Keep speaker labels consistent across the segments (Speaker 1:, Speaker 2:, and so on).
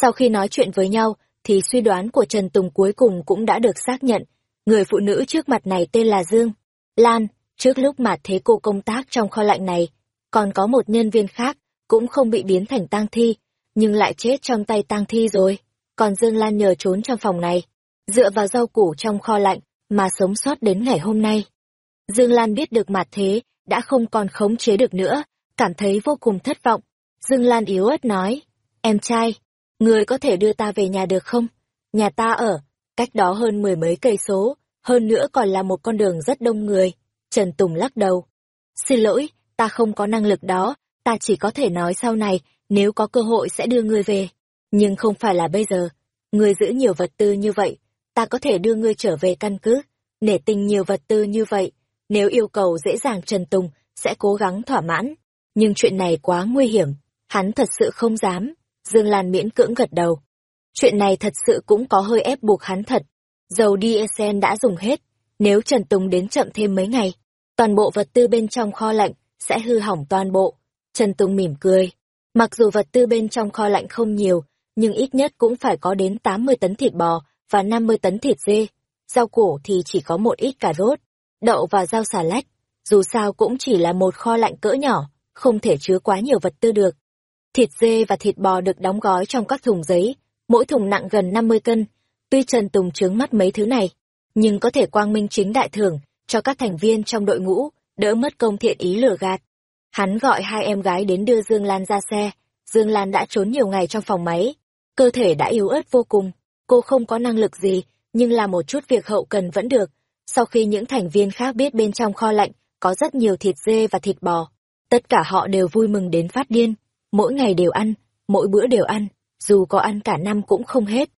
Speaker 1: Sau khi nói chuyện với nhau, thì suy đoán của Trần Tùng cuối cùng cũng đã được xác nhận. Người phụ nữ trước mặt này tên là Dương. Lan, trước lúc mà thế cô công tác trong kho lạnh này, còn có một nhân viên khác, cũng không bị biến thành tang thi, nhưng lại chết trong tay tang thi rồi. Còn Dương Lan nhờ trốn trong phòng này, dựa vào rau củ trong kho lạnh, mà sống sót đến ngày hôm nay. Dương Lan biết được mặt thế, đã không còn khống chế được nữa, cảm thấy vô cùng thất vọng. Dương Lan yếu ớt nói, em trai, người có thể đưa ta về nhà được không? Nhà ta ở, cách đó hơn mười mấy cây số, hơn nữa còn là một con đường rất đông người. Trần Tùng lắc đầu. Xin lỗi, ta không có năng lực đó, ta chỉ có thể nói sau này, nếu có cơ hội sẽ đưa ngươi về. Nhưng không phải là bây giờ. Ngươi giữ nhiều vật tư như vậy, ta có thể đưa ngươi trở về căn cứ. Nể tình nhiều vật tư như vậy, nếu yêu cầu dễ dàng Trần Tùng sẽ cố gắng thỏa mãn. Nhưng chuyện này quá nguy hiểm, hắn thật sự không dám. Dương Lan miễn cưỡng gật đầu. Chuyện này thật sự cũng có hơi ép buộc hắn thật. Dầu diesel đã dùng hết, nếu Trần Tùng đến chậm thêm mấy ngày, toàn bộ vật tư bên trong kho lạnh sẽ hư hỏng toàn bộ. Trần Tùng mỉm cười. Mặc dù vật tư bên trong kho lạnh không nhiều, nhưng ít nhất cũng phải có đến 80 tấn thịt bò và 50 tấn thịt dê. Rau củ thì chỉ có một ít cà rốt, đậu và rau xà lách. Dù sao cũng chỉ là một kho lạnh cỡ nhỏ, không thể chứa quá nhiều vật tư được. Thịt dê và thịt bò được đóng gói trong các thùng giấy, mỗi thùng nặng gần 50 cân. Tuy Trần Tùng chướng mắt mấy thứ này, nhưng có thể quang minh chính đại thưởng cho các thành viên trong đội ngũ, đỡ mất công thiện ý lừa gạt. Hắn gọi hai em gái đến đưa Dương Lan ra xe. Dương Lan đã trốn nhiều ngày trong phòng máy. Cơ thể đã yếu ớt vô cùng. Cô không có năng lực gì, nhưng làm một chút việc hậu cần vẫn được. Sau khi những thành viên khác biết bên trong kho lạnh có rất nhiều thịt dê và thịt bò, tất cả họ đều vui mừng đến phát điên. Mỗi ngày đều ăn, mỗi bữa đều ăn, dù có ăn cả năm cũng không hết.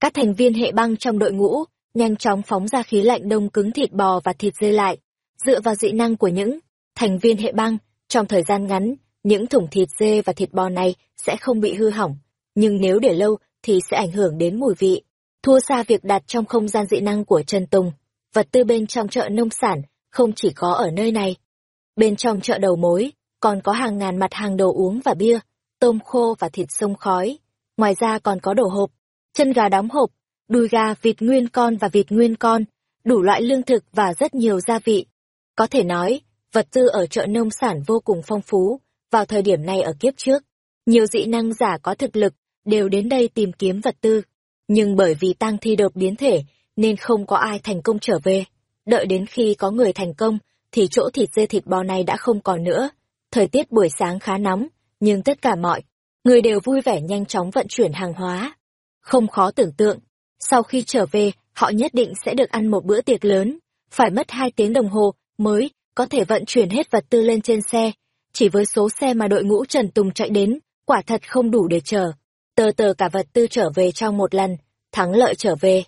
Speaker 1: Các thành viên hệ băng trong đội ngũ nhanh chóng phóng ra khí lạnh đông cứng thịt bò và thịt dê lại. Dựa vào dị năng của những thành viên hệ băng, trong thời gian ngắn, những thủng thịt dê và thịt bò này sẽ không bị hư hỏng, nhưng nếu để lâu thì sẽ ảnh hưởng đến mùi vị. Thua xa việc đặt trong không gian dị năng của Trần Tùng, vật tư bên trong chợ nông sản không chỉ có ở nơi này. Bên trong chợ đầu mối, còn có hàng ngàn mặt hàng đồ uống và bia, tôm khô và thịt sông khói. Ngoài ra còn có đồ hộp, chân gà đóng hộp, đùi gà, vịt nguyên con và vịt nguyên con, đủ loại lương thực và rất nhiều gia vị. Có thể nói, vật tư ở chợ nông sản vô cùng phong phú, vào thời điểm này ở kiếp trước. Nhiều dị năng giả có thực lực, đều đến đây tìm kiếm vật tư. Nhưng bởi vì tăng thi đột biến thể, nên không có ai thành công trở về. Đợi đến khi có người thành công, thì chỗ thịt dê thịt bò này đã không còn nữa. Thời tiết buổi sáng khá nóng, nhưng tất cả mọi người đều vui vẻ nhanh chóng vận chuyển hàng hóa. Không khó tưởng tượng, sau khi trở về, họ nhất định sẽ được ăn một bữa tiệc lớn, phải mất hai tiếng đồng hồ mới có thể vận chuyển hết vật tư lên trên xe. Chỉ với số xe mà đội ngũ Trần Tùng chạy đến, quả thật không đủ để chờ. Tờ tờ cả vật tư trở về trong một lần, thắng lợi trở về.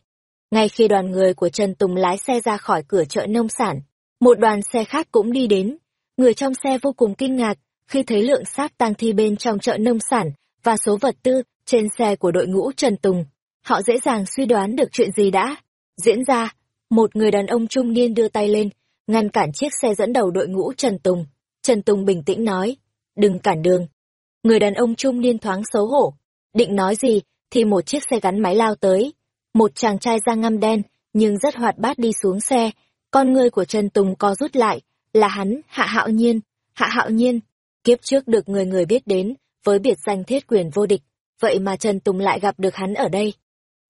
Speaker 1: Ngay khi đoàn người của Trần Tùng lái xe ra khỏi cửa chợ nông sản, một đoàn xe khác cũng đi đến. Người trong xe vô cùng kinh ngạc khi thấy lượng xác tang thi bên trong chợ nông sản và số vật tư trên xe của đội ngũ Trần Tùng. Họ dễ dàng suy đoán được chuyện gì đã diễn ra. Một người đàn ông trung niên đưa tay lên, ngăn cản chiếc xe dẫn đầu đội ngũ Trần Tùng. Trần Tùng bình tĩnh nói, đừng cản đường. Người đàn ông trung niên thoáng xấu hổ, định nói gì thì một chiếc xe gắn máy lao tới. Một chàng trai da ngăm đen, nhưng rất hoạt bát đi xuống xe, con người của Trần Tùng co rút lại, là hắn, Hạ Hạo Nhiên. Hạ Hạo Nhiên, kiếp trước được người người biết đến, với biệt danh thiết quyền vô địch, vậy mà Trần Tùng lại gặp được hắn ở đây.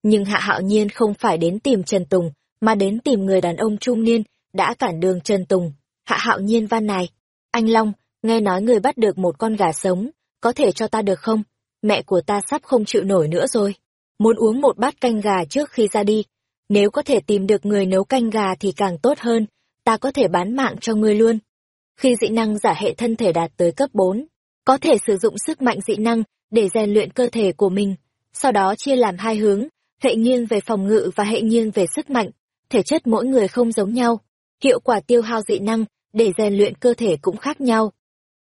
Speaker 1: Nhưng Hạ Hạo Nhiên không phải đến tìm Trần Tùng, mà đến tìm người đàn ông trung niên, đã cản đường Trần Tùng. Hạ Hạo Nhiên van nài anh Long, nghe nói người bắt được một con gà sống, có thể cho ta được không? Mẹ của ta sắp không chịu nổi nữa rồi. Muốn uống một bát canh gà trước khi ra đi. Nếu có thể tìm được người nấu canh gà thì càng tốt hơn, ta có thể bán mạng cho ngươi luôn. Khi dị năng giả hệ thân thể đạt tới cấp 4, có thể sử dụng sức mạnh dị năng để rèn luyện cơ thể của mình, sau đó chia làm hai hướng, hệ nghiêng về phòng ngự và hệ nghiêng về sức mạnh. Thể chất mỗi người không giống nhau, hiệu quả tiêu hao dị năng để rèn luyện cơ thể cũng khác nhau.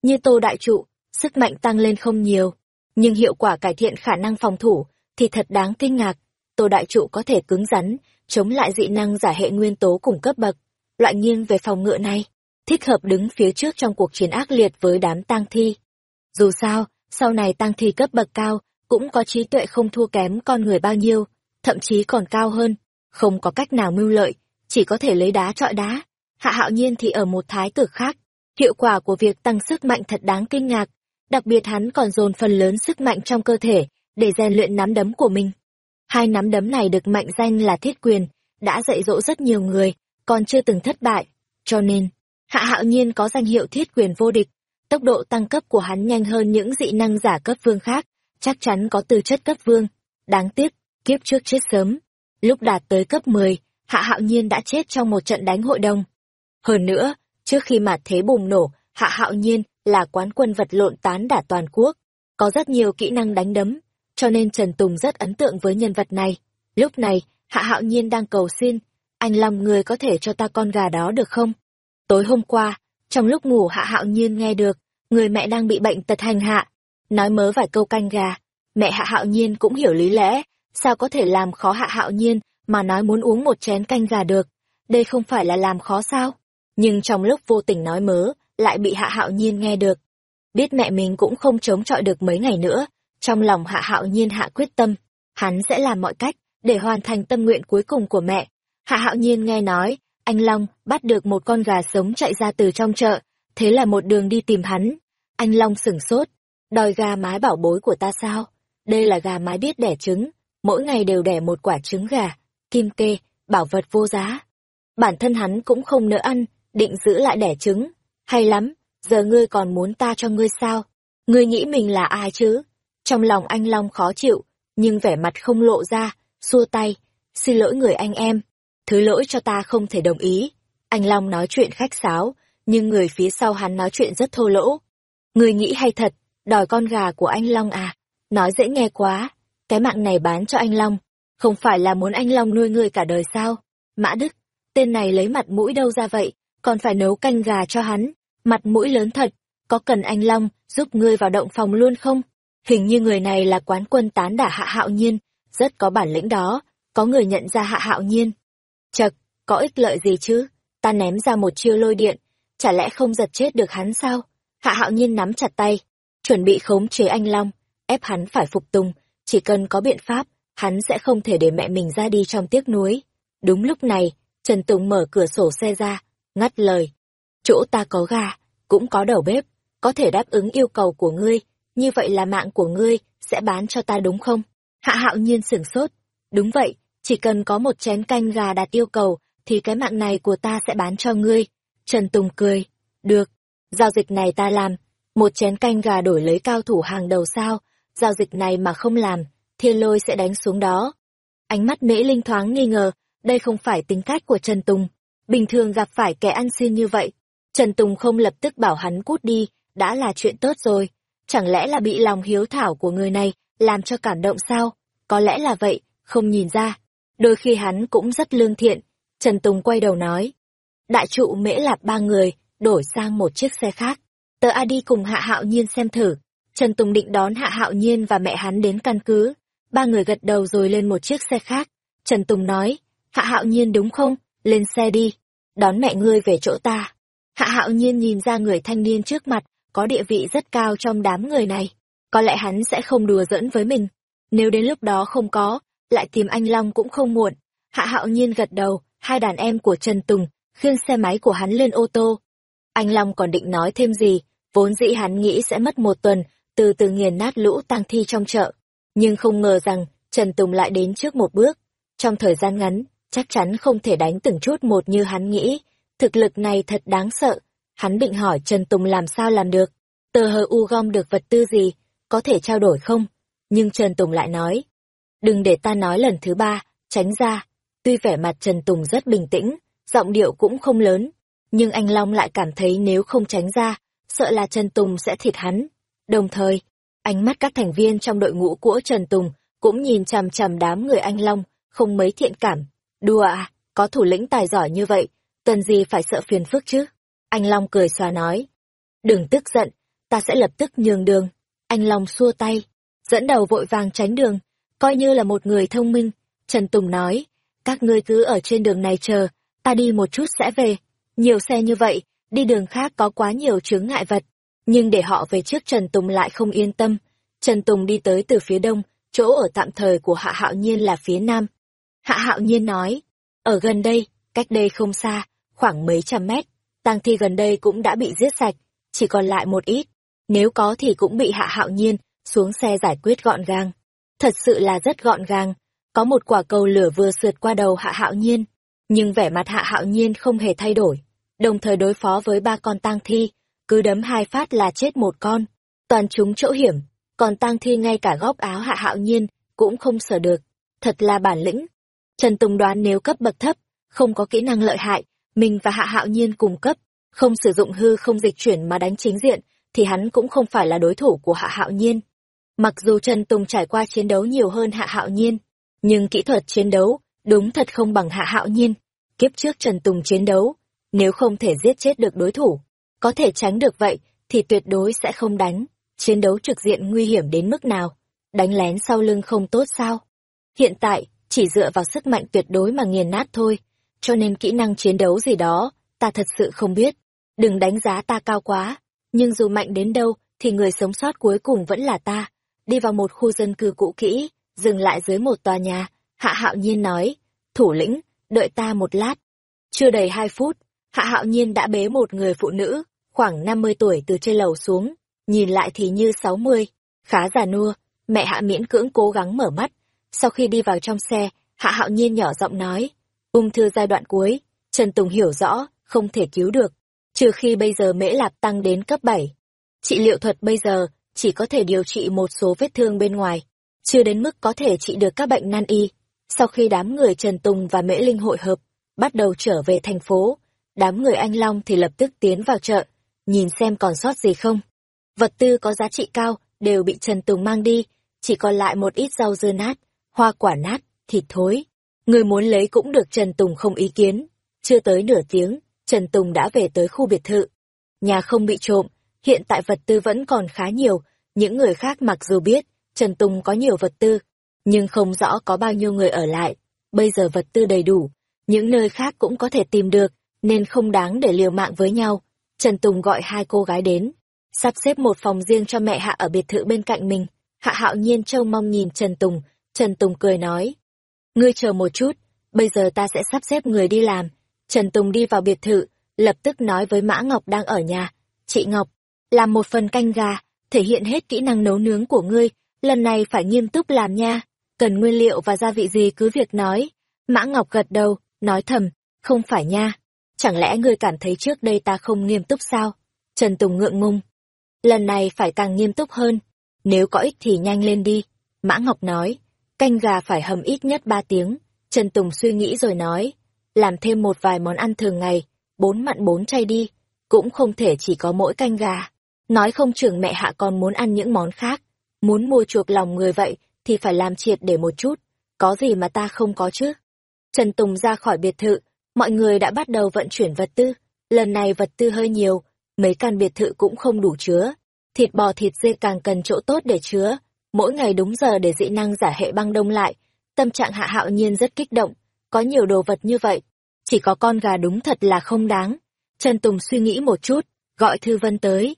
Speaker 1: Như Tô Đại Trụ, sức mạnh tăng lên không nhiều, nhưng hiệu quả cải thiện khả năng phòng thủ thì thật đáng kinh ngạc. Tô Đại Trụ có thể cứng rắn, chống lại dị năng giả hệ nguyên tố cùng cấp bậc. Loại nghiêng về phòng ngựa này, thích hợp đứng phía trước trong cuộc chiến ác liệt với đám tang thi. Dù sao, sau này tang thi cấp bậc cao cũng có trí tuệ không thua kém con người bao nhiêu, thậm chí còn cao hơn, không có cách nào mưu lợi, chỉ có thể lấy đá trọi đá. Hạ hạo nhiên thì ở một thái cực khác, hiệu quả của việc tăng sức mạnh thật đáng kinh ngạc, đặc biệt hắn còn dồn phần lớn sức mạnh trong cơ thể để rèn luyện nắm đấm của mình. Hai nắm đấm này được mệnh danh là thiết quyền, đã dạy dỗ rất nhiều người, còn chưa từng thất bại, cho nên, hạ hạo nhiên có danh hiệu thiết quyền vô địch, tốc độ tăng cấp của hắn nhanh hơn những dị năng giả cấp vương khác, chắc chắn có tư chất cấp vương. Đáng tiếc, kiếp trước chết sớm. Lúc đạt tới cấp 10, Hạ Hạo Nhiên đã chết trong một trận đánh hội đồng. Hơn nữa, trước khi mà thế bùng nổ, Hạ Hạo Nhiên là quán quân vật lộn tán đả toàn quốc, có rất nhiều kỹ năng đánh đấm, cho nên Trần Tùng rất ấn tượng với nhân vật này. Lúc này, Hạ Hạo Nhiên đang cầu xin, anh Long người có thể cho ta con gà đó được không? Tối hôm qua, trong lúc ngủ Hạ Hạo Nhiên nghe được, người mẹ đang bị bệnh tật hành hạ, nói mớ vài câu canh gà. Mẹ Hạ Hạo Nhiên cũng hiểu lý lẽ, sao có thể làm khó Hạ Hạo Nhiên mà nói muốn uống một chén canh gà được. Đây không phải là làm khó sao? Nhưng trong lúc vô tình nói mớ, lại bị Hạ Hạo Nhiên nghe được. Biết mẹ mình cũng không chống chọi được mấy ngày nữa, trong lòng Hạ Hạo Nhiên hạ quyết tâm, hắn sẽ làm mọi cách để hoàn thành tâm nguyện cuối cùng của mẹ. Hạ Hạo Nhiên nghe nói, anh Long bắt được một con gà sống chạy ra từ trong chợ, thế là một đường đi tìm hắn. Anh Long sửng sốt, đòi gà mái bảo bối của ta sao? Đây là gà mái biết đẻ trứng, mỗi ngày đều đẻ một quả trứng gà, kim kê, bảo vật vô giá. Bản thân hắn cũng không nỡ ăn, định giữ lại đẻ trứng. Hay lắm, giờ ngươi còn muốn ta cho ngươi sao? Ngươi nghĩ mình là ai chứ? Trong lòng anh Long khó chịu, nhưng vẻ mặt không lộ ra, xua tay, xin lỗi người anh em, thứ lỗi cho ta không thể đồng ý. Anh Long nói chuyện khách sáo, nhưng người phía sau hắn nói chuyện rất thô lỗ. Người nghĩ hay thật, đòi con gà của anh Long à? Nói dễ nghe quá, cái mạng này bán cho anh Long, không phải là muốn anh Long nuôi người cả đời sao? Mã Đức, tên này lấy mặt mũi đâu ra vậy, còn phải nấu canh gà cho hắn, mặt mũi lớn thật, có cần anh Long giúp ngươi vào động phòng luôn không? Hình như người này là quán quân tán đả hạ hạo nhiên, rất có bản lĩnh đó, có người nhận ra hạ hạo nhiên. Chật, có ích lợi gì chứ? Ta ném ra một chiêu lôi điện, chả lẽ không giật chết được hắn sao? Hạ hạo nhiên nắm chặt tay, chuẩn bị khống chế anh Long, ép hắn phải phục tùng, chỉ cần có biện pháp, hắn sẽ không thể để mẹ mình ra đi trong tiếc nuối. Đúng lúc này, Trần Tùng mở cửa sổ xe ra, ngắt lời. Chỗ ta có gà, cũng có đầu bếp, có thể đáp ứng yêu cầu của ngươi, như vậy là mạng của ngươi sẽ bán cho ta đúng không? Hạ hạo nhiên sửng sốt. Đúng vậy, chỉ cần có một chén canh gà đạt yêu cầu, thì cái mạng này của ta sẽ bán cho ngươi. Trần Tùng cười. Được, giao dịch này ta làm. Một chén canh gà đổi lấy cao thủ hàng đầu sao? Giao dịch này mà không làm, thiên lôi sẽ đánh xuống đó. Ánh mắt mễ linh thoáng nghi ngờ, đây không phải tính cách của Trần Tùng. Bình thường gặp phải kẻ ăn xin như vậy, Trần Tùng không lập tức bảo hắn cút đi, đã là chuyện tốt rồi. Chẳng lẽ là bị lòng hiếu thảo của người này làm cho cảm động sao? Có lẽ là vậy, không nhìn ra. Đôi khi hắn cũng rất lương thiện. Trần Tùng quay đầu nói. Đại trụ mễ lạp ba người, đổi sang một chiếc xe khác. Tớ A đi cùng Hạ Hạo Nhiên xem thử. Trần Tùng định đón Hạ Hạo Nhiên và mẹ hắn đến căn cứ. Ba người gật đầu rồi lên một chiếc xe khác. Trần Tùng nói, Hạ Hạo Nhiên đúng không? Lên xe đi. Đón mẹ ngươi về chỗ ta. Hạ Hạo Nhiên nhìn ra người thanh niên trước mặt, có địa vị rất cao trong đám người này. Có lẽ hắn sẽ không đùa giỡn với mình. Nếu đến lúc đó không có, lại tìm anh Long cũng không muộn. Hạ hạo nhiên gật đầu, hai đàn em của Trần Tùng, khiêng xe máy của hắn lên ô tô. Anh Long còn định nói thêm gì, vốn dĩ hắn nghĩ sẽ mất một tuần, từ từ nghiền nát lũ tang thi trong chợ. Nhưng không ngờ rằng, Trần Tùng lại đến trước một bước. Trong thời gian ngắn, chắc chắn không thể đánh từng chút một như hắn nghĩ. Thực lực này thật đáng sợ. Hắn định hỏi Trần Tùng làm sao làm được. Tờ hờ u gom được vật tư gì, có thể trao đổi không? Nhưng Trần Tùng lại nói, đừng để ta nói lần thứ ba, tránh ra. Tuy vẻ mặt Trần Tùng rất bình tĩnh, giọng điệu cũng không lớn, nhưng anh Long lại cảm thấy nếu không tránh ra, sợ là Trần Tùng sẽ thịt hắn. Đồng thời, ánh mắt các thành viên trong đội ngũ của Trần Tùng cũng nhìn chằm chằm đám người anh Long, không mấy thiện cảm. Đùa à, có thủ lĩnh tài giỏi như vậy, cần gì phải sợ phiền phức chứ? Anh Long cười xòa nói. Đừng tức giận, ta sẽ lập tức nhường đường. Anh Long xua tay, dẫn đầu vội vàng tránh đường, coi như là một người thông minh. Trần Tùng nói, các ngươi cứ ở trên đường này chờ, ta đi một chút sẽ về. Nhiều xe như vậy, đi đường khác có quá nhiều chướng ngại vật. Nhưng để họ về trước Trần Tùng lại không yên tâm. Trần Tùng đi tới từ phía đông, chỗ ở tạm thời của Hạ Hạo Nhiên là phía nam. Hạ Hạo Nhiên nói, ở gần đây, cách đây không xa, khoảng mấy trăm mét, tang thi gần đây cũng đã bị giết sạch, chỉ còn lại một ít. Nếu có thì cũng bị Hạ Hạo Nhiên xuống xe giải quyết gọn gàng. Thật sự là rất gọn gàng. Có một quả cầu lửa vừa sượt qua đầu Hạ Hạo Nhiên, nhưng vẻ mặt Hạ Hạo Nhiên không hề thay đổi. Đồng thời đối phó với ba con tang thi, cứ đấm hai phát là chết một con. Toàn chúng chỗ hiểm, còn tang thi ngay cả góc áo Hạ Hạo Nhiên cũng không sở được. Thật là bản lĩnh. Trần Tùng đoán nếu cấp bậc thấp, không có kỹ năng lợi hại, mình và Hạ Hạo Nhiên cùng cấp, không sử dụng hư không dịch chuyển mà đánh chính diện, thì hắn cũng không phải là đối thủ của Hạ Hạo Nhiên. Mặc dù Trần Tùng trải qua chiến đấu nhiều hơn Hạ Hạo Nhiên, nhưng kỹ thuật chiến đấu đúng thật không bằng Hạ Hạo Nhiên. Kiếp trước Trần Tùng chiến đấu, nếu không thể giết chết được đối thủ, có thể tránh được vậy thì tuyệt đối sẽ không đánh. Chiến đấu trực diện nguy hiểm đến mức nào? Đánh lén sau lưng không tốt sao? Hiện tại, chỉ dựa vào sức mạnh tuyệt đối mà nghiền nát thôi. Cho nên kỹ năng chiến đấu gì đó, ta thật sự không biết. Đừng đánh giá ta cao quá. Nhưng dù mạnh đến đâu, thì người sống sót cuối cùng vẫn là ta. Đi vào một khu dân cư cũ kỹ, dừng lại dưới một tòa nhà. Hạ hạo nhiên nói, thủ lĩnh, đợi ta một lát. Chưa đầy hai phút, hạ hạo nhiên đã bế một người phụ nữ, khoảng năm mươi tuổi từ trên lầu xuống, nhìn lại thì như sáu mươi, khá già nua, mẹ hạ miễn cưỡng cố gắng mở mắt. Sau khi đi vào trong xe, hạ hạo nhiên nhỏ giọng nói, ung thư giai đoạn cuối, Trần Tùng hiểu rõ, không thể cứu được, trừ khi bây giờ mễ lạp tăng đến cấp bảy. Trị liệu thuật bây giờ chỉ có thể điều trị một số vết thương bên ngoài, chưa đến mức có thể trị được các bệnh nan y. Sau khi đám người Trần Tùng và Mễ Linh hội hợp, bắt đầu trở về thành phố, đám người Anh Long thì lập tức tiến vào chợ, nhìn xem còn sót gì không. Vật tư có giá trị cao đều bị Trần Tùng mang đi, chỉ còn lại một ít rau dưa nát, hoa quả nát, thịt thối. Người muốn lấy cũng được Trần Tùng không ý kiến. Chưa tới nửa tiếng, Trần Tùng đã về tới khu biệt thự. Nhà không bị trộm, hiện tại vật tư vẫn còn khá nhiều, những người khác mặc dù biết Trần Tùng có nhiều vật tư, nhưng không rõ có bao nhiêu người ở lại. Bây giờ vật tư đầy đủ, những nơi khác cũng có thể tìm được, nên không đáng để liều mạng với nhau. Trần Tùng gọi hai cô gái đến, sắp xếp một phòng riêng cho mẹ Hạ ở biệt thự bên cạnh mình. Hạ hạo nhiên trông mong nhìn Trần Tùng, Trần Tùng cười nói. Ngươi chờ một chút, bây giờ ta sẽ sắp xếp người đi làm. Trần Tùng đi vào biệt thự, lập tức nói với Mã Ngọc đang ở nhà. Chị Ngọc, làm một phần canh gà, thể hiện hết kỹ năng nấu nướng của ngươi, lần này phải nghiêm túc làm nha. Cần nguyên liệu và gia vị gì cứ việc nói. Mã Ngọc gật đầu, nói thầm, không phải nha. Chẳng lẽ ngươi cảm thấy trước đây ta không nghiêm túc sao? Trần Tùng ngượng ngùng. Lần này phải càng nghiêm túc hơn. Nếu có ích thì nhanh lên đi. Mã Ngọc nói, canh gà phải hầm ít nhất ba tiếng. Trần Tùng suy nghĩ rồi nói, làm thêm một vài món ăn thường ngày, bốn mặn bốn chay đi, cũng không thể chỉ có mỗi canh gà. Nói không chừng mẹ hạ còn muốn ăn những món khác, muốn mua chuộc lòng người vậy thì phải làm triệt để một chút, có gì mà ta không có chứ. Trần Tùng ra khỏi biệt thự, mọi người đã bắt đầu vận chuyển vật tư, lần này vật tư hơi nhiều, mấy căn biệt thự cũng không đủ chứa. Thịt bò thịt dê càng cần chỗ tốt để chứa, mỗi ngày đúng giờ để dị năng giả hệ băng đông lại. Tâm trạng hạ hạo nhiên rất kích động, có nhiều đồ vật như vậy, chỉ có con gà đúng thật là không đáng. Trần Tùng suy nghĩ một chút, gọi Thư Vân tới.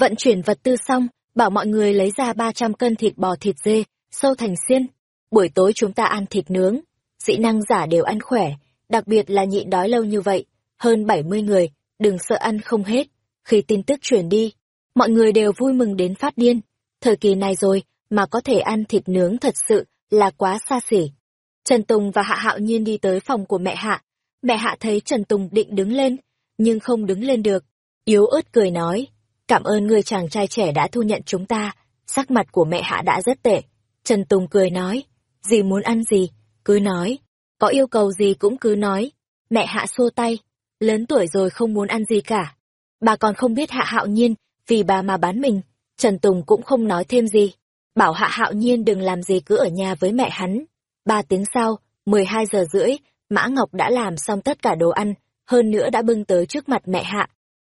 Speaker 1: Vận chuyển vật tư xong, bảo mọi người lấy ra 300 cân thịt bò thịt dê, sâu thành xiên. Buổi tối chúng ta ăn thịt nướng, dị năng giả đều ăn khỏe, đặc biệt là nhịn đói lâu như vậy, hơn 70 người, đừng sợ ăn không hết. Khi tin tức truyền đi, mọi người đều vui mừng đến phát điên. Thời kỳ này rồi mà có thể ăn thịt nướng thật sự là quá xa xỉ. Trần Tùng và Hạ Hạo Nhiên đi tới phòng của mẹ Hạ. Mẹ Hạ thấy Trần Tùng định đứng lên, nhưng không đứng lên được. Yếu ớt cười nói, cảm ơn người chàng trai trẻ đã thu nhận chúng ta. Sắc mặt của mẹ Hạ đã rất tệ. Trần Tùng cười nói, gì muốn ăn gì, cứ nói. Có yêu cầu gì cũng cứ nói. Mẹ Hạ xua tay, lớn tuổi rồi không muốn ăn gì cả. Bà còn không biết Hạ Hạo Nhiên, vì bà mà bán mình. Trần Tùng cũng không nói thêm gì. Bảo Hạ Hạo Nhiên đừng làm gì cứ ở nhà với mẹ hắn. Ba tiếng sau, 12 giờ rưỡi, Mã Ngọc đã làm xong tất cả đồ ăn, hơn nữa đã bưng tới trước mặt mẹ Hạ.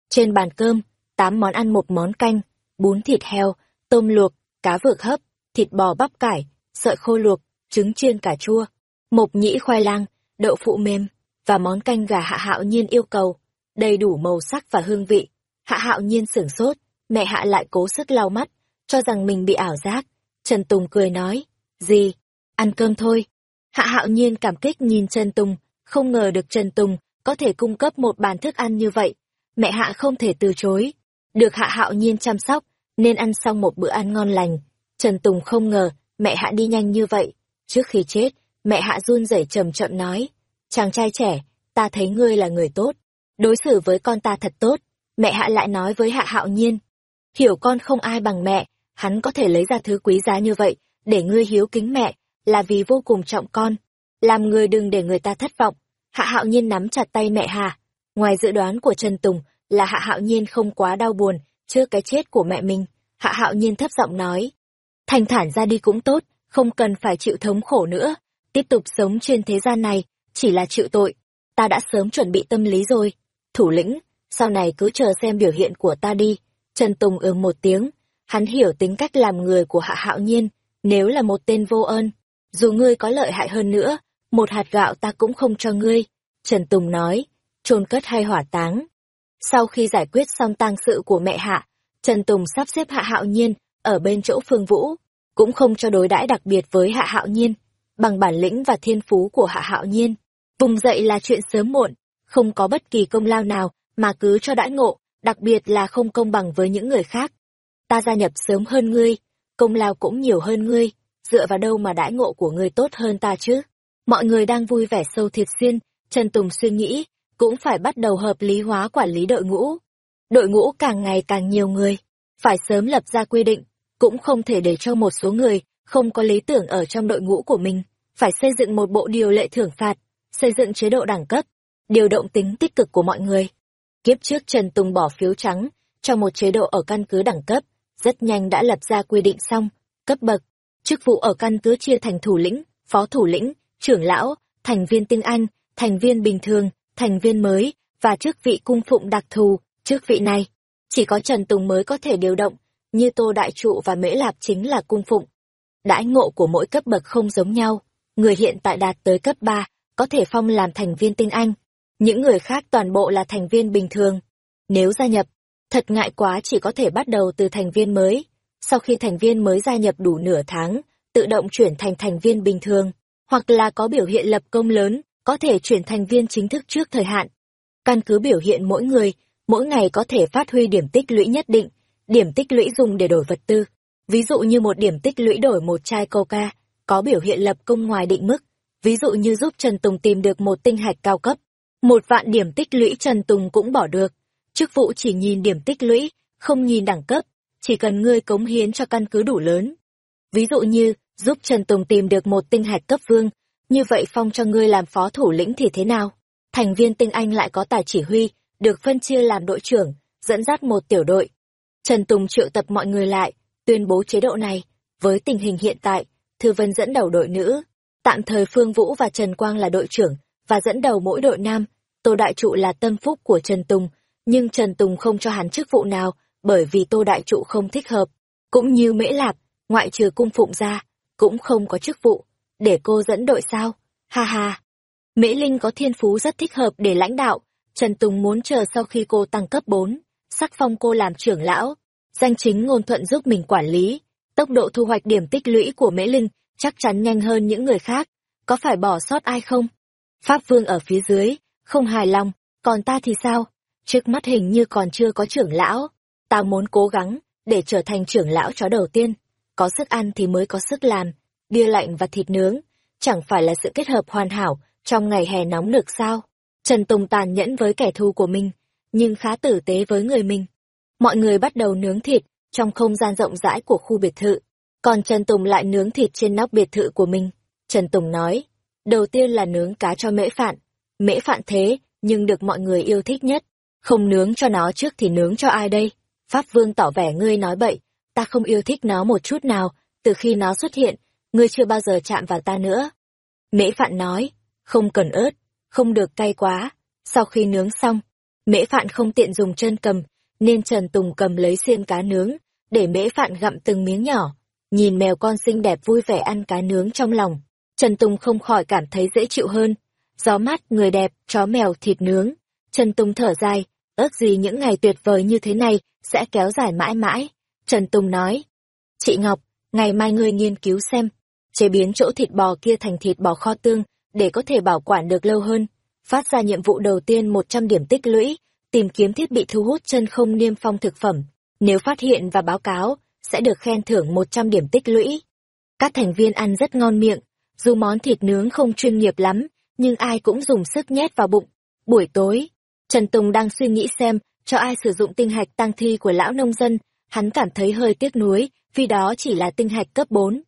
Speaker 1: Trên bàn cơm, tám món ăn một món canh, bún thịt heo, tôm luộc, cá vược hấp, thịt bò bắp cải, sợi khô luộc, trứng chiên cà chua, mộc nhĩ khoai lang, đậu phụ mềm, và món canh gà Hạ Hạo Nhiên yêu cầu, đầy đủ màu sắc và hương vị. Hạ Hạo Nhiên sửng sốt, mẹ Hạ lại cố sức lau mắt, cho rằng mình bị ảo giác. Trần Tùng cười nói, gì, ăn cơm thôi. Hạ hạo nhiên cảm kích nhìn Trần Tùng, không ngờ được Trần Tùng có thể cung cấp một bàn thức ăn như vậy. Mẹ Hạ không thể từ chối. Được Hạ hạo nhiên chăm sóc, nên ăn xong một bữa ăn ngon lành. Trần Tùng không ngờ mẹ Hạ đi nhanh như vậy. Trước khi chết, mẹ Hạ run rẩy trầm chậm nói, chàng trai trẻ, ta thấy ngươi là người tốt, đối xử với con ta thật tốt. Mẹ Hạ lại nói với Hạ hạo nhiên, hiểu con không ai bằng mẹ, hắn có thể lấy ra thứ quý giá như vậy, để ngươi hiếu kính mẹ, là vì vô cùng trọng con. Làm người đừng để người ta thất vọng. Hạ hạo nhiên nắm chặt tay mẹ Hà. Ngoài dự đoán của Trần Tùng là Hạ hạo nhiên không quá đau buồn trước cái chết của mẹ mình. Hạ hạo nhiên thấp giọng nói. Thành thản ra đi cũng tốt, không cần phải chịu thống khổ nữa. Tiếp tục sống trên thế gian này, chỉ là chịu tội. Ta đã sớm chuẩn bị tâm lý rồi. Thủ lĩnh, sau này cứ chờ xem biểu hiện của ta đi. Trần Tùng ừm một tiếng, hắn hiểu tính cách làm người của Hạ Hạo Nhiên, nếu là một tên vô ơn, dù ngươi có lợi hại hơn nữa, một hạt gạo ta cũng không cho ngươi. Trần Tùng nói, chôn cất hay hỏa táng. Sau khi giải quyết xong tang sự của mẹ Hạ, Trần Tùng sắp xếp Hạ Hạo Nhiên ở bên chỗ Phương Vũ, cũng không cho đối đãi đặc biệt với Hạ Hạo Nhiên, bằng bản lĩnh và thiên phú của Hạ Hạo Nhiên. Vùng dậy là chuyện sớm muộn, không có bất kỳ công lao nào mà cứ cho đãi ngộ, đặc biệt là không công bằng với những người khác. Ta gia nhập sớm hơn ngươi, công lao cũng nhiều hơn ngươi, dựa vào đâu mà đãi ngộ của ngươi tốt hơn ta chứ? Mọi người đang vui vẻ sâu thiệt xuyên, Trần Tùng suy nghĩ, cũng phải bắt đầu hợp lý hóa quản lý đội ngũ. Đội ngũ càng ngày càng nhiều người, phải sớm lập ra quy định, cũng không thể để cho một số người không có lý tưởng ở trong đội ngũ của mình, phải xây dựng một bộ điều lệ thưởng phạt, xây dựng chế độ đẳng cấp, điều động tính tích cực của mọi người. Kiếp trước Trần Tùng bỏ phiếu trắng cho một chế độ ở căn cứ đẳng cấp, rất nhanh đã lập ra quy định xong, cấp bậc, chức vụ ở căn cứ chia thành thủ lĩnh, phó thủ lĩnh, trưởng lão, thành viên tinh anh, thành viên bình thường, thành viên mới, và chức vị cung phụng đặc thù, chức vị này. Chỉ có Trần Tùng mới có thể điều động, như Tô Đại Trụ và Mễ Lạp chính là cung phụng. Đãi ngộ của mỗi cấp bậc không giống nhau, người hiện tại đạt tới cấp 3, có thể phong làm thành viên tinh anh, những người khác toàn bộ là thành viên bình thường. Nếu gia nhập, thật ngại quá chỉ có thể bắt đầu từ thành viên mới. Sau khi thành viên mới gia nhập đủ nửa tháng, tự động chuyển thành thành viên bình thường, hoặc là có biểu hiện lập công lớn, có thể chuyển thành viên chính thức trước thời hạn. Căn cứ biểu hiện mỗi người, mỗi ngày có thể phát huy điểm tích lũy nhất định, điểm tích lũy dùng để đổi vật tư. Ví dụ như một điểm tích lũy đổi một chai coca, có biểu hiện lập công ngoài định mức. Ví dụ như giúp Trần Tùng tìm được một tinh hạch cao cấp. Một vạn điểm tích lũy Trần Tùng cũng bỏ được. Chức vụ chỉ nhìn điểm tích lũy, không nhìn đẳng cấp, chỉ cần ngươi cống hiến cho căn cứ đủ lớn. Ví dụ như, giúp Trần Tùng tìm được một tinh hạch cấp vương, như vậy phong cho ngươi làm phó thủ lĩnh thì thế nào? Thành viên tinh anh lại có tài chỉ huy, được phân chia làm đội trưởng, dẫn dắt một tiểu đội. Trần Tùng triệu tập mọi người lại, tuyên bố chế độ này. Với tình hình hiện tại, Thư Vân dẫn đầu đội nữ, tạm thời Phương Vũ và Trần Quang là đội trưởng, và dẫn đầu mỗi đội nam. Tô Đại Trụ là tâm phúc của Trần Tùng, nhưng Trần Tùng không cho hắn chức vụ nào, bởi vì Tô Đại Trụ không thích hợp. Cũng như Mễ Lạp, ngoại trừ cung phụng ra, cũng không có chức vụ. Để cô dẫn đội sao? Ha ha! Mễ Linh có thiên phú rất thích hợp để lãnh đạo. Trần Tùng muốn chờ sau khi cô tăng cấp 4, sắc phong cô làm trưởng lão. Danh chính ngôn thuận giúp mình quản lý. Tốc độ thu hoạch điểm tích lũy của Mễ Linh chắc chắn nhanh hơn những người khác. Có phải bỏ sót ai không? Pháp Vương ở phía dưới, không hài lòng, còn ta thì sao? Trước mắt hình như còn chưa có trưởng lão. Ta muốn cố gắng, để trở thành trưởng lão chó đầu tiên. Có sức ăn thì mới có sức làm. Bia lạnh và thịt nướng, chẳng phải là sự kết hợp hoàn hảo trong ngày hè nóng được sao? Trần Tùng tàn nhẫn với kẻ thù của mình, nhưng khá tử tế với người mình. Mọi người bắt đầu nướng thịt trong không gian rộng rãi của khu biệt thự. Còn Trần Tùng lại nướng thịt trên nóc biệt thự của mình. Trần Tùng nói, đầu tiên là nướng cá cho mễ phạn. Mễ phạn thế, nhưng được mọi người yêu thích nhất. Không nướng cho nó trước thì nướng cho ai đây? Pháp Vương tỏ vẻ ngươi nói bậy, ta không yêu thích nó một chút nào, từ khi nó xuất hiện, ngươi chưa bao giờ chạm vào ta nữa. Mễ Phạn nói, không cần ớt, không được cay quá. Sau khi nướng xong, Mễ Phạn không tiện dùng chân cầm, nên Trần Tùng cầm lấy xiên cá nướng, để Mễ Phạn gặm từng miếng nhỏ. Nhìn mèo con xinh đẹp vui vẻ ăn cá nướng trong lòng, Trần Tùng không khỏi cảm thấy dễ chịu hơn. Gió mát, người đẹp, chó mèo, thịt nướng. Trần Tùng thở dài, ước gì những ngày tuyệt vời như thế này sẽ kéo dài mãi mãi. Trần Tùng nói, Chị Ngọc, ngày mai ngươi nghiên cứu xem, chế biến chỗ thịt bò kia thành thịt bò kho tương, để có thể bảo quản được lâu hơn. Phát ra nhiệm vụ đầu tiên 100 điểm tích lũy, tìm kiếm thiết bị thu hút chân không niêm phong thực phẩm. Nếu phát hiện và báo cáo, sẽ được khen thưởng 100 điểm tích lũy. Các thành viên ăn rất ngon miệng, dù món thịt nướng không chuyên nghiệp lắm, nhưng ai cũng dùng sức nhét vào bụng. Buổi tối, Trần Tùng đang suy nghĩ xem cho ai sử dụng tinh hạch tăng thi của lão nông dân, hắn cảm thấy hơi tiếc nuối, vì đó chỉ là tinh hạch cấp 4.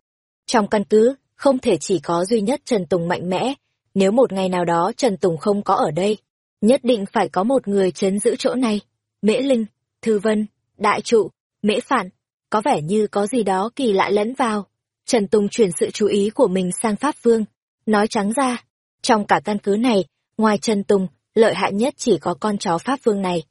Speaker 1: Trong căn cứ, không thể chỉ có duy nhất Trần Tùng mạnh mẽ, nếu một ngày nào đó Trần Tùng không có ở đây, nhất định phải có một người chấn giữ chỗ này. Mễ Linh, Thư Vân, Đại Trụ, Mễ Phản, có vẻ như có gì đó kỳ lạ lẫn vào. Trần Tùng chuyển sự chú ý của mình sang Pháp Vương, nói trắng ra, trong cả căn cứ này, ngoài Trần Tùng, lợi hại nhất chỉ có con chó Pháp Vương này.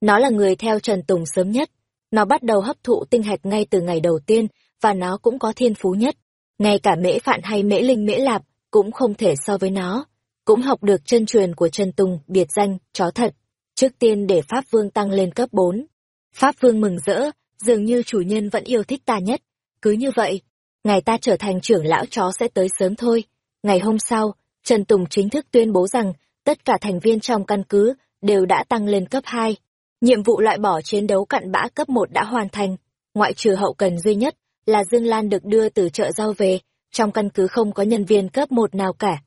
Speaker 1: Nó là người theo Trần Tùng sớm nhất, nó bắt đầu hấp thụ tinh hạch ngay từ ngày đầu tiên, và nó cũng có thiên phú nhất. Ngay cả mễ phạn hay mễ linh mễ lạp cũng không thể so với nó. Cũng học được chân truyền của Trần Tùng, biệt danh, chó thật. Trước tiên để Pháp Vương tăng lên cấp 4. Pháp Vương mừng rỡ, dường như chủ nhân vẫn yêu thích ta nhất. Cứ như vậy, ngày ta trở thành trưởng lão chó sẽ tới sớm thôi. Ngày hôm sau, Trần Tùng chính thức tuyên bố rằng tất cả thành viên trong căn cứ đều đã tăng lên cấp 2. Nhiệm vụ loại bỏ chiến đấu cặn bã cấp 1 đã hoàn thành, ngoại trừ hậu cần duy nhất là Dương Lan được đưa từ chợ rau về, trong căn cứ không có nhân viên cấp 1 nào cả.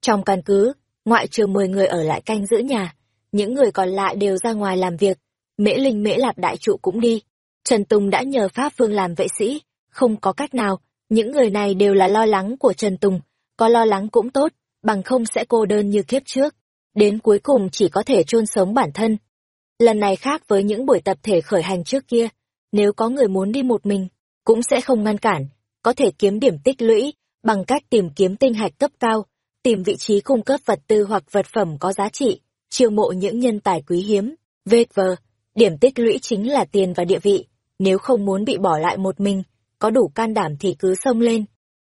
Speaker 1: Trong căn cứ, ngoại trừ 10 người ở lại canh giữ nhà, những người còn lại đều ra ngoài làm việc, Mễ Linh Mễ Lạp đại trụ cũng đi. Trần Tùng đã nhờ Pháp Vương làm vệ sĩ, không có cách nào, những người này đều là lo lắng của Trần Tùng, có lo lắng cũng tốt, bằng không sẽ cô đơn như kiếp trước. Đến cuối cùng chỉ có thể chôn sống bản thân. Lần này khác với những buổi tập thể khởi hành trước kia, nếu có người muốn đi một mình, cũng sẽ không ngăn cản, có thể kiếm điểm tích lũy, bằng cách tìm kiếm tinh hạch cấp cao, tìm vị trí cung cấp vật tư hoặc vật phẩm có giá trị, chiêu mộ những nhân tài quý hiếm. VV, điểm tích lũy chính là tiền và địa vị, nếu không muốn bị bỏ lại một mình, có đủ can đảm thì cứ xông lên.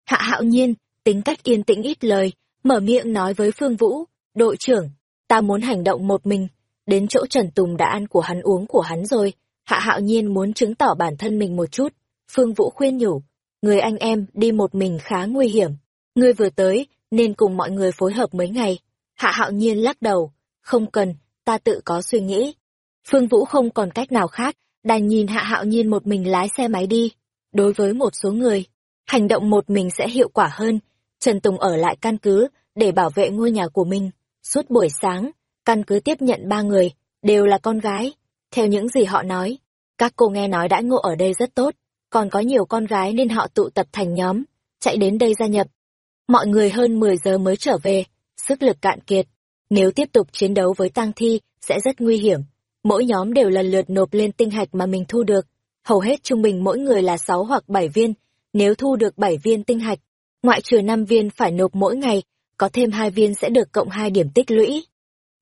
Speaker 1: Hạ hạo nhiên, tính cách yên tĩnh ít lời, mở miệng nói với Phương Vũ, đội trưởng, ta muốn hành động một mình, đến chỗ Trần Tùng đã ăn của hắn uống của hắn rồi, hạ hạo nhiên muốn chứng tỏ bản thân mình một chút, Phương Vũ khuyên nhủ, người anh em đi một mình khá nguy hiểm, ngươi vừa tới, nên cùng mọi người phối hợp mấy ngày, hạ hạo nhiên lắc đầu, không cần, ta tự có suy nghĩ. Phương Vũ không còn cách nào khác, đành nhìn hạ hạo nhiên một mình lái xe máy đi. Đối với một số người, hành động một mình sẽ hiệu quả hơn, Trần Tùng ở lại căn cứ để bảo vệ ngôi nhà của mình. Suốt buổi sáng, căn cứ tiếp nhận ba người, đều là con gái. Theo những gì họ nói, các cô nghe nói đãi ngộ ở đây rất tốt, còn có nhiều con gái nên họ tụ tập thành nhóm, chạy đến đây gia nhập. Mọi người hơn 10 giờ mới trở về, sức lực cạn kiệt. Nếu tiếp tục chiến đấu với tang thi, sẽ rất nguy hiểm. Mỗi nhóm đều lần lượt nộp lên tinh hạch mà mình thu được. Hầu hết trung bình mỗi người là 6 hoặc 7 viên. Nếu thu được 7 viên tinh hạch, ngoại trừ 5 viên phải nộp mỗi ngày, có thêm 2 viên sẽ được cộng 2 điểm tích lũy.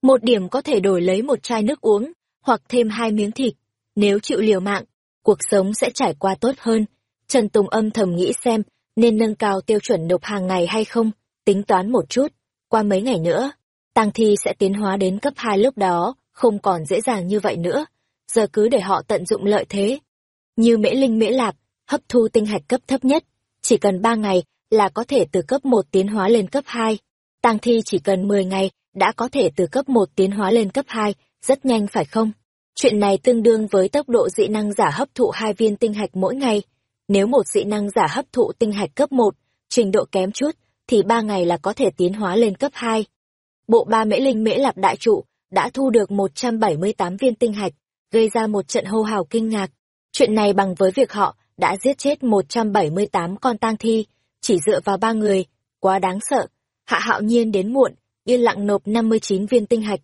Speaker 1: Một điểm có thể đổi lấy một chai nước uống, hoặc thêm hai miếng thịt. Nếu chịu liều mạng, cuộc sống sẽ trải qua tốt hơn. Trần Tùng âm thầm nghĩ xem, nên nâng cao tiêu chuẩn nộp hàng ngày hay không, tính toán một chút. Qua mấy ngày nữa, tăng thi sẽ tiến hóa đến cấp 2 lúc đó, không còn dễ dàng như vậy nữa. Giờ cứ để họ tận dụng lợi thế. Như mễ linh mễ lạp, hấp thu tinh hạch cấp thấp nhất, chỉ cần 3 ngày là có thể từ cấp 1 tiến hóa lên cấp 2. Tăng thi chỉ cần 10 ngày đã có thể từ cấp 1 tiến hóa lên cấp 2, rất nhanh phải không? Chuyện này tương đương với tốc độ dị năng giả hấp thụ hai viên tinh hạch mỗi ngày. Nếu một dị năng giả hấp thụ tinh hạch cấp 1, trình độ kém chút, thì ba ngày là có thể tiến hóa lên cấp 2. Bộ ba mễ linh mễ lạp đại trụ đã thu được 178 viên tinh hạch, gây ra một trận hô hào kinh ngạc. Chuyện này bằng với việc họ đã giết chết 178 con tang thi, chỉ dựa vào ba người, quá đáng sợ. Hạ hạo nhiên đến muộn, yên lặng nộp 59 viên tinh hạch.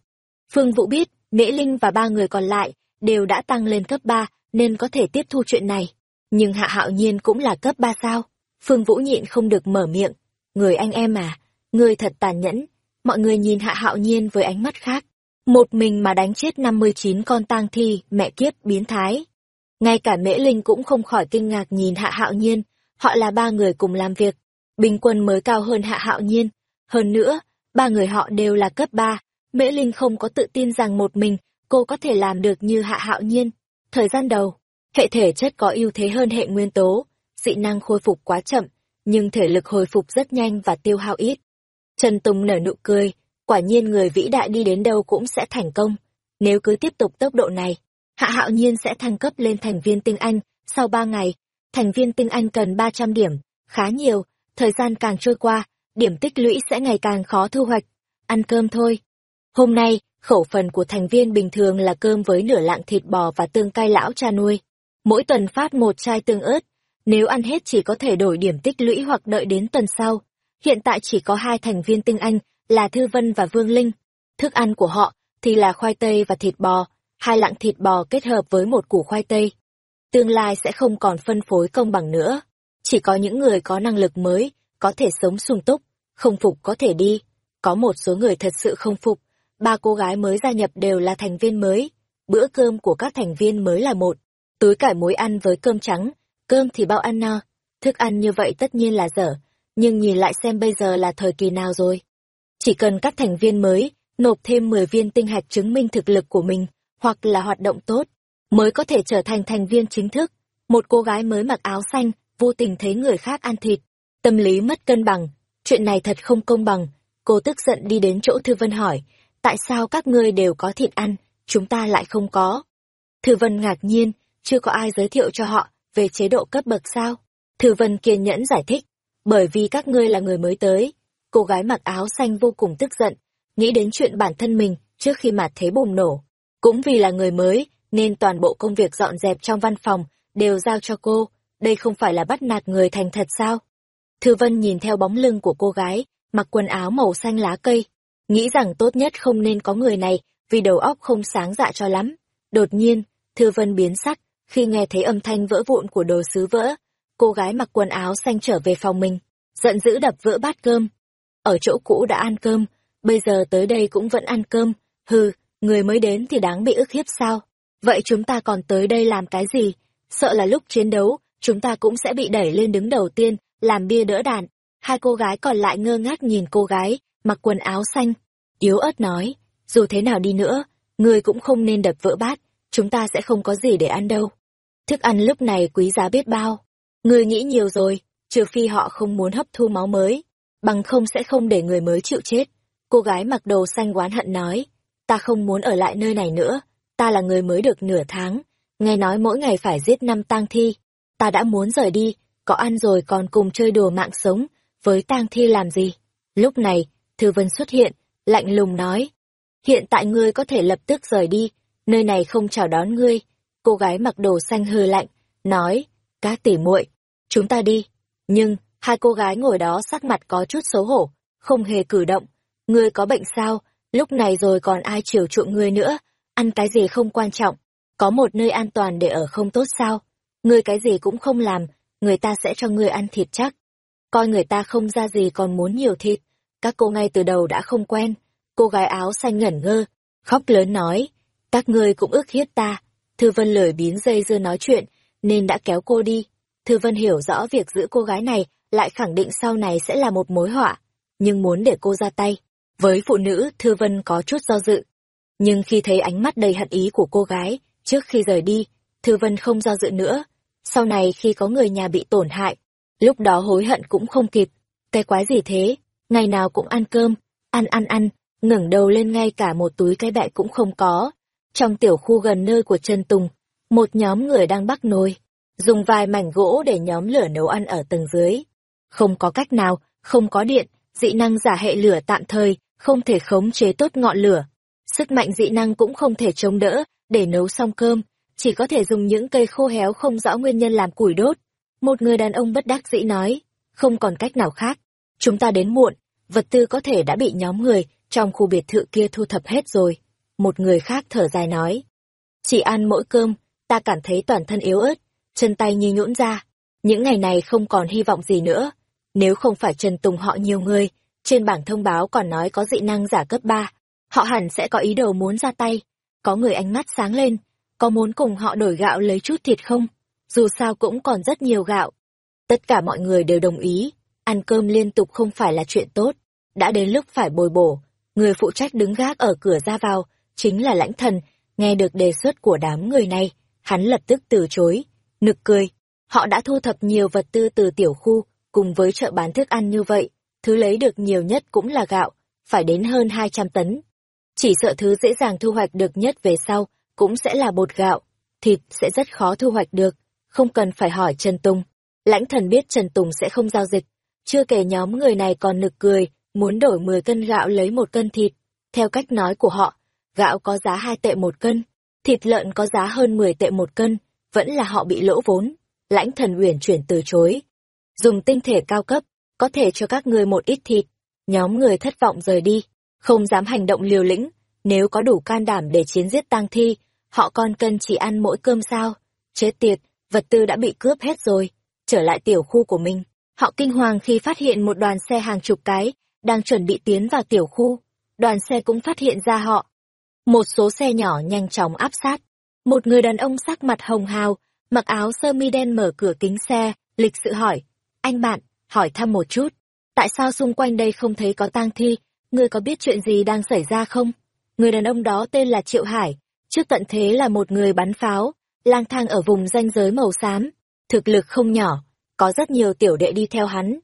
Speaker 1: Phương Vũ biết, Mễ Linh và ba người còn lại đều đã tăng lên cấp 3 nên có thể tiếp thu chuyện này. Nhưng Hạ Hạo Nhiên cũng là cấp 3 sao? Phương Vũ nhịn không được mở miệng. Người anh em à, người thật tàn nhẫn. Mọi người nhìn Hạ Hạo Nhiên với ánh mắt khác. Một mình mà đánh chết 59 con tang thi, mẹ kiếp biến thái. Ngay cả Mễ Linh cũng không khỏi kinh ngạc nhìn Hạ Hạo Nhiên, họ là ba người cùng làm việc. Bình quân mới cao hơn Hạ Hạo Nhiên. Hơn nữa, ba người họ đều là cấp 3. Mễ Linh không có tự tin rằng một mình cô có thể làm được như Hạ Hạo Nhiên. Thời gian đầu, hệ thể chất có ưu thế hơn hệ nguyên tố. dị năng khôi phục quá chậm, nhưng thể lực hồi phục rất nhanh và tiêu hao ít. Trần Tùng nở nụ cười, quả nhiên người vĩ đại đi đến đâu cũng sẽ thành công. Nếu cứ tiếp tục tốc độ này, Hạ Hạo Nhiên sẽ thăng cấp lên thành viên tinh anh, sau 3 ngày, thành viên tinh anh cần 300 điểm, khá nhiều, thời gian càng trôi qua, điểm tích lũy sẽ ngày càng khó thu hoạch. Ăn cơm thôi. Hôm nay, khẩu phần của thành viên bình thường là cơm với nửa lạng thịt bò và tương cay lão cha nuôi. Mỗi tuần phát một chai tương ớt, nếu ăn hết chỉ có thể đổi điểm tích lũy hoặc đợi đến tuần sau. Hiện tại chỉ có hai thành viên tinh anh là Thư Vân và Vương Linh. Thức ăn của họ thì là khoai tây và thịt bò, hai lạng thịt bò kết hợp với một củ khoai tây. Tương lai sẽ không còn phân phối công bằng nữa. Chỉ có những người có năng lực mới, có thể sống sung túc, không phục có thể đi. Có một số người thật sự không phục, ba cô gái mới gia nhập đều là thành viên mới. Bữa cơm của các thành viên mới là một, túi cải muối ăn với cơm trắng, cơm thì bao ăn no. Thức ăn như vậy tất nhiên là dở, nhưng nhìn lại xem bây giờ là thời kỳ nào rồi. Chỉ cần các thành viên mới nộp thêm 10 viên tinh hạch chứng minh thực lực của mình, hoặc là hoạt động tốt, mới có thể trở thành thành viên chính thức. Một cô gái mới mặc áo xanh, vô tình thấy người khác ăn thịt, tâm lý mất cân bằng, chuyện này thật không công bằng. Cô tức giận đi đến chỗ Thư Vân hỏi, tại sao các ngươi đều có thịt ăn, chúng ta lại không có? Thư Vân ngạc nhiên, chưa có ai giới thiệu cho họ về chế độ cấp bậc sao? Thư Vân kiên nhẫn giải thích, bởi vì các ngươi là người mới tới. Cô gái mặc áo xanh vô cùng tức giận, nghĩ đến chuyện bản thân mình trước khi mà thế bùng nổ. Cũng vì là người mới, nên toàn bộ công việc dọn dẹp trong văn phòng đều giao cho cô, đây không phải là bắt nạt người thành thật sao? Thư Vân nhìn theo bóng lưng của cô gái, mặc quần áo màu xanh lá cây, nghĩ rằng tốt nhất không nên có người này vì đầu óc không sáng dạ cho lắm. Đột nhiên, Thư Vân biến sắc khi nghe thấy âm thanh vỡ vụn của đồ sứ vỡ. Cô gái mặc quần áo xanh trở về phòng mình, giận dữ đập vỡ bát cơm. Ở chỗ cũ đã ăn cơm, bây giờ tới đây cũng vẫn ăn cơm, hừ, người mới đến thì đáng bị ức hiếp sao? Vậy chúng ta còn tới đây làm cái gì? Sợ là lúc chiến đấu, chúng ta cũng sẽ bị đẩy lên đứng đầu tiên, làm bia đỡ đạn. Hai cô gái còn lại ngơ ngác nhìn cô gái, mặc quần áo xanh. Yếu ớt nói, dù thế nào đi nữa, người cũng không nên đập vỡ bát, chúng ta sẽ không có gì để ăn đâu. Thức ăn lúc này quý giá biết bao. Người nghĩ nhiều rồi, trừ phi họ không muốn hấp thu máu mới, bằng không sẽ không để người mới chịu chết. Cô gái mặc đồ xanh oán hận nói, ta không muốn ở lại nơi này nữa, ta là người mới được nửa tháng, nghe nói mỗi ngày phải giết năm tang thi, ta đã muốn rời đi, có ăn rồi còn cùng chơi đùa mạng sống, với tang thi làm gì? Lúc này, Thư Vân xuất hiện, lạnh lùng nói, hiện tại ngươi có thể lập tức rời đi, nơi này không chào đón ngươi. Cô gái mặc đồ xanh hư lạnh, nói, Cá tỉ muội, chúng ta đi. Nhưng, hai cô gái ngồi đó sắc mặt có chút xấu hổ, không hề cử động. Ngươi có bệnh sao? Lúc này rồi còn ai chiều chuộng ngươi nữa? Ăn cái gì không quan trọng, có một nơi an toàn để ở không tốt sao? Ngươi cái gì cũng không làm, người ta sẽ cho ngươi ăn thịt chắc. Coi người ta không ra gì còn muốn nhiều thịt. Các cô ngay từ đầu đã không quen. Cô gái áo xanh ngẩn ngơ, khóc lớn nói. Các ngươi cũng ước hiếp ta. Thư Vân lười biến dây dưa nói chuyện, nên đã kéo cô đi. Thư Vân hiểu rõ việc giữ cô gái này lại khẳng định sau này sẽ là một mối họa, nhưng muốn để cô ra tay. Với phụ nữ, Thư Vân có chút do dự. Nhưng khi thấy ánh mắt đầy hận ý của cô gái, trước khi rời đi, Thư Vân không do dự nữa. Sau này khi có người nhà bị tổn hại, lúc đó hối hận cũng không kịp. Cái quái gì thế? Ngày nào cũng ăn cơm, ăn ăn ăn, ngẩng đầu lên ngay cả một túi cái bẹ cũng không có. Trong tiểu khu gần nơi của Trần Tùng, một nhóm người đang bắt nồi, dùng vài mảnh gỗ để nhóm lửa nấu ăn ở tầng dưới. Không có cách nào, không có điện, dị năng giả hệ lửa tạm thời, không thể khống chế tốt ngọn lửa. Sức mạnh dị năng cũng không thể chống đỡ, để nấu xong cơm, chỉ có thể dùng những cây khô héo không rõ nguyên nhân làm củi đốt. Một người đàn ông bất đắc dĩ nói, không còn cách nào khác. Chúng ta đến muộn, vật tư có thể đã bị nhóm người trong khu biệt thự kia thu thập hết rồi. Một người khác thở dài nói, chỉ ăn mỗi cơm, ta cảm thấy toàn thân yếu ớt, chân tay như nhũn ra. Những ngày này không còn hy vọng gì nữa. Nếu không phải Trần Tùng họ nhiều người, trên bảng thông báo còn nói có dị năng giả cấp 3, họ hẳn sẽ có ý đồ muốn ra tay. Có người ánh mắt sáng lên, có muốn cùng họ đổi gạo lấy chút thịt không? Dù sao cũng còn rất nhiều gạo. Tất cả mọi người đều đồng ý, ăn cơm liên tục không phải là chuyện tốt. Đã đến lúc phải bồi bổ, người phụ trách đứng gác ở cửa ra vào, chính là lãnh thần, nghe được đề xuất của đám người này, hắn lập tức từ chối, nực cười. Họ đã thu thập nhiều vật tư từ tiểu khu, cùng với chợ bán thức ăn như vậy, thứ lấy được nhiều nhất cũng là gạo, phải đến hơn 200 tấn. Chỉ sợ thứ dễ dàng thu hoạch được nhất về sau, cũng sẽ là bột gạo, thịt sẽ rất khó thu hoạch được, không cần phải hỏi Trần Tùng. Lãnh thần biết Trần Tùng sẽ không giao dịch, chưa kể nhóm người này còn nực cười, muốn đổi 10 cân gạo lấy một cân thịt. Theo cách nói của họ, gạo có giá 2 tệ một cân, thịt lợn có giá hơn 10 tệ một cân, vẫn là họ bị lỗ vốn. Lãnh thần uyển chuyển từ chối. Dùng tinh thể cao cấp, có thể cho các người một ít thịt. Nhóm người thất vọng rời đi, không dám hành động liều lĩnh, nếu có đủ can đảm để chiến giết tang thi, họ còn cần chỉ ăn mỗi cơm sao? Chết tiệt, vật tư đã bị cướp hết rồi, trở lại tiểu khu của mình. Họ kinh hoàng khi phát hiện một đoàn xe hàng chục cái, đang chuẩn bị tiến vào tiểu khu. Đoàn xe cũng phát hiện ra họ. Một số xe nhỏ nhanh chóng áp sát. Một người đàn ông sắc mặt hồng hào, mặc áo sơ mi đen mở cửa kính xe, lịch sự hỏi. Anh bạn, hỏi thăm một chút. Tại sao xung quanh đây không thấy có tang thi? Ngươi có biết chuyện gì đang xảy ra không? Người đàn ông đó tên là Triệu Hải, trước tận thế là một người bắn pháo, lang thang ở vùng ranh giới màu xám, thực lực không nhỏ, có rất nhiều tiểu đệ đi theo hắn.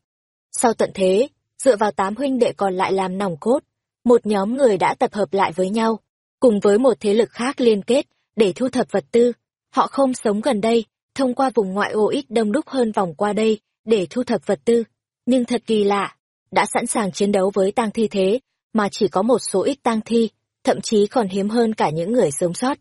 Speaker 1: Sau tận thế, dựa vào tám huynh đệ còn lại làm nòng cốt, một nhóm người đã tập hợp lại với nhau, cùng với một thế lực khác liên kết để thu thập vật tư. Họ không sống gần đây, thông qua vùng ngoại ô ít đông đúc hơn vòng qua đây để thu thập vật tư. Nhưng thật kỳ lạ, đã sẵn sàng chiến đấu với tang thi thế, mà chỉ có một số ít tang thi, thậm chí còn hiếm hơn cả những người sống sót.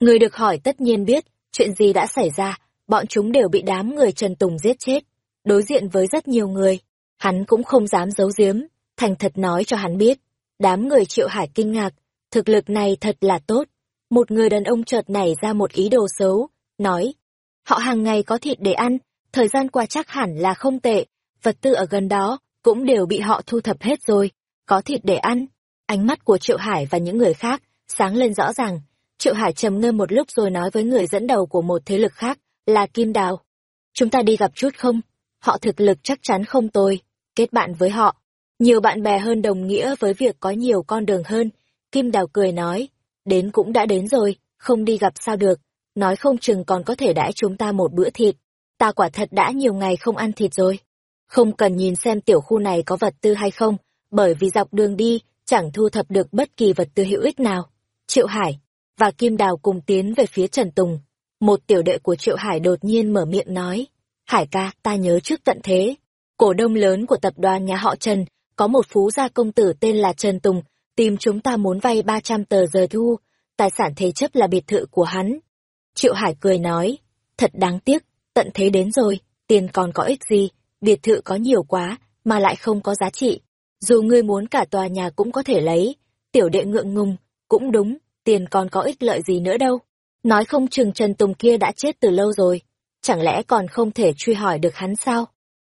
Speaker 1: Người được hỏi tất nhiên biết, chuyện gì đã xảy ra, bọn chúng đều bị đám người Trần Tùng giết chết. Đối diện với rất nhiều người, hắn cũng không dám giấu giếm, thành thật nói cho hắn biết. Đám người Triệu Hải kinh ngạc, thực lực này thật là tốt. Một người đàn ông chợt nảy ra một ý đồ xấu, nói, họ hàng ngày có thịt để ăn, thời gian qua chắc hẳn là không tệ, vật tư ở gần đó cũng đều bị họ thu thập hết rồi, có thịt để ăn. Ánh mắt của Triệu Hải và những người khác sáng lên rõ ràng. Triệu Hải trầm ngâm một lúc rồi nói với người dẫn đầu của một thế lực khác, là Kim Đào. Chúng ta đi gặp chút không? Họ thực lực chắc chắn không tồi, kết bạn với họ. Nhiều bạn bè hơn đồng nghĩa với việc có nhiều con đường hơn. Kim Đào cười nói, đến cũng đã đến rồi, không đi gặp sao được, nói không chừng còn có thể đãi chúng ta một bữa thịt. Ta quả thật đã nhiều ngày không ăn thịt rồi. Không cần nhìn xem tiểu khu này có vật tư hay không, bởi vì dọc đường đi, chẳng thu thập được bất kỳ vật tư hữu ích nào. Triệu Hải và Kim Đào cùng tiến về phía Trần Tùng. Một tiểu đệ của Triệu Hải đột nhiên mở miệng nói, Hải ca, ta nhớ trước tận thế. Cổ đông lớn của tập đoàn nhà họ Trần, có một phú gia công tử tên là Trần Tùng, tìm chúng ta muốn vay 300 tờ giờ thu, tài sản thế chấp là biệt thự của hắn. Triệu Hải cười nói, thật đáng tiếc, tận thế đến rồi, tiền còn có ích gì, biệt thự có nhiều quá, mà lại không có giá trị. Dù ngươi muốn cả tòa nhà cũng có thể lấy, tiểu đệ ngượng ngùng, cũng đúng, tiền còn có ích lợi gì nữa đâu. Nói không chừng Trần Tùng kia đã chết từ lâu rồi, chẳng lẽ còn không thể truy hỏi được hắn sao?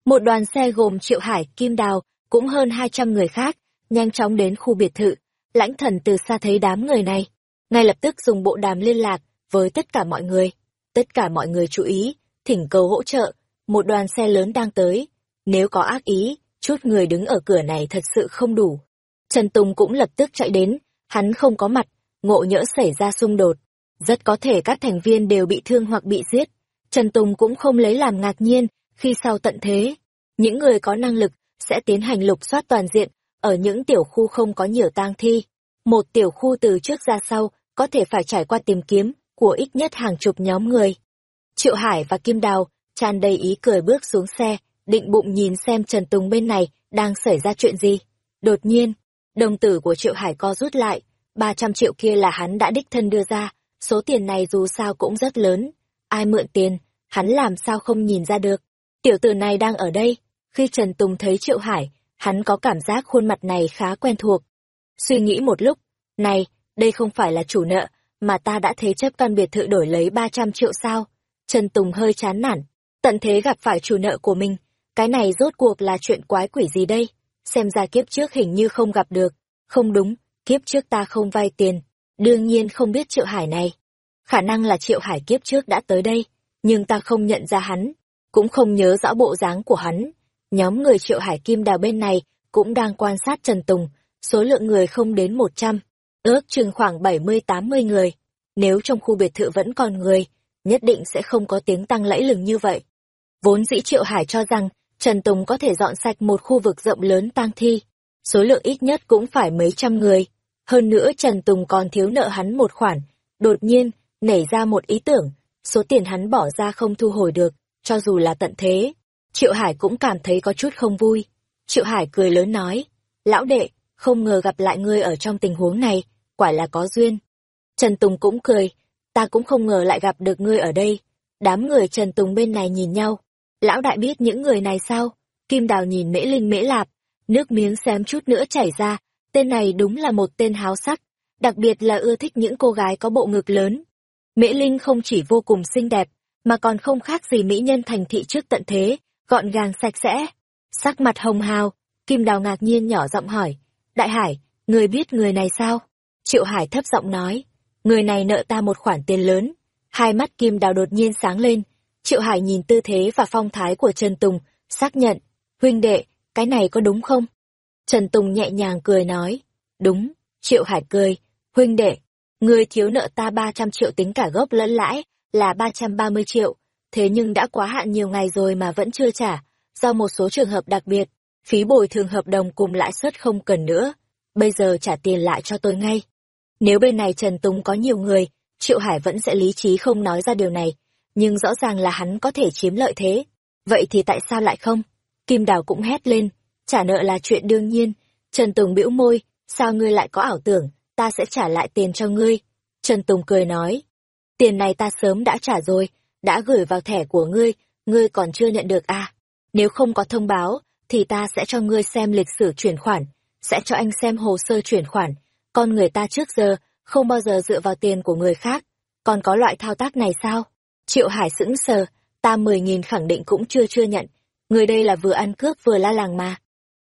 Speaker 1: Một đoàn xe gồm Triệu Hải, Kim Đào, cũng hơn 200 người khác, nhanh chóng đến khu biệt thự. Lãnh thần từ xa thấy đám người này, ngay lập tức dùng bộ đàm liên lạc với tất cả mọi người. Tất cả mọi người chú ý, thỉnh cầu hỗ trợ, một đoàn xe lớn đang tới. Nếu có ác ý, chút người đứng ở cửa này thật sự không đủ. Trần Tùng cũng lập tức chạy đến, hắn không có mặt, ngộ nhỡ xảy ra xung đột. Rất có thể các thành viên đều bị thương hoặc bị giết. Trần Tùng cũng không lấy làm ngạc nhiên khi sau tận thế. Những người có năng lực sẽ tiến hành lục soát toàn diện ở những tiểu khu không có nhiều tang thi. Một tiểu khu từ trước ra sau có thể phải trải qua tìm kiếm của ít nhất hàng chục nhóm người. Triệu Hải và Kim Đào tràn đầy ý cười bước xuống xe, định bụng nhìn xem Trần Tùng bên này đang xảy ra chuyện gì. Đột nhiên, đồng tử của Triệu Hải co rút lại, 300 triệu kia là hắn đã đích thân đưa ra, số tiền này dù sao cũng rất lớn. Ai mượn tiền, hắn làm sao không nhìn ra được. Tiểu tử này đang ở đây, khi Trần Tùng thấy Triệu Hải, hắn có cảm giác khuôn mặt này khá quen thuộc. Suy nghĩ một lúc, này, đây không phải là chủ nợ, mà ta đã thế chấp căn biệt thự đổi lấy 300 triệu sao? Trần Tùng hơi chán nản, tận thế gặp phải chủ nợ của mình, cái này rốt cuộc là chuyện quái quỷ gì đây? Xem ra kiếp trước hình như không gặp được. Không đúng, kiếp trước ta không vay tiền. Đương nhiên không biết Triệu Hải này. Khả năng là Triệu Hải kiếp trước đã tới đây, nhưng ta không nhận ra hắn, cũng không nhớ rõ bộ dáng của hắn. Nhóm người Triệu Hải Kim Đào bên này cũng đang quan sát Trần Tùng, số lượng người không đến 100, ước chừng khoảng 70-80 người. Nếu trong khu biệt thự vẫn còn người, nhất định sẽ không có tiếng tăng lẫy lừng như vậy. Vốn dĩ Triệu Hải cho rằng Trần Tùng có thể dọn sạch một khu vực rộng lớn tang thi. Số lượng ít nhất cũng phải mấy trăm người. Hơn nữa Trần Tùng còn thiếu nợ hắn một khoản. Đột nhiên, nảy ra một ý tưởng, số tiền hắn bỏ ra không thu hồi được, cho dù là tận thế. Triệu Hải cũng cảm thấy có chút không vui. Triệu Hải cười lớn nói, lão đệ, không ngờ gặp lại ngươi ở trong tình huống này, quả là có duyên. Trần Tùng cũng cười, ta cũng không ngờ lại gặp được ngươi ở đây. Đám người Trần Tùng bên này nhìn nhau. Lão đại biết những người này sao? Kim Đào nhìn Mễ Linh Mễ Lạp, nước miếng xém chút nữa chảy ra. Tên này đúng là một tên háo sắc, đặc biệt là ưa thích những cô gái có bộ ngực lớn. Mễ Linh không chỉ vô cùng xinh đẹp, mà còn không khác gì mỹ nhân thành thị trước tận thế, gọn gàng sạch sẽ. Sắc mặt hồng hào, Kim Đào ngạc nhiên nhỏ giọng hỏi, Đại Hải, người biết người này sao? Triệu Hải thấp giọng nói, người này nợ ta một khoản tiền lớn. Hai mắt Kim Đào đột nhiên sáng lên, Triệu Hải nhìn tư thế và phong thái của Trần Tùng, xác nhận, huynh đệ, cái này có đúng không? Trần Tùng nhẹ nhàng cười nói, đúng, Triệu Hải cười, huynh đệ, người thiếu nợ ta 300 triệu tính cả gốc lẫn lãi, là 330 triệu, thế nhưng đã quá hạn nhiều ngày rồi mà vẫn chưa trả, do một số trường hợp đặc biệt, phí bồi thường hợp đồng cùng lãi suất không cần nữa, bây giờ trả tiền lại cho tôi ngay. Nếu bên này Trần Tùng có nhiều người, Triệu Hải vẫn sẽ lý trí không nói ra điều này, nhưng rõ ràng là hắn có thể chiếm lợi thế. Vậy thì tại sao lại không? Kim Đào cũng hét lên, trả nợ là chuyện đương nhiên. Trần Tùng bĩu môi, sao ngươi lại có ảo tưởng, ta sẽ trả lại tiền cho ngươi. Trần Tùng cười nói, tiền này ta sớm đã trả rồi, đã gửi vào thẻ của ngươi, ngươi còn chưa nhận được à. Nếu không có thông báo, thì ta sẽ cho ngươi xem lịch sử chuyển khoản, sẽ cho anh xem hồ sơ chuyển khoản. Con người ta trước giờ, không bao giờ dựa vào tiền của người khác. Còn có loại thao tác này sao? Triệu Hải sững sờ, ta mười nghìn khẳng định cũng chưa chưa nhận. Người đây là vừa ăn cướp vừa la làng mà.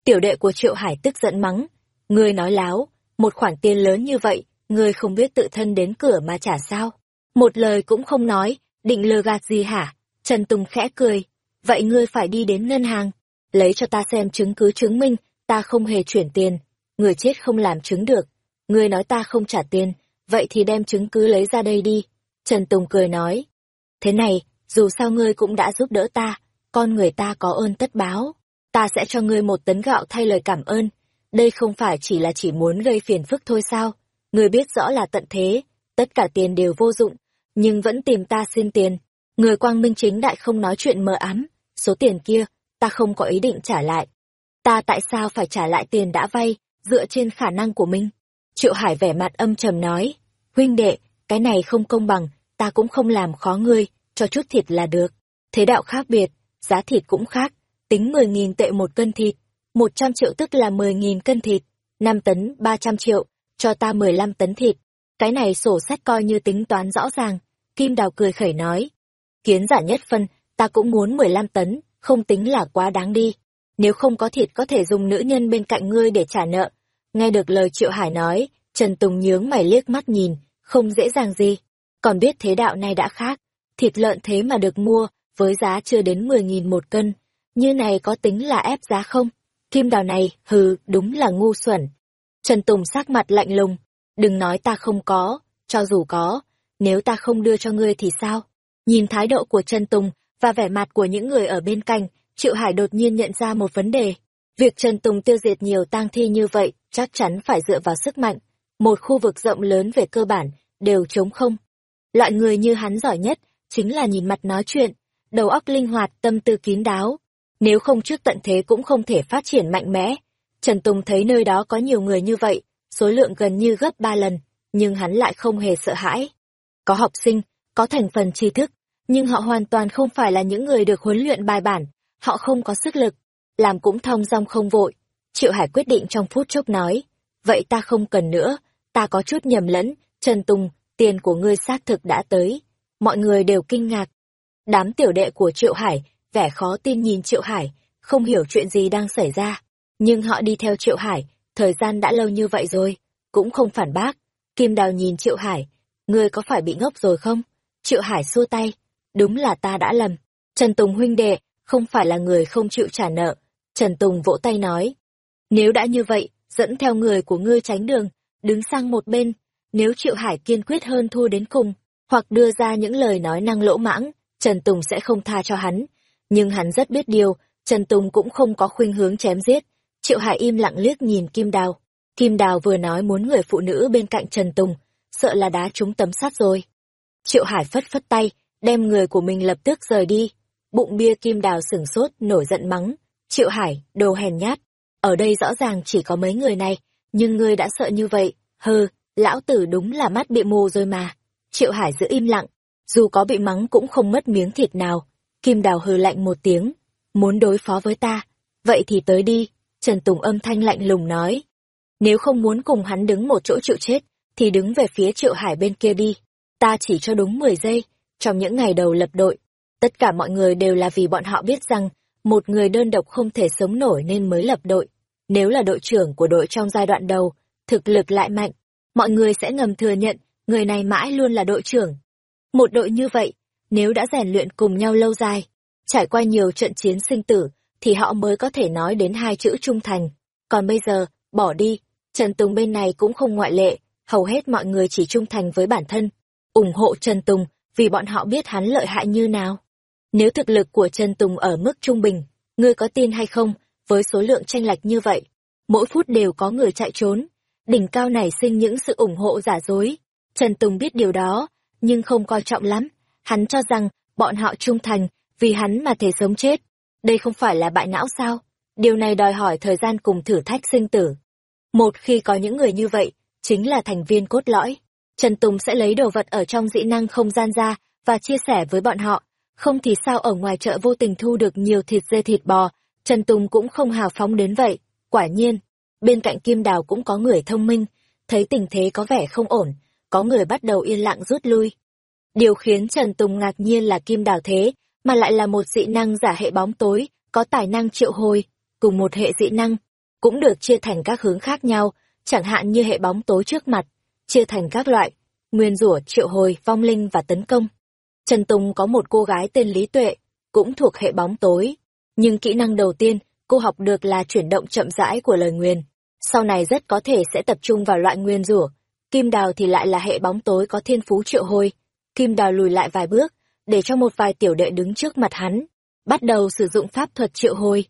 Speaker 1: Tiểu đệ của Triệu Hải tức giận mắng. Ngươi nói láo, một khoản tiền lớn như vậy, ngươi không biết tự thân đến cửa mà trả sao. Một lời cũng không nói, định lừa gạt gì hả? Trần Tùng khẽ cười. Vậy ngươi phải đi đến ngân hàng, lấy cho ta xem chứng cứ chứng minh, ta không hề chuyển tiền. Người chết không làm chứng được. Ngươi nói ta không trả tiền, vậy thì đem chứng cứ lấy ra đây đi. Trần Tùng cười nói. Thế này, dù sao ngươi cũng đã giúp đỡ ta, con người ta có ơn tất báo. Ta sẽ cho ngươi một tấn gạo thay lời cảm ơn. Đây không phải chỉ là chỉ muốn gây phiền phức thôi sao? Ngươi biết rõ là tận thế, tất cả tiền đều vô dụng, nhưng vẫn tìm ta xin tiền. Người quang minh chính đại không nói chuyện mờ ám, số tiền kia, ta không có ý định trả lại. Ta tại sao phải trả lại tiền đã vay, dựa trên khả năng của mình? Triệu Hải vẻ mặt âm trầm nói, huynh đệ, cái này không công bằng, ta cũng không làm khó ngươi, cho chút thịt là được. Thế đạo khác biệt, giá thịt cũng khác, tính 10.000 tệ một cân thịt, 100 triệu tức là 10.000 cân thịt, 5 tấn 300 triệu, cho ta 15 tấn thịt. Cái này sổ sách coi như tính toán rõ ràng, Kim Đào cười khẩy nói. Kiến giả nhất phân, ta cũng muốn 15 tấn, không tính là quá đáng đi. Nếu không có thịt có thể dùng nữ nhân bên cạnh ngươi để trả nợ. Nghe được lời Triệu Hải nói, Trần Tùng nhướng mày liếc mắt nhìn, không dễ dàng gì. Còn biết thế đạo này đã khác, thịt lợn thế mà được mua, với giá chưa đến 10.000 một cân. Như này có tính là ép giá không? Kim đào này, hừ, đúng là ngu xuẩn. Trần Tùng sắc mặt lạnh lùng, đừng nói ta không có, cho dù có, nếu ta không đưa cho ngươi thì sao? Nhìn thái độ của Trần Tùng và vẻ mặt của những người ở bên cạnh, Triệu Hải đột nhiên nhận ra một vấn đề. Việc Trần Tùng tiêu diệt nhiều tang thi như vậy chắc chắn phải dựa vào sức mạnh. Một khu vực rộng lớn về cơ bản, đều chống không. Loại người như hắn giỏi nhất, chính là nhìn mặt nói chuyện, đầu óc linh hoạt, tâm tư kín đáo. Nếu không trước tận thế cũng không thể phát triển mạnh mẽ. Trần Tùng thấy nơi đó có nhiều người như vậy, số lượng gần như gấp ba lần, nhưng hắn lại không hề sợ hãi. Có học sinh, có thành phần tri thức, nhưng họ hoàn toàn không phải là những người được huấn luyện bài bản, họ không có sức lực, làm cũng thông dong không vội. Triệu Hải quyết định trong phút chốc nói, vậy ta không cần nữa, ta có chút nhầm lẫn, Trần Tùng, tiền của ngươi xác thực đã tới. Mọi người đều kinh ngạc. Đám tiểu đệ của Triệu Hải, vẻ khó tin nhìn Triệu Hải, không hiểu chuyện gì đang xảy ra. Nhưng họ đi theo Triệu Hải, thời gian đã lâu như vậy rồi, cũng không phản bác. Kim Đào nhìn Triệu Hải, ngươi có phải bị ngốc rồi không? Triệu Hải xua tay, đúng là ta đã lầm. Trần Tùng huynh đệ, không phải là người không chịu trả nợ. Trần Tùng vỗ tay nói, nếu đã như vậy, dẫn theo người của ngươi tránh đường, đứng sang một bên. Nếu Triệu Hải kiên quyết hơn thua đến cùng, hoặc đưa ra những lời nói năng lỗ mãng, Trần Tùng sẽ không tha cho hắn. Nhưng hắn rất biết điều, Trần Tùng cũng không có khuynh hướng chém giết. Triệu Hải im lặng liếc nhìn Kim Đào. Kim Đào vừa nói muốn người phụ nữ bên cạnh Trần Tùng, sợ là đá trúng tấm sắt rồi. Triệu Hải phất phất tay, đem người của mình lập tức rời đi. Bụng bia Kim Đào sửng sốt, nổi giận mắng. Triệu Hải, đồ hèn nhát. Ở đây rõ ràng chỉ có mấy người này, nhưng ngươi đã sợ như vậy. Hừ, lão tử đúng là mắt bị mù rồi mà. Triệu Hải giữ im lặng, dù có bị mắng cũng không mất miếng thịt nào. Kim Đào hừ lạnh một tiếng, muốn đối phó với ta, vậy thì tới đi, Trần Tùng âm thanh lạnh lùng nói. Nếu không muốn cùng hắn đứng một chỗ chịu chết, thì đứng về phía Triệu Hải bên kia đi. Ta chỉ cho đúng 10 giây, trong những ngày đầu lập đội. Tất cả mọi người đều là vì bọn họ biết rằng, một người đơn độc không thể sống nổi nên mới lập đội. Nếu là đội trưởng của đội trong giai đoạn đầu, thực lực lại mạnh, mọi người sẽ ngầm thừa nhận, người này mãi luôn là đội trưởng. Một đội như vậy, nếu đã rèn luyện cùng nhau lâu dài, trải qua nhiều trận chiến sinh tử, thì họ mới có thể nói đến hai chữ trung thành. Còn bây giờ, bỏ đi, Trần Tùng bên này cũng không ngoại lệ, hầu hết mọi người chỉ trung thành với bản thân, ủng hộ Trần Tùng vì bọn họ biết hắn lợi hại như nào. Nếu thực lực của Trần Tùng ở mức trung bình, ngươi có tin hay không, với số lượng tranh lệch như vậy, mỗi phút đều có người chạy trốn, đỉnh cao này sinh những sự ủng hộ giả dối. Trần Tùng biết điều đó, nhưng không coi trọng lắm, hắn cho rằng bọn họ trung thành, vì hắn mà thể sống chết. Đây không phải là bại não sao? Điều này đòi hỏi thời gian cùng thử thách sinh tử. Một khi có những người như vậy, chính là thành viên cốt lõi. Trần Tùng sẽ lấy đồ vật ở trong dĩ năng không gian ra và chia sẻ với bọn họ. Không thì sao ở ngoài chợ vô tình thu được nhiều thịt dê thịt bò, Trần Tùng cũng không hào phóng đến vậy. Quả nhiên, bên cạnh Kim Đào cũng có người thông minh, thấy tình thế có vẻ không ổn, có người bắt đầu yên lặng rút lui. Điều khiến Trần Tùng ngạc nhiên là Kim Đào thế, mà lại là một dị năng giả hệ bóng tối, có tài năng triệu hồi, cùng một hệ dị năng, cũng được chia thành các hướng khác nhau, chẳng hạn như hệ bóng tối trước mặt, chia thành các loại, nguyên rủa, triệu hồi, vong linh và tấn công. Trần Tùng có một cô gái tên Lý Tuệ, cũng thuộc hệ bóng tối, nhưng kỹ năng đầu tiên cô học được là chuyển động chậm rãi của lời nguyền. Sau này rất có thể sẽ tập trung vào loại nguyên rủa. Kim Đào thì lại là hệ bóng tối có thiên phú triệu hồi. Kim Đào lùi lại vài bước, để cho một vài tiểu đệ đứng trước mặt hắn, bắt đầu sử dụng pháp thuật triệu hồi.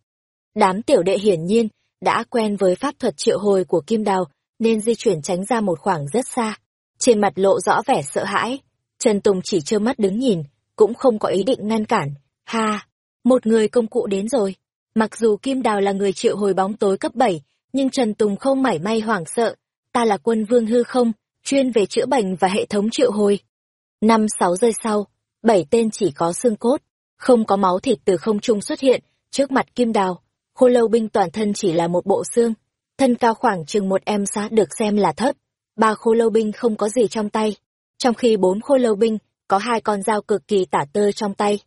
Speaker 1: Đám tiểu đệ hiển nhiên đã quen với pháp thuật triệu hồi của Kim Đào, nên di chuyển tránh ra một khoảng rất xa. Trên mặt lộ rõ vẻ sợ hãi, Trần Tùng chỉ trơ mắt đứng nhìn, cũng không có ý định ngăn cản. Ha, một người công cụ đến rồi. Mặc dù Kim Đào là người triệu hồi bóng tối cấp 7, nhưng Trần Tùng không mảy may hoảng sợ. Ta là quân vương hư không, chuyên về chữa bệnh và hệ thống triệu hồi. Năm sáu giây sau, bảy tên chỉ có xương cốt, không có máu thịt từ không trung xuất hiện, trước mặt Kim Đào. Khô lâu binh toàn thân chỉ là một bộ xương, thân cao khoảng chừng một em xá được xem là thấp. Ba khô lâu binh không có gì trong tay, trong khi bốn khô lâu binh có hai con dao cực kỳ tả tơ trong tay.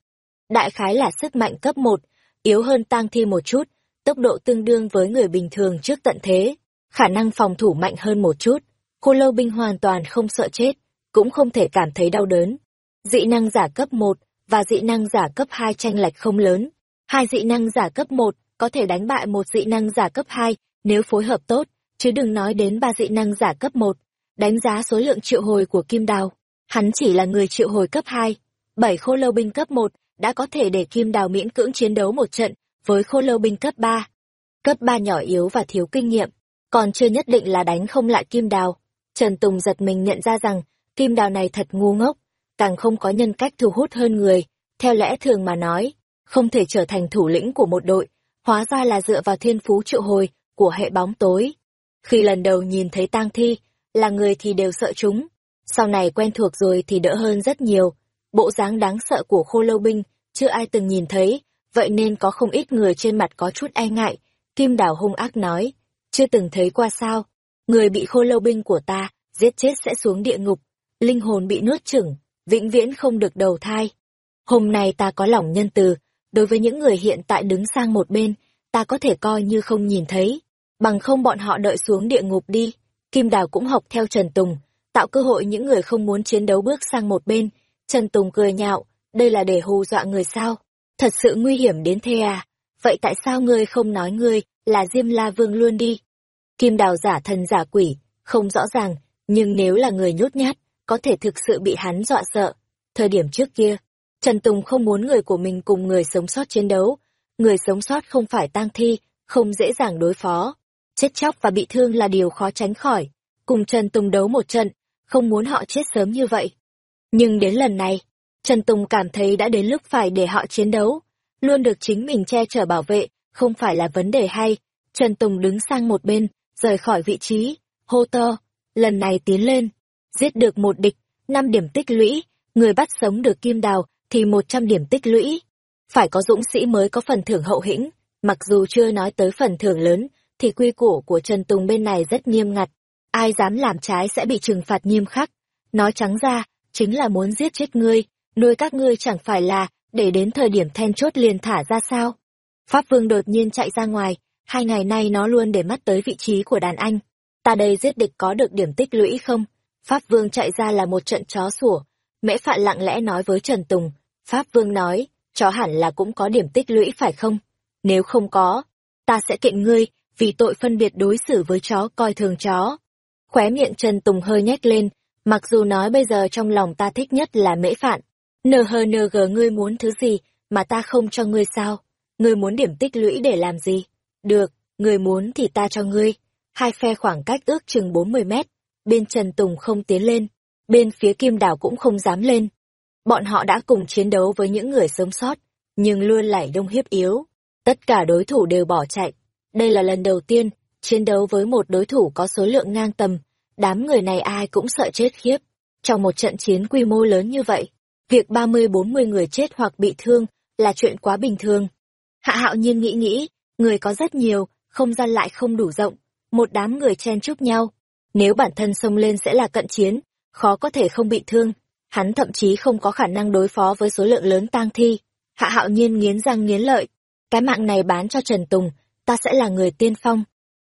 Speaker 1: Đại khái là sức mạnh cấp một, yếu hơn tang thi một chút, tốc độ tương đương với người bình thường trước tận thế, khả năng phòng thủ mạnh hơn một chút. Khô lâu binh hoàn toàn không sợ chết, cũng không thể cảm thấy đau đớn. Dị năng giả cấp một và dị năng giả cấp hai tranh lệch không lớn. Hai dị năng giả cấp một có thể đánh bại một dị năng giả cấp hai nếu phối hợp tốt, chứ đừng nói đến ba dị năng giả cấp một. Đánh giá số lượng triệu hồi của Kim Đào, hắn chỉ là người triệu hồi cấp hai. Bảy khô lâu binh cấp một đã có thể để Kim Đào miễn cưỡng chiến đấu một trận với khô lâu binh cấp 3. Cấp 3 nhỏ yếu và thiếu kinh nghiệm, còn chưa nhất định là đánh không lại Kim Đào. Trần Tùng giật mình nhận ra rằng, Kim Đào này thật ngu ngốc, càng không có nhân cách thu hút hơn người. Theo lẽ thường mà nói, không thể trở thành thủ lĩnh của một đội, hóa ra là dựa vào thiên phú triệu hồi của hệ bóng tối. Khi lần đầu nhìn thấy tang thi, là người thì đều sợ chúng, sau này quen thuộc rồi thì đỡ hơn rất nhiều. Bộ dáng đáng sợ của khô lâu binh, chưa ai từng nhìn thấy, vậy nên có không ít người trên mặt có chút e ngại. Kim Đào hung ác nói, chưa từng thấy qua sao, người bị khô lâu binh của ta, giết chết sẽ xuống địa ngục, linh hồn bị nuốt chửng, vĩnh viễn không được đầu thai. Hôm nay ta có lòng nhân từ, đối với những người hiện tại đứng sang một bên, ta có thể coi như không nhìn thấy, bằng không bọn họ đợi xuống địa ngục đi. Kim Đào cũng học theo Trần Tùng, tạo cơ hội những người không muốn chiến đấu bước sang một bên. Trần Tùng cười nhạo, đây là để hù dọa người sao? Thật sự nguy hiểm đến thế à? Vậy tại sao ngươi không nói ngươi là Diêm La Vương luôn đi? Kim Đào giả thần giả quỷ, không rõ ràng, nhưng nếu là người nhút nhát, có thể thực sự bị hắn dọa sợ. Thời điểm trước kia, Trần Tùng không muốn người của mình cùng người sống sót chiến đấu. Người sống sót không phải tang thi, không dễ dàng đối phó. Chết chóc và bị thương là điều khó tránh khỏi. Cùng Trần Tùng đấu một trận, không muốn họ chết sớm như vậy. Nhưng đến lần này, Trần Tùng cảm thấy đã đến lúc phải để họ chiến đấu. Luôn được chính mình che chở bảo vệ, không phải là vấn đề hay. Trần Tùng đứng sang một bên, rời khỏi vị trí, hô to, lần này tiến lên, giết được một địch, năm điểm tích lũy, người bắt sống được kim đào thì một trăm điểm tích lũy. Phải có dũng sĩ mới có phần thưởng hậu hĩnh, mặc dù chưa nói tới phần thưởng lớn, thì quy củ của Trần Tùng bên này rất nghiêm ngặt. Ai dám làm trái sẽ bị trừng phạt nghiêm khắc. Nói trắng ra, chính là muốn giết chết ngươi, nuôi các ngươi chẳng phải là để đến thời điểm then chốt liền thả ra sao. Pháp Vương đột nhiên chạy ra ngoài, hai ngày nay nó luôn để mắt tới vị trí của đàn anh. Ta đây giết địch có được điểm tích lũy không? Pháp Vương chạy ra là một trận chó sủa. Mễ Phạn lặng lẽ nói với Trần Tùng. Pháp Vương nói, chó hẳn là cũng có điểm tích lũy phải không? Nếu không có, ta sẽ kiện ngươi, vì tội phân biệt đối xử với chó coi thường chó. Khóe miệng Trần Tùng hơi nhếch lên, mặc dù nói bây giờ trong lòng ta thích nhất là Mễ Phạn. Nờ hờ nờ gờ ngươi muốn thứ gì mà ta không cho ngươi sao? Ngươi muốn điểm tích lũy để làm gì? Được, ngươi muốn thì ta cho ngươi. Hai phe khoảng cách ước chừng 40 mét. Bên Trần Tùng không tiến lên, bên phía Kim Đảo cũng không dám lên. Bọn họ đã cùng chiến đấu với những người sống sót, nhưng luôn lảy đông hiếp yếu. Tất cả đối thủ đều bỏ chạy. Đây là lần đầu tiên, chiến đấu với một đối thủ có số lượng ngang tầm. Đám người này ai cũng sợ chết khiếp. Trong một trận chiến quy mô lớn như vậy, việc 30-40 người chết hoặc bị thương là chuyện quá bình thường. Hạ hạo nhiên nghĩ nghĩ, người có rất nhiều, không gian lại không đủ rộng, một đám người chen chúc nhau. Nếu bản thân xông lên sẽ là cận chiến, khó có thể không bị thương. Hắn thậm chí không có khả năng đối phó với số lượng lớn tang thi. Hạ hạo nhiên nghiến răng nghiến lợi. Cái mạng này bán cho Trần Tùng, ta sẽ là người tiên phong.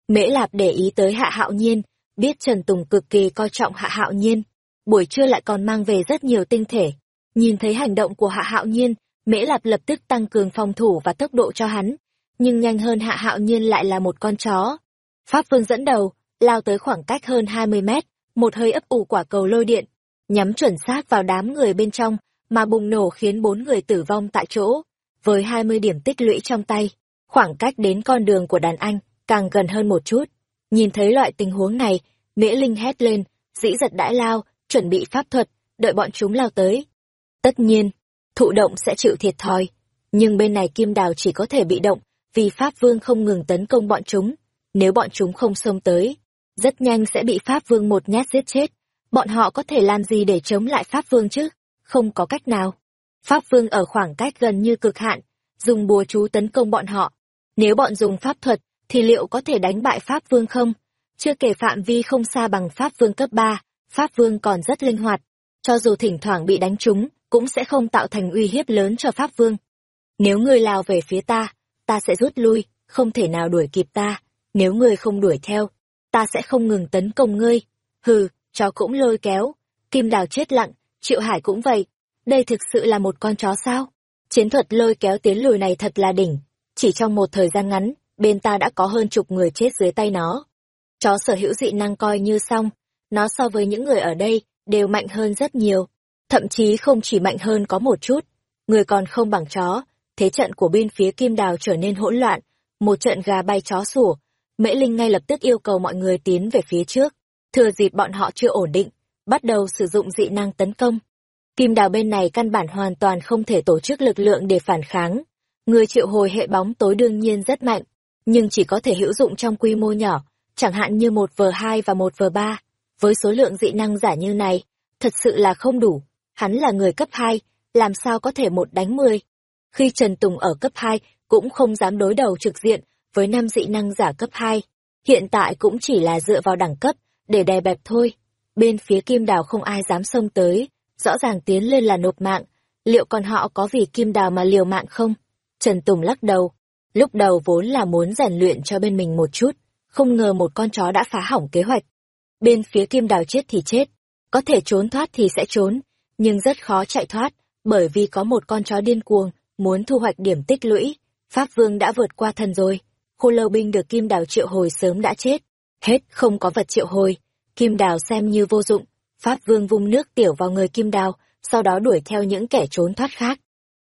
Speaker 1: Mễ Lạp để ý tới Hạ Hạo Nhiên, biết Trần Tùng cực kỳ coi trọng Hạ Hạo Nhiên. Buổi trưa lại còn mang về rất nhiều tinh thể. Nhìn thấy hành động của Hạ Hạo Nhiên, Mễ Lạp lập tức tăng cường phòng thủ và tốc độ cho hắn. Nhưng nhanh hơn Hạ Hạo Nhiên lại là một con chó. Pháp Vương dẫn đầu, lao tới khoảng cách hơn 20 mét, một hơi ấp ủ quả cầu lôi điện, nhắm chuẩn xác vào đám người bên trong, mà bùng nổ khiến bốn người tử vong tại chỗ. Với 20 điểm tích lũy trong tay, khoảng cách đến con đường của đàn anh càng gần hơn một chút. Nhìn thấy loại tình huống này, Mễ Linh hét lên, dĩ giật đãi lao, chuẩn bị pháp thuật, đợi bọn chúng lao tới. Tất nhiên, thụ động sẽ chịu thiệt thòi, nhưng bên này Kim Đào chỉ có thể bị động, vì Pháp Vương không ngừng tấn công bọn chúng. Nếu bọn chúng không xông tới, rất nhanh sẽ bị Pháp Vương một nhát giết chết. Bọn họ có thể làm gì để chống lại Pháp Vương chứ? Không có cách nào. Pháp Vương ở khoảng cách gần như cực hạn, dùng bùa chú tấn công bọn họ. Nếu bọn dùng pháp thuật, thì liệu có thể đánh bại Pháp Vương không? Chưa kể phạm vi không xa bằng Pháp Vương cấp 3, Pháp Vương còn rất linh hoạt. Cho dù thỉnh thoảng bị đánh trúng, cũng sẽ không tạo thành uy hiếp lớn cho Pháp Vương. Nếu ngươi lao về phía ta, ta sẽ rút lui, không thể nào đuổi kịp ta. Nếu ngươi không đuổi theo, ta sẽ không ngừng tấn công ngươi. Hừ, chó cũng lôi kéo. Kim đào chết lặng, triệu hải cũng vậy. Đây thực sự là một con chó sao? Chiến thuật lôi kéo tiến lùi này thật là đỉnh. Chỉ trong một thời gian ngắn, bên ta đã có hơn chục người chết dưới tay nó. Chó sở hữu dị năng coi như xong, nó so với những người ở đây, đều mạnh hơn rất nhiều. Thậm chí không chỉ mạnh hơn có một chút, người còn không bằng chó. Thế trận của bên phía kim đào trở nên hỗn loạn, một trận gà bay chó sủa. Mễ Linh ngay lập tức yêu cầu mọi người tiến về phía trước, thừa dịp bọn họ chưa ổn định, bắt đầu sử dụng dị năng tấn công. Kim đào bên này căn bản hoàn toàn không thể tổ chức lực lượng để phản kháng. Người triệu hồi hệ bóng tối đương nhiên rất mạnh, nhưng chỉ có thể hữu dụng trong quy mô nhỏ, chẳng hạn như một v hai và một v ba Với số lượng dị năng giả như này, thật sự là không đủ. Hắn là người cấp hai làm sao có thể một đánh mười. Khi Trần Tùng ở cấp hai cũng không dám đối đầu trực diện với năm dị năng giả cấp hai Hiện tại cũng chỉ là dựa vào đẳng cấp, để đè bẹp thôi. Bên phía kim đào không ai dám xông tới, rõ ràng tiến lên là nộp mạng. Liệu còn họ có vì kim đào mà liều mạng không? Trần Tùng lắc đầu. Lúc đầu vốn là muốn rèn luyện cho bên mình một chút, không ngờ một con chó đã phá hỏng kế hoạch. Bên phía kim đào chết thì chết, có thể trốn thoát thì sẽ trốn, nhưng rất khó chạy thoát, bởi vì có một con chó điên cuồng, muốn thu hoạch điểm tích lũy. Pháp Vương đã vượt qua thần rồi, khô lâu binh được kim đào triệu hồi sớm đã chết. Hết, không có vật triệu hồi, kim đào xem như vô dụng. Pháp Vương vung nước tiểu vào người kim đào, sau đó đuổi theo những kẻ trốn thoát khác.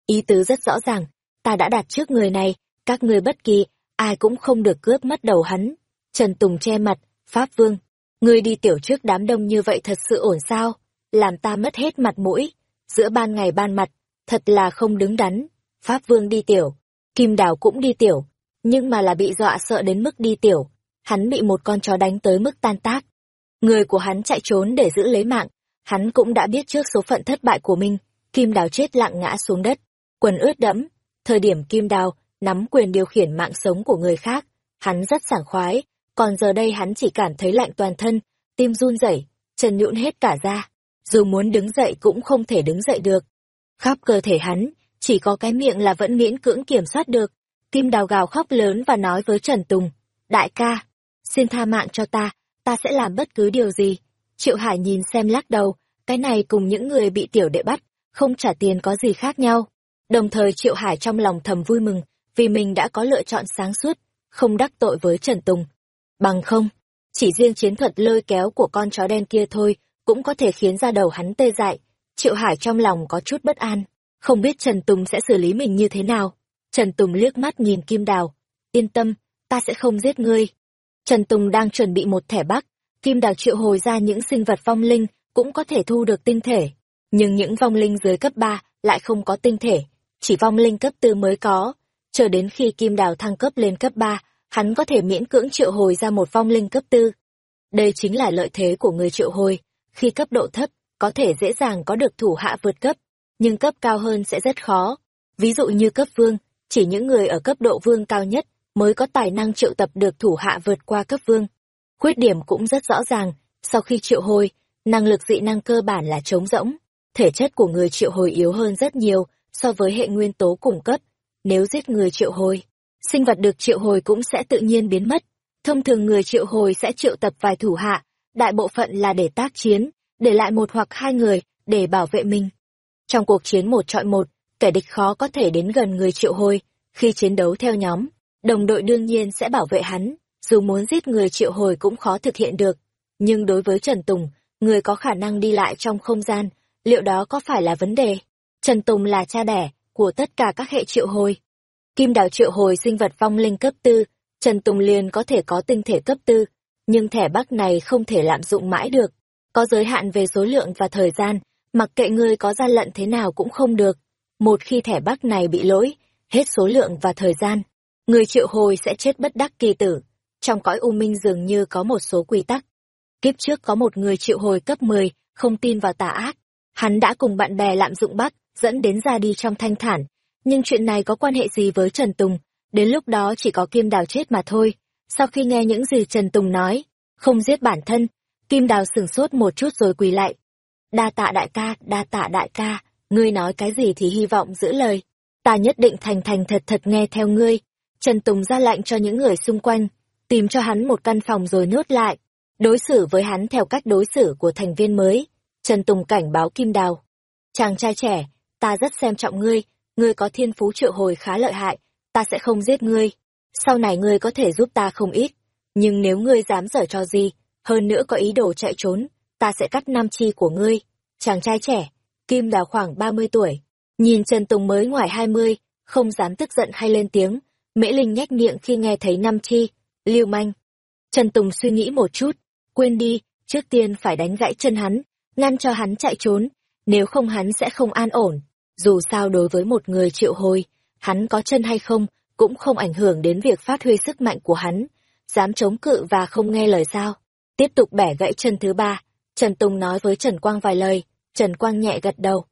Speaker 1: Ý tứ rất rõ ràng, ta đã đặt trước người này, các ngươi bất kỳ, ai cũng không được cướp mất đầu hắn. Trần Tùng che mặt, Pháp Vương, ngươi đi tiểu trước đám đông như vậy thật sự ổn sao? Làm ta mất hết mặt mũi, giữa ban ngày ban mặt, thật là không đứng đắn. Pháp Vương đi tiểu, Kim Đào cũng đi tiểu, nhưng mà là bị dọa sợ đến mức đi tiểu. Hắn bị một con chó đánh tới mức tan tác. Người của hắn chạy trốn để giữ lấy mạng, hắn cũng đã biết trước số phận thất bại của mình. Kim Đào chết lặng ngã xuống đất, quần ướt đẫm. Thời điểm Kim Đào nắm quyền điều khiển mạng sống của người khác, hắn rất sảng khoái, còn giờ đây hắn chỉ cảm thấy lạnh toàn thân, tim run rẩy, chân nhũn hết cả ra, dù muốn đứng dậy cũng không thể đứng dậy được. Khắp cơ thể hắn, chỉ có cái miệng là vẫn miễn cưỡng kiểm soát được. Kim đào gào khóc lớn và nói với Trần Tùng, đại ca, xin tha mạng cho ta, ta sẽ làm bất cứ điều gì. Triệu Hải nhìn xem lắc đầu, cái này cùng những người bị tiểu đệ bắt, không trả tiền có gì khác nhau. Đồng thời Triệu Hải trong lòng thầm vui mừng, vì mình đã có lựa chọn sáng suốt, không đắc tội với Trần Tùng. Bằng không, chỉ riêng chiến thuật lôi kéo của con chó đen kia thôi, cũng có thể khiến ra đầu hắn tê dại. Triệu Hải trong lòng có chút bất an, không biết Trần Tùng sẽ xử lý mình như thế nào. Trần Tùng liếc mắt nhìn Kim Đào, yên tâm, ta sẽ không giết ngươi. Trần Tùng đang chuẩn bị một thẻ bắc, Kim Đào triệu hồi ra những sinh vật vong linh, cũng có thể thu được tinh thể. Nhưng những vong linh dưới cấp 3 lại không có tinh thể, chỉ vong linh cấp 4 mới có. Chờ đến khi Kim Đào thăng cấp lên cấp 3, hắn có thể miễn cưỡng triệu hồi ra một vong linh cấp 4. Đây chính là lợi thế của người triệu hồi, khi cấp độ thấp, có thể dễ dàng có được thủ hạ vượt cấp, nhưng cấp cao hơn sẽ rất khó. Ví dụ như cấp vương, chỉ những người ở cấp độ vương cao nhất mới có tài năng triệu tập được thủ hạ vượt qua cấp vương. Khuyết điểm cũng rất rõ ràng, sau khi triệu hồi, năng lực dị năng cơ bản là trống rỗng, thể chất của người triệu hồi yếu hơn rất nhiều so với hệ nguyên tố cung cấp. Nếu giết người triệu hồi, sinh vật được triệu hồi cũng sẽ tự nhiên biến mất. Thông thường người triệu hồi sẽ triệu tập vài thủ hạ, đại bộ phận là để tác chiến, để lại một hoặc hai người để bảo vệ mình. Trong cuộc chiến một trọi một, kẻ địch khó có thể đến gần người triệu hồi, khi chiến đấu theo nhóm, đồng đội đương nhiên sẽ bảo vệ hắn, dù muốn giết người triệu hồi cũng khó thực hiện được. Nhưng đối với Trần Tùng, người có khả năng đi lại trong không gian, liệu đó có phải là vấn đề? Trần Tùng là cha đẻ của tất cả các hệ triệu hồi. Kim đào triệu hồi sinh vật vong linh cấp tư, Trần Tùng liền có thể có tinh thể cấp tư, nhưng thẻ bắc này không thể lạm dụng mãi được. Có giới hạn về số lượng và thời gian, mặc kệ ngươi có gian lận thế nào cũng không được. Một khi thẻ bắc này bị lỗi, hết số lượng và thời gian, người triệu hồi sẽ chết bất đắc kỳ tử. Trong cõi u minh dường như có một số quy tắc. Kiếp trước có một người triệu hồi cấp 10, không tin vào tà ác. Hắn đã cùng bạn bè lạm dụng bắc, dẫn đến ra đi trong thanh thản. Nhưng chuyện này có quan hệ gì với Trần Tùng? Đến lúc đó chỉ có Kim Đào chết mà thôi. Sau khi nghe những gì Trần Tùng nói, không giết bản thân, Kim Đào sửng sốt một chút rồi quỳ lại. Đa tạ đại ca, đa tạ đại ca, ngươi nói cái gì thì hy vọng giữ lời. Ta nhất định thành thành thật thật nghe theo ngươi. Trần Tùng ra lệnh cho những người xung quanh, tìm cho hắn một căn phòng rồi nhốt lại. Đối xử với hắn theo cách đối xử của thành viên mới. Trần Tùng cảnh báo Kim Đào. Chàng trai trẻ, ta rất xem trọng ngươi, ngươi có thiên phú triệu hồi khá lợi hại, ta sẽ không giết ngươi. Sau này ngươi có thể giúp ta không ít, nhưng nếu ngươi dám dở cho gì, hơn nữa có ý đồ chạy trốn, ta sẽ cắt nam chi của ngươi. Chàng trai trẻ, Kim Đào khoảng 30 tuổi, nhìn Trần Tùng mới ngoài 20, không dám tức giận hay lên tiếng, Mễ Linh nhếch miệng khi nghe thấy năm chi, lưu manh. Trần Tùng suy nghĩ một chút, quên đi, trước tiên phải đánh gãy chân hắn, ngăn cho hắn chạy trốn, nếu không hắn sẽ không an ổn. Dù sao đối với một người triệu hồi, hắn có chân hay không, cũng không ảnh hưởng đến việc phát huy sức mạnh của hắn, dám chống cự và không nghe lời sao. Tiếp tục bẻ gãy chân thứ ba, Trần Tùng nói với Trần Quang vài lời, Trần Quang nhẹ gật đầu.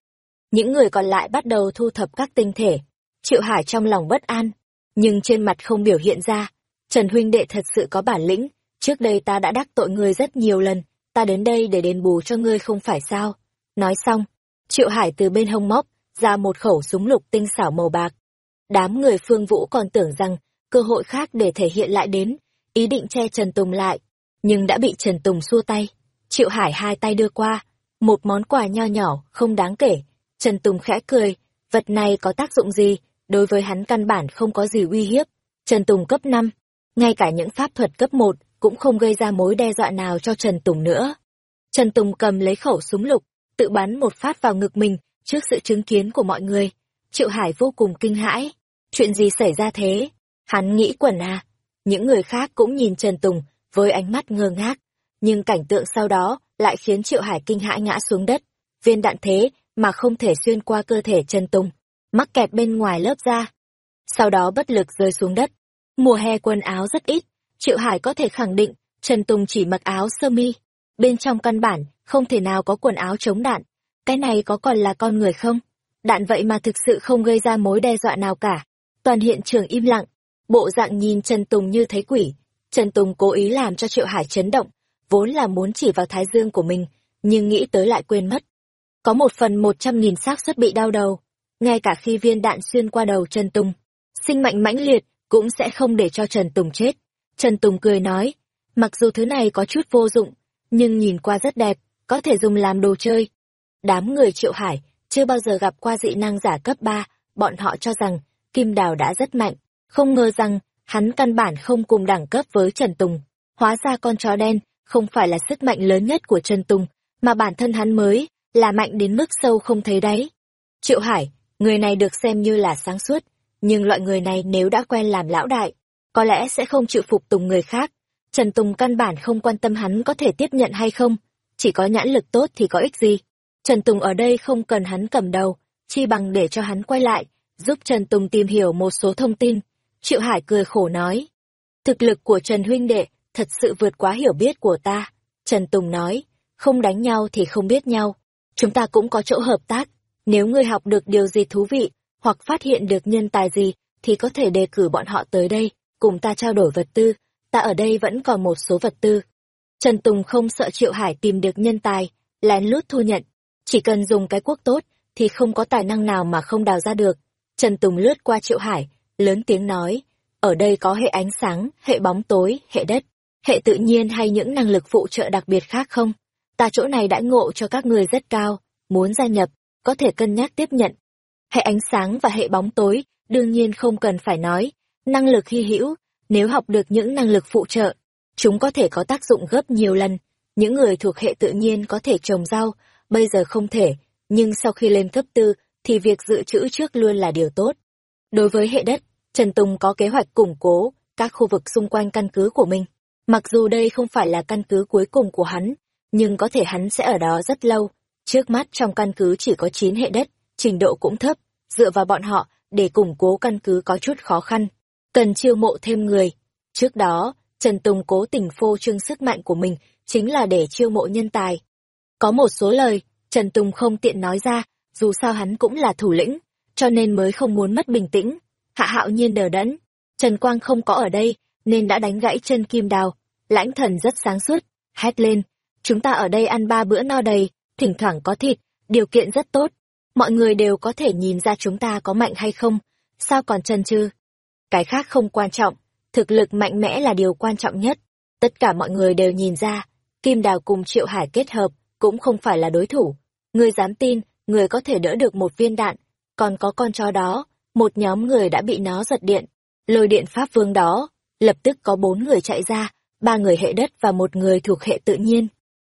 Speaker 1: Những người còn lại bắt đầu thu thập các tinh thể. Triệu Hải trong lòng bất an, nhưng trên mặt không biểu hiện ra. Trần huynh đệ thật sự có bản lĩnh, trước đây ta đã đắc tội ngươi rất nhiều lần, ta đến đây để đền bù cho ngươi không phải sao. Nói xong, Triệu Hải từ bên hông móc, ra một khẩu súng lục tinh xảo màu bạc. Đám người phương vũ còn tưởng rằng, cơ hội khác để thể hiện lại đến, ý định che Trần Tùng lại, nhưng đã bị Trần Tùng xua tay. Triệu Hải hai tay đưa qua, một món quà nho nhỏ, không đáng kể. Trần Tùng khẽ cười, vật này có tác dụng gì, đối với hắn căn bản không có gì uy hiếp. Trần Tùng cấp 5, ngay cả những pháp thuật cấp 1 cũng không gây ra mối đe dọa nào cho Trần Tùng nữa. Trần Tùng cầm lấy khẩu súng lục, tự bắn một phát vào ngực mình trước sự chứng kiến của mọi người. Triệu Hải vô cùng kinh hãi. Chuyện gì xảy ra thế? Hắn nghĩ quẩn à. Những người khác cũng nhìn Trần Tùng với ánh mắt ngơ ngác. Nhưng cảnh tượng sau đó lại khiến Triệu Hải kinh hãi ngã xuống đất. Viên đạn thế mà không thể xuyên qua cơ thể Trần Tùng, mắc kẹt bên ngoài lớp da. Sau đó bất lực rơi xuống đất. Mùa hè quần áo rất ít, Triệu Hải có thể khẳng định Trần Tùng chỉ mặc áo sơ mi. Bên trong căn bản, không thể nào có quần áo chống đạn. Cái này có còn là con người không? Đạn vậy mà thực sự không gây ra mối đe dọa nào cả. Toàn hiện trường im lặng. Bộ dạng nhìn Trần Tùng như thấy quỷ. Trần Tùng cố ý làm cho Triệu Hải chấn động. Vốn là muốn chỉ vào thái dương của mình, nhưng nghĩ tới lại quên mất. Có một phần một trăm nghìn xác suất bị đau đầu. Ngay cả khi viên đạn xuyên qua đầu Trần Tùng, sinh mạnh mãnh liệt cũng sẽ không để cho Trần Tùng chết. Trần Tùng cười nói, mặc dù thứ này có chút vô dụng, nhưng nhìn qua rất đẹp, có thể dùng làm đồ chơi. Đám người triệu hải, chưa bao giờ gặp qua dị năng giả cấp 3, bọn họ cho rằng Kim Đào đã rất mạnh, không ngờ rằng hắn căn bản không cùng đẳng cấp với Trần Tùng. Hóa ra con chó đen không phải là sức mạnh lớn nhất của Trần Tùng, mà bản thân hắn mới là mạnh đến mức sâu không thấy đáy. Triệu Hải, người này được xem như là sáng suốt, nhưng loại người này nếu đã quen làm lão đại, có lẽ sẽ không chịu phục tùng người khác. Trần Tùng căn bản không quan tâm hắn có thể tiếp nhận hay không, chỉ có nhãn lực tốt thì có ích gì. Trần Tùng ở đây không cần hắn cầm đầu, chi bằng để cho hắn quay lại, giúp Trần Tùng tìm hiểu một số thông tin. Triệu Hải cười khổ nói, thực lực của Trần huynh đệ thật sự vượt quá hiểu biết của ta. Trần Tùng nói, không đánh nhau thì không biết nhau. Chúng ta cũng có chỗ hợp tác. Nếu ngươi học được điều gì thú vị, hoặc phát hiện được nhân tài gì, thì có thể đề cử bọn họ tới đây, cùng ta trao đổi vật tư. Ta ở đây vẫn còn một số vật tư. Trần Tùng không sợ Triệu Hải tìm được nhân tài, lén lút thu nhận. Chỉ cần dùng cái quốc tốt, thì không có tài năng nào mà không đào ra được. Trần Tùng lướt qua Triệu Hải, lớn tiếng nói, ở đây có hệ ánh sáng, hệ bóng tối, hệ đất, hệ tự nhiên hay những năng lực phụ trợ đặc biệt khác không? Ta chỗ này đã ngộ cho các người rất cao, muốn gia nhập, có thể cân nhắc tiếp nhận. Hệ ánh sáng và hệ bóng tối, đương nhiên không cần phải nói, năng lực hy hữu, nếu học được những năng lực phụ trợ, chúng có thể có tác dụng gấp nhiều lần. Những người thuộc hệ tự nhiên có thể trồng rau, bây giờ không thể, nhưng sau khi lên cấp tư, thì việc dự trữ trước luôn là điều tốt. Đối với hệ đất, Trần Tùng có kế hoạch củng cố các khu vực xung quanh căn cứ của mình. Mặc dù đây không phải là căn cứ cuối cùng của hắn, nhưng có thể hắn sẽ ở đó rất lâu. Trước mắt trong căn cứ chỉ có 9 hệ đất, trình độ cũng thấp, dựa vào bọn họ để củng cố căn cứ có chút khó khăn. Cần chiêu mộ thêm người. Trước đó, Trần Tùng cố tình phô trương sức mạnh của mình chính là để chiêu mộ nhân tài. Có một số lời, Trần Tùng không tiện nói ra, dù sao hắn cũng là thủ lĩnh, cho nên mới không muốn mất bình tĩnh. Hạ hạo nhiên đờ đẫn, Trần Quang không có ở đây, nên đã đánh gãy chân kim đào. Lãnh thần rất sáng suốt, hét lên, chúng ta ở đây ăn ba bữa no đầy, thỉnh thoảng có thịt, điều kiện rất tốt. Mọi người đều có thể nhìn ra chúng ta có mạnh hay không, sao còn chân chứ? Cái khác không quan trọng, thực lực mạnh mẽ là điều quan trọng nhất. Tất cả mọi người đều nhìn ra, Kim Đào cùng Triệu Hải kết hợp, cũng không phải là đối thủ. Người dám tin, người có thể đỡ được một viên đạn, còn có con chó đó, một nhóm người đã bị nó giật điện. Lôi điện pháp vương đó, lập tức có bốn người chạy ra, ba người hệ đất và một người thuộc hệ tự nhiên.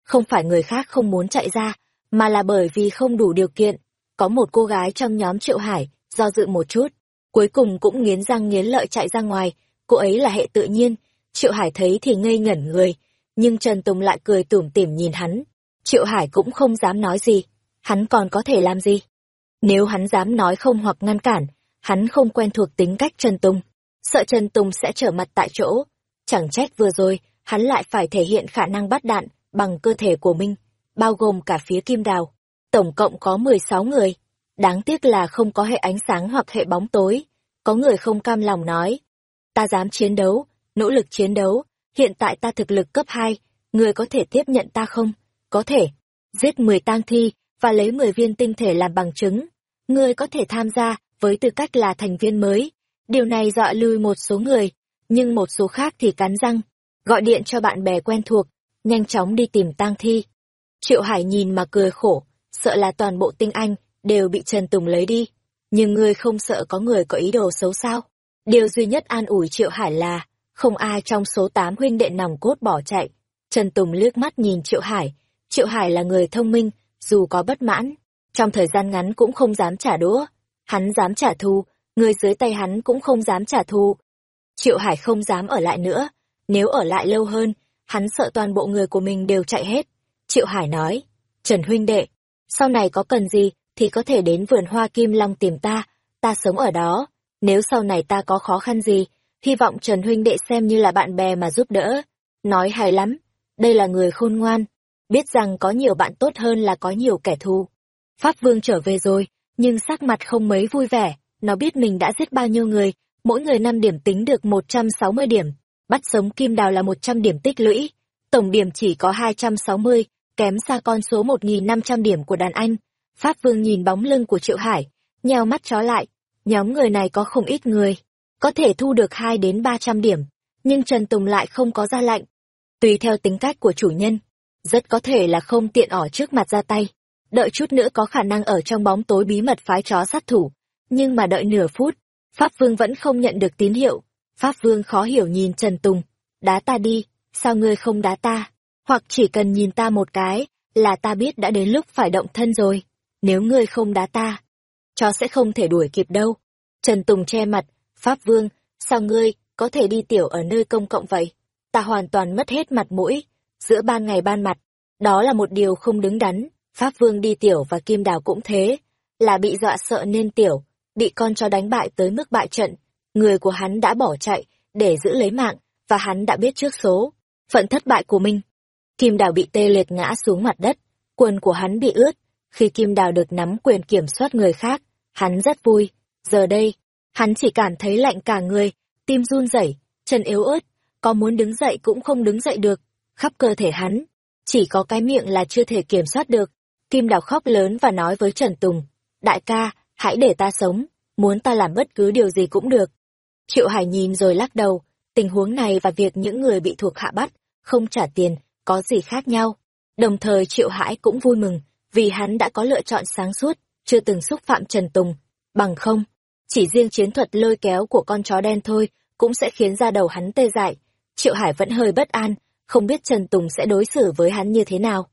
Speaker 1: Không phải người khác không muốn chạy ra, mà là bởi vì không đủ điều kiện. Có một cô gái trong nhóm Triệu Hải, do dự một chút, cuối cùng cũng nghiến răng nghiến lợi chạy ra ngoài, cô ấy là hệ tự nhiên. Triệu Hải thấy thì ngây ngẩn người, nhưng Trần Tùng lại cười tủm tỉm nhìn hắn. Triệu Hải cũng không dám nói gì, hắn còn có thể làm gì? Nếu hắn dám nói không hoặc ngăn cản, hắn không quen thuộc tính cách Trần Tùng, sợ Trần Tùng sẽ trở mặt tại chỗ. Chẳng trách vừa rồi, hắn lại phải thể hiện khả năng bắt đạn bằng cơ thể của mình, bao gồm cả phía kim đào. Tổng cộng có 16 người. Đáng tiếc là không có hệ ánh sáng hoặc hệ bóng tối. Có người không cam lòng nói. Ta dám chiến đấu, nỗ lực chiến đấu, hiện tại ta thực lực cấp 2, người có thể tiếp nhận ta không? Có thể. Giết 10 tang thi, và lấy 10 viên tinh thể làm bằng chứng. Ngươi có thể tham gia, với tư cách là thành viên mới. Điều này dọa lui một số người, nhưng một số khác thì cắn răng, gọi điện cho bạn bè quen thuộc, nhanh chóng đi tìm tang thi. Triệu Hải nhìn mà cười khổ, sợ là toàn bộ tinh anh đều bị Trần Tùng lấy đi. Nhưng ngươi không sợ có người có ý đồ xấu sao? Điều duy nhất an ủi Triệu Hải là, không ai trong số tám huynh đệ nòng cốt bỏ chạy. Trần Tùng liếc mắt nhìn Triệu Hải. Triệu Hải là người thông minh, dù có bất mãn, trong thời gian ngắn cũng không dám trả đũa. Hắn dám trả thù, người dưới tay hắn cũng không dám trả thù. Triệu Hải không dám ở lại nữa, nếu ở lại lâu hơn, hắn sợ toàn bộ người của mình đều chạy hết. Triệu Hải nói, Trần huynh đệ, sau này có cần gì thì có thể đến vườn hoa Kim Long tìm ta, ta sống ở đó. Nếu sau này ta có khó khăn gì, hy vọng Trần huynh đệ xem như là bạn bè mà giúp đỡ. Nói hay lắm, đây là người khôn ngoan, biết rằng có nhiều bạn tốt hơn là có nhiều kẻ thù. Pháp Vương trở về rồi, nhưng sắc mặt không mấy vui vẻ, nó biết mình đã giết bao nhiêu người, mỗi người năm điểm tính được 160 điểm, bắt sống Kim Đào là 100 điểm tích lũy, tổng điểm chỉ có 260, kém xa con số 1.500 điểm của đàn anh. Pháp Vương nhìn bóng lưng của Triệu Hải, nheo mắt chó lại, nhóm người này có không ít người, có thể thu được 2 đến 300 điểm, nhưng Trần Tùng lại không có ra lệnh. Tùy theo tính cách của chủ nhân, rất có thể là không tiện ỏ trước mặt ra tay. Đợi chút nữa có khả năng ở trong bóng tối bí mật phái chó sát thủ, nhưng mà đợi nửa phút, Pháp Vương vẫn không nhận được tín hiệu. Pháp Vương khó hiểu nhìn Trần Tùng, đá ta đi, sao ngươi không đá ta? Hoặc chỉ cần nhìn ta một cái, là ta biết đã đến lúc phải động thân rồi. Nếu ngươi không đá ta, chó sẽ không thể đuổi kịp đâu. Trần Tùng che mặt, Pháp Vương, sao ngươi có thể đi tiểu ở nơi công cộng vậy? Ta hoàn toàn mất hết mặt mũi, giữa ban ngày ban mặt. Đó là một điều không đứng đắn, Pháp Vương đi tiểu và Kim Đào cũng thế, là bị dọa sợ nên tiểu, bị con chó đánh bại tới mức bại trận. Người của hắn đã bỏ chạy, để giữ lấy mạng, và hắn đã biết trước số, phận thất bại của mình. Kim Đào bị tê liệt ngã xuống mặt đất, quần của hắn bị ướt. Khi Kim Đào được nắm quyền kiểm soát người khác, hắn rất vui. Giờ đây, hắn chỉ cảm thấy lạnh cả người, tim run rẩy, chân yếu ớt, có muốn đứng dậy cũng không đứng dậy được. Khắp cơ thể hắn, chỉ có cái miệng là chưa thể kiểm soát được. Kim Đào khóc lớn và nói với Trần Tùng, đại ca, hãy để ta sống, muốn ta làm bất cứ điều gì cũng được. Triệu Hải nhìn rồi lắc đầu, tình huống này và việc những người bị thuộc hạ bắt, không trả tiền, có gì khác nhau. Đồng thời Triệu Hải cũng vui mừng, vì hắn đã có lựa chọn sáng suốt, chưa từng xúc phạm Trần Tùng. Bằng không, chỉ riêng chiến thuật lôi kéo của con chó đen thôi, cũng sẽ khiến ra đầu hắn tê dại. Triệu Hải vẫn hơi bất an, không biết Trần Tùng sẽ đối xử với hắn như thế nào.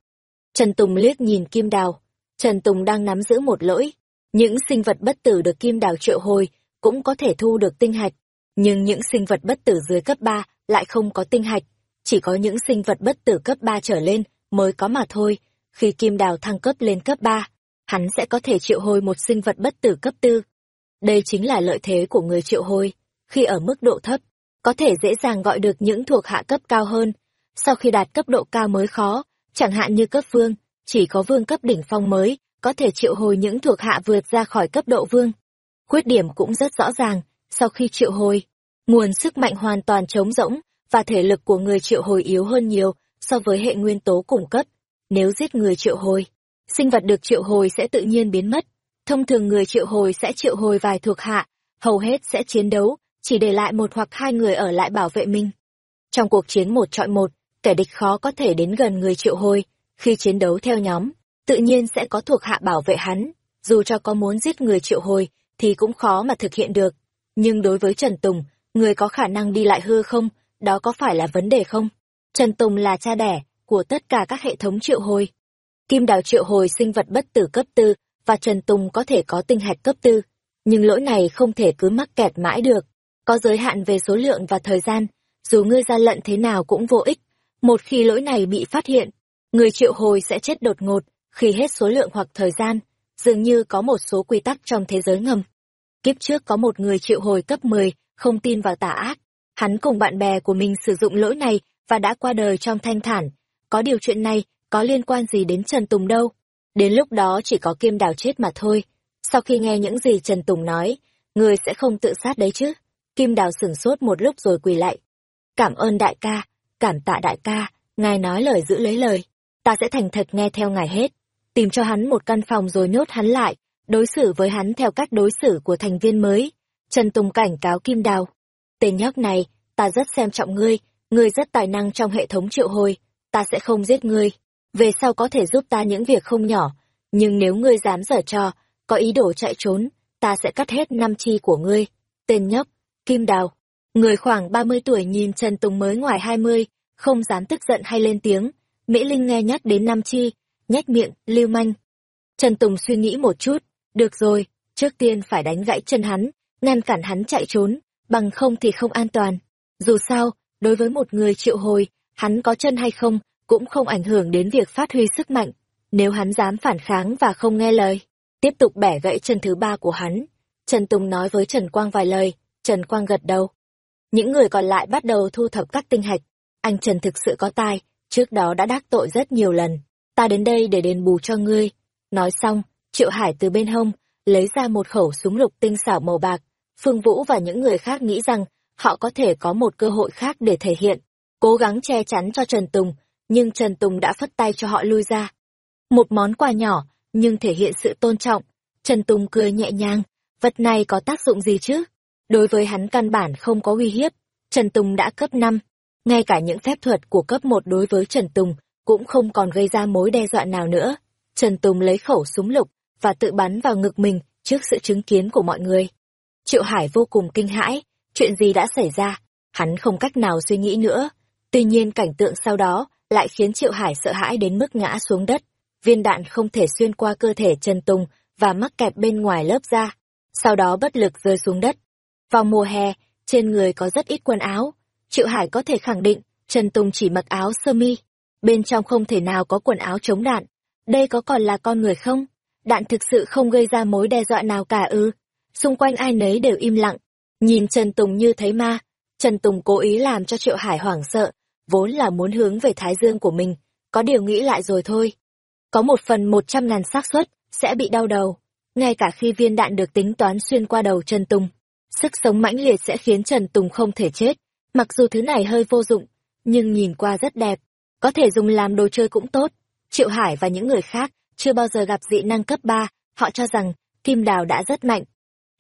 Speaker 1: Trần Tùng liếc nhìn Kim Đào. Trần Tùng đang nắm giữ một lỗi. Những sinh vật bất tử được Kim Đào triệu hồi cũng có thể thu được tinh hạch. Nhưng những sinh vật bất tử dưới cấp 3 lại không có tinh hạch. Chỉ có những sinh vật bất tử cấp 3 trở lên mới có mà thôi. Khi Kim Đào thăng cấp lên cấp 3, hắn sẽ có thể triệu hồi một sinh vật bất tử cấp 4. Đây chính là lợi thế của người triệu hồi. Khi ở mức độ thấp, có thể dễ dàng gọi được những thuộc hạ cấp cao hơn. Sau khi đạt cấp độ cao mới khó, chẳng hạn như cấp vương, chỉ có vương cấp đỉnh phong mới có thể triệu hồi những thuộc hạ vượt ra khỏi cấp độ vương. Khuyết điểm cũng rất rõ ràng, sau khi triệu hồi, nguồn sức mạnh hoàn toàn trống rỗng và thể lực của người triệu hồi yếu hơn nhiều so với hệ nguyên tố cung cấp. Nếu giết người triệu hồi, sinh vật được triệu hồi sẽ tự nhiên biến mất. Thông thường người triệu hồi sẽ triệu hồi vài thuộc hạ, hầu hết sẽ chiến đấu, chỉ để lại một hoặc hai người ở lại bảo vệ mình. Trong cuộc chiến một trọi một, kẻ địch khó có thể đến gần người triệu hồi, khi chiến đấu theo nhóm, tự nhiên sẽ có thuộc hạ bảo vệ hắn, dù cho có muốn giết người triệu hồi, thì cũng khó mà thực hiện được. Nhưng đối với Trần Tùng, người có khả năng đi lại hư không, đó có phải là vấn đề không? Trần Tùng là cha đẻ của tất cả các hệ thống triệu hồi. Kim đào triệu hồi sinh vật bất tử cấp tư, và Trần Tùng có thể có tinh hạch cấp tư. Nhưng lỗi này không thể cứ mắc kẹt mãi được. Có giới hạn về số lượng và thời gian, dù ngươi ra lận thế nào cũng vô ích. Một khi lỗi này bị phát hiện, người triệu hồi sẽ chết đột ngột, khi hết số lượng hoặc thời gian, dường như có một số quy tắc trong thế giới ngầm. Kiếp trước có một người triệu hồi cấp 10, không tin vào tà ác. Hắn cùng bạn bè của mình sử dụng lỗi này và đã qua đời trong thanh thản. Có điều chuyện này có liên quan gì đến Trần Tùng đâu. Đến lúc đó chỉ có Kim Đào chết mà thôi. Sau khi nghe những gì Trần Tùng nói, người sẽ không tự sát đấy chứ. Kim Đào sửng sốt một lúc rồi quỳ lại. Cảm ơn đại ca, cảm tạ đại ca, ngài nói lời giữ lấy lời. Ta sẽ thành thật nghe theo ngài hết tìm cho hắn một căn phòng rồi nhốt hắn lại, đối xử với hắn theo cách đối xử của thành viên mới. Trần Tùng cảnh cáo Kim Đào. Tên nhóc này, ta rất xem trọng ngươi, ngươi rất tài năng trong hệ thống triệu hồi, ta sẽ không giết ngươi. Về sau có thể giúp ta những việc không nhỏ, nhưng nếu ngươi dám giở trò, có ý đồ chạy trốn, ta sẽ cắt hết năm chi của ngươi. Tên nhóc, Kim Đào. Người khoảng 30 tuổi nhìn Trần Tùng mới ngoài 20, không dám tức giận hay lên tiếng. Mỹ Linh nghe nhắc đến năm chi, nhếch miệng, lưu manh. Trần Tùng suy nghĩ một chút, được rồi, trước tiên phải đánh gãy chân hắn, ngăn cản hắn chạy trốn, bằng không thì không an toàn. Dù sao, đối với một người triệu hồi, hắn có chân hay không, cũng không ảnh hưởng đến việc phát huy sức mạnh. Nếu hắn dám phản kháng và không nghe lời, tiếp tục bẻ gãy chân thứ ba của hắn. Trần Tùng nói với Trần Quang vài lời, Trần Quang gật đầu. Những người còn lại bắt đầu thu thập các tinh hạch. Anh Trần thực sự có tai, trước đó đã đắc tội rất nhiều lần. Ta đến đây để đền bù cho ngươi. Nói xong, Triệu Hải từ bên hông, lấy ra một khẩu súng lục tinh xảo màu bạc. Phương Vũ và những người khác nghĩ rằng họ có thể có một cơ hội khác để thể hiện. Cố gắng che chắn cho Trần Tùng, nhưng Trần Tùng đã phất tay cho họ lui ra. Một món quà nhỏ, nhưng thể hiện sự tôn trọng. Trần Tùng cười nhẹ nhàng, vật này có tác dụng gì chứ? Đối với hắn căn bản không có uy hiếp, Trần Tùng đã cấp 5. Ngay cả những phép thuật của cấp 1 đối với Trần Tùng cũng không còn gây ra mối đe dọa nào nữa. Trần Tùng lấy khẩu súng lục và tự bắn vào ngực mình trước sự chứng kiến của mọi người. Triệu Hải vô cùng kinh hãi, chuyện gì đã xảy ra, hắn không cách nào suy nghĩ nữa. Tuy nhiên cảnh tượng sau đó lại khiến Triệu Hải sợ hãi đến mức ngã xuống đất. Viên đạn không thể xuyên qua cơ thể Trần Tùng và mắc kẹt bên ngoài lớp da. Sau đó bất lực rơi xuống đất. Vào mùa hè, trên người có rất ít quần áo. Triệu Hải có thể khẳng định, Trần Tùng chỉ mặc áo sơ mi. Bên trong không thể nào có quần áo chống đạn. Đây có còn là con người không? Đạn thực sự không gây ra mối đe dọa nào cả ư. Xung quanh ai nấy đều im lặng. Nhìn Trần Tùng như thấy ma. Trần Tùng cố ý làm cho Triệu Hải hoảng sợ, vốn là muốn hướng về Thái Dương của mình. Có điều nghĩ lại rồi thôi. Có một phần một trăm ngàn xác suất sẽ bị đau đầu. Ngay cả khi viên đạn được tính toán xuyên qua đầu Trần Tùng, Sức sống mãnh liệt sẽ khiến Trần Tùng không thể chết, mặc dù thứ này hơi vô dụng, nhưng nhìn qua rất đẹp, có thể dùng làm đồ chơi cũng tốt. Triệu Hải và những người khác chưa bao giờ gặp dị năng cấp 3, họ cho rằng Kim Đào đã rất mạnh.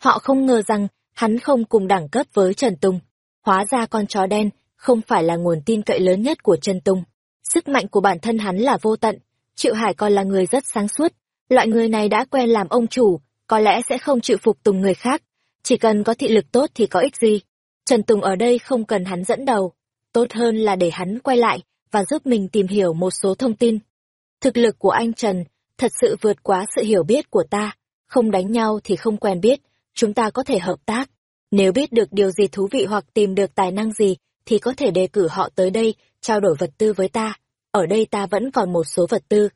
Speaker 1: Họ không ngờ rằng hắn không cùng đẳng cấp với Trần Tùng. Hóa ra con chó đen không phải là nguồn tin cậy lớn nhất của Trần Tùng. Sức mạnh của bản thân hắn là vô tận, Triệu Hải còn là người rất sáng suốt. Loại người này đã quen làm ông chủ, có lẽ sẽ không chịu phục tùng người khác, chỉ cần có thị lực tốt thì có ích gì. Trần Tùng ở đây không cần hắn dẫn đầu. Tốt hơn là để hắn quay lại và giúp mình tìm hiểu một số thông tin. Thực lực của anh Trần thật sự vượt quá sự hiểu biết của ta. Không đánh nhau thì không quen biết, chúng ta có thể hợp tác. Nếu biết được điều gì thú vị hoặc tìm được tài năng gì, thì có thể đề cử họ tới đây, trao đổi vật tư với ta. Ở đây ta vẫn còn một số vật tư.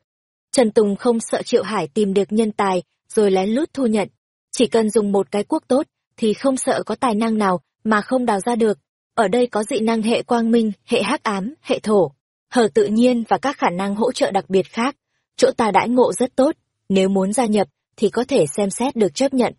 Speaker 1: Trần Tùng không sợ Triệu Hải tìm được nhân tài, rồi lén lút thu nhận. Chỉ cần dùng một cái quốc tốt, thì không sợ có tài năng nào mà không đào ra được. Ở đây có dị năng hệ quang minh, hệ hắc ám, hệ thổ, hở tự nhiên và các khả năng hỗ trợ đặc biệt khác. Chỗ ta đãi ngộ rất tốt, nếu muốn gia nhập thì có thể xem xét được chấp nhận.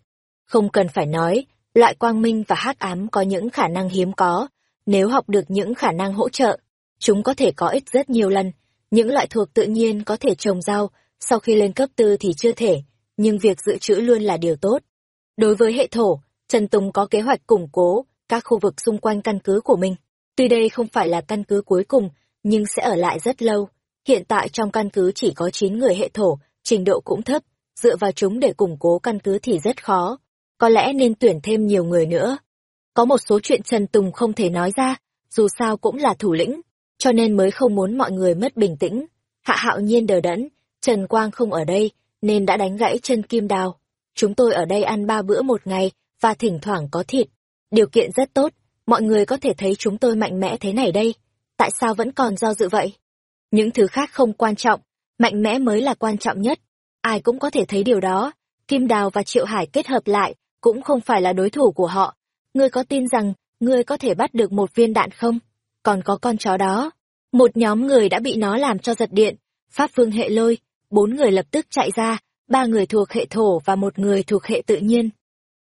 Speaker 1: Không cần phải nói, loại quang minh và hắc ám có những khả năng hiếm có, nếu học được những khả năng hỗ trợ, chúng có thể có ích rất nhiều lần. Những loại thuộc tự nhiên có thể trồng rau, sau khi lên cấp tư thì chưa thể, nhưng việc dự trữ luôn là điều tốt. Đối với hệ thổ, Trần Tùng có kế hoạch củng cố các khu vực xung quanh căn cứ của mình. Tuy đây không phải là căn cứ cuối cùng, nhưng sẽ ở lại rất lâu. Hiện tại trong căn cứ chỉ có 9 người hệ thổ, trình độ cũng thấp, dựa vào chúng để củng cố căn cứ thì rất khó. Có lẽ nên tuyển thêm nhiều người nữa. Có một số chuyện Trần Tùng không thể nói ra, dù sao cũng là thủ lĩnh, cho nên mới không muốn mọi người mất bình tĩnh. Hạ hạo nhiên đờ đẫn, Trần Quang không ở đây, nên đã đánh gãy chân kim đào. Chúng tôi ở đây ăn ba bữa một ngày, và thỉnh thoảng có thịt. Điều kiện rất tốt, mọi người có thể thấy chúng tôi mạnh mẽ thế này đây. Tại sao vẫn còn do dự vậy? Những thứ khác không quan trọng, mạnh mẽ mới là quan trọng nhất. Ai cũng có thể thấy điều đó. Kim Đào và Triệu Hải kết hợp lại cũng không phải là đối thủ của họ. Ngươi có tin rằng ngươi có thể bắt được một viên đạn không? Còn có con chó đó. Một nhóm người đã bị nó làm cho giật điện. Pháp vương hệ lôi, bốn người lập tức chạy ra, ba người thuộc hệ thổ và một người thuộc hệ tự nhiên.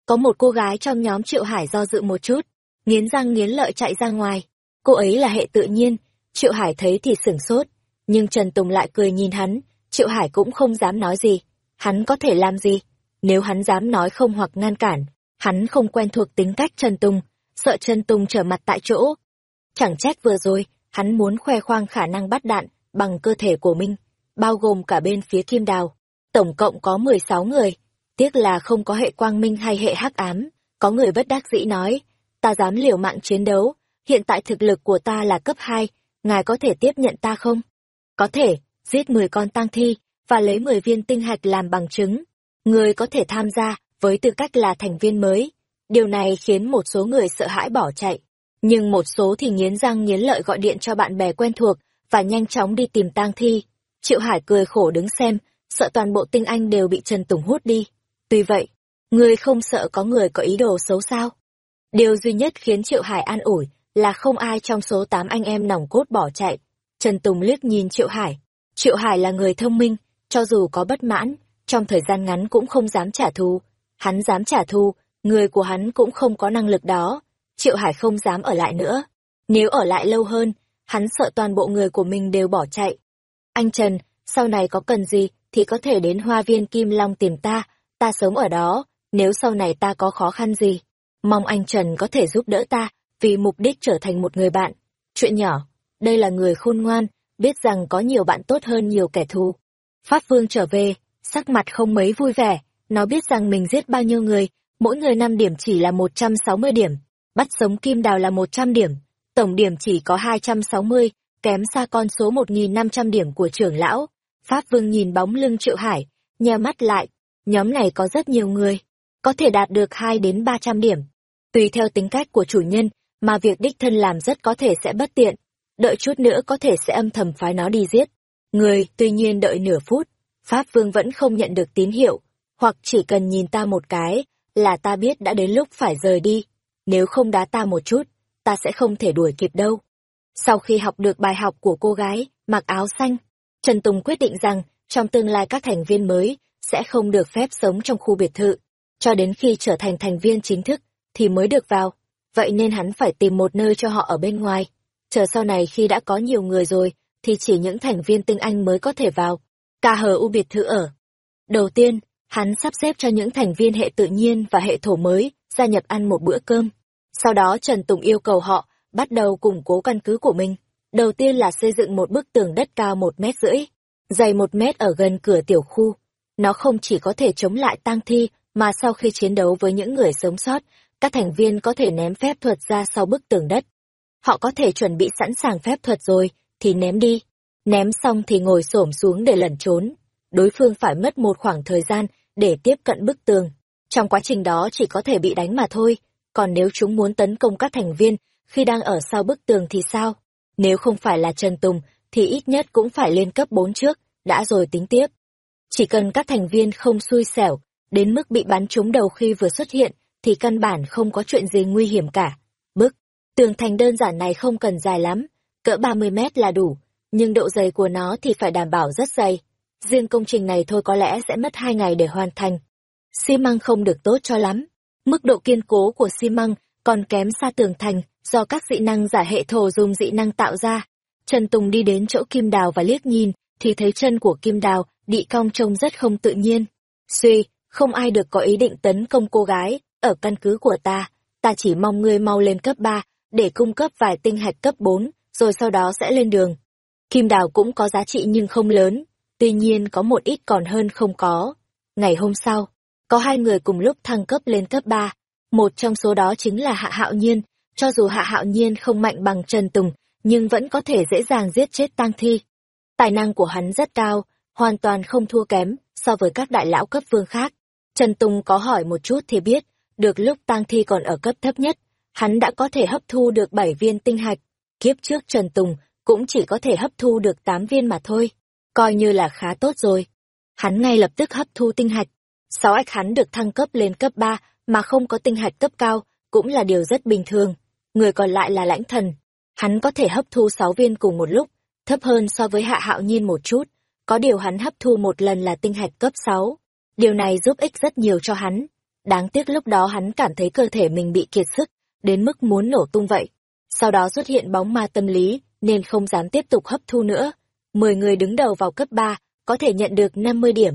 Speaker 1: Có một cô gái trong nhóm Triệu Hải do dự một chút, nghiến răng nghiến lợi chạy ra ngoài. Cô ấy là hệ tự nhiên, Triệu Hải thấy thì sửng sốt, nhưng Trần Tùng lại cười nhìn hắn, Triệu Hải cũng không dám nói gì. Hắn có thể làm gì? Nếu hắn dám nói không hoặc ngăn cản, hắn không quen thuộc tính cách Trần Tùng, sợ Trần Tùng trở mặt tại chỗ. Chẳng trách vừa rồi, hắn muốn khoe khoang khả năng bắt đạn bằng cơ thể của mình, bao gồm cả bên phía kim đào. Tổng cộng có 16 người, Tiếc là không có hệ quang minh hay hệ hắc ám, có người bất đắc dĩ nói, ta dám liều mạng chiến đấu, hiện tại thực lực của ta là cấp 2, ngài có thể tiếp nhận ta không? Có thể, giết 10 con tang thi, và lấy 10 viên tinh hạch làm bằng chứng. Người có thể tham gia với tư cách là thành viên mới. Điều này khiến một số người sợ hãi bỏ chạy. Nhưng một số thì nghiến răng nghiến lợi gọi điện cho bạn bè quen thuộc và nhanh chóng đi tìm tang thi. Triệu Hải cười khổ đứng xem, sợ toàn bộ tinh anh đều bị Trần Tùng hút đi. Tuy vậy, người không sợ có người có ý đồ xấu sao? Điều duy nhất khiến Triệu Hải an ủi là không ai trong số tám anh em nòng cốt bỏ chạy. Trần Tùng liếc nhìn Triệu Hải. Triệu Hải là người thông minh, cho dù có bất mãn, trong thời gian ngắn cũng không dám trả thù. Hắn dám trả thù, người của hắn cũng không có năng lực đó. Triệu Hải không dám ở lại nữa. Nếu ở lại lâu hơn, hắn sợ toàn bộ người của mình đều bỏ chạy. Anh Trần, sau này có cần gì thì có thể đến hoa viên Kim Long tìm ta, ta sống ở đó, nếu sau này ta có khó khăn gì. Mong anh Trần có thể giúp đỡ ta, vì mục đích trở thành một người bạn. Chuyện nhỏ, đây là người khôn ngoan, biết rằng có nhiều bạn tốt hơn nhiều kẻ thù. Pháp Vương trở về, sắc mặt không mấy vui vẻ, nó biết rằng mình giết bao nhiêu người, mỗi người 5 điểm chỉ là 160 điểm, bắt sống Kim Đào là 100 điểm, tổng điểm chỉ có 260, kém xa con số 1.500 điểm của trưởng lão. Pháp Vương nhìn bóng lưng Triệu Hải, nheo mắt lại, nhóm này có rất nhiều người, có thể đạt được 2 đến 300 điểm. Tùy theo tính cách của chủ nhân, mà việc đích thân làm rất có thể sẽ bất tiện, đợi chút nữa có thể sẽ âm thầm phái nó đi giết. Người, tuy nhiên đợi nửa phút, Pháp Vương vẫn không nhận được tín hiệu, hoặc chỉ cần nhìn ta một cái, là ta biết đã đến lúc phải rời đi. Nếu không đá ta một chút, ta sẽ không thể đuổi kịp đâu. Sau khi học được bài học của cô gái, mặc áo xanh, Trần Tùng quyết định rằng, trong tương lai các thành viên mới, sẽ không được phép sống trong khu biệt thự. Cho đến khi trở thành thành viên chính thức, thì mới được vào. Vậy nên hắn phải tìm một nơi cho họ ở bên ngoài. Chờ sau này khi đã có nhiều người rồi, thì chỉ những thành viên tinh anh mới có thể vào. Ca hờ u biệt thự ở. Đầu tiên, hắn sắp xếp cho những thành viên hệ tự nhiên và hệ thổ mới gia nhập ăn một bữa cơm. Sau đó Trần Tùng yêu cầu họ bắt đầu củng cố căn cứ của mình. Đầu tiên là xây dựng một bức tường đất cao một mét rưỡi, dày một mét ở gần cửa tiểu khu. Nó không chỉ có thể chống lại tang thi, mà sau khi chiến đấu với những người sống sót, các thành viên có thể ném phép thuật ra sau bức tường đất. Họ có thể chuẩn bị sẵn sàng phép thuật rồi, thì ném đi. Ném xong thì ngồi xổm xuống để lẩn trốn. Đối phương phải mất một khoảng thời gian để tiếp cận bức tường. Trong quá trình đó chỉ có thể bị đánh mà thôi. Còn nếu chúng muốn tấn công các thành viên khi đang ở sau bức tường thì sao? Nếu không phải là Trần Tùng, thì ít nhất cũng phải lên cấp 4 trước, đã rồi tính tiếp. Chỉ cần các thành viên không xui xẻo, đến mức bị bắn trúng đầu khi vừa xuất hiện, thì căn bản không có chuyện gì nguy hiểm cả. Bức, tường thành đơn giản này không cần dài lắm, cỡ 30 mét là đủ, nhưng độ dày của nó thì phải đảm bảo rất dày. Riêng công trình này thôi có lẽ sẽ mất 2 ngày để hoàn thành. Xi măng không được tốt cho lắm. Mức độ kiên cố của xi măng còn kém xa tường thành do các dị năng giả hệ thổ dùng dị năng tạo ra. Trần Tùng đi đến chỗ Kim Đào và liếc nhìn, thì thấy chân của Kim Đào bị cong trông rất không tự nhiên. Suy, không ai được có ý định tấn công cô gái, ở căn cứ của ta, ta chỉ mong ngươi mau lên cấp 3, để cung cấp vài tinh hạch cấp 4, rồi sau đó sẽ lên đường. Kim đào cũng có giá trị nhưng không lớn, tuy nhiên có một ít còn hơn không có. Ngày hôm sau, có hai người cùng lúc thăng cấp lên cấp 3, một trong số đó chính là Hạ Hạo Nhiên, cho dù Hạ Hạo Nhiên không mạnh bằng Trần Tùng, nhưng vẫn có thể dễ dàng giết chết tang thi. Tài năng của hắn rất cao, hoàn toàn không thua kém so với các đại lão cấp vương khác. Trần Tùng có hỏi một chút thì biết, được lúc tang thi còn ở cấp thấp nhất, hắn đã có thể hấp thu được bảy viên tinh hạch. Kiếp trước Trần Tùng cũng chỉ có thể hấp thu được tám viên mà thôi, coi như là khá tốt rồi. Hắn ngay lập tức hấp thu tinh hạch. Sáu ách hắn được thăng cấp lên cấp ba, mà không có tinh hạch cấp cao, cũng là điều rất bình thường. Người còn lại là lãnh thần. Hắn có thể hấp thu sáu viên cùng một lúc, thấp hơn so với hạ hạo nhiên một chút. Có điều hắn hấp thu một lần là tinh hạch cấp sáu, Điều này giúp ích rất nhiều cho hắn. Đáng tiếc lúc đó hắn cảm thấy cơ thể mình bị kiệt sức, đến mức muốn nổ tung vậy. Sau đó xuất hiện bóng ma tâm lý, nên không dám tiếp tục hấp thu nữa. Mười người đứng đầu vào cấp 3, có thể nhận được 50 điểm.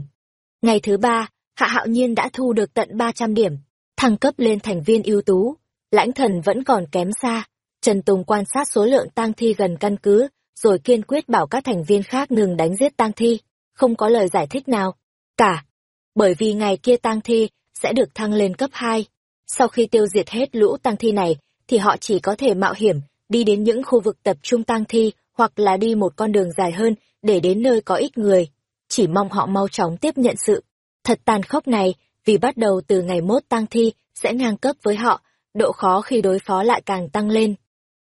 Speaker 1: Ngày thứ ba, Hạ Hạo Nhiên đã thu được tận 300 điểm, thăng cấp lên thành viên ưu tú. Lãnh thần vẫn còn kém xa. Trần Tùng quan sát số lượng tang thi gần căn cứ, rồi kiên quyết bảo các thành viên khác ngừng đánh giết tang thi, không có lời giải thích nào. Cả. Bởi vì ngày kia tang thi sẽ được thăng lên cấp 2. Sau khi tiêu diệt hết lũ tang thi này, thì họ chỉ có thể mạo hiểm, đi đến những khu vực tập trung tang thi, hoặc là đi một con đường dài hơn, để đến nơi có ít người. chỉ mong họ mau chóng tiếp nhận sự thật tàn khốc này, vì bắt đầu từ ngày mốt tang thi sẽ ngang cấp với họ, độ khó khi đối phó lại càng tăng lên.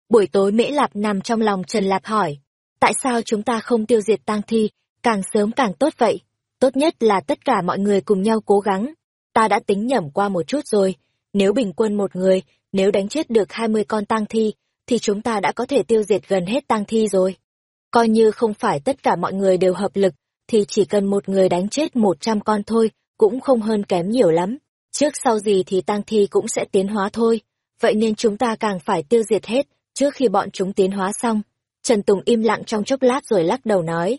Speaker 1: Buổi tối Mễ Lạp nằm trong lòng Trần Lạp hỏi, tại sao chúng ta không tiêu diệt tang thi, càng sớm càng tốt vậy? Tốt nhất là tất cả mọi người cùng nhau cố gắng. Ta đã tính nhẩm qua một chút rồi, nếu bình quân một người, nếu đánh chết được 20 con tang thi, thì chúng ta đã có thể tiêu diệt gần hết tang thi rồi. Coi như không phải tất cả mọi người đều hợp lực, thì chỉ cần một người đánh chết 100 con thôi, cũng không hơn kém nhiều lắm. Trước sau gì thì tang thi cũng sẽ tiến hóa thôi, vậy nên chúng ta càng phải tiêu diệt hết, trước khi bọn chúng tiến hóa xong. Trần Tùng im lặng trong chốc lát rồi lắc đầu nói.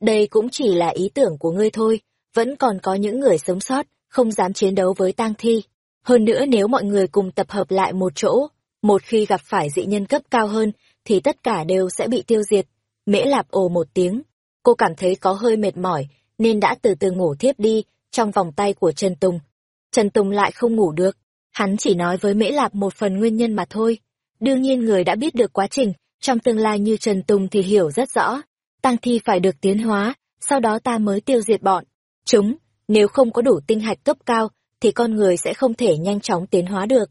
Speaker 1: Đây cũng chỉ là ý tưởng của ngươi thôi, vẫn còn có những người sống sót, không dám chiến đấu với tang thi. Hơn nữa nếu mọi người cùng tập hợp lại một chỗ, một khi gặp phải dị nhân cấp cao hơn, thì tất cả đều sẽ bị tiêu diệt. Mễ lạp ồ một tiếng, cô cảm thấy có hơi mệt mỏi, nên đã từ từ ngủ thiếp đi, trong vòng tay của Trần Tùng. Trần Tùng lại không ngủ được, hắn chỉ nói với Mễ Lạp một phần nguyên nhân mà thôi. Đương nhiên người đã biết được quá trình, trong tương lai như Trần Tùng thì hiểu rất rõ. Tăng thi phải được tiến hóa, sau đó ta mới tiêu diệt bọn. Chúng, nếu không có đủ tinh hạch cấp cao, thì con người sẽ không thể nhanh chóng tiến hóa được.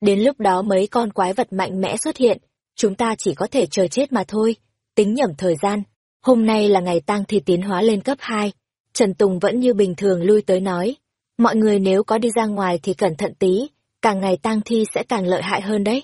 Speaker 1: Đến lúc đó mấy con quái vật mạnh mẽ xuất hiện, chúng ta chỉ có thể chờ chết mà thôi. Tính nhẩm thời gian, hôm nay là ngày tăng thi tiến hóa lên cấp 2. Trần Tùng vẫn như bình thường lui tới nói. Mọi người nếu có đi ra ngoài thì cẩn thận tí, càng ngày tang thi sẽ càng lợi hại hơn đấy.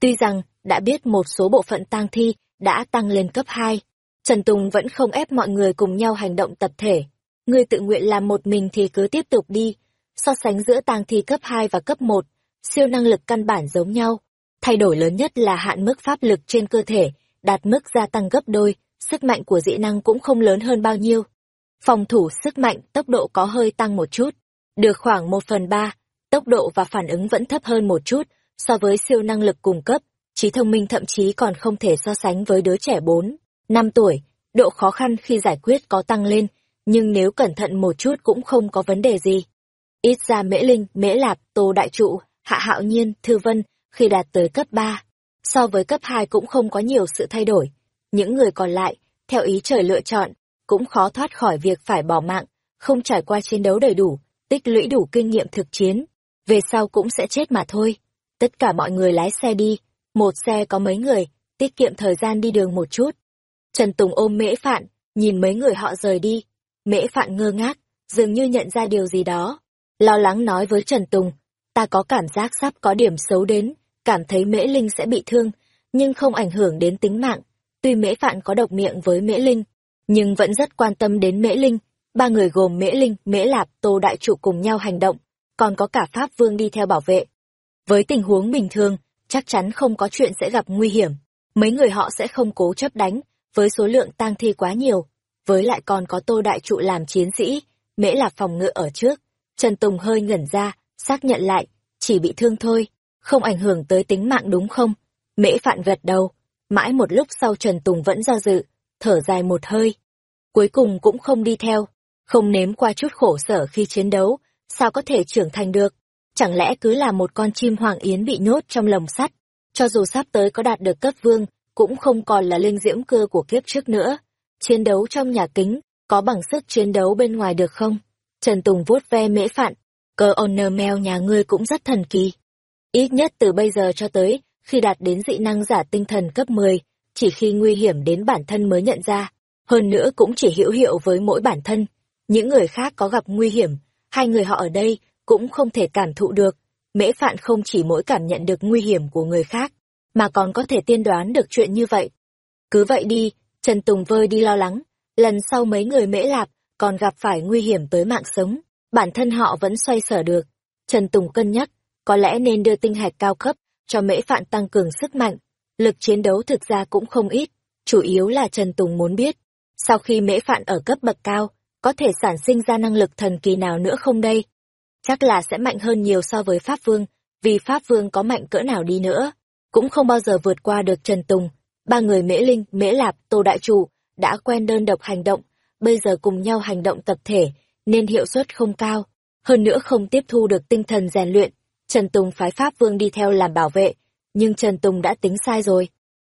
Speaker 1: Tuy rằng, đã biết một số bộ phận tang thi đã tăng lên cấp 2, Trần Tùng vẫn không ép mọi người cùng nhau hành động tập thể. Người tự nguyện làm một mình thì cứ tiếp tục đi. So sánh giữa tang thi cấp 2 và cấp 1, siêu năng lực căn bản giống nhau. Thay đổi lớn nhất là hạn mức pháp lực trên cơ thể, đạt mức gia tăng gấp đôi, sức mạnh của dị năng cũng không lớn hơn bao nhiêu. Phòng thủ sức mạnh, tốc độ có hơi tăng một chút, được khoảng một phần ba, tốc độ và phản ứng vẫn thấp hơn một chút so với siêu năng lực cung cấp, trí thông minh thậm chí còn không thể so sánh với đứa trẻ 4, 5 tuổi, độ khó khăn khi giải quyết có tăng lên, nhưng nếu cẩn thận một chút cũng không có vấn đề gì. Ít ra Mễ Linh, Mễ Lạp, Tô Đại Trụ, Hạ Hạo Nhiên, Thư Vân, khi đạt tới cấp 3, so với cấp 2 cũng không có nhiều sự thay đổi. Những người còn lại, theo ý trời lựa chọn, cũng khó thoát khỏi việc phải bỏ mạng, không trải qua chiến đấu đầy đủ, tích lũy đủ kinh nghiệm thực chiến, về sau cũng sẽ chết mà thôi. Tất cả mọi người lái xe đi, một xe có mấy người, tiết kiệm thời gian đi đường một chút. Trần Tùng ôm mễ phạn, nhìn mấy người họ rời đi. Mễ phạn ngơ ngác, dường như nhận ra điều gì đó. Lo lắng nói với Trần Tùng, ta có cảm giác sắp có điểm xấu đến, cảm thấy mễ linh sẽ bị thương, nhưng không ảnh hưởng đến tính mạng. Tuy mễ phạn có độc miệng với mễ linh, nhưng vẫn rất quan tâm đến Mễ Linh. Ba người gồm Mễ Linh, Mễ Lạp, Tô Đại Trụ cùng nhau hành động, còn có cả Pháp Vương đi theo bảo vệ. Với tình huống bình thường, chắc chắn không có chuyện sẽ gặp nguy hiểm. Mấy người họ sẽ không cố chấp đánh, với số lượng tang thi quá nhiều. Với lại còn có Tô Đại Trụ làm chiến sĩ, Mễ là phòng ngự ở trước. Trần Tùng hơi ngẩn ra, xác nhận lại, chỉ bị thương thôi, không ảnh hưởng tới tính mạng đúng không? Mễ Phạn gật đầu, mãi một lúc sau Trần Tùng vẫn do dự, thở dài một hơi. Cuối cùng cũng không đi theo, không nếm qua chút khổ sở khi chiến đấu, sao có thể trưởng thành được? Chẳng lẽ cứ là một con chim hoàng yến bị nhốt trong lồng sắt, cho dù sắp tới có đạt được cấp vương, cũng không còn là linh diễm cơ của kiếp trước nữa. Chiến đấu trong nhà kính, có bằng sức chiến đấu bên ngoài được không? Trần Tùng vuốt ve mễ phạn, cơ owner mèo nhà ngươi cũng rất thần kỳ. Ít nhất từ bây giờ cho tới, khi đạt đến dị năng giả tinh thần cấp 10, chỉ khi nguy hiểm đến bản thân mới nhận ra, hơn nữa cũng chỉ hữu hiệu với mỗi bản thân. Những người khác có gặp nguy hiểm, hai người họ ở đây cũng không thể cảm thụ được. Mễ Phạn không chỉ mỗi cảm nhận được nguy hiểm của người khác, mà còn có thể tiên đoán được chuyện như vậy. Cứ vậy đi, Trần Tùng vơi đi lo lắng, lần sau mấy người Mễ Lạp còn gặp phải nguy hiểm tới mạng sống, bản thân họ vẫn xoay sở được. Trần Tùng cân nhắc, có lẽ nên đưa tinh hạch cao cấp cho Mễ Phạn tăng cường sức mạnh, lực chiến đấu thực ra cũng không ít, chủ yếu là Trần Tùng muốn biết, sau khi mễ phạn ở cấp bậc cao, có thể sản sinh ra năng lực thần kỳ nào nữa không đây? Chắc là sẽ mạnh hơn nhiều so với Pháp Vương, vì Pháp Vương có mạnh cỡ nào đi nữa, cũng không bao giờ vượt qua được Trần Tùng. Ba người Mễ Linh, Mễ Lạp, Tô Đại Chủ đã quen đơn độc hành động, bây giờ cùng nhau hành động tập thể, nên hiệu suất không cao. Hơn nữa không tiếp thu được tinh thần rèn luyện, Trần Tùng phái Pháp Vương đi theo làm bảo vệ, nhưng Trần Tùng đã tính sai rồi.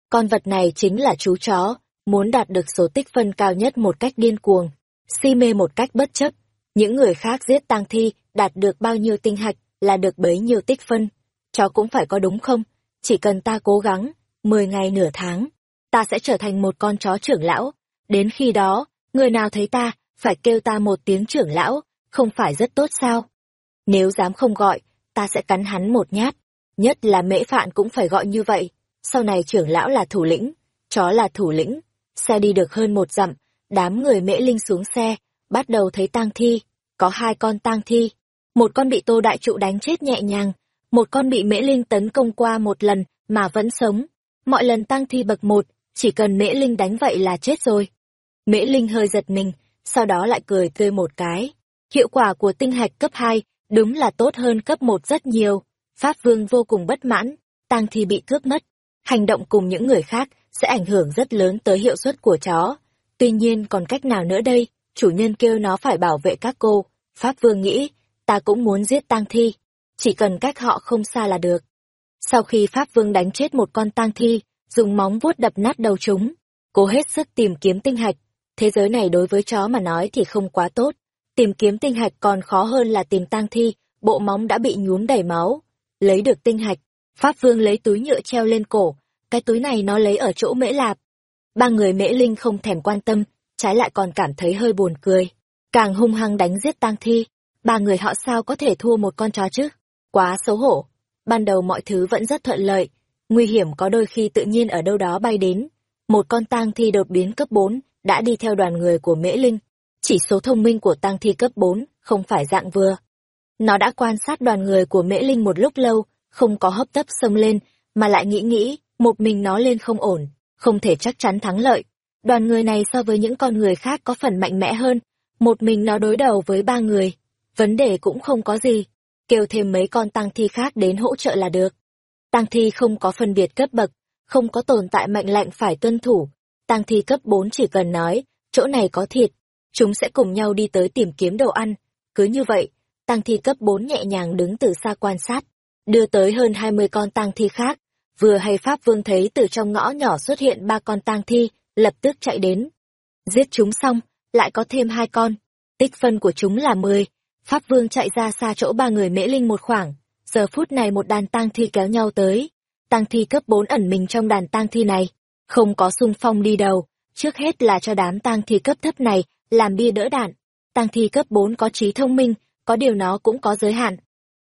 Speaker 1: Con vật này chính là chú chó, muốn đạt được số tích phân cao nhất một cách điên cuồng. si mê một cách bất chấp. Những người khác giết tang thi, đạt được bao nhiêu tinh hạch là được bấy nhiêu tích phân. Chó cũng phải có đúng không? Chỉ cần ta cố gắng, 10 ngày nửa tháng, ta sẽ trở thành một con chó trưởng lão. Đến khi đó, người nào thấy ta, phải kêu ta một tiếng trưởng lão, không phải rất tốt sao? Nếu dám không gọi, ta sẽ cắn hắn một nhát. Nhất là mễ phạn cũng phải gọi như vậy. Sau này trưởng lão là thủ lĩnh, chó là thủ lĩnh. Xe đi được hơn một dặm, đám người mễ linh xuống xe, bắt đầu thấy tang thi. Có hai con tang thi. Một con bị tô đại trụ đánh chết nhẹ nhàng, một con bị mễ linh tấn công qua một lần mà vẫn sống. Mọi lần tăng thi bậc một, chỉ cần mễ linh đánh vậy là chết rồi. Mễ linh hơi giật mình, sau đó lại cười tươi một cái. Hiệu quả của tinh hạch cấp 2 đúng là tốt hơn cấp 1 rất nhiều. Pháp Vương vô cùng bất mãn, tăng thi bị cướp mất. Hành động cùng những người khác sẽ ảnh hưởng rất lớn tới hiệu suất của chó. Tuy nhiên còn cách nào nữa đây, chủ nhân kêu nó phải bảo vệ các cô. Pháp Vương nghĩ, ta cũng muốn giết tang thi, chỉ cần cách họ không xa là được. Sau khi Pháp Vương đánh chết một con tang thi, dùng móng vuốt đập nát đầu chúng, cố hết sức tìm kiếm tinh hạch. Thế giới này đối với chó mà nói thì không quá tốt. Tìm kiếm tinh hạch còn khó hơn là tìm tang thi, bộ móng đã bị nhúm đầy máu. Lấy được tinh hạch, Pháp Vương lấy túi nhựa treo lên cổ, cái túi này nó lấy ở chỗ mễ lạp. Ba người mễ linh không thèm quan tâm, trái lại còn cảm thấy hơi buồn cười. Càng hung hăng đánh giết tang thi, ba người họ sao có thể thua một con chó chứ? Quá xấu hổ. Ban đầu mọi thứ vẫn rất thuận lợi, nguy hiểm có đôi khi tự nhiên ở đâu đó bay đến. Một con tang thi đột biến cấp 4 đã đi theo đoàn người của Mễ Linh. Chỉ số thông minh của tang thi cấp 4 không phải dạng vừa. Nó đã quan sát đoàn người của Mễ Linh một lúc lâu, không có hấp tấp xông lên, mà lại nghĩ nghĩ, một mình nó lên không ổn, không thể chắc chắn thắng lợi. Đoàn người này so với những con người khác có phần mạnh mẽ hơn, một mình nó đối đầu với ba người. Vấn đề cũng không có gì, kêu thêm mấy con tăng thi khác đến hỗ trợ là được. Tăng thi không có phân biệt cấp bậc, không có tồn tại mệnh lệnh phải tuân thủ. Tăng thi cấp 4 chỉ cần nói, chỗ này có thịt, chúng sẽ cùng nhau đi tới tìm kiếm đồ ăn. Cứ như vậy, tăng thi cấp 4 nhẹ nhàng đứng từ xa quan sát, đưa tới hơn 20 con tăng thi khác. Vừa hay Pháp Vương thấy từ trong ngõ nhỏ xuất hiện ba con tang thi, lập tức chạy đến. Giết chúng xong, lại có thêm hai con. Tích phân của chúng là 10. Pháp Vương chạy ra xa chỗ ba người mễ linh một khoảng. Giờ phút này một đàn tang thi kéo nhau tới. Tang thi cấp 4 ẩn mình trong đàn tang thi này. Không có xung phong đi đầu. Trước hết là cho đám tang thi cấp thấp này làm bia đỡ đạn. Tang thi cấp 4 có trí thông minh, có điều nó cũng có giới hạn.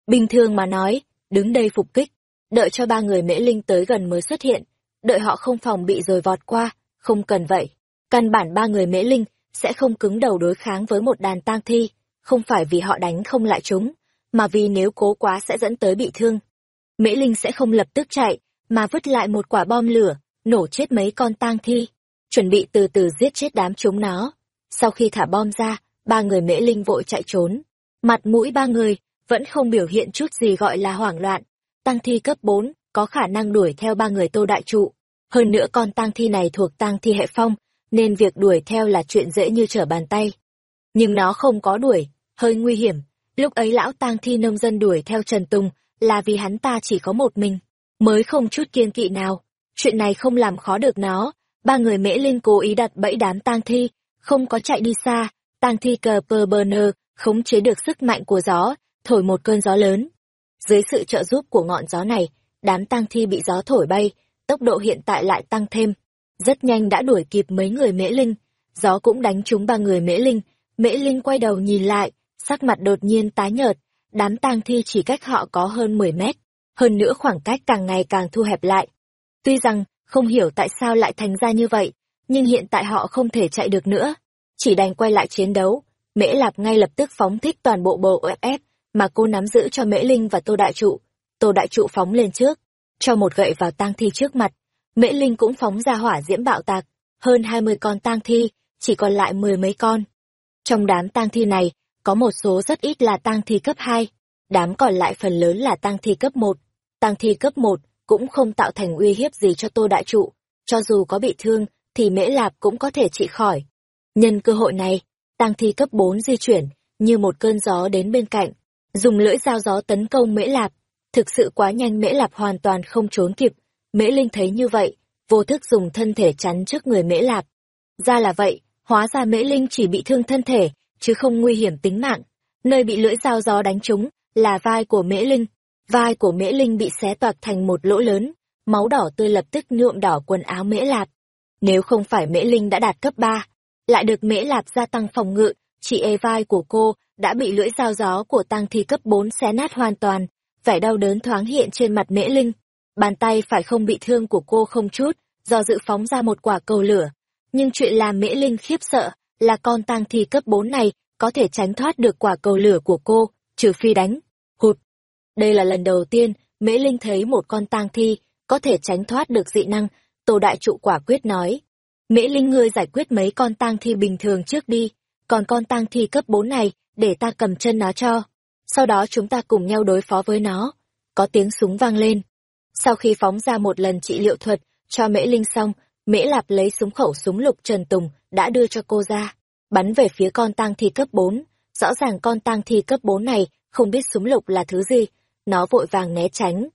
Speaker 1: Bình thường mà nói, đứng đây phục kích, đợi cho ba người mễ linh tới gần mới xuất hiện, đợi họ không phòng bị rồi vọt qua, không cần vậy. Căn bản ba người mễ linh sẽ không cứng đầu đối kháng với một đàn tang thi, không phải vì họ đánh không lại chúng, mà vì nếu cố quá sẽ dẫn tới bị thương. Mễ linh sẽ không lập tức chạy, mà vứt lại một quả bom lửa, nổ chết mấy con tang thi, chuẩn bị từ từ giết chết đám chúng nó. Sau khi thả bom ra, ba người mễ linh vội chạy trốn. Mặt mũi ba người, vẫn không biểu hiện chút gì gọi là hoảng loạn. Tang thi cấp 4, có khả năng đuổi theo ba người tô đại trụ. Hơn nữa con tang thi này thuộc tang thi hệ phong, nên việc đuổi theo là chuyện dễ như trở bàn tay. Nhưng nó không có đuổi, hơi nguy hiểm. Lúc ấy lão tang thi nông dân đuổi theo Trần Tùng là vì hắn ta chỉ có một mình, mới không chút kiên kỵ nào. Chuyện này không làm khó được nó. Ba người mễ linh cố ý đặt bẫy đám tang thi, không có chạy đi xa. Tang thi cờ pơ bơ nơ, khống chế được sức mạnh của gió, thổi một cơn gió lớn. Dưới sự trợ giúp của ngọn gió này, đám tang thi bị gió thổi bay, tốc độ hiện tại lại tăng thêm. Rất nhanh đã đuổi kịp mấy người mễ linh, gió cũng đánh trúng ba người mễ linh. Mễ linh quay đầu nhìn lại, sắc mặt đột nhiên tái nhợt, đám tang thi chỉ cách họ có hơn 10 mét. Hơn nữa khoảng cách càng ngày càng thu hẹp lại. Tuy rằng, không hiểu tại sao lại thành ra như vậy, nhưng hiện tại họ không thể chạy được nữa. Chỉ đành quay lại chiến đấu. Mễ Lạp ngay lập tức phóng thích toàn bộ bộ ép mà cô nắm giữ cho Mễ Linh và Tô Đại Trụ. Tô Đại Trụ phóng lên trước, cho một gậy vào tang thi trước mặt. Mễ Linh cũng phóng ra hỏa diễm bạo tạc, hơn hai mươi con tang thi, chỉ còn lại mười mấy con. Trong đám tang thi này, có một số rất ít là tang thi cấp hai, đám còn lại phần lớn là tang thi cấp một. Tang thi cấp một cũng không tạo thành uy hiếp gì cho Tô Đại Trụ, cho dù có bị thương thì Mễ Lạp cũng có thể trị khỏi. Nhân cơ hội này, tang thi cấp bốn di chuyển, như một cơn gió đến bên cạnh, dùng lưỡi dao gió tấn công Mễ Lạp, Thực sự quá nhanh Mễ Lạp hoàn toàn không trốn kịp. Mễ Linh thấy như vậy, vô thức dùng thân thể chắn trước người Mễ Lạp. Ra là vậy, Hóa ra Mễ Linh chỉ bị thương thân thể, chứ không nguy hiểm tính mạng. Nơi bị lưỡi dao gió đánh trúng là vai của Mễ Linh. Vai của Mễ Linh bị xé toạc thành một lỗ lớn, máu đỏ tươi lập tức nhuộm đỏ quần áo Mễ Lạp. Nếu không phải Mễ Linh đã đạt cấp 3, lại được Mễ Lạp gia tăng phòng ngự, chị e vai của cô đã bị lưỡi dao gió của tăng thi cấp 4 xé nát hoàn toàn, vẻ đau đớn thoáng hiện trên mặt Mễ Linh. Bàn tay phải không bị thương của cô không chút, do dự phóng ra một quả cầu lửa. Nhưng chuyện làm Mễ Linh khiếp sợ là con tang thi cấp 4 này có thể tránh thoát được quả cầu lửa của cô, trừ phi đánh. Hụt! Đây là lần đầu tiên Mễ Linh thấy một con tang thi có thể tránh thoát được dị năng, Tô Đại Trụ quả quyết nói. Mễ Linh ngươi giải quyết mấy con tang thi bình thường trước đi, còn con tang thi cấp 4 này, để ta cầm chân nó cho. Sau đó chúng ta cùng nhau đối phó với nó. Có tiếng súng vang lên. Sau khi phóng ra một lần trị liệu thuật, cho Mễ Linh xong, Mễ Lạp lấy súng khẩu súng lục Trần Tùng, đã đưa cho cô ra. Bắn về phía con tang thi cấp 4. Rõ ràng con tang thi cấp 4 này, không biết súng lục là thứ gì. Nó vội vàng né tránh.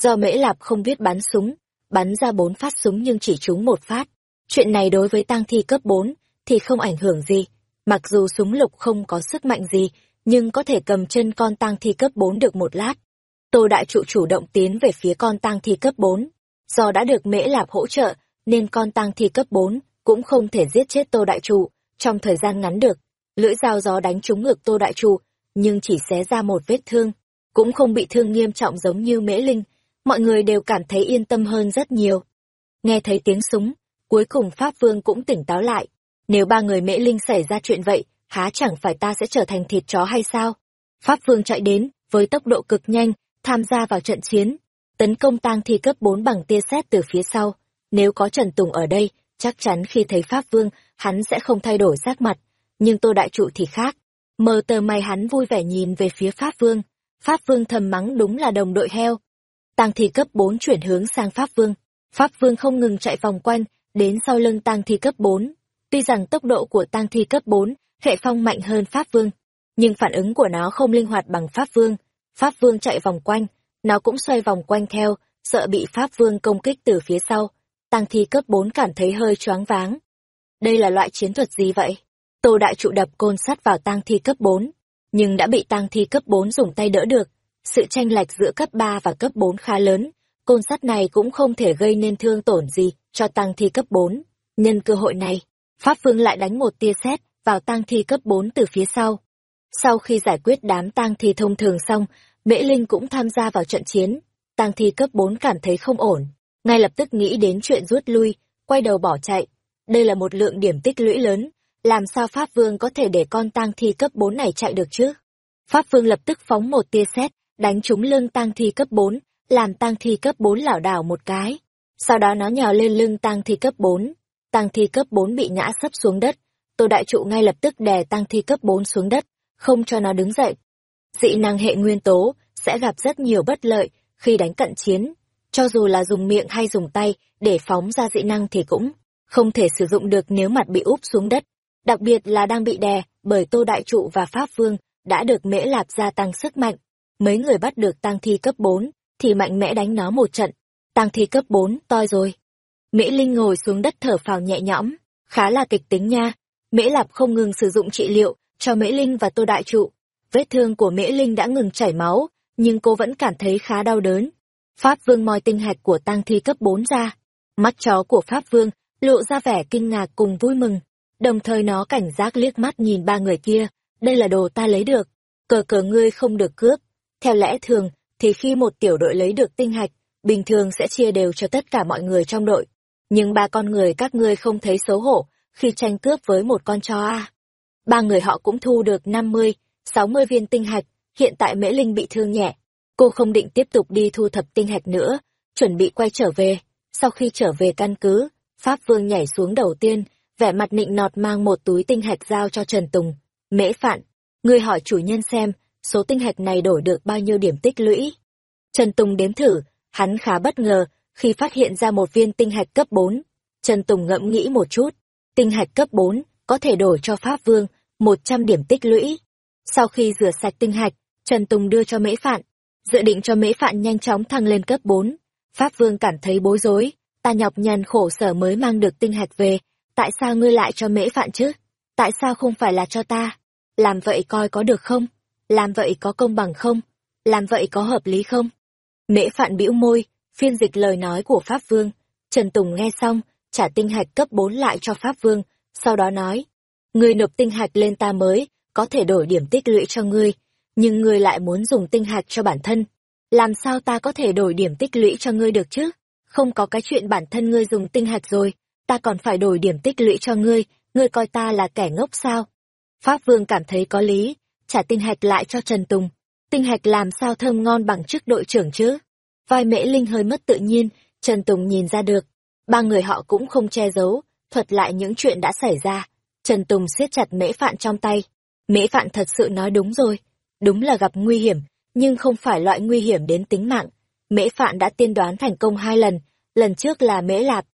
Speaker 1: Do Mễ Lạp không biết bắn súng, bắn ra bốn phát súng nhưng chỉ trúng một phát. Chuyện này đối với tang thi cấp 4 thì không ảnh hưởng gì. Mặc dù súng lục không có sức mạnh gì, nhưng có thể cầm chân con tang thi cấp 4 được một lát. Tô Đại Trụ chủ động tiến về phía con tang thi cấp 4. Do đã được Mễ Lạp hỗ trợ, nên con tang thi cấp 4 cũng không thể giết chết Tô Đại Trụ trong thời gian ngắn được. Lưỡi dao gió đánh trúng ngực Tô Đại Trụ, nhưng chỉ xé ra một vết thương, cũng không bị thương nghiêm trọng giống như Mễ Linh. Mọi người đều cảm thấy yên tâm hơn rất nhiều. Nghe thấy tiếng súng, cuối cùng Pháp Vương cũng tỉnh táo lại. Nếu ba người Mễ Linh xảy ra chuyện vậy, há chẳng phải ta sẽ trở thành thịt chó hay sao? Pháp Vương chạy đến, với tốc độ cực nhanh, tham gia vào trận chiến, tấn công tang thi cấp 4 bằng tia sét từ phía sau. Nếu có Trần Tùng ở đây, chắc chắn khi thấy Pháp Vương, hắn sẽ không thay đổi sắc mặt. Nhưng Tô Đại Trụ thì khác. Mờ tờ mày hắn vui vẻ nhìn về phía Pháp Vương. Pháp Vương thầm mắng đúng là đồng đội heo. Tang thi cấp 4 chuyển hướng sang Pháp Vương. Pháp Vương không ngừng chạy vòng quanh, đến sau lưng tang thi cấp 4. Tuy rằng tốc độ của tang thi cấp 4 hệ phong mạnh hơn Pháp Vương, nhưng phản ứng của nó không linh hoạt bằng Pháp Vương. Pháp Vương chạy vòng quanh, nó cũng xoay vòng quanh theo, sợ bị Pháp Vương công kích từ phía sau. Tăng thi cấp 4 cảm thấy hơi choáng váng. Đây là loại chiến thuật gì vậy? Tô Đại Trụ đập côn sắt vào tang thi cấp 4, nhưng đã bị tang thi cấp 4 dùng tay đỡ được. Sự tranh lệch giữa cấp 3 và cấp 4 khá lớn, côn sắt này cũng không thể gây nên thương tổn gì cho tang thi cấp 4. Nhân cơ hội này, Pháp Vương lại đánh một tia sét vào tang thi cấp 4 từ phía sau. Sau khi giải quyết đám tang thi thông thường xong, Mễ Linh cũng tham gia vào trận chiến. Tang thi cấp 4 cảm thấy không ổn, ngay lập tức nghĩ đến chuyện rút lui, quay đầu bỏ chạy. Đây là một lượng điểm tích lũy lớn, làm sao Pháp Vương có thể để con tang thi cấp 4 này chạy được chứ? Pháp Vương lập tức phóng một tia sét, đánh trúng lưng tang thi cấp 4, làm tang thi cấp 4 lảo đảo một cái. Sau đó nó nhào lên lưng tang thi cấp 4, tang thi cấp 4 bị ngã sấp xuống đất, Tô Đại Trụ ngay lập tức đè tang thi cấp 4 xuống đất, không cho nó đứng dậy. Dị năng hệ nguyên tố sẽ gặp rất nhiều bất lợi khi đánh cận chiến, cho dù là dùng miệng hay dùng tay để phóng ra dị năng thì cũng không thể sử dụng được nếu mặt bị úp xuống đất, đặc biệt là đang bị đè bởi Tô Đại Trụ và Pháp Vương đã được Mễ Lạp gia tăng sức mạnh. Mấy người bắt được tăng thi cấp 4 thì mạnh mẽ đánh nó một trận. Tăng thi cấp 4 toi rồi. Mễ Linh ngồi xuống đất thở phào nhẹ nhõm, khá là kịch tính nha, Mễ Lạp không ngừng sử dụng trị liệu cho Mễ Linh và Tô Đại Trụ. Vết thương của Mễ Linh đã ngừng chảy máu, nhưng cô vẫn cảm thấy khá đau đớn. Pháp Vương moi tinh hạch của tang thi cấp 4 ra. Mắt chó của Pháp Vương lộ ra vẻ kinh ngạc cùng vui mừng. Đồng thời nó cảnh giác liếc mắt nhìn ba người kia. Đây là đồ ta lấy được. Cờ cờ ngươi không được cướp. Theo lẽ thường, thì khi một tiểu đội lấy được tinh hạch, bình thường sẽ chia đều cho tất cả mọi người trong đội. Nhưng ba con người các ngươi không thấy xấu hổ, khi tranh cướp với một con chó a. Ba người họ cũng thu được năm mươi, sáu mươi viên tinh hạch, hiện tại Mễ Linh bị thương nhẹ. Cô không định tiếp tục đi thu thập tinh hạch nữa, chuẩn bị quay trở về. Sau khi trở về căn cứ, Pháp Vương nhảy xuống đầu tiên, vẻ mặt nịnh nọt mang một túi tinh hạch giao cho Trần Tùng. Mễ Phạn, người hỏi chủ nhân xem, số tinh hạch này đổi được bao nhiêu điểm tích lũy. Trần Tùng đếm thử, hắn khá bất ngờ khi phát hiện ra một viên tinh hạch cấp 4. Trần Tùng ngẫm nghĩ một chút, tinh hạch cấp 4 có thể đổi cho Pháp Vương 100 điểm tích lũy. Sau khi rửa sạch tinh hạch, Trần Tùng đưa cho Mễ Phạn, dự định cho Mễ Phạn nhanh chóng thăng lên cấp 4. Pháp Vương cảm thấy bối rối, ta nhọc nhằn khổ sở mới mang được tinh hạch về, tại sao ngươi lại cho mễ phạn chứ? Tại sao không phải là cho ta? Làm vậy coi có được không? Làm vậy có công bằng không? Làm vậy có hợp lý không? Mễ phạn bĩu môi, phiên dịch lời nói của Pháp Vương. Trần Tùng nghe xong, trả tinh hạch cấp 4 lại cho Pháp Vương, sau đó nói, ngươi nộp tinh hạch lên ta mới, có thể đổi điểm tích lũy cho ngươi, nhưng ngươi lại muốn dùng tinh hạch cho bản thân. Làm sao ta có thể đổi điểm tích lũy cho ngươi được chứ? Không có cái chuyện bản thân ngươi dùng tinh hạch rồi, ta còn phải đổi điểm tích lũy cho ngươi, ngươi coi ta là kẻ ngốc sao? Pháp Vương cảm thấy có lý, trả tinh hạch lại cho Trần Tùng. Tinh hạch làm sao thơm ngon bằng chức đội trưởng chứ? Vai mễ linh hơi mất tự nhiên, Trần Tùng nhìn ra được. Ba người họ cũng không che giấu, thuật lại những chuyện đã xảy ra. Trần Tùng siết chặt mễ phạn trong tay. Mễ phạn thật sự nói đúng rồi. Đúng là gặp nguy hiểm, nhưng không phải loại nguy hiểm đến tính mạng. Mễ phạn đã tiên đoán thành công hai lần, lần trước là mễ lạp.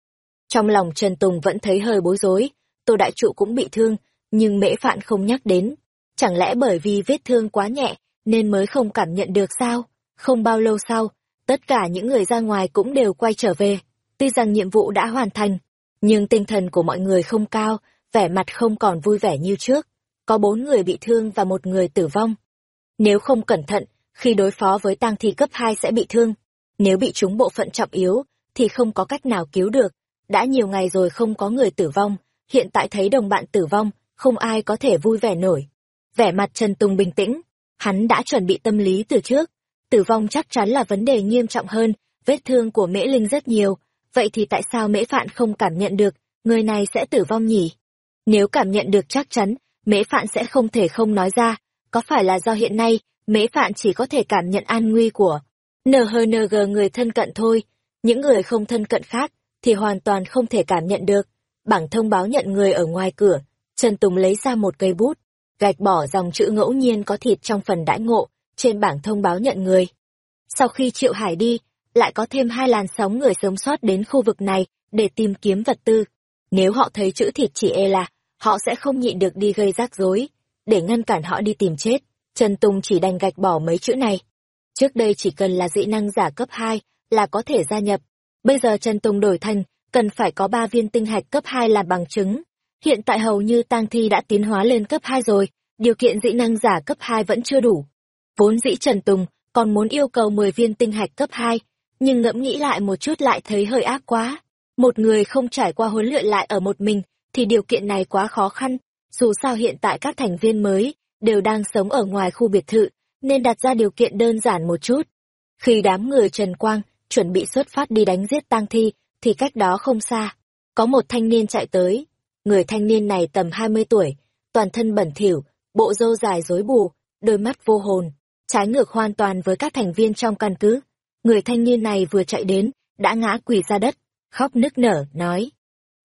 Speaker 1: Trong lòng Trần Tùng vẫn thấy hơi bối rối, Tô Đại Trụ cũng bị thương, nhưng mễ phạn không nhắc đến. Chẳng lẽ bởi vì vết thương quá nhẹ, nên mới không cảm nhận được sao? Không bao lâu sau, tất cả những người ra ngoài cũng đều quay trở về. Tuy rằng nhiệm vụ đã hoàn thành, nhưng tinh thần của mọi người không cao, vẻ mặt không còn vui vẻ như trước. Có bốn người bị thương và một người tử vong. Nếu không cẩn thận, khi đối phó với tang thi cấp 2 sẽ bị thương. Nếu bị trúng bộ phận trọng yếu, thì không có cách nào cứu được. Đã nhiều ngày rồi không có người tử vong, hiện tại thấy đồng bạn tử vong, không ai có thể vui vẻ nổi. Vẻ mặt Trần Tùng bình tĩnh, hắn đã chuẩn bị tâm lý từ trước. Tử vong chắc chắn là vấn đề nghiêm trọng hơn, vết thương của Mễ Linh rất nhiều, vậy thì tại sao Mễ Phạn không cảm nhận được, người này sẽ tử vong nhỉ? Nếu cảm nhận được chắc chắn, Mễ Phạn sẽ không thể không nói ra, có phải là do hiện nay, Mễ Phạn chỉ có thể cảm nhận an nguy của NHNG người thân cận thôi, những người không thân cận khác thì hoàn toàn không thể cảm nhận được. Bảng thông báo nhận người ở ngoài cửa, Trần Tùng lấy ra một cây bút, gạch bỏ dòng chữ ngẫu nhiên có thịt trong phần đãi ngộ, trên bảng thông báo nhận người. Sau khi Triệu Hải đi, lại có thêm hai làn sóng người sống sót đến khu vực này để tìm kiếm vật tư. Nếu họ thấy chữ thịt chỉ e là, họ sẽ không nhịn được đi gây rắc rối. Để ngăn cản họ đi tìm chết, Trần Tùng chỉ đành gạch bỏ mấy chữ này. Trước đây chỉ cần là dị năng giả cấp 2 là có thể gia nhập. Bây giờ Trần Tùng đổi thành, cần phải có 3 viên tinh hạch cấp 2 là bằng chứng. Hiện tại hầu như tang thi đã tiến hóa lên cấp 2 rồi, điều kiện dị năng giả cấp 2 vẫn chưa đủ. Vốn dĩ Trần Tùng còn muốn yêu cầu 10 viên tinh hạch cấp 2, nhưng ngẫm nghĩ lại một chút lại thấy hơi ác quá. Một người không trải qua huấn luyện lại ở một mình, thì điều kiện này quá khó khăn. Dù sao hiện tại các thành viên mới đều đang sống ở ngoài khu biệt thự, nên đặt ra điều kiện đơn giản một chút. Khi đám người Trần Quang chuẩn bị xuất phát đi đánh giết tang thi, thì cách đó không xa, có một thanh niên chạy tới. Người thanh niên này tầm 20 tuổi, toàn thân bẩn thỉu, bộ râu dài rối bù, đôi mắt vô hồn, trái ngược hoàn toàn với các thành viên trong căn cứ. Người thanh niên này vừa chạy đến, đã ngã quỳ ra đất, khóc nức nở, nói.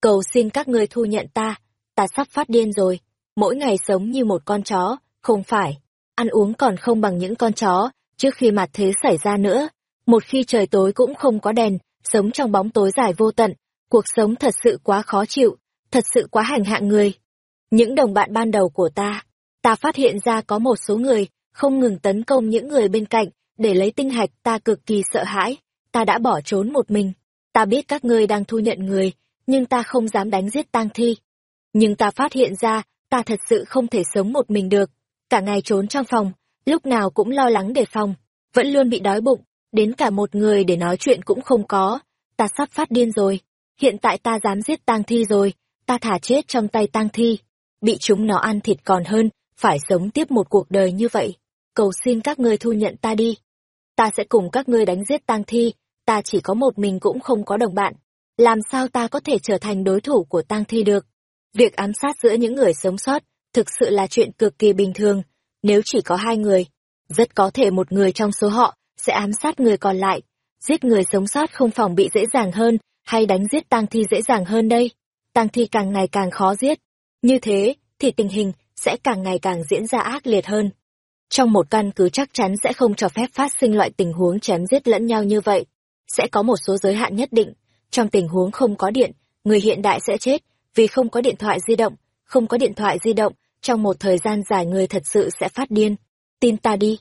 Speaker 1: Cầu xin các ngươi thu nhận ta, ta sắp phát điên rồi, mỗi ngày sống như một con chó, không phải, ăn uống còn không bằng những con chó, trước khi mặt thế xảy ra nữa. Một khi trời tối cũng không có đèn, sống trong bóng tối dài vô tận, cuộc sống thật sự quá khó chịu, thật sự quá hành hạ người. Những đồng bạn ban đầu của ta, ta phát hiện ra có một số người không ngừng tấn công những người bên cạnh để lấy tinh hạch ta cực kỳ sợ hãi, ta đã bỏ trốn một mình. Ta biết các ngươi đang thu nhận người, nhưng ta không dám đánh giết tang thi. Nhưng ta phát hiện ra, ta thật sự không thể sống một mình được. Cả ngày trốn trong phòng, lúc nào cũng lo lắng đề phòng, vẫn luôn bị đói bụng, đến cả một người để nói chuyện cũng không có. Ta sắp phát điên rồi. Hiện tại ta dám giết tang thi rồi, ta thả chết trong tay tang thi. Bị chúng nó ăn thịt còn hơn, phải sống tiếp một cuộc đời như vậy. Cầu xin các ngươi thu nhận ta đi. Ta sẽ cùng các ngươi đánh giết tang thi, ta chỉ có một mình cũng không có đồng bạn. Làm sao ta có thể trở thành đối thủ của tang thi được? Việc ám sát giữa những người sống sót thực sự là chuyện cực kỳ bình thường. Nếu chỉ có hai người, rất có thể một người trong số họ sẽ ám sát người còn lại. Giết người sống sót không phòng bị dễ dàng hơn, hay đánh giết tang thi dễ dàng hơn đây. Tang thi càng ngày càng khó giết. Như thế, thì tình hình sẽ càng ngày càng diễn ra ác liệt hơn. Trong một căn cứ chắc chắn sẽ không cho phép phát sinh loại tình huống chém giết lẫn nhau như vậy. Sẽ có một số giới hạn nhất định. Trong tình huống không có điện, người hiện đại sẽ chết vì không có điện thoại di động. Không có điện thoại di động, trong một thời gian dài người thật sự sẽ phát điên. Tin ta đi.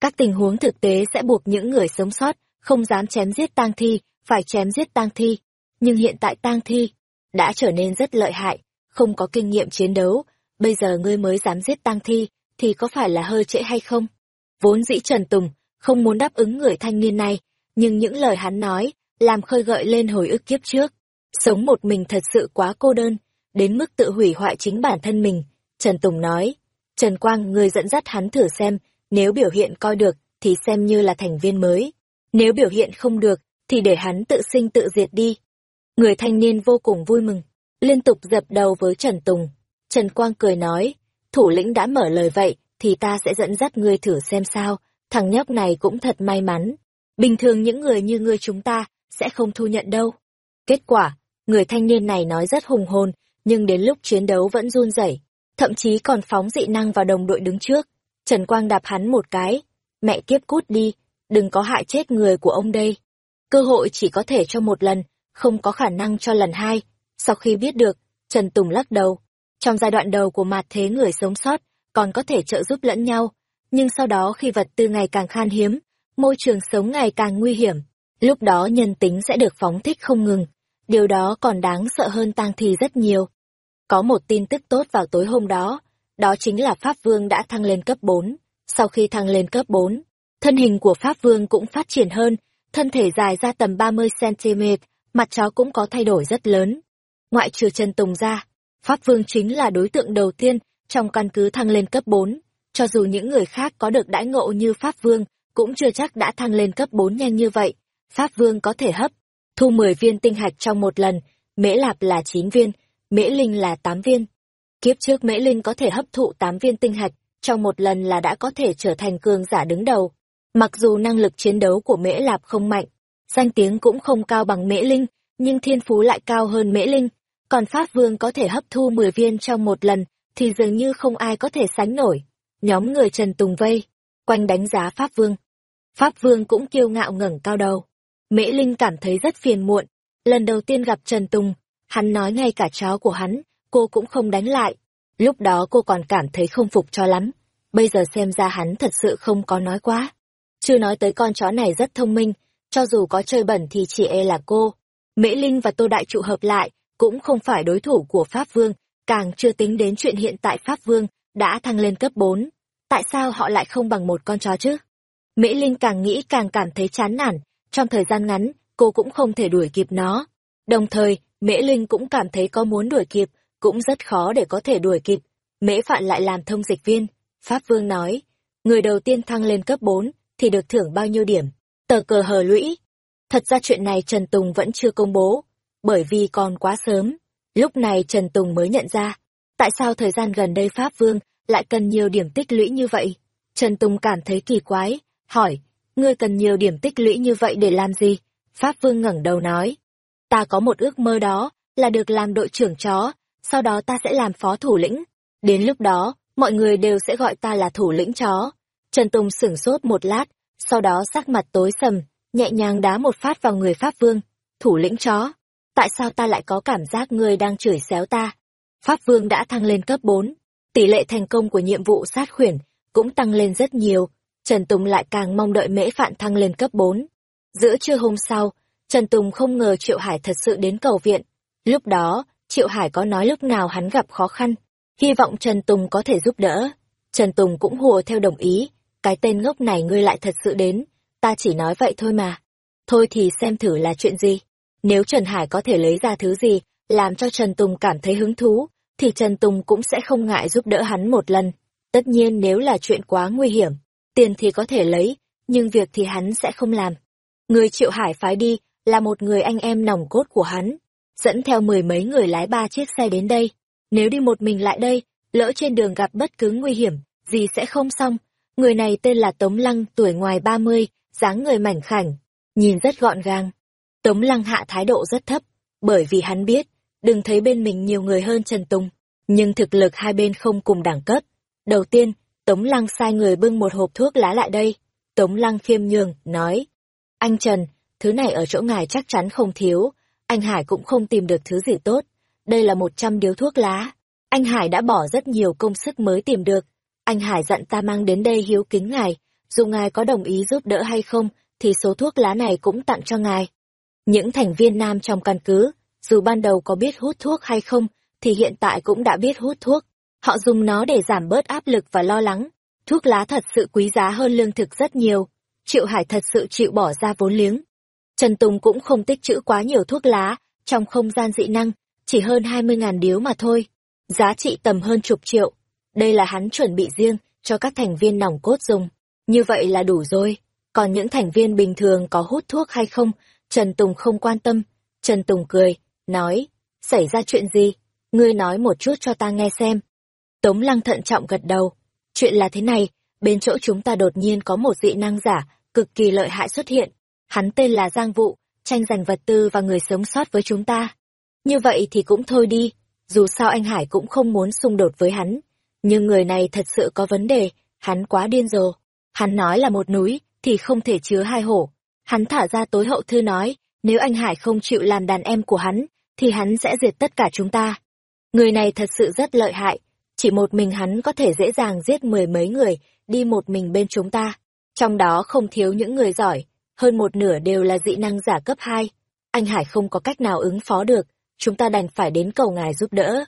Speaker 1: Các tình huống thực tế sẽ buộc những người sống sót, không dám chém giết tang thi, phải chém giết tang thi. Nhưng hiện tại tang thi đã trở nên rất lợi hại, không có kinh nghiệm chiến đấu, bây giờ ngươi mới dám giết tang thi, thì có phải là hơi trễ hay không? Vốn dĩ Trần Tùng không muốn đáp ứng người thanh niên này, nhưng những lời hắn nói, làm khơi gợi lên hồi ức kiếp trước. Sống một mình thật sự quá cô đơn, đến mức tự hủy hoại chính bản thân mình. Trần Tùng nói, Trần Quang người dẫn dắt hắn thử xem, nếu biểu hiện coi được, thì xem như là thành viên mới. Nếu biểu hiện không được, thì để hắn tự sinh tự diệt đi. Người thanh niên vô cùng vui mừng, liên tục dập đầu với Trần Tùng. Trần Quang cười nói, thủ lĩnh đã mở lời vậy, thì ta sẽ dẫn dắt ngươi thử xem sao, thằng nhóc này cũng thật may mắn. Bình thường những người như ngươi chúng ta, sẽ không thu nhận đâu. Kết quả, người thanh niên này nói rất hùng hồn, nhưng đến lúc chiến đấu vẫn run rẩy, thậm chí còn phóng dị năng vào đồng đội đứng trước. Trần Quang đạp hắn một cái, mẹ kiếp cút đi, đừng có hại chết người của ông đây. Cơ hội chỉ có thể cho một lần, không có khả năng cho lần hai. Sau khi biết được, Trần Tùng lắc đầu. Trong giai đoạn đầu của mặt thế người sống sót, còn có thể trợ giúp lẫn nhau. Nhưng sau đó khi vật tư ngày càng khan hiếm, môi trường sống ngày càng nguy hiểm, lúc đó nhân tính sẽ được phóng thích không ngừng. Điều đó còn đáng sợ hơn tang thi rất nhiều. Có một tin tức tốt vào tối hôm đó, đó chính là Pháp Vương đã thăng lên cấp 4. Sau khi thăng lên cấp 4, thân hình của Pháp Vương cũng phát triển hơn, thân thể dài ra tầm 30cm, mặt chó cũng có thay đổi rất lớn. Ngoại trừ Trần Tùng ra, Pháp Vương chính là đối tượng đầu tiên trong căn cứ thăng lên cấp 4. Cho dù những người khác có được đãi ngộ như Pháp Vương, cũng chưa chắc đã thăng lên cấp 4 nhanh như vậy. Pháp Vương có thể hấp, thu 10 viên tinh hạch trong một lần, Mễ Lạp là 9 viên, Mễ Linh là 8 viên. Kiếp trước Mễ Linh có thể hấp thụ 8 viên tinh hạch, trong một lần là đã có thể trở thành cường giả đứng đầu. Mặc dù năng lực chiến đấu của Mễ Lạp không mạnh, danh tiếng cũng không cao bằng Mễ Linh, nhưng thiên phú lại cao hơn Mễ Linh. Còn Pháp Vương có thể hấp thu 10 viên trong một lần, thì dường như không ai có thể sánh nổi. Nhóm người Trần Tùng vây, quanh đánh giá Pháp Vương. Pháp Vương cũng kiêu ngạo ngẩng cao đầu. Mễ Linh cảm thấy rất phiền muộn. Lần đầu tiên gặp Trần Tùng, hắn nói ngay cả chó của hắn, cô cũng không đánh lại. Lúc đó cô còn cảm thấy không phục cho lắm. Bây giờ xem ra hắn thật sự không có nói quá. Chưa nói tới con chó này rất thông minh, cho dù có chơi bẩn thì chỉ e là cô. Mễ Linh và Tô Đại trụ hợp lại, cũng không phải đối thủ của Pháp Vương, càng chưa tính đến chuyện hiện tại Pháp Vương đã thăng lên cấp 4. Tại sao họ lại không bằng một con chó chứ? Mễ Linh càng nghĩ càng cảm thấy chán nản, trong thời gian ngắn, cô cũng không thể đuổi kịp nó. Đồng thời, Mễ Linh cũng cảm thấy có muốn đuổi kịp, cũng rất khó để có thể đuổi kịp. Mễ Phạn lại làm thông dịch viên. Pháp Vương nói, người đầu tiên thăng lên cấp 4, thì được thưởng bao nhiêu điểm? Tờ cờ hờ lũy. Thật ra chuyện này Trần Tùng vẫn chưa công bố, bởi vì còn quá sớm. Lúc này Trần Tùng mới nhận ra, tại sao thời gian gần đây Pháp Vương lại cần nhiều điểm tích lũy như vậy? Trần Tùng cảm thấy kỳ quái, hỏi, ngươi cần nhiều điểm tích lũy như vậy để làm gì? Pháp Vương ngẩng đầu nói, ta có một ước mơ đó, là được làm đội trưởng chó, sau đó ta sẽ làm phó thủ lĩnh. Đến lúc đó, mọi người đều sẽ gọi ta là thủ lĩnh chó. Trần Tùng sửng sốt một lát, sau đó sắc mặt tối sầm, nhẹ nhàng đá một phát vào người Pháp Vương. Thủ lĩnh chó, tại sao ta lại có cảm giác ngươi đang chửi xéo ta? Pháp Vương đã thăng lên cấp 4, tỷ lệ thành công của nhiệm vụ sát khuyển cũng tăng lên rất nhiều, Trần Tùng lại càng mong đợi mễ phạn thăng lên cấp 4. Giữa trưa hôm sau, Trần Tùng không ngờ Triệu Hải thật sự đến cầu viện. Lúc đó, Triệu Hải có nói lúc nào hắn gặp khó khăn, hy vọng Trần Tùng có thể giúp đỡ. Trần Tùng cũng hùa theo đồng ý, cái tên ngốc này ngươi lại thật sự đến, ta chỉ nói vậy thôi mà. Thôi thì xem thử là chuyện gì. Nếu Trần Hải có thể lấy ra thứ gì, làm cho Trần Tùng cảm thấy hứng thú, thì Trần Tùng cũng sẽ không ngại giúp đỡ hắn một lần. Tất nhiên nếu là chuyện quá nguy hiểm, tiền thì có thể lấy, nhưng việc thì hắn sẽ không làm. Người Triệu Hải phái đi là một người anh em nòng cốt của hắn, dẫn theo mười mấy người lái ba chiếc xe đến đây. Nếu đi một mình lại đây, lỡ trên đường gặp bất cứ nguy hiểm, gì sẽ không xong. Người này tên là Tống Lăng, tuổi ngoài ba mươi, dáng người mảnh khảnh, nhìn rất gọn gàng. Tống Lăng hạ thái độ rất thấp, bởi vì hắn biết, đừng thấy bên mình nhiều người hơn Trần Tùng, nhưng thực lực hai bên không cùng đẳng cấp. Đầu tiên, Tống Lăng sai người bưng một hộp thuốc lá lại đây. Tống Lăng khiêm nhường, nói, anh Trần, thứ này ở chỗ ngài chắc chắn không thiếu, anh Hải cũng không tìm được thứ gì tốt. Đây là một trăm điếu thuốc lá. Anh Hải đã bỏ rất nhiều công sức mới tìm được. Anh Hải dặn ta mang đến đây hiếu kính ngài, dù ngài có đồng ý giúp đỡ hay không, thì số thuốc lá này cũng tặng cho ngài. Những thành viên nam trong căn cứ, dù ban đầu có biết hút thuốc hay không, thì hiện tại cũng đã biết hút thuốc. Họ dùng nó để giảm bớt áp lực và lo lắng. Thuốc lá thật sự quý giá hơn lương thực rất nhiều. Triệu Hải thật sự chịu bỏ ra vốn liếng. Trần Tùng cũng không tích trữ quá nhiều thuốc lá, trong không gian dị năng, chỉ hơn 20.000 điếu mà thôi. Giá trị tầm hơn chục triệu. Đây là hắn chuẩn bị riêng cho các thành viên nòng cốt dùng. Như vậy là đủ rồi. Còn những thành viên bình thường có hút thuốc hay không, Trần Tùng không quan tâm. Trần Tùng cười, nói, xảy ra chuyện gì? Ngươi nói một chút cho ta nghe xem. Tống lăng thận trọng gật đầu. Chuyện là thế này, bên chỗ chúng ta đột nhiên có một dị năng giả, cực kỳ lợi hại xuất hiện. Hắn tên là Giang Vụ, tranh giành vật tư và người sống sót với chúng ta. Như vậy thì cũng thôi đi, dù sao anh Hải cũng không muốn xung đột với hắn. Nhưng người này thật sự có vấn đề, hắn quá điên rồ. Hắn nói là một núi, thì không thể chứa hai hổ. Hắn thả ra tối hậu thư nói, nếu anh Hải không chịu làm đàn em của hắn, thì hắn sẽ diệt tất cả chúng ta. Người này thật sự rất lợi hại, chỉ một mình hắn có thể dễ dàng giết mười mấy người, đi một mình bên chúng ta. Trong đó không thiếu những người giỏi, hơn một nửa đều là dị năng giả cấp hai Anh Hải không có cách nào ứng phó được, chúng ta đành phải đến cầu ngài giúp đỡ.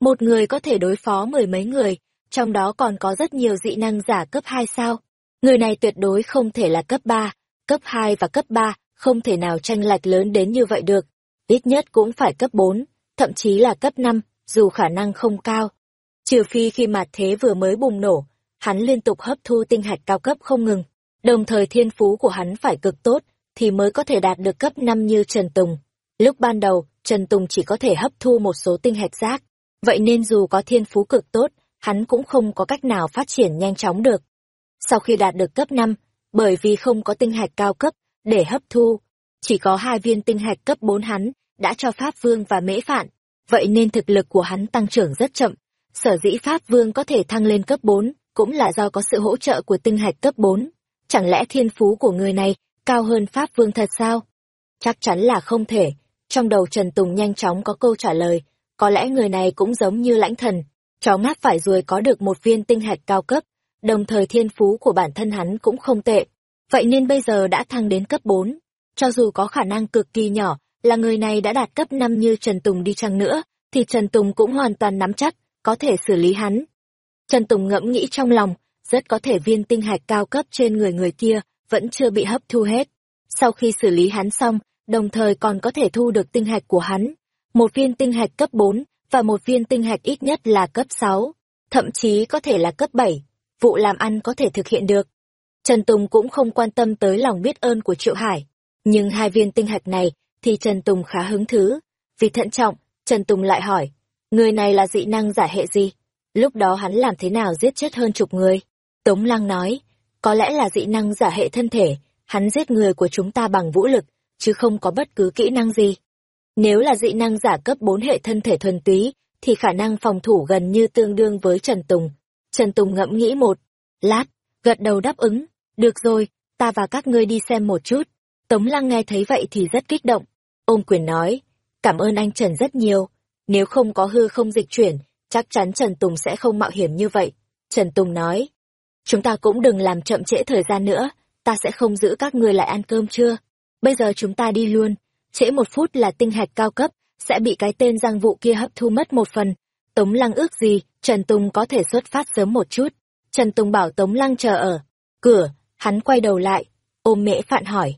Speaker 1: Một người có thể đối phó mười mấy người, trong đó còn có rất nhiều dị năng giả cấp hai sao. Người này tuyệt đối không thể là cấp ba cấp hai và cấp ba không thể nào tranh lệch lớn đến như vậy được. Ít nhất cũng phải cấp bốn thậm chí là cấp năm dù khả năng không cao. Trừ phi khi mặt thế vừa mới bùng nổ, hắn liên tục hấp thu tinh hạch cao cấp không ngừng. Đồng thời thiên phú của hắn phải cực tốt, thì mới có thể đạt được cấp 5 như Trần Tùng. Lúc ban đầu, Trần Tùng chỉ có thể hấp thu một số tinh hạch rác. Vậy nên dù có thiên phú cực tốt, hắn cũng không có cách nào phát triển nhanh chóng được. Sau khi đạt được cấp 5, bởi vì không có tinh hạch cao cấp để hấp thu, chỉ có hai viên tinh hạch cấp 4 hắn đã cho Pháp Vương và Mễ Phạn, vậy nên thực lực của hắn tăng trưởng rất chậm. Sở dĩ Pháp Vương có thể thăng lên cấp 4 cũng là do có sự hỗ trợ của tinh hạch cấp 4. Chẳng lẽ thiên phú của người này cao hơn Pháp Vương thật sao? Chắc chắn là không thể. Trong đầu Trần Tùng nhanh chóng có câu trả lời, có lẽ người này cũng giống như lãnh thần, chó mát phải rồi có được một viên tinh hạch cao cấp, đồng thời thiên phú của bản thân hắn cũng không tệ. Vậy nên bây giờ đã thăng đến cấp 4. Cho dù có khả năng cực kỳ nhỏ là người này đã đạt cấp 5 như Trần Tùng đi chăng nữa, thì Trần Tùng cũng hoàn toàn nắm chắc, có thể xử lý hắn. Trần Tùng ngẫm nghĩ trong lòng, rất có thể viên tinh hạch cao cấp trên người người kia vẫn chưa bị hấp thu hết. Sau khi xử lý hắn xong, đồng thời còn có thể thu được tinh hạch của hắn. Một viên tinh hạch cấp 4 và một viên tinh hạch ít nhất là cấp 6, thậm chí có thể là cấp 7. Vụ làm ăn có thể thực hiện được. Trần Tùng cũng không quan tâm tới lòng biết ơn của Triệu Hải. Nhưng hai viên tinh hạch này thì Trần Tùng khá hứng thứ. Vì thận trọng, Trần Tùng lại hỏi, người này là dị năng giả hệ gì? Lúc đó hắn làm thế nào giết chết hơn chục người? Tống Lăng nói, có lẽ là dị năng giả hệ thân thể, hắn giết người của chúng ta bằng vũ lực, chứ không có bất cứ kỹ năng gì. Nếu là dị năng giả cấp 4 hệ thân thể thuần túy, thì khả năng phòng thủ gần như tương đương với Trần Tùng. Trần Tùng ngẫm nghĩ một, lát, gật đầu đáp ứng, được rồi, ta và các ngươi đi xem một chút. Tống Lăng nghe thấy vậy thì rất kích động. Ôm quyền nói, cảm ơn anh Trần rất nhiều, nếu không có hư không dịch chuyển, chắc chắn Trần Tùng sẽ không mạo hiểm như vậy. Trần Tùng nói, chúng ta cũng đừng làm chậm trễ thời gian nữa, ta sẽ không giữ các người lại ăn cơm trưa. Bây giờ chúng ta đi luôn, trễ một phút là tinh hạch cao cấp, sẽ bị cái tên giang vụ kia hấp thu mất một phần. Tống Lăng ước gì, Trần Tùng có thể xuất phát sớm một chút. Trần Tùng bảo Tống Lăng chờ ở cửa, hắn quay đầu lại, ôm Mễ Phạn hỏi.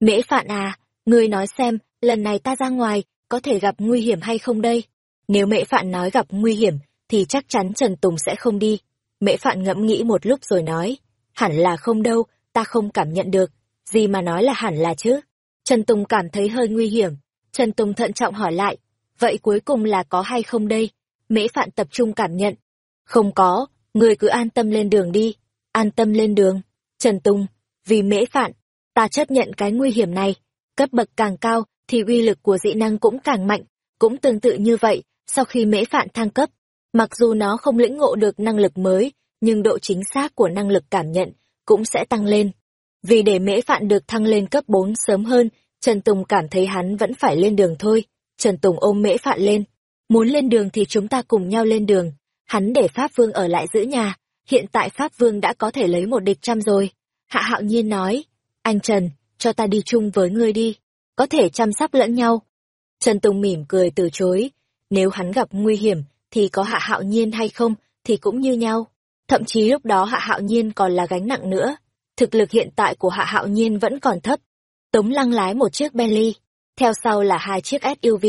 Speaker 1: Mễ Phạn à, ngươi nói xem, lần này ta ra ngoài, có thể gặp nguy hiểm hay không đây? Nếu Mễ Phạn nói gặp nguy hiểm, thì chắc chắn Trần Tùng sẽ không đi. Mễ Phạn ngẫm nghĩ một lúc rồi nói, hẳn là không đâu, ta không cảm nhận được, gì mà nói là hẳn là chứ. Trần Tùng cảm thấy hơi nguy hiểm, Trần Tùng thận trọng hỏi lại, vậy cuối cùng là có hay không đây? Mễ Phạn tập trung cảm nhận. Không có, người cứ an tâm lên đường đi. An tâm lên đường. Trần Tùng, vì Mễ Phạn, ta chấp nhận cái nguy hiểm này. Cấp bậc càng cao, thì uy lực của dị năng cũng càng mạnh. Cũng tương tự như vậy, sau khi Mễ Phạn thăng cấp, mặc dù nó không lĩnh ngộ được năng lực mới, nhưng độ chính xác của năng lực cảm nhận cũng sẽ tăng lên. Vì để Mễ Phạn được thăng lên cấp 4 sớm hơn, Trần Tùng cảm thấy hắn vẫn phải lên đường thôi. Trần Tùng ôm Mễ Phạn lên, Muốn lên đường thì chúng ta cùng nhau lên đường. Hắn để Pháp Vương ở lại giữ nhà. Hiện tại Pháp Vương đã có thể lấy một địch trăm rồi. Hạ hạo nhiên nói. Anh Trần, cho ta đi chung với ngươi đi. Có thể chăm sóc lẫn nhau. Trần Tùng mỉm cười từ chối. Nếu hắn gặp nguy hiểm, thì có hạ hạo nhiên hay không, thì cũng như nhau. Thậm chí lúc đó hạ hạo nhiên còn là gánh nặng nữa. Thực lực hiện tại của hạ hạo nhiên vẫn còn thấp. Tống lăng lái một chiếc Bentley, theo sau là hai chiếc SUV.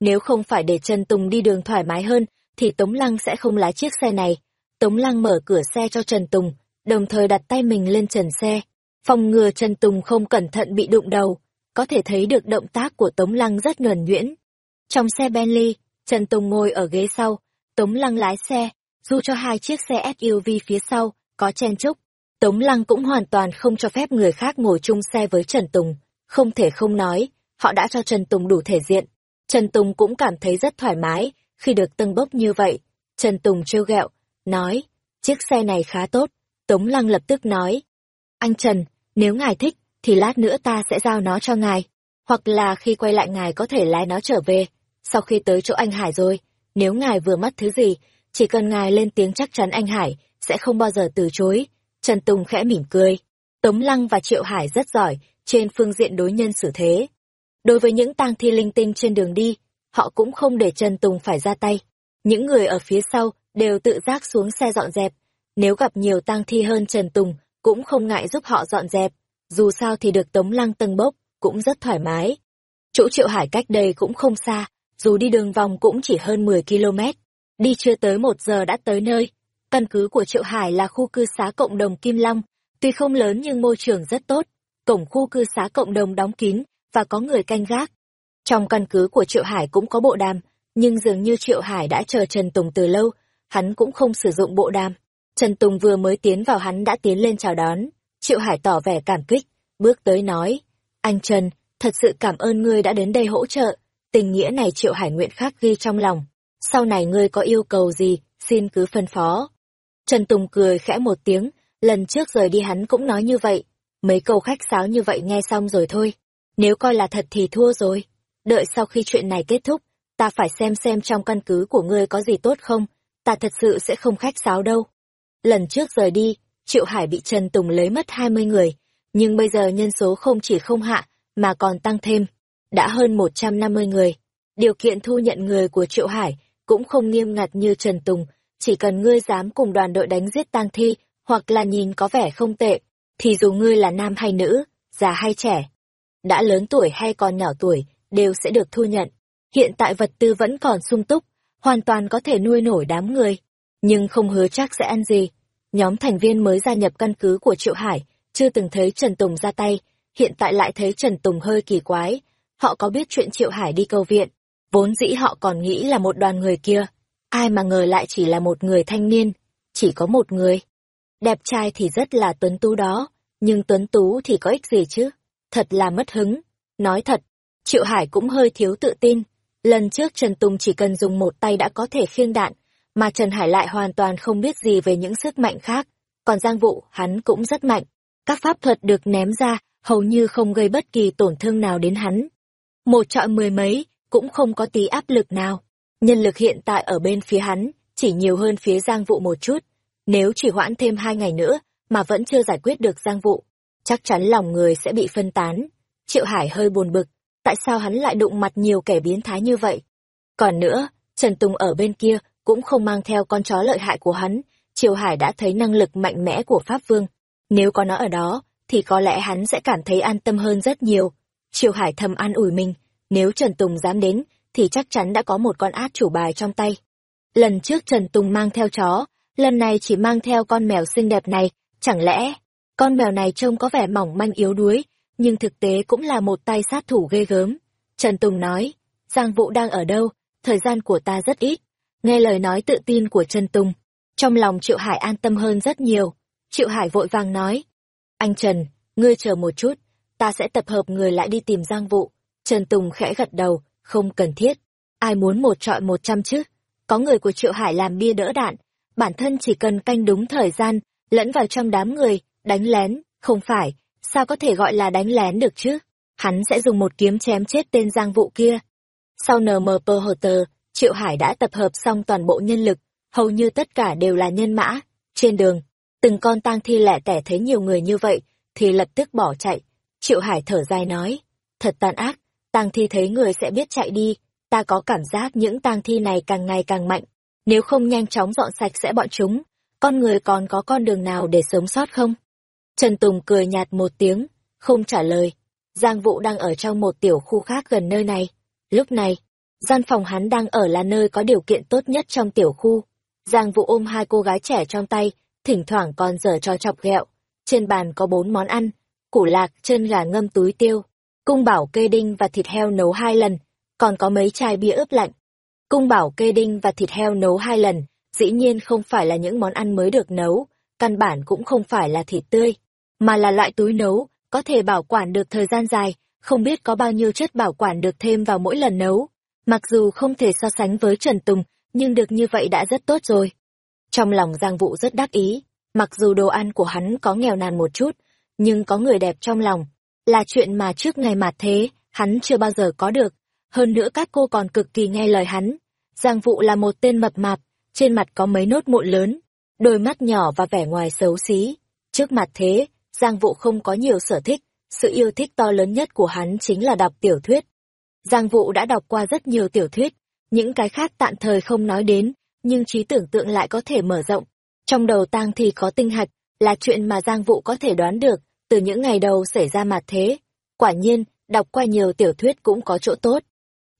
Speaker 1: Nếu không phải để Trần Tùng đi đường thoải mái hơn, thì Tống Lăng sẽ không lái chiếc xe này. Tống Lăng mở cửa xe cho Trần Tùng, đồng thời đặt tay mình lên trần xe. Phòng ngừa Trần Tùng không cẩn thận bị đụng đầu, có thể thấy được động tác của Tống Lăng rất nhuần nhuyễn. Trong xe Bentley, Trần Tùng ngồi ở ghế sau, Tống Lăng lái xe, dù cho hai chiếc xe SUV phía sau có chen chúc. Tống Lăng cũng hoàn toàn không cho phép người khác ngồi chung xe với Trần Tùng, không thể không nói, họ đã cho Trần Tùng đủ thể diện. Trần Tùng cũng cảm thấy rất thoải mái khi được tân bốc như vậy. Trần Tùng trêu ghẹo, nói, chiếc xe này khá tốt. Tống Lăng lập tức nói, anh Trần, nếu ngài thích, thì lát nữa ta sẽ giao nó cho ngài. Hoặc là khi quay lại ngài có thể lái nó trở về. Sau khi tới chỗ anh Hải rồi, nếu ngài vừa mất thứ gì, chỉ cần ngài lên tiếng chắc chắn anh Hải sẽ không bao giờ từ chối. Trần Tùng khẽ mỉm cười. Tống Lăng và Triệu Hải rất giỏi trên phương diện đối nhân xử thế. Đối với những tang thi linh tinh trên đường đi, họ cũng không để Trần Tùng phải ra tay. Những người ở phía sau đều tự giác xuống xe dọn dẹp. Nếu gặp nhiều tang thi hơn Trần Tùng, cũng không ngại giúp họ dọn dẹp. Dù sao thì được Tống Lăng tân bốc, cũng rất thoải mái. Chỗ Triệu Hải cách đây cũng không xa, dù đi đường vòng cũng chỉ hơn 10 km. Đi chưa tới một giờ đã tới nơi. Căn cứ của Triệu Hải là khu cư xá cộng đồng Kim Long, tuy không lớn nhưng môi trường rất tốt. Cổng khu cư xá cộng đồng đóng kín và có người canh gác. Trong căn cứ của Triệu Hải cũng có bộ đàm, nhưng dường như Triệu Hải đã chờ Trần Tùng từ lâu, hắn cũng không sử dụng bộ đàm. Trần Tùng vừa mới tiến vào hắn đã tiến lên chào đón. Triệu Hải tỏ vẻ cảm kích, bước tới nói, anh Trần, thật sự cảm ơn ngươi đã đến đây hỗ trợ, tình nghĩa này Triệu Hải nguyện khắc ghi trong lòng. Sau này ngươi có yêu cầu gì, xin cứ phân phó. Trần Tùng cười khẽ một tiếng, lần trước rời đi hắn cũng nói như vậy. Mấy câu khách sáo như vậy nghe xong rồi thôi. Nếu coi là thật thì thua rồi. Đợi sau khi chuyện này kết thúc, ta phải xem xem trong căn cứ của ngươi có gì tốt không, ta thật sự sẽ không khách sáo đâu. Lần trước rời đi, Triệu Hải bị Trần Tùng lấy mất 20 người, nhưng bây giờ nhân số không chỉ không hạ, mà còn tăng thêm, đã hơn 150 người. Điều kiện thu nhận người của Triệu Hải cũng không nghiêm ngặt như Trần Tùng, chỉ cần ngươi dám cùng đoàn đội đánh giết tang thi, hoặc là nhìn có vẻ không tệ, thì dù ngươi là nam hay nữ, già hay trẻ, đã lớn tuổi hay còn nhỏ tuổi, đều sẽ được thu nhận. Hiện tại vật tư vẫn còn sung túc, hoàn toàn có thể nuôi nổi đám người, nhưng không hứa chắc sẽ ăn gì. Nhóm thành viên mới gia nhập căn cứ của Triệu Hải, chưa từng thấy Trần Tùng ra tay, hiện tại lại thấy Trần Tùng hơi kỳ quái. Họ có biết chuyện Triệu Hải đi câu viện, vốn dĩ họ còn nghĩ là một đoàn người kia, ai mà ngờ lại chỉ là một người thanh niên, chỉ có một người. Đẹp trai thì rất là tuấn tú đó, nhưng tuấn tú thì có ích gì chứ? Thật là mất hứng. Nói thật, Triệu Hải cũng hơi thiếu tự tin. Lần trước Trần Tùng chỉ cần dùng một tay đã có thể khiêng đạn, mà Trần Hải lại hoàn toàn không biết gì về những sức mạnh khác. Còn Giang Vụ, hắn cũng rất mạnh. Các pháp thuật được ném ra, hầu như không gây bất kỳ tổn thương nào đến hắn. Một trọi mười mấy, cũng không có tí áp lực nào. Nhân lực hiện tại ở bên phía hắn, chỉ nhiều hơn phía Giang Vụ một chút. Nếu chỉ hoãn thêm hai ngày nữa, mà vẫn chưa giải quyết được Giang Vụ, chắc chắn lòng người sẽ bị phân tán. Triệu Hải hơi buồn bực, tại sao hắn lại đụng mặt nhiều kẻ biến thái như vậy? Còn nữa, Trần Tùng ở bên kia cũng không mang theo con chó lợi hại của hắn, Triệu Hải đã thấy năng lực mạnh mẽ của Pháp Vương. Nếu có nó ở đó, thì có lẽ hắn sẽ cảm thấy an tâm hơn rất nhiều. Triệu Hải thầm an ủi mình, nếu Trần Tùng dám đến, thì chắc chắn đã có một con át chủ bài trong tay. Lần trước Trần Tùng mang theo chó, lần này chỉ mang theo con mèo xinh đẹp này, chẳng lẽ con mèo này trông có vẻ mỏng manh yếu đuối, nhưng thực tế cũng là một tay sát thủ ghê gớm. Trần Tùng nói, Giang Vũ đang ở đâu, thời gian của ta rất ít. Nghe lời nói tự tin của Trần Tùng, trong lòng Triệu Hải an tâm hơn rất nhiều. Triệu Hải vội vàng nói, anh Trần, ngươi chờ một chút, ta sẽ tập hợp người lại đi tìm Giang Vụ. Trần Tùng khẽ gật đầu, không cần thiết. Ai muốn một trọi một trăm chứ? Có người của Triệu Hải làm bia đỡ đạn, bản thân chỉ cần canh đúng thời gian, lẫn vào trong đám người, đánh lén, không phải, sao có thể gọi là đánh lén được chứ? Hắn sẽ dùng một kiếm chém chết tên giang vụ kia. Sau NMP hờ tờ, Triệu Hải đã tập hợp xong toàn bộ nhân lực, hầu như tất cả đều là nhân mã. Trên đường, từng con tang thi lẻ tẻ thấy nhiều người như vậy, thì lập tức bỏ chạy. Triệu Hải thở dài nói, thật tàn ác, tang thi thấy người sẽ biết chạy đi, ta có cảm giác những tang thi này càng ngày càng mạnh, nếu không nhanh chóng dọn sạch sẽ bọn chúng, con người còn có con đường nào để sống sót không? Trần Tùng cười nhạt một tiếng, không trả lời. Giang Vũ đang ở trong một tiểu khu khác gần nơi này. Lúc này, gian phòng hắn đang ở là nơi có điều kiện tốt nhất trong tiểu khu. Giang Vũ ôm hai cô gái trẻ trong tay, thỉnh thoảng còn dở cho chọc ghẹo. Trên bàn có bốn món ăn, củ lạc, chân gà ngâm túi tiêu, cung bảo kê đinh và thịt heo nấu hai lần, còn có mấy chai bia ướp lạnh. Cung bảo kê đinh và thịt heo nấu hai lần, dĩ nhiên không phải là những món ăn mới được nấu, căn bản cũng không phải là thịt tươi, mà là loại túi nấu, có thể bảo quản được thời gian dài, không biết có bao nhiêu chất bảo quản được thêm vào mỗi lần nấu. Mặc dù không thể so sánh với Trần Tùng, nhưng được như vậy đã rất tốt rồi. Trong lòng Giang Vũ rất đắc ý, mặc dù đồ ăn của hắn có nghèo nàn một chút, nhưng có người đẹp trong lòng, là chuyện mà trước ngày mặt thế, hắn chưa bao giờ có được. Hơn nữa các cô còn cực kỳ nghe lời hắn. Giang Vũ là một tên mập mạp, trên mặt có mấy nốt mụn lớn, đôi mắt nhỏ và vẻ ngoài xấu xí. Trước mặt thế, Giang Vũ không có nhiều sở thích, sự yêu thích to lớn nhất của hắn chính là đọc tiểu thuyết. Giang Vũ đã đọc qua rất nhiều tiểu thuyết, những cái khác tạm thời không nói đến, nhưng trí tưởng tượng lại có thể mở rộng. Trong đầu tang thì có tinh hạch, là chuyện mà Giang Vũ có thể đoán được, từ những ngày đầu xảy ra mặt thế. Quả nhiên, đọc qua nhiều tiểu thuyết cũng có chỗ tốt.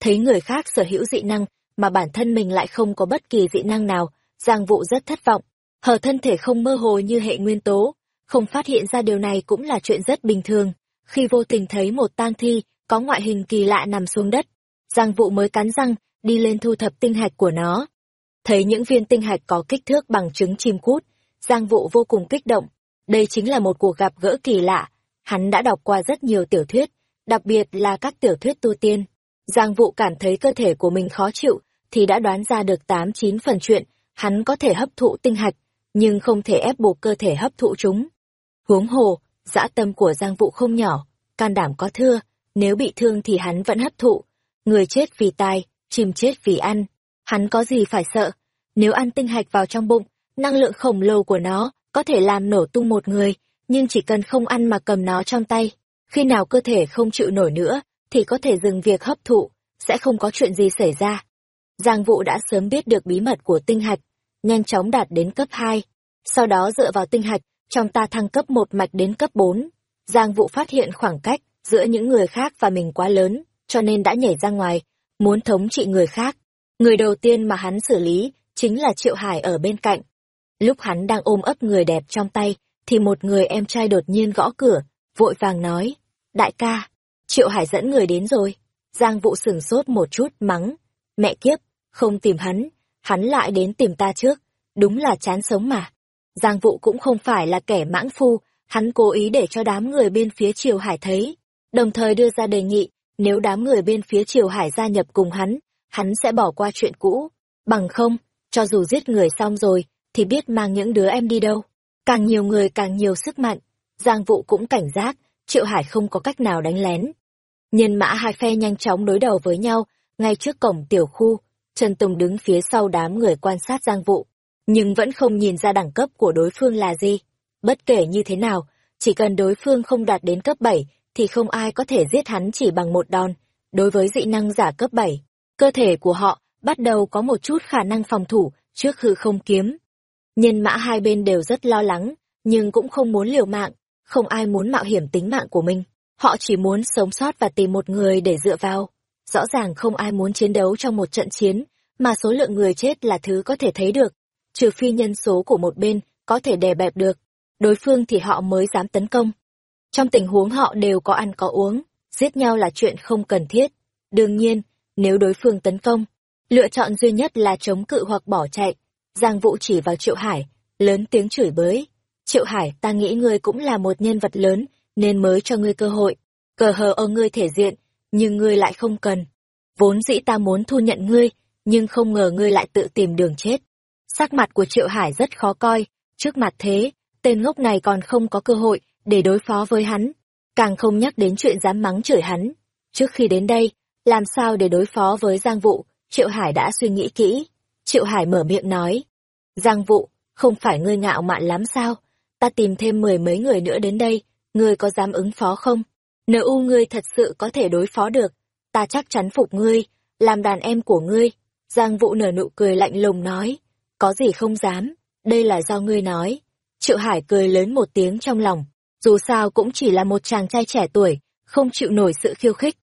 Speaker 1: Thấy người khác sở hữu dị năng, mà bản thân mình lại không có bất kỳ dị năng nào, Giang Vũ rất thất vọng. Hờ thân thể không mơ hồ như hệ nguyên tố, không phát hiện ra điều này cũng là chuyện rất bình thường. Khi vô tình thấy một tang thi, có ngoại hình kỳ lạ nằm xuống đất, Giang Vũ mới cắn răng, đi lên thu thập tinh hạch của nó. Thấy những viên tinh hạch có kích thước bằng trứng chim cút, Giang Vũ vô cùng kích động. Đây chính là một cuộc gặp gỡ kỳ lạ. Hắn đã đọc qua rất nhiều tiểu thuyết, đặc biệt là các tiểu thuyết tu tiên. Giang Vũ cảm thấy cơ thể của mình khó chịu, thì đã đoán ra được tám chín phần chuyện, hắn có thể hấp thụ tinh hạch, nhưng không thể ép buộc cơ thể hấp thụ chúng. Huống hồ, dã tâm của Giang Vũ không nhỏ, can đảm có thưa, nếu bị thương thì hắn vẫn hấp thụ. Người chết vì tai, chìm chết vì ăn. Hắn có gì phải sợ? Nếu ăn tinh hạch vào trong bụng, năng lượng khổng lồ của nó có thể làm nổ tung một người, nhưng chỉ cần không ăn mà cầm nó trong tay. Khi nào cơ thể không chịu nổi nữa, thì có thể dừng việc hấp thụ, sẽ không có chuyện gì xảy ra. Giang Vũ đã sớm biết được bí mật của tinh hạch, nhanh chóng đạt đến cấp 2. Sau đó dựa vào tinh hạch, trong ta thăng cấp một mạch đến cấp 4. Giang Vũ phát hiện khoảng cách giữa những người khác và mình quá lớn, cho nên đã nhảy ra ngoài, muốn thống trị người khác. Người đầu tiên mà hắn xử lý chính là Triệu Hải ở bên cạnh. Lúc hắn đang ôm ấp người đẹp trong tay, thì một người em trai đột nhiên gõ cửa, vội vàng nói, đại ca, Triệu Hải dẫn người đến rồi. Giang Vũ sửng sốt một chút mắng, mẹ kiếp, không tìm hắn, hắn lại đến tìm ta trước, đúng là chán sống mà. Giang Vũ cũng không phải là kẻ mãng phu, hắn cố ý để cho đám người bên phía Triều Hải thấy, đồng thời đưa ra đề nghị, nếu đám người bên phía Triều Hải gia nhập cùng hắn, hắn sẽ bỏ qua chuyện cũ, bằng không, cho dù giết người xong rồi, thì biết mang những đứa em đi đâu. Càng nhiều người càng nhiều sức mạnh, Giang Vũ cũng cảnh giác, Triệu Hải không có cách nào đánh lén. Nhân mã hai phe nhanh chóng đối đầu với nhau, ngay trước cổng tiểu khu, Trần Tùng đứng phía sau đám người quan sát Giang Vũ, nhưng vẫn không nhìn ra đẳng cấp của đối phương là gì. Bất kể như thế nào, chỉ cần đối phương không đạt đến cấp 7, thì không ai có thể giết hắn chỉ bằng một đòn. Đối với dị năng giả cấp 7, cơ thể của họ bắt đầu có một chút khả năng phòng thủ trước hư không kiếm. Nhân mã hai bên đều rất lo lắng, nhưng cũng không muốn liều mạng, không ai muốn mạo hiểm tính mạng của mình. Họ chỉ muốn sống sót và tìm một người để dựa vào. Rõ ràng không ai muốn chiến đấu trong một trận chiến, mà số lượng người chết là thứ có thể thấy được. Trừ phi nhân số của một bên có thể đè bẹp được, đối phương thì họ mới dám tấn công. Trong tình huống họ đều có ăn có uống, giết nhau là chuyện không cần thiết. Đương nhiên, nếu đối phương tấn công, lựa chọn duy nhất là chống cự hoặc bỏ chạy. Giang Vũ chỉ vào Triệu Hải, lớn tiếng chửi bới. Triệu Hải, ta nghĩ ngươi cũng là một nhân vật lớn, nên mới cho ngươi cơ hội. Cờ hờ ở ngươi thể diện, nhưng ngươi lại không cần. Vốn dĩ ta muốn thu nhận ngươi, nhưng không ngờ ngươi lại tự tìm đường chết. Sắc mặt của Triệu Hải rất khó coi, trước mặt thế, tên ngốc này còn không có cơ hội để đối phó với hắn, càng không nhắc đến chuyện dám mắng chửi hắn. Trước khi đến đây, làm sao để đối phó với Giang Vụ, Triệu Hải đã suy nghĩ kỹ. Triệu Hải mở miệng nói, Giang Vụ, không phải ngươi ngạo mạn lắm sao? Ta tìm thêm mười mấy người nữa đến đây, ngươi có dám ứng phó không? Nếu u ngươi thật sự có thể đối phó được, ta chắc chắn phục ngươi, làm đàn em của ngươi. Giang Vũ nở nụ cười lạnh lùng nói, có gì không dám, đây là do ngươi nói. Triệu Hải cười lớn một tiếng trong lòng, dù sao cũng chỉ là một chàng trai trẻ tuổi, không chịu nổi sự khiêu khích.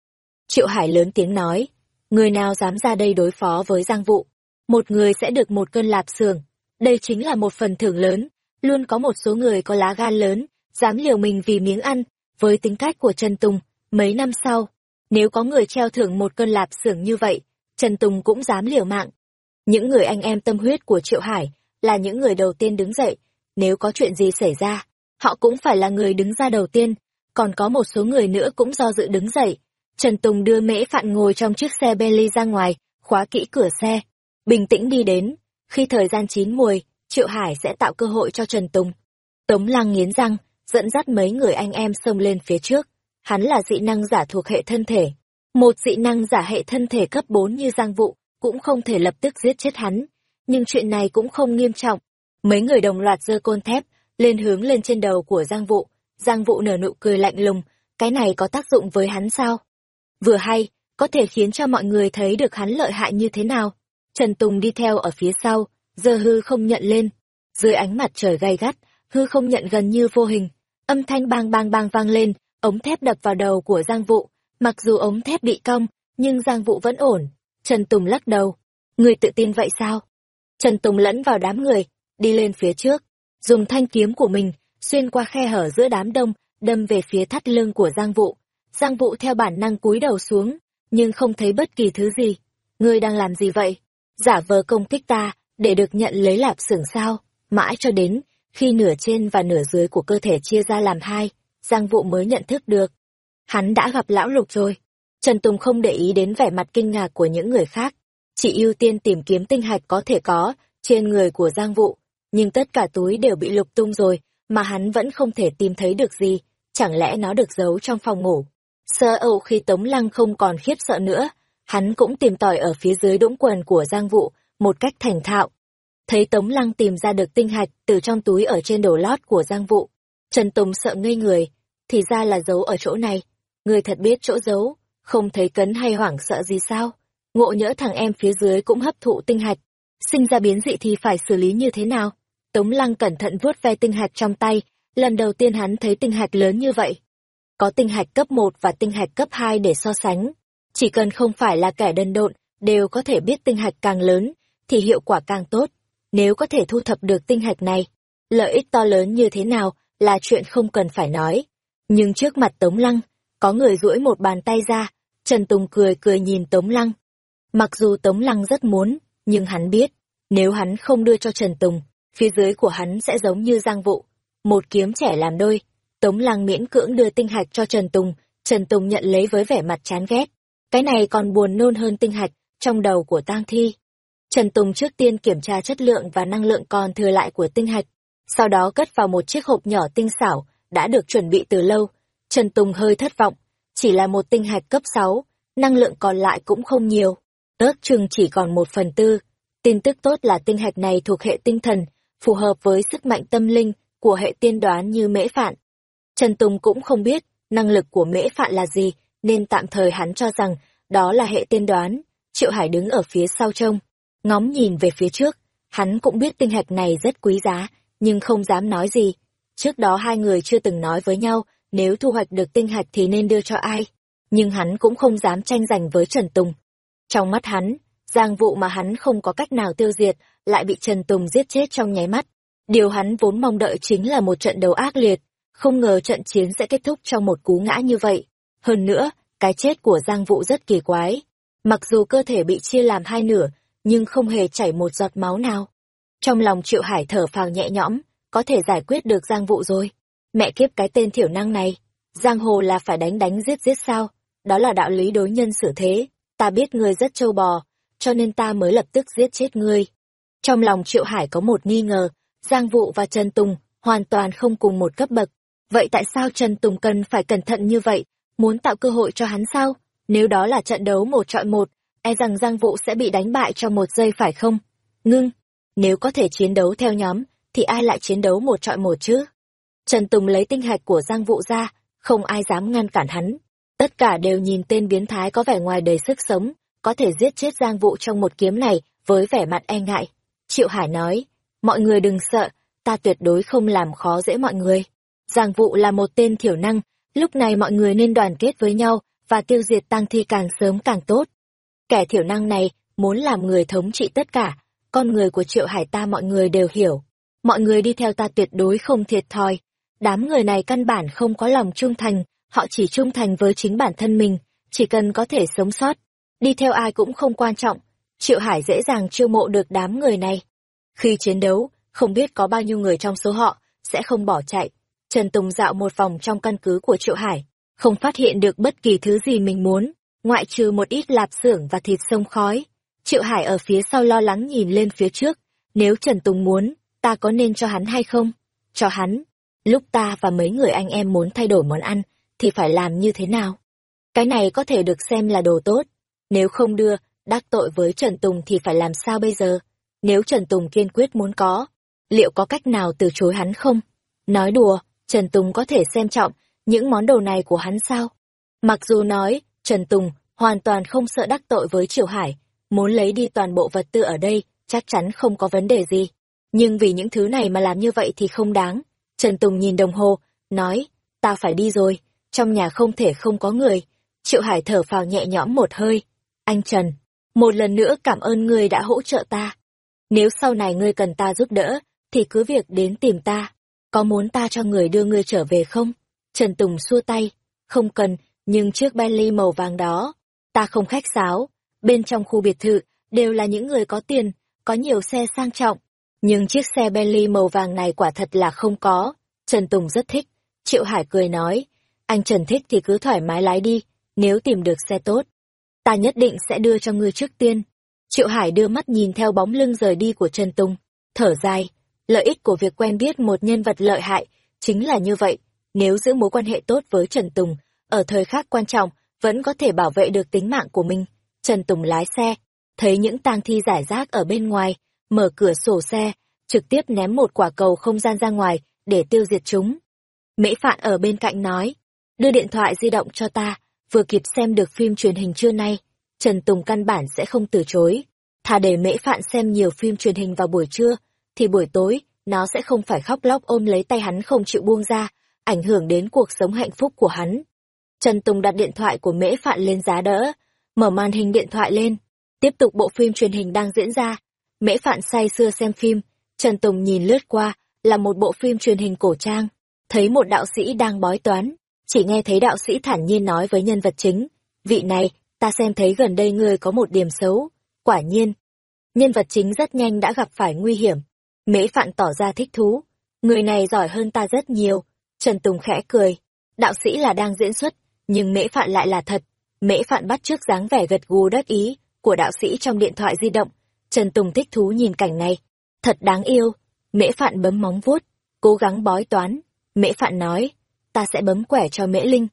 Speaker 1: Triệu Hải lớn tiếng nói, người nào dám ra đây đối phó với Giang vụ một người sẽ được một cân lạp xưởng. Đây chính là một phần thưởng lớn, luôn có một số người có lá gan lớn, dám liều mình vì miếng ăn, với tính cách của Trần Tùng, mấy năm sau, nếu có người treo thưởng một cân lạp xưởng như vậy, Trần Tùng cũng dám liều mạng. Những người anh em tâm huyết của Triệu Hải là những người đầu tiên đứng dậy, nếu có chuyện gì xảy ra, họ cũng phải là người đứng ra đầu tiên, còn có một số người nữa cũng do dự đứng dậy. Trần Tùng đưa mễ phạn ngồi trong chiếc xe Bentley ra ngoài, khóa kỹ cửa xe, bình tĩnh đi đến. Khi thời gian chín mùi, Triệu Hải sẽ tạo cơ hội cho Trần Tùng. Tống Lăng nghiến răng, dẫn dắt mấy người anh em xông lên phía trước. Hắn là dị năng giả thuộc hệ thân thể. Một dị năng giả hệ thân thể cấp 4 như Giang Vụ, cũng không thể lập tức giết chết hắn. Nhưng chuyện này cũng không nghiêm trọng. Mấy người đồng loạt giơ côn thép, lên hướng lên trên đầu của Giang Vụ. Giang Vụ nở nụ cười lạnh lùng, cái này có tác dụng với hắn sao? Vừa hay, có thể khiến cho mọi người thấy được hắn lợi hại như thế nào. Trần Tùng đi theo ở phía sau, giờ hư không nhận lên. Dưới ánh mặt trời gay gắt, hư không nhận gần như vô hình. Âm thanh bang bang bang vang lên, ống thép đập vào đầu của Giang Vụ. Mặc dù ống thép bị cong, nhưng Giang Vụ vẫn ổn. Trần Tùng lắc đầu. Người tự tin vậy sao? Trần Tùng lẫn vào đám người, đi lên phía trước, dùng thanh kiếm của mình, xuyên qua khe hở giữa đám đông, đâm về phía thắt lưng của Giang Vụ. Giang Vụ theo bản năng cúi đầu xuống, nhưng không thấy bất kỳ thứ gì. Ngươi đang làm gì vậy? Giả vờ công kích ta, để được nhận lấy lạp xưởng sao? Mãi cho đến, khi nửa trên và nửa dưới của cơ thể chia ra làm hai, Giang Vụ mới nhận thức được. Hắn đã gặp lão lục rồi. Trần Tùng không để ý đến vẻ mặt kinh ngạc của những người khác, chỉ ưu tiên tìm kiếm tinh hạch có thể có trên người của Giang Vụ, nhưng tất cả túi đều bị lục tung rồi, mà hắn vẫn không thể tìm thấy được gì, chẳng lẽ nó được giấu trong phòng ngủ. Sơ âu khi Tống Lăng không còn khiếp sợ nữa, hắn cũng tìm tòi ở phía dưới đũng quần của Giang Vụ, một cách thành thạo. Thấy Tống Lăng tìm ra được tinh hạch từ trong túi ở trên đồ lót của Giang Vụ. Trần Tùng sợ ngây người, thì ra là giấu ở chỗ này. Người thật biết chỗ giấu, không thấy cấn hay hoảng sợ gì sao? Ngộ nhỡ thằng em phía dưới cũng hấp thụ tinh hạch. Sinh ra biến dị thì phải xử lý như thế nào? Tống Lăng cẩn thận vuốt ve tinh hạch trong tay, lần đầu tiên hắn thấy tinh hạch lớn như vậy. Có tinh hạch cấp 1 và tinh hạch cấp 2 để so sánh. Chỉ cần không phải là kẻ đần độn, đều có thể biết tinh hạch càng lớn, thì hiệu quả càng tốt. Nếu có thể thu thập được tinh hạch này, lợi ích to lớn như thế nào là chuyện không cần phải nói. Nhưng trước mặt Tống Lăng, có người duỗi một bàn tay ra, Trần Tùng cười cười nhìn Tống Lăng. Mặc dù Tống Lăng rất muốn, nhưng hắn biết, nếu hắn không đưa cho Trần Tùng, phía dưới của hắn sẽ giống như giang vụ. Một kiếm trẻ làm đôi, Tống Lăng miễn cưỡng đưa tinh hạch cho Trần Tùng, Trần Tùng nhận lấy với vẻ mặt chán ghét. Cái này còn buồn nôn hơn tinh hạch trong đầu của tang thi. Trần Tùng trước tiên kiểm tra chất lượng và năng lượng còn thừa lại của tinh hạch, sau đó cất vào một chiếc hộp nhỏ tinh xảo, đã được chuẩn bị từ lâu. Trần Tùng hơi thất vọng, chỉ là một tinh hạch cấp 6, năng lượng còn lại cũng không nhiều. Ước chừng chỉ còn một phần tư. Tin tức tốt là tinh hạch này thuộc hệ tinh thần, phù hợp với sức mạnh tâm linh của hệ tiên đoán như mễ phạn. Trần Tùng cũng không biết năng lực của mễ phạn là gì, nên tạm thời hắn cho rằng đó là hệ tiên đoán. Triệu Hải đứng ở phía sau trông, ngóng nhìn về phía trước. Hắn cũng biết tinh hạch này rất quý giá, nhưng không dám nói gì. Trước đó hai người chưa từng nói với nhau, nếu thu hoạch được tinh hạch thì nên đưa cho ai. Nhưng hắn cũng không dám tranh giành với Trần Tùng. Trong mắt hắn, giang vụ mà hắn không có cách nào tiêu diệt, lại bị Trần Tùng giết chết trong nháy mắt. Điều hắn vốn mong đợi chính là một trận đấu ác liệt, không ngờ trận chiến sẽ kết thúc trong một cú ngã như vậy. Hơn nữa, cái chết của Giang Vụ rất kỳ quái. Mặc dù cơ thể bị chia làm hai nửa, nhưng không hề chảy một giọt máu nào. Trong lòng Triệu Hải thở phào nhẹ nhõm, có thể giải quyết được Giang Vụ rồi. Mẹ kiếp cái tên thiểu năng này, Giang Hồ là phải đánh đánh giết giết sao? Đó là đạo lý đối nhân xử thế. Ta biết ngươi rất trâu bò, cho nên ta mới lập tức giết chết ngươi. Trong lòng Triệu Hải có một nghi ngờ, Giang Vụ và Trần Tùng hoàn toàn không cùng một cấp bậc. Vậy tại sao Trần Tùng cần phải cẩn thận như vậy, muốn tạo cơ hội cho hắn sao? Nếu đó là trận đấu một trọi một, e rằng Giang Vụ sẽ bị đánh bại trong một giây phải không? Ngưng, nếu có thể chiến đấu theo nhóm, thì ai lại chiến đấu một trọi một chứ? Trần Tùng lấy tinh hạch của Giang Vụ ra, không ai dám ngăn cản hắn. Tất cả đều nhìn tên biến thái có vẻ ngoài đầy sức sống, có thể giết chết Giang Vụ trong một kiếm này với vẻ mặt e ngại. Triệu Hải nói, mọi người đừng sợ, ta tuyệt đối không làm khó dễ mọi người. Giang Vụ là một tên thiểu năng, lúc này mọi người nên đoàn kết với nhau và tiêu diệt tăng thi càng sớm càng tốt. Kẻ thiểu năng này muốn làm người thống trị tất cả, con người của Triệu Hải ta mọi người đều hiểu. Mọi người đi theo ta tuyệt đối không thiệt thòi. Đám người này căn bản không có lòng trung thành, họ chỉ trung thành với chính bản thân mình, chỉ cần có thể sống sót. Đi theo ai cũng không quan trọng, Triệu Hải dễ dàng chiêu mộ được đám người này. Khi chiến đấu, không biết có bao nhiêu người trong số họ sẽ không bỏ chạy. Trần Tùng dạo một vòng trong căn cứ của Triệu Hải, không phát hiện được bất kỳ thứ gì mình muốn, ngoại trừ một ít lạp xưởng và thịt sông khói. Triệu Hải ở phía sau lo lắng nhìn lên phía trước, nếu Trần Tùng muốn, ta có nên cho hắn hay không? Cho hắn. Lúc ta và mấy người anh em muốn thay đổi món ăn, thì phải làm như thế nào? Cái này có thể được xem là đồ tốt. Nếu không đưa, đắc tội với Trần Tùng thì phải làm sao bây giờ? Nếu Trần Tùng kiên quyết muốn có, liệu có cách nào từ chối hắn không? Nói đùa, Trần Tùng có thể xem trọng những món đồ này của hắn sao? Mặc dù nói, Trần Tùng hoàn toàn không sợ đắc tội với Triều Hải, muốn lấy đi toàn bộ vật tư ở đây, chắc chắn không có vấn đề gì. Nhưng vì những thứ này mà làm như vậy thì không đáng. Trần Tùng nhìn đồng hồ, nói, ta phải đi rồi, trong nhà không thể không có người. Triệu Hải thở phào nhẹ nhõm một hơi. Anh Trần, một lần nữa cảm ơn ngươi đã hỗ trợ ta. Nếu sau này ngươi cần ta giúp đỡ, thì cứ việc đến tìm ta. Có muốn ta cho người đưa ngươi trở về không? Trần Tùng xua tay. Không cần, nhưng chiếc Bentley màu vàng đó, ta không khách sáo. Bên trong khu biệt thự, đều là những người có tiền, có nhiều xe sang trọng. Nhưng chiếc xe Bentley màu vàng này quả thật là không có. Trần Tùng rất thích. Triệu Hải cười nói, anh Trần thích thì cứ thoải mái lái đi, nếu tìm được xe tốt. Ta nhất định sẽ đưa cho ngươi trước tiên. Triệu Hải đưa mắt nhìn theo bóng lưng rời đi của Trần Tùng, thở dài. Lợi ích của việc quen biết một nhân vật lợi hại, chính là như vậy. Nếu giữ mối quan hệ tốt với Trần Tùng, ở thời khắc quan trọng, vẫn có thể bảo vệ được tính mạng của mình. Trần Tùng lái xe, thấy những tang thi giải rác ở bên ngoài, mở cửa sổ xe, trực tiếp ném một quả cầu không gian ra ngoài, để tiêu diệt chúng. Mễ Phạn ở bên cạnh nói, đưa điện thoại di động cho ta, vừa kịp xem được phim truyền hình trưa nay. Trần Tùng căn bản sẽ không từ chối. Thà để Mễ Phạn xem nhiều phim truyền hình vào buổi trưa, thì buổi tối, nó sẽ không phải khóc lóc ôm lấy tay hắn không chịu buông ra, ảnh hưởng đến cuộc sống hạnh phúc của hắn. Trần Tùng đặt điện thoại của Mễ Phạn lên giá đỡ, mở màn hình điện thoại lên, tiếp tục bộ phim truyền hình đang diễn ra. Mễ Phạn say xưa xem phim, Trần Tùng nhìn lướt qua, là một bộ phim truyền hình cổ trang, thấy một đạo sĩ đang bói toán, chỉ nghe thấy đạo sĩ thản nhiên nói với nhân vật chính, vị này, ta xem thấy gần đây ngươi có một điểm xấu, quả nhiên. Nhân vật chính rất nhanh đã gặp phải nguy hiểm, mễ phạn tỏ ra thích thú, người này giỏi hơn ta rất nhiều, Trần Tùng khẽ cười, đạo sĩ là đang diễn xuất, nhưng mễ phạn lại là thật, mễ phạn bắt trước dáng vẻ gật gù đắc ý của đạo sĩ trong điện thoại di động, Trần Tùng thích thú nhìn cảnh này, thật đáng yêu, mễ phạn bấm móng vuốt, cố gắng bói toán, mễ phạn nói, ta sẽ bấm quẻ cho Mễ Linh.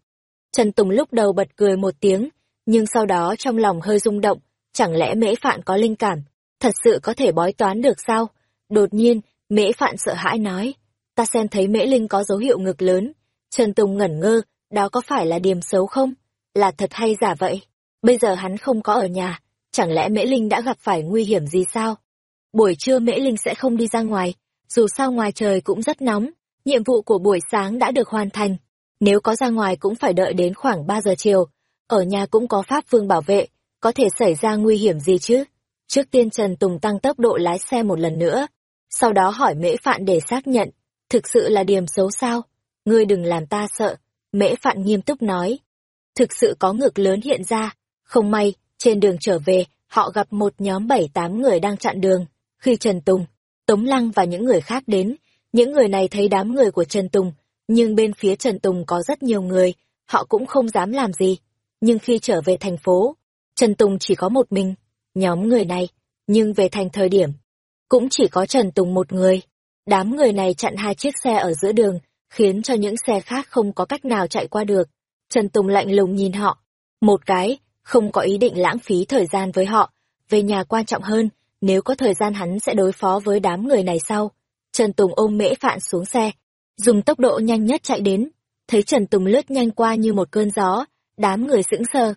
Speaker 1: Trần Tùng lúc đầu bật cười một tiếng, nhưng sau đó trong lòng hơi rung động, chẳng lẽ Mễ Phạn có linh cảm, thật sự có thể bói toán được sao? Đột nhiên, Mễ Phạn sợ hãi nói, ta xem thấy Mễ Linh có dấu hiệu ngực lớn. Trần Tùng ngẩn ngơ, đó có phải là điềm xấu không? Là thật hay giả vậy? Bây giờ hắn không có ở nhà, chẳng lẽ Mễ Linh đã gặp phải nguy hiểm gì sao? Buổi trưa Mễ Linh sẽ không đi ra ngoài, dù sao ngoài trời cũng rất nóng, nhiệm vụ của buổi sáng đã được hoàn thành. Nếu có ra ngoài cũng phải đợi đến khoảng 3 giờ chiều. Ở nhà cũng có Pháp Vương bảo vệ, có thể xảy ra nguy hiểm gì chứ? Trước tiên Trần Tùng tăng tốc độ lái xe một lần nữa. Sau đó hỏi Mễ Phạn để xác nhận. Thực sự là điểm xấu sao? Ngươi đừng làm ta sợ. Mễ Phạn nghiêm túc nói. Thực sự có ngược lớn hiện ra. Không may, trên đường trở về, họ gặp một nhóm bảy tám người đang chặn đường. Khi Trần Tùng, Tống Lăng và những người khác đến, những người này thấy đám người của Trần Tùng, nhưng bên phía Trần Tùng có rất nhiều người, họ cũng không dám làm gì. Nhưng khi trở về thành phố, Trần Tùng chỉ có một mình, nhóm người này, nhưng về thành thời điểm, cũng chỉ có Trần Tùng một người. Đám người này chặn hai chiếc xe ở giữa đường, khiến cho những xe khác không có cách nào chạy qua được. Trần Tùng lạnh lùng nhìn họ. Một cái, không có ý định lãng phí thời gian với họ. Về nhà quan trọng hơn, nếu có thời gian hắn sẽ đối phó với đám người này sau. Trần Tùng ôm mễ phạn xuống xe, dùng tốc độ nhanh nhất chạy đến. Thấy Trần Tùng lướt nhanh qua như một cơn gió, đám người sững sờ.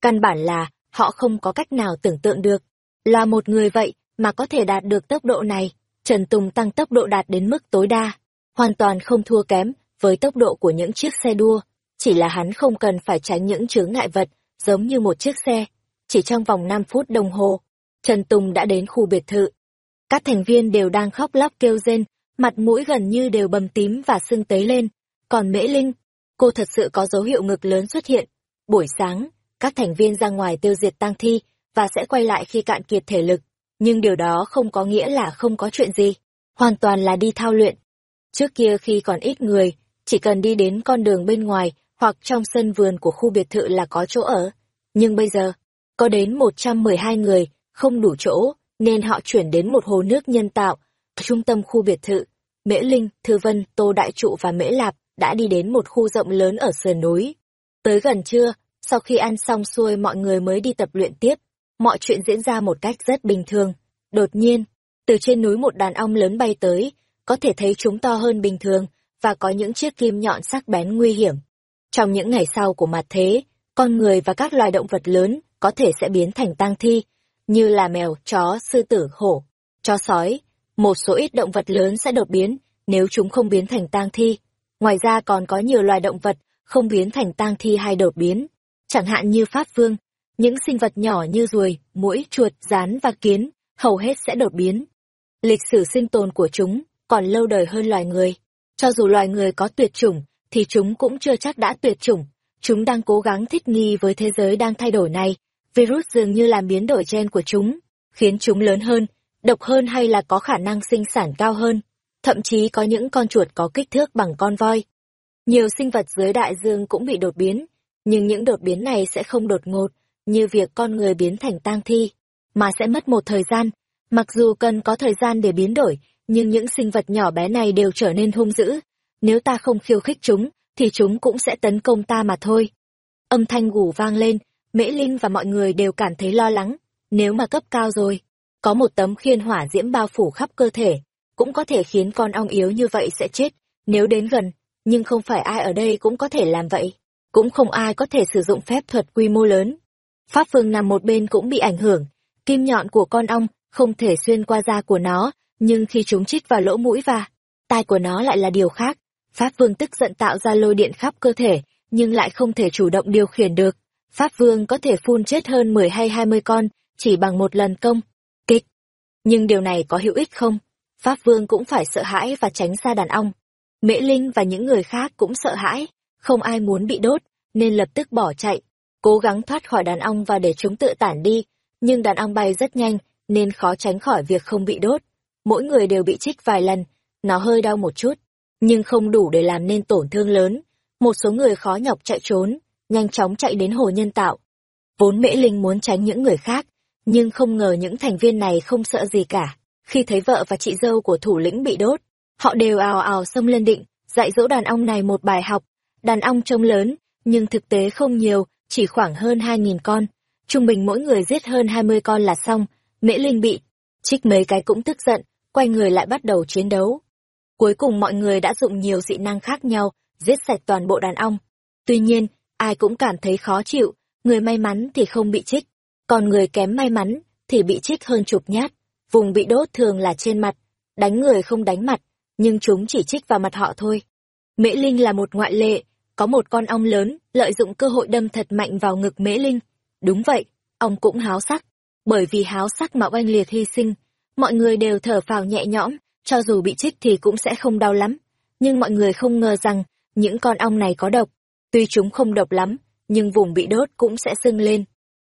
Speaker 1: Căn bản là, họ không có cách nào tưởng tượng được. Là một người vậy mà có thể đạt được tốc độ này, Trần Tùng tăng tốc độ đạt đến mức tối đa, hoàn toàn không thua kém với tốc độ của những chiếc xe đua, chỉ là hắn không cần phải tránh những chướng ngại vật, giống như một chiếc xe. Chỉ trong vòng 5 phút đồng hồ, Trần Tùng đã đến khu biệt thự. Các thành viên đều đang khóc lóc kêu rên, mặt mũi gần như đều bầm tím và sưng tấy lên. Còn Mễ Linh, cô thật sự có dấu hiệu ngực lớn xuất hiện. Buổi sáng, các thành viên ra ngoài tiêu diệt tang thi và sẽ quay lại khi cạn kiệt thể lực. Nhưng điều đó không có nghĩa là không có chuyện gì. Hoàn toàn là đi thao luyện. Trước kia khi còn ít người, chỉ cần đi đến con đường bên ngoài hoặc trong sân vườn của khu biệt thự là có chỗ ở. Nhưng bây giờ, có đến 112 người, không đủ chỗ, nên họ chuyển đến một hồ nước nhân tạo, trung tâm khu biệt thự. Mễ Linh, Thư Vân, Tô Đại Trụ và Mễ Lạp đã đi đến một khu rộng lớn ở sườn núi. Tới gần trưa, sau khi ăn xong xuôi mọi người mới đi tập luyện tiếp. Mọi chuyện diễn ra một cách rất bình thường. Đột nhiên, từ trên núi một đàn ong lớn bay tới, có thể thấy chúng to hơn bình thường, và có những chiếc kim nhọn sắc bén nguy hiểm. Trong những ngày sau của mặt thế, con người và các loài động vật lớn có thể sẽ biến thành tang thi, như là mèo, chó, sư tử, hổ, chó sói. Một số ít động vật lớn sẽ đột biến nếu chúng không biến thành tang thi. Ngoài ra còn có nhiều loài động vật không biến thành tang thi hay đột biến, chẳng hạn như pháp vương, những sinh vật nhỏ như ruồi, muỗi, chuột, rán và kiến, hầu hết sẽ đột biến. Lịch sử sinh tồn của chúng còn lâu đời hơn loài người. Cho dù loài người có tuyệt chủng, thì chúng cũng chưa chắc đã tuyệt chủng. Chúng đang cố gắng thích nghi với thế giới đang thay đổi này. Virus dường như làm biến đổi gen của chúng, khiến chúng lớn hơn, độc hơn hay là có khả năng sinh sản cao hơn. Thậm chí có những con chuột có kích thước bằng con voi. Nhiều sinh vật dưới đại dương cũng bị đột biến, nhưng những đột biến này sẽ không đột ngột, như việc con người biến thành tang thi, mà sẽ mất một thời gian. Mặc dù cần có thời gian để biến đổi, nhưng những sinh vật nhỏ bé này đều trở nên hung dữ. Nếu ta không khiêu khích chúng, thì chúng cũng sẽ tấn công ta mà thôi. Âm thanh gù vang lên, Mễ Linh và mọi người đều cảm thấy lo lắng. Nếu mà cấp cao rồi, có một tấm khiên hỏa diễm bao phủ khắp cơ thể, cũng có thể khiến con ong yếu như vậy sẽ chết, nếu đến gần, nhưng không phải ai ở đây cũng có thể làm vậy. Cũng không ai có thể sử dụng phép thuật quy mô lớn. Pháp Phương nằm một bên cũng bị ảnh hưởng, kim nhọn của con ong không thể xuyên qua da của nó, nhưng khi chúng chích vào lỗ mũi và tai của nó lại là điều khác. Pháp Vương tức giận tạo ra lôi điện khắp cơ thể, nhưng lại không thể chủ động điều khiển được. Pháp Vương có thể phun chết hơn 10 hay 20 con, chỉ bằng một lần công. Kịch. Nhưng điều này có hữu ích không? Pháp Vương cũng phải sợ hãi và tránh xa đàn ong. Mễ Linh và những người khác cũng sợ hãi, không ai muốn bị đốt, nên lập tức bỏ chạy, cố gắng thoát khỏi đàn ong và để chúng tự tản đi. Nhưng đàn ong bay rất nhanh, nên khó tránh khỏi việc không bị đốt mỗi người đều bị trích vài lần, nó hơi đau một chút, nhưng không đủ để làm nên tổn thương lớn. Một số người khó nhọc chạy trốn, nhanh chóng chạy đến hồ nhân tạo. Vốn Mễ Linh muốn tránh những người khác, nhưng không ngờ những thành viên này không sợ gì cả. Khi thấy vợ và chị dâu của thủ lĩnh bị đốt, họ đều ào ào xông lên định, dạy dỗ đàn ông này một bài học. Đàn ông trông lớn, nhưng thực tế không nhiều, chỉ khoảng hơn 2.000 con. Trung bình mỗi người giết hơn 20 con là xong, Mễ Linh bị. Trích mấy cái cũng tức giận, quay người lại bắt đầu chiến đấu. Cuối cùng mọi người đã dụng nhiều dị năng khác nhau, giết sạch toàn bộ đàn ong. Tuy nhiên, ai cũng cảm thấy khó chịu, người may mắn thì không bị trích, còn người kém may mắn thì bị trích hơn chục nhát. Vùng bị đốt thường là trên mặt, đánh người không đánh mặt, nhưng chúng chỉ trích vào mặt họ thôi. Mễ Linh là một ngoại lệ, có một con ong lớn, lợi dụng cơ hội đâm thật mạnh vào ngực Mễ Linh. Đúng vậy, ong cũng háo sắc, bởi vì háo sắc mà oanh liệt hy sinh, mọi người đều thở phào nhẹ nhõm, cho dù bị trích thì cũng sẽ không đau lắm. Nhưng mọi người không ngờ rằng, những con ong này có độc. Tuy chúng không độc lắm, nhưng vùng bị đốt cũng sẽ sưng lên.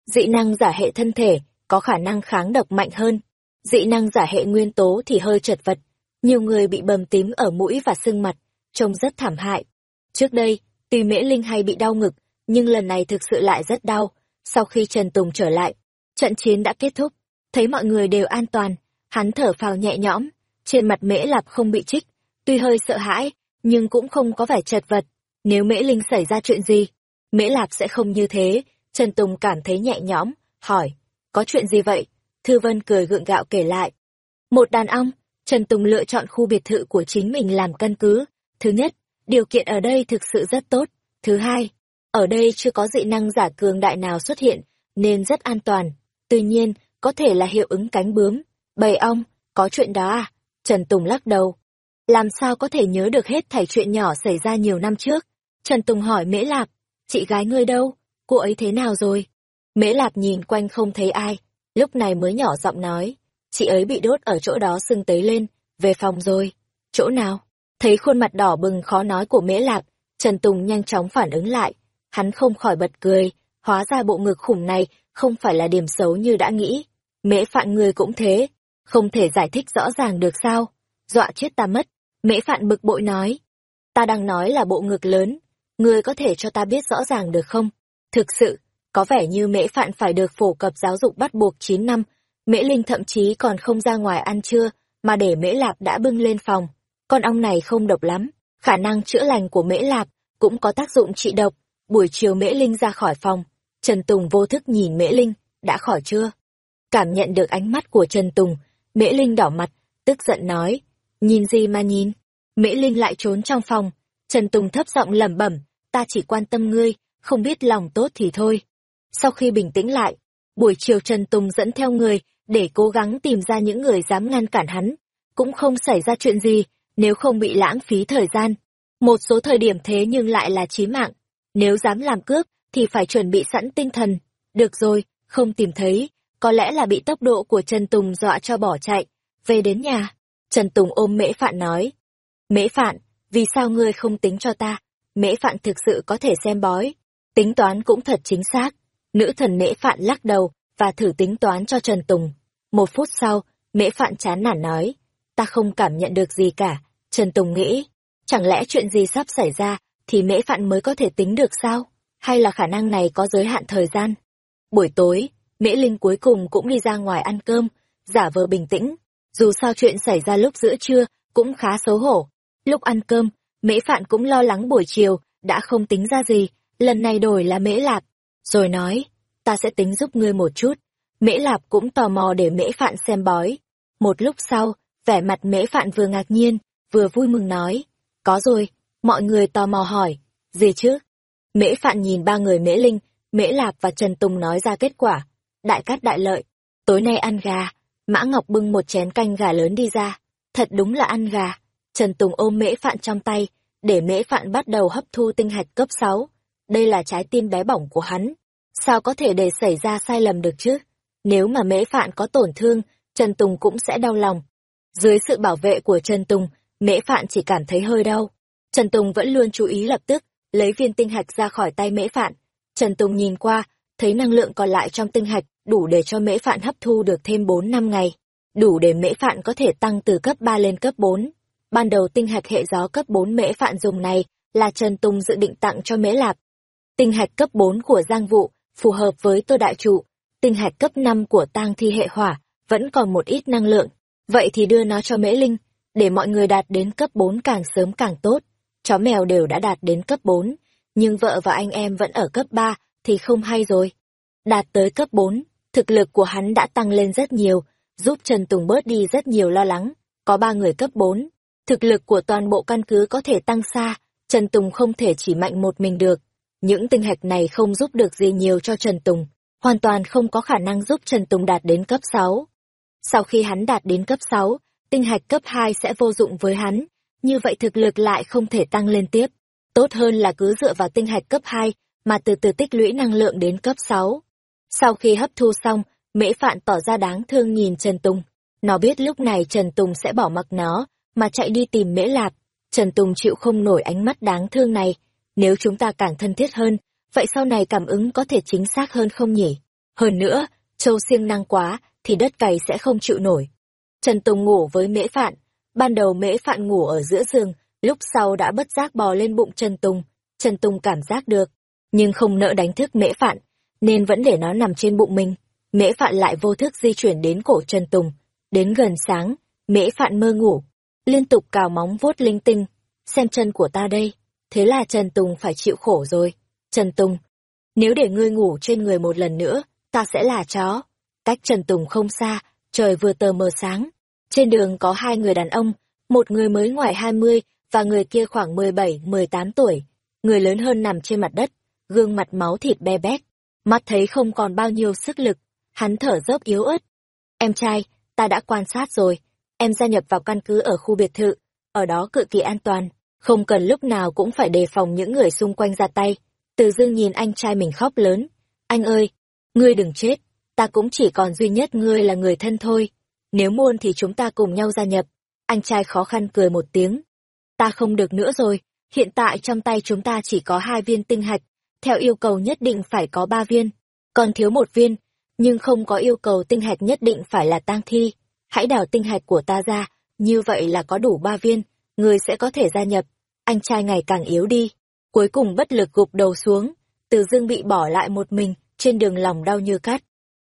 Speaker 1: Dị năng giả hệ thân thể, có khả năng kháng độc mạnh hơn. Dị năng giả hệ nguyên tố thì hơi chật vật. Nhiều người bị bầm tím ở mũi và sưng mặt, trông rất thảm hại. Trước đây, tuy Mễ Linh hay bị đau ngực, nhưng lần này thực sự lại rất đau. Sau khi Trần Tùng trở lại, trận chiến đã kết thúc. Thấy mọi người đều an toàn, Hắn thở phào nhẹ nhõm, trên mặt mễ lạp không bị trích, tuy hơi sợ hãi, nhưng cũng không có vẻ chật vật. Nếu mễ linh xảy ra chuyện gì, mễ lạp sẽ không như thế. Trần Tùng cảm thấy nhẹ nhõm, hỏi, có chuyện gì vậy? Thư Vân cười gượng gạo kể lại. Một đàn ong, Trần Tùng lựa chọn khu biệt thự của chính mình làm căn cứ. Thứ nhất, điều kiện ở đây thực sự rất tốt. Thứ hai, Ở đây chưa có dị năng giả cường đại nào xuất hiện, nên rất an toàn. Tuy nhiên, có thể là hiệu ứng cánh bướm. Bầy ong, có chuyện đó à? Trần Tùng lắc đầu. Làm sao có thể nhớ được hết thảy chuyện nhỏ xảy ra nhiều năm trước? Trần Tùng hỏi Mễ Lạp, chị gái ngươi đâu? Cô ấy thế nào rồi? Mễ Lạp nhìn quanh không thấy ai, lúc này mới nhỏ giọng nói, chị ấy bị đốt ở chỗ đó sưng tấy lên, về phòng rồi. Chỗ nào? Thấy khuôn mặt đỏ bừng khó nói của Mễ Lạp, Trần Tùng nhanh chóng phản ứng lại, hắn không khỏi bật cười, hóa ra bộ ngực khủng này không phải là điểm xấu như đã nghĩ. Mễ Phạn người cũng thế, không thể giải thích rõ ràng được sao? Dọa chết ta mất. Mễ Phạn bực bội nói, ta đang nói là bộ ngực lớn, ngươi có thể cho ta biết rõ ràng được không? Thực sự, có vẻ như Mễ Phạn phải được phổ cập giáo dục bắt buộc 9 năm, Mễ Linh thậm chí còn không ra ngoài ăn trưa, mà để Mễ Lạp đã bưng lên phòng. Con ong này không độc lắm, khả năng chữa lành của Mễ Lạp cũng có tác dụng trị độc. Buổi chiều Mễ Linh ra khỏi phòng, Trần Tùng vô thức nhìn Mễ Linh, đã khỏi chưa? Cảm nhận được ánh mắt của Trần Tùng, Mễ Linh đỏ mặt, tức giận nói, nhìn gì mà nhìn? Mễ Linh lại trốn trong phòng, Trần Tùng thấp giọng lẩm bẩm, ta chỉ quan tâm ngươi, không biết lòng tốt thì thôi. Sau khi bình tĩnh lại, buổi chiều Trần Tùng dẫn theo người, để cố gắng tìm ra những người dám ngăn cản hắn. Cũng không xảy ra chuyện gì, nếu không bị lãng phí thời gian. Một số thời điểm thế nhưng lại là chí mạng. Nếu dám làm cướp, thì phải chuẩn bị sẵn tinh thần. Được rồi, không tìm thấy, có lẽ là bị tốc độ của Trần Tùng dọa cho bỏ chạy. Về đến nhà, Trần Tùng ôm Mễ Phạn nói. Mễ Phạn, vì sao ngươi không tính cho ta? Mễ Phạn thực sự có thể xem bói. Tính toán cũng thật chính xác. Nữ thần Mễ Phạn lắc đầu và thử tính toán cho Trần Tùng. Một phút sau, Mễ Phạn chán nản nói. Ta không cảm nhận được gì cả. Trần Tùng nghĩ, chẳng lẽ chuyện gì sắp xảy ra thì Mễ Phạn mới có thể tính được sao? Hay là khả năng này có giới hạn thời gian? Buổi tối, Mễ Linh cuối cùng cũng đi ra ngoài ăn cơm, giả vờ bình tĩnh. Dù sao chuyện xảy ra lúc giữa trưa cũng khá xấu hổ. Lúc ăn cơm, Mễ Phạn cũng lo lắng buổi chiều, đã không tính ra gì, lần này đổi là Mễ Lạp. Rồi nói, ta sẽ tính giúp ngươi một chút. Mễ Lạp cũng tò mò để Mễ Phạn xem bói. Một lúc sau, vẻ mặt Mễ Phạn vừa ngạc nhiên, vừa vui mừng nói, có rồi, mọi người tò mò hỏi, gì chứ? Mễ Phạn nhìn ba người Mễ Linh, Mễ Lạp và Trần Tùng nói ra kết quả. Đại cát đại lợi, tối nay ăn gà. Mã Ngọc bưng một chén canh gà lớn đi ra. Thật đúng là ăn gà. Trần Tùng ôm Mễ Phạn trong tay, để Mễ Phạn bắt đầu hấp thu tinh hạch cấp 6. Đây là trái tim bé bỏng của hắn. Sao có thể để xảy ra sai lầm được chứ? Nếu mà Mễ Phạn có tổn thương, Trần Tùng cũng sẽ đau lòng. Dưới sự bảo vệ của Trần Tùng, Mễ Phạn chỉ cảm thấy hơi đau. Trần Tùng vẫn luôn chú ý lập tức, lấy viên tinh hạch ra khỏi tay Mễ Phạn. Trần Tùng nhìn qua, thấy năng lượng còn lại trong tinh hạch đủ để cho Mễ Phạn hấp thu được thêm 4 năm ngày. Đủ để Mễ Phạn có thể tăng từ cấp 3 lên cấp 4. Ban đầu tinh hạch hệ gió cấp 4 Mễ Phạn dùng này là Trần Tùng dự định tặng cho Mễ Lạp. Tinh hạch cấp 4 của Giang Vụ phù hợp với Tô Đại Trụ. Tinh hạch cấp 5 của Tang Thi hệ hỏa vẫn còn một ít năng lượng. Vậy thì đưa nó cho Mễ Linh, để mọi người đạt đến cấp 4 càng sớm càng tốt. Chó mèo đều đã đạt đến cấp 4, nhưng vợ và anh em vẫn ở cấp 3 thì không hay rồi. Đạt tới cấp 4, thực lực của hắn đã tăng lên rất nhiều, giúp Trần Tùng bớt đi rất nhiều lo lắng. Có ba người cấp 4, thực lực của toàn bộ căn cứ có thể tăng xa, Trần Tùng không thể chỉ mạnh một mình được. Những tinh hạch này không giúp được gì nhiều cho Trần Tùng, hoàn toàn không có khả năng giúp Trần Tùng đạt đến cấp 6. Sau khi hắn đạt đến cấp 6, tinh hạch cấp 2 sẽ vô dụng với hắn, như vậy thực lực lại không thể tăng lên tiếp. Tốt hơn là cứ dựa vào tinh hạch cấp 2 mà từ từ tích lũy năng lượng đến cấp 6. Sau khi hấp thu xong, Mễ Phạn tỏ ra đáng thương nhìn Trần Tùng. Nó biết lúc này Trần Tùng sẽ bỏ mặc nó, mà chạy đi tìm Mễ Lạp. Trần Tùng chịu không nổi ánh mắt đáng thương này. Nếu chúng ta càng thân thiết hơn, vậy sau này cảm ứng có thể chính xác hơn không nhỉ? Hơn nữa, châu siêng năng quá, thì đất cày sẽ không chịu nổi. Trần Tùng ngủ với Mễ Phạn. Ban đầu Mễ Phạn ngủ ở giữa giường, lúc sau đã bất giác bò lên bụng Trần Tùng. Trần Tùng cảm giác được, nhưng không nỡ đánh thức Mễ Phạn, nên vẫn để nó nằm trên bụng mình. Mễ Phạn lại vô thức di chuyển đến cổ Trần Tùng. Đến gần sáng, Mễ Phạn mơ ngủ, liên tục cào móng vuốt linh tinh. Xem chân của ta đây. Thế là Trần Tùng phải chịu khổ rồi. Trần Tùng, nếu để ngươi ngủ trên người một lần nữa, ta sẽ là chó. Cách Trần Tùng không xa, trời vừa tờ mờ sáng. Trên đường có hai người đàn ông, một người mới ngoài hai mươi và người kia khoảng mười bảy, mười tám tuổi. Người lớn hơn nằm trên mặt đất, gương mặt máu thịt be bét, mắt thấy không còn bao nhiêu sức lực, hắn thở dốc yếu ớt. Em trai, ta đã quan sát rồi, em gia nhập vào căn cứ ở khu biệt thự, ở đó cực kỳ an toàn, không cần lúc nào cũng phải đề phòng những người xung quanh ra tay. Từ dương nhìn anh trai mình khóc lớn. Anh ơi, ngươi đừng chết, ta cũng chỉ còn duy nhất ngươi là người thân thôi. Nếu muôn thì chúng ta cùng nhau gia nhập. Anh trai khó khăn cười một tiếng. Ta không được nữa rồi, hiện tại trong tay chúng ta chỉ có hai viên tinh hạch, theo yêu cầu nhất định phải có ba viên, còn thiếu một viên, nhưng không có yêu cầu tinh hạch nhất định phải là tang thi. Hãy đào tinh hạch của ta ra, như vậy là có đủ ba viên, người sẽ có thể gia nhập. Anh trai ngày càng yếu đi, cuối cùng bất lực gục đầu xuống, từ dương bị bỏ lại một mình, trên đường lòng đau như cắt.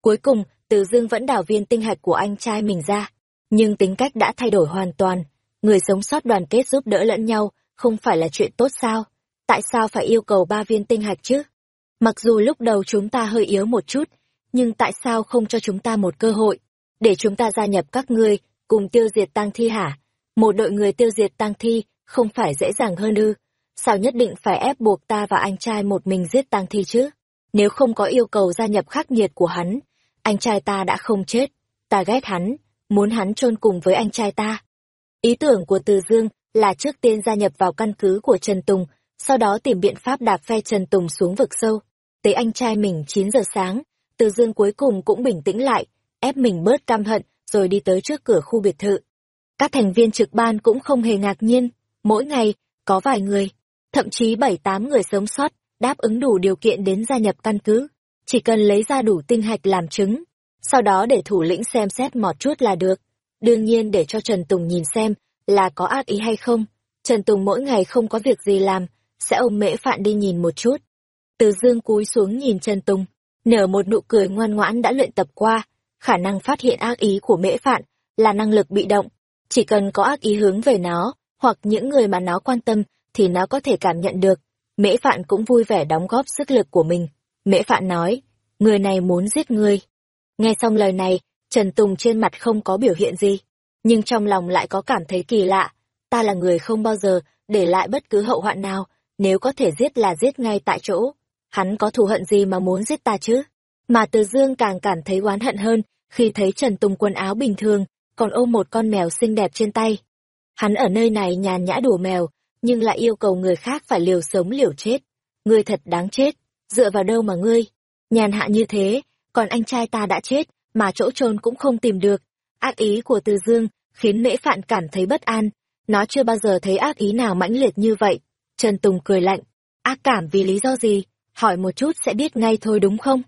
Speaker 1: Cuối cùng, từ dương vẫn đào viên tinh hạch của anh trai mình ra, nhưng tính cách đã thay đổi hoàn toàn. Người sống sót đoàn kết giúp đỡ lẫn nhau, không phải là chuyện tốt sao? Tại sao phải yêu cầu ba viên tinh hạch chứ? Mặc dù lúc đầu chúng ta hơi yếu một chút, nhưng tại sao không cho chúng ta một cơ hội, để chúng ta gia nhập các ngươi, cùng tiêu diệt tang thi hả? Một đội người tiêu diệt tang thi, không phải dễ dàng hơn ư? Sao nhất định phải ép buộc ta và anh trai một mình giết tang thi chứ? Nếu không có yêu cầu gia nhập khắc nghiệt của hắn, anh trai ta đã không chết. Ta ghét hắn, muốn hắn chôn cùng với anh trai ta. Ý tưởng của Từ Dương là trước tiên gia nhập vào căn cứ của Trần Tùng, sau đó tìm biện pháp đạp phe Trần Tùng xuống vực sâu. Tới anh trai mình chín giờ sáng, Từ Dương cuối cùng cũng bình tĩnh lại, ép mình bớt căm hận, rồi đi tới trước cửa khu biệt thự. Các thành viên trực ban cũng không hề ngạc nhiên, mỗi ngày, có vài người, thậm chí 7-8 người sống sót, đáp ứng đủ điều kiện đến gia nhập căn cứ. Chỉ cần lấy ra đủ tinh hạch làm chứng, sau đó để thủ lĩnh xem xét một chút là được. Đương nhiên để cho Trần Tùng nhìn xem là có ác ý hay không. Trần Tùng mỗi ngày không có việc gì làm, sẽ ôm mễ phạn đi nhìn một chút. Từ dương cúi xuống nhìn Trần Tùng, nở một nụ cười ngoan ngoãn đã luyện tập qua, khả năng phát hiện ác ý của mễ phạn là năng lực bị động. Chỉ cần có ác ý hướng về nó, hoặc những người mà nó quan tâm, thì nó có thể cảm nhận được. Mễ phạn cũng vui vẻ đóng góp sức lực của mình. Mễ phạn nói, người này muốn giết ngươi. Nghe xong lời này, Trần Tùng trên mặt không có biểu hiện gì, nhưng trong lòng lại có cảm thấy kỳ lạ. Ta là người không bao giờ để lại bất cứ hậu hoạn nào, nếu có thể giết là giết ngay tại chỗ. Hắn có thù hận gì mà muốn giết ta chứ? Mà Từ Dương càng cảm thấy oán hận hơn khi thấy Trần Tùng quần áo bình thường, còn ôm một con mèo xinh đẹp trên tay. Hắn ở nơi này nhàn nhã đùa mèo, nhưng lại yêu cầu người khác phải liều sống liều chết. Ngươi thật đáng chết, dựa vào đâu mà ngươi? Nhàn hạ như thế, còn anh trai ta đã chết, mà chỗ trôn cũng không tìm được. Ác ý của Từ Dương khiến Mễ Phạn cảm thấy bất an, nó chưa bao giờ thấy ác ý nào mãnh liệt như vậy. Trần Tùng cười lạnh, ác cảm vì lý do gì, hỏi một chút sẽ biết ngay thôi đúng không?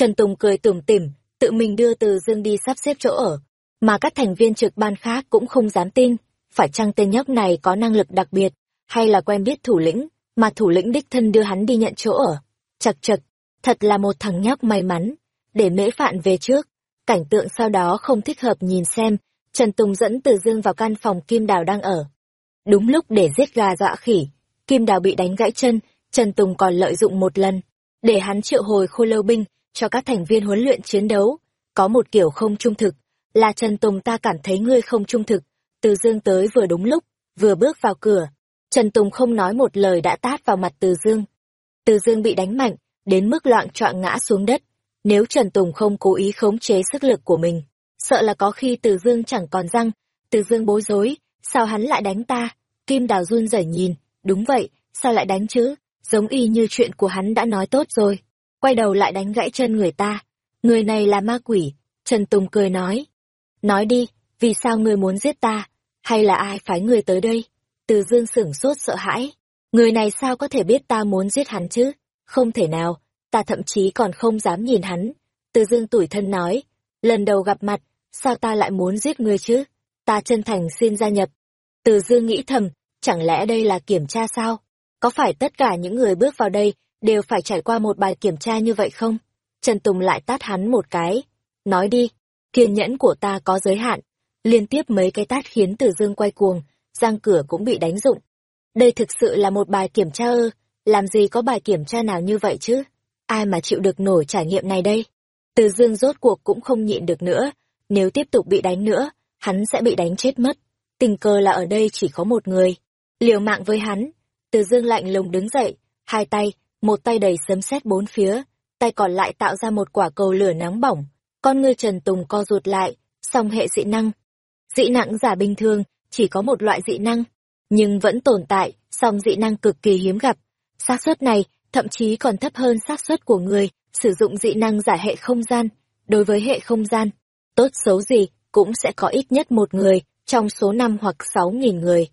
Speaker 1: Trần Tùng cười tủm tỉm, tự mình đưa Từ Dương đi sắp xếp chỗ ở, mà các thành viên trực ban khác cũng không dám tin, phải chăng tên nhóc này có năng lực đặc biệt, hay là quen biết thủ lĩnh, mà thủ lĩnh đích thân đưa hắn đi nhận chỗ ở. Chật chật, thật là một thằng nhóc may mắn, để mễ phạn về trước. Cảnh tượng sau đó không thích hợp nhìn xem, Trần Tùng dẫn Từ Dương vào căn phòng Kim Đào đang ở. Đúng lúc để giết gà dọa khỉ, Kim Đào bị đánh gãy chân, Trần Tùng còn lợi dụng một lần, để hắn triệu hồi khô lâu binh cho các thành viên huấn luyện chiến đấu. Có một kiểu không trung thực, là Trần Tùng ta cảm thấy ngươi không trung thực, Từ Dương tới vừa đúng lúc, vừa bước vào cửa. Trần Tùng không nói một lời đã tát vào mặt Từ Dương. Từ Dương bị đánh mạnh, đến mức loạn trọng ngã xuống đất. Nếu Trần Tùng không cố ý khống chế sức lực của mình, sợ là có khi Từ Dương chẳng còn răng. Từ Dương bối rối, sao hắn lại đánh ta? Kim Đào run rẩy nhìn, đúng vậy, sao lại đánh chứ? Giống y như chuyện của hắn đã nói tốt rồi. Quay đầu lại đánh gãy chân người ta. Người này là ma quỷ, Trần Tùng cười nói. Nói đi, vì sao ngươi muốn giết ta? Hay là ai phái ngươi tới đây? Từ Dương sửng sốt sợ hãi. Người này sao có thể biết ta muốn giết hắn chứ? Không thể nào, ta thậm chí còn không dám nhìn hắn. Từ Dương tủi thân nói, lần đầu gặp mặt, sao ta lại muốn giết ngươi chứ? Ta chân thành xin gia nhập. Từ Dương nghĩ thầm, chẳng lẽ đây là kiểm tra sao? Có phải tất cả những người bước vào đây đều phải trải qua một bài kiểm tra như vậy không? Trần Tùng lại tát hắn một cái. Nói đi, kiên nhẫn của ta có giới hạn. Liên tiếp mấy cái tát khiến Từ Dương quay cuồng, giang cửa cũng bị đánh dụng. Đây thực sự là một bài kiểm tra ơ, làm gì có bài kiểm tra nào như vậy chứ? Ai mà chịu được nổi trải nghiệm này đây? Từ dương rốt cuộc cũng không nhịn được nữa, nếu tiếp tục bị đánh nữa, hắn sẽ bị đánh chết mất. Tình cờ là ở đây chỉ có một người. Liều mạng với hắn, từ dương lạnh lùng đứng dậy, hai tay, một tay đầy sấm sét bốn phía, tay còn lại tạo ra một quả cầu lửa nóng bỏng. Con ngươi Trần Tùng co rụt lại, song hệ dị năng. Dị năng giả bình thường, chỉ có một loại dị năng, nhưng vẫn tồn tại, song dị năng cực kỳ hiếm gặp. xác suất này thậm chí còn thấp hơn xác suất của người sử dụng dị năng giả hệ không gian. Đối với hệ không gian, tốt xấu gì cũng sẽ có ít nhất một người trong số năm hoặc sáu nghìn người.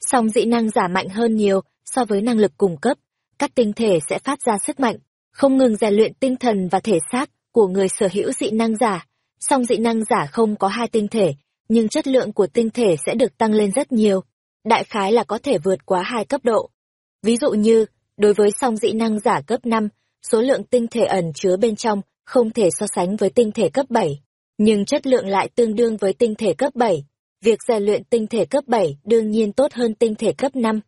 Speaker 1: Song dị năng giả mạnh hơn nhiều so với năng lực cung cấp, các tinh thể sẽ phát ra sức mạnh, không ngừng rèn luyện tinh thần và thể xác của người sở hữu dị năng giả. Song dị năng giả không có hai tinh thể, nhưng chất lượng của tinh thể sẽ được tăng lên rất nhiều. Đại khái là có thể vượt quá hai cấp độ. Ví dụ như, đối với song dị năng giả cấp 5, số lượng tinh thể ẩn chứa bên trong không thể so sánh với tinh thể cấp 7, nhưng chất lượng lại tương đương với tinh thể cấp 7. Việc rèn luyện tinh thể cấp 7 đương nhiên tốt hơn tinh thể cấp 5.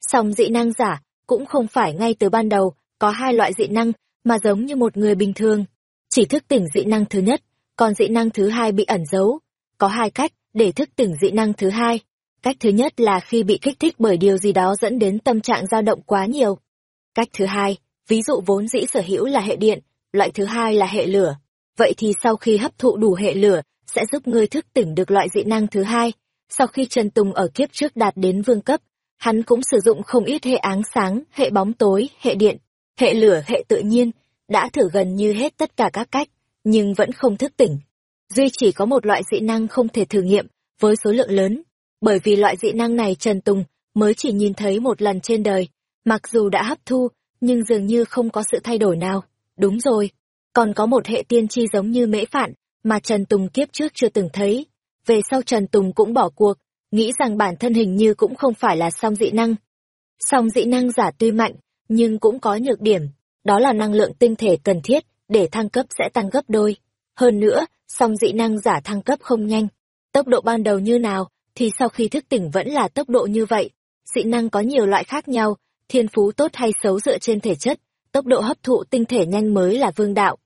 Speaker 1: Song dị năng giả cũng không phải ngay từ ban đầu có hai loại dị năng mà giống như một người bình thường. Chỉ thức tỉnh dị năng thứ nhất, còn dị năng thứ hai bị ẩn giấu. Có hai cách để thức tỉnh dị năng thứ hai. Cách thứ nhất là khi bị kích thích bởi điều gì đó dẫn đến tâm trạng dao động quá nhiều. Cách thứ hai, ví dụ vốn dĩ sở hữu là hệ điện, loại thứ hai là hệ lửa. Vậy thì sau khi hấp thụ đủ hệ lửa, sẽ giúp ngươi thức tỉnh được loại dị năng thứ hai. Sau khi Trần Tùng ở kiếp trước đạt đến vương cấp, hắn cũng sử dụng không ít hệ áng sáng, hệ bóng tối, hệ điện, hệ lửa, hệ tự nhiên, đã thử gần như hết tất cả các cách, nhưng vẫn không thức tỉnh. Duy chỉ có một loại dị năng không thể thử nghiệm, với số lượng lớn, bởi vì loại dị năng này Trần Tùng mới chỉ nhìn thấy một lần trên đời, mặc dù đã hấp thu, nhưng dường như không có sự thay đổi nào. Đúng rồi, còn có một hệ tiên tri giống như mễ phạn, mà Trần Tùng kiếp trước chưa từng thấy. Về sau Trần Tùng cũng bỏ cuộc, nghĩ rằng bản thân hình như cũng không phải là song dị năng. Song dị năng giả tuy mạnh, nhưng cũng có nhược điểm, đó là năng lượng tinh thể cần thiết để thăng cấp sẽ tăng gấp đôi. Hơn nữa, song dị năng giả thăng cấp không nhanh. Tốc độ ban đầu như nào, thì sau khi thức tỉnh vẫn là tốc độ như vậy. Dị năng có nhiều loại khác nhau, thiên phú tốt hay xấu dựa trên thể chất, tốc độ hấp thụ tinh thể nhanh mới là vương đạo.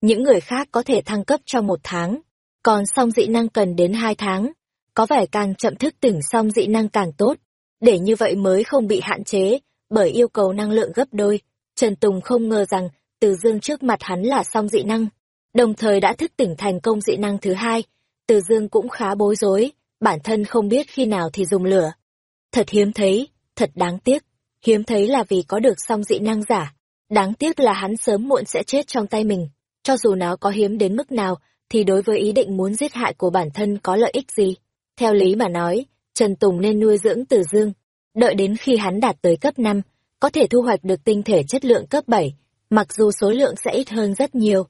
Speaker 1: Những người khác có thể thăng cấp trong một tháng, còn song dị năng cần đến hai tháng. Có vẻ càng chậm thức tỉnh song dị năng càng tốt, để như vậy mới không bị hạn chế bởi yêu cầu năng lượng gấp đôi. Trần Tùng không ngờ rằng Từ Dương trước mặt hắn là song dị năng, đồng thời đã thức tỉnh thành công dị năng thứ hai. Từ Dương cũng khá bối rối, bản thân không biết khi nào thì dùng lửa. Thật hiếm thấy, thật đáng tiếc. Hiếm thấy là vì có được song dị năng giả. Đáng tiếc là hắn sớm muộn sẽ chết trong tay mình. Cho dù nó có hiếm đến mức nào, thì đối với ý định muốn giết hại của bản thân có lợi ích gì? Theo lý mà nói, Trần Tùng nên nuôi dưỡng Tử Dương. Đợi đến khi hắn đạt tới cấp 5, có thể thu hoạch được tinh thể chất lượng cấp 7, mặc dù số lượng sẽ ít hơn rất nhiều.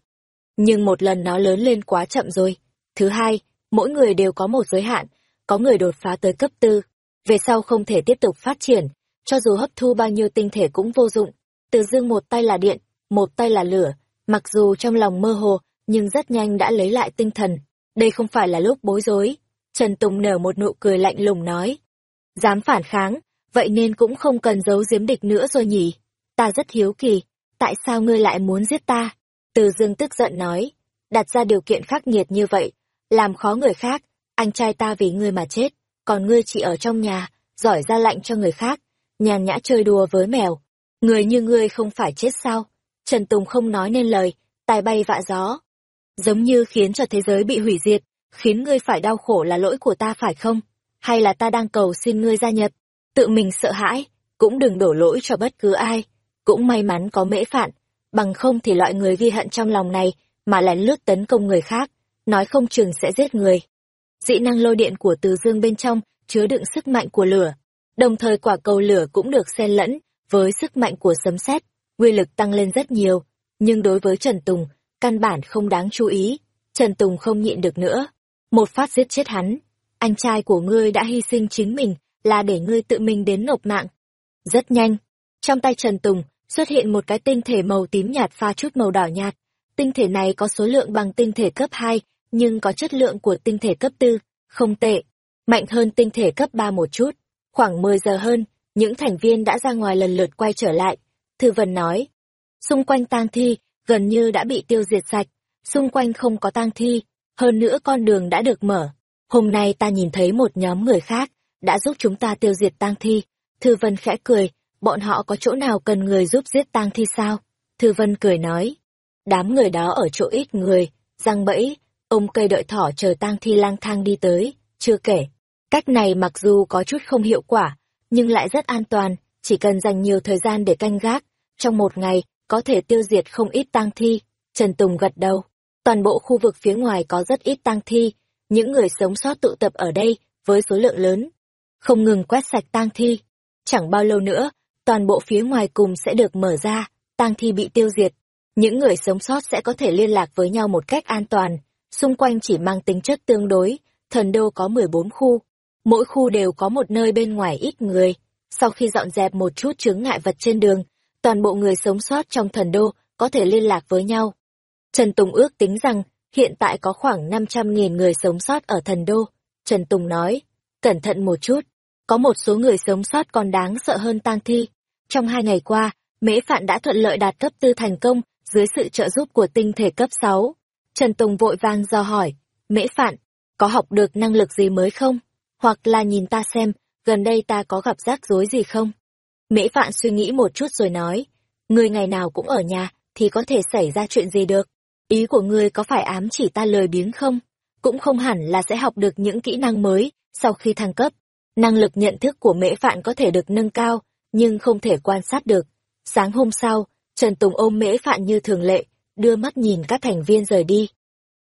Speaker 1: Nhưng một lần nó lớn lên quá chậm rồi. Thứ hai, mỗi người đều có một giới hạn, có người đột phá tới cấp tư, về sau không thể tiếp tục phát triển, cho dù hấp thu bao nhiêu tinh thể cũng vô dụng. Từ dương một tay là điện, một tay là lửa, mặc dù trong lòng mơ hồ, nhưng rất nhanh đã lấy lại tinh thần. Đây không phải là lúc bối rối. Trần Tùng nở một nụ cười lạnh lùng nói. Dám phản kháng, vậy nên cũng không cần giấu giếm địch nữa rồi nhỉ. Ta rất hiếu kỳ, tại sao ngươi lại muốn giết ta? Từ dương tức giận nói, đặt ra điều kiện khắc nghiệt như vậy, làm khó người khác, anh trai ta vì ngươi mà chết, còn ngươi chỉ ở trong nhà, giỏi ra lạnh cho người khác, nhàn nhã chơi đùa với mèo. Người như ngươi không phải chết sao? Trần Tùng không nói nên lời, tài bay vạ gió. Giống như khiến cho thế giới bị hủy diệt, khiến ngươi phải đau khổ là lỗi của ta phải không? Hay là ta đang cầu xin ngươi gia nhập? Tự mình sợ hãi, cũng đừng đổ lỗi cho bất cứ ai. Cũng may mắn có mễ phạn, bằng không thì loại người ghi hận trong lòng này mà lén lướt tấn công người khác, nói không chừng sẽ giết người. dị năng lôi điện của từ dương bên trong chứa đựng sức mạnh của lửa, đồng thời quả cầu lửa cũng được xen lẫn với sức mạnh của sấm sét, uy lực tăng lên rất nhiều, nhưng đối với Trần Tùng, căn bản không đáng chú ý, Trần Tùng không nhịn được nữa, một phát giết chết hắn, anh trai của ngươi đã hy sinh chính mình, là để ngươi tự mình đến nộp mạng. Rất nhanh, trong tay Trần Tùng xuất hiện một cái tinh thể màu tím nhạt pha chút màu đỏ nhạt, tinh thể này có số lượng bằng tinh thể cấp 2, nhưng có chất lượng của tinh thể cấp 4, không tệ, mạnh hơn tinh thể cấp 3 một chút. Khoảng 10 giờ hơn, những thành viên đã ra ngoài lần lượt quay trở lại. Thư Vân nói, xung quanh tang thi gần như đã bị tiêu diệt sạch, xung quanh không có tang thi, hơn nữa con đường đã được mở. Hôm nay ta nhìn thấy một nhóm người khác, đã giúp chúng ta tiêu diệt tang thi. Thư Vân khẽ cười, bọn họ có chỗ nào cần người giúp giết tang thi sao? Thư Vân cười nói. Đám người đó ở chỗ ít người, răng bẫy, ông cây đợi thỏ chờ tang thi lang thang đi tới, chưa kể. Cách này mặc dù có chút không hiệu quả, nhưng lại rất an toàn, chỉ cần dành nhiều thời gian để canh gác, trong một ngày có thể tiêu diệt không ít tang thi. Trần Tùng gật đầu. Toàn bộ khu vực phía ngoài có rất ít tang thi, những người sống sót tụ tập ở đây với số lượng lớn, không ngừng quét sạch tang thi. Chẳng bao lâu nữa, toàn bộ phía ngoài cùng sẽ được mở ra, tang thi bị tiêu diệt. Những người sống sót sẽ có thể liên lạc với nhau một cách an toàn, xung quanh chỉ mang tính chất tương đối, thần đô có 14 khu, mỗi khu đều có một nơi bên ngoài ít người. Sau khi dọn dẹp một chút chướng ngại vật trên đường, toàn bộ người sống sót trong thần đô có thể liên lạc với nhau. Trần Tùng ước tính rằng hiện tại có khoảng 500.000 người sống sót ở thần đô. Trần Tùng nói, cẩn thận một chút, có một số người sống sót còn đáng sợ hơn tang thi. Trong hai ngày qua, Mễ Phạn đã thuận lợi đạt cấp tư thành công dưới sự trợ giúp của tinh thể cấp 6. Trần Tùng vội vang do hỏi, Mễ Phạn, có học được năng lực gì mới không? Hoặc là nhìn ta xem, gần đây ta có gặp rắc rối gì không? Mễ Phạn suy nghĩ một chút rồi nói, người ngày nào cũng ở nhà, thì có thể xảy ra chuyện gì được? Ý của ngươi có phải ám chỉ ta lời biếng không? Cũng không hẳn là sẽ học được những kỹ năng mới sau khi thăng cấp. Năng lực nhận thức của mễ phạn có thể được nâng cao, nhưng không thể quan sát được. Sáng hôm sau, Trần Tùng ôm mễ phạn như thường lệ, đưa mắt nhìn các thành viên rời đi.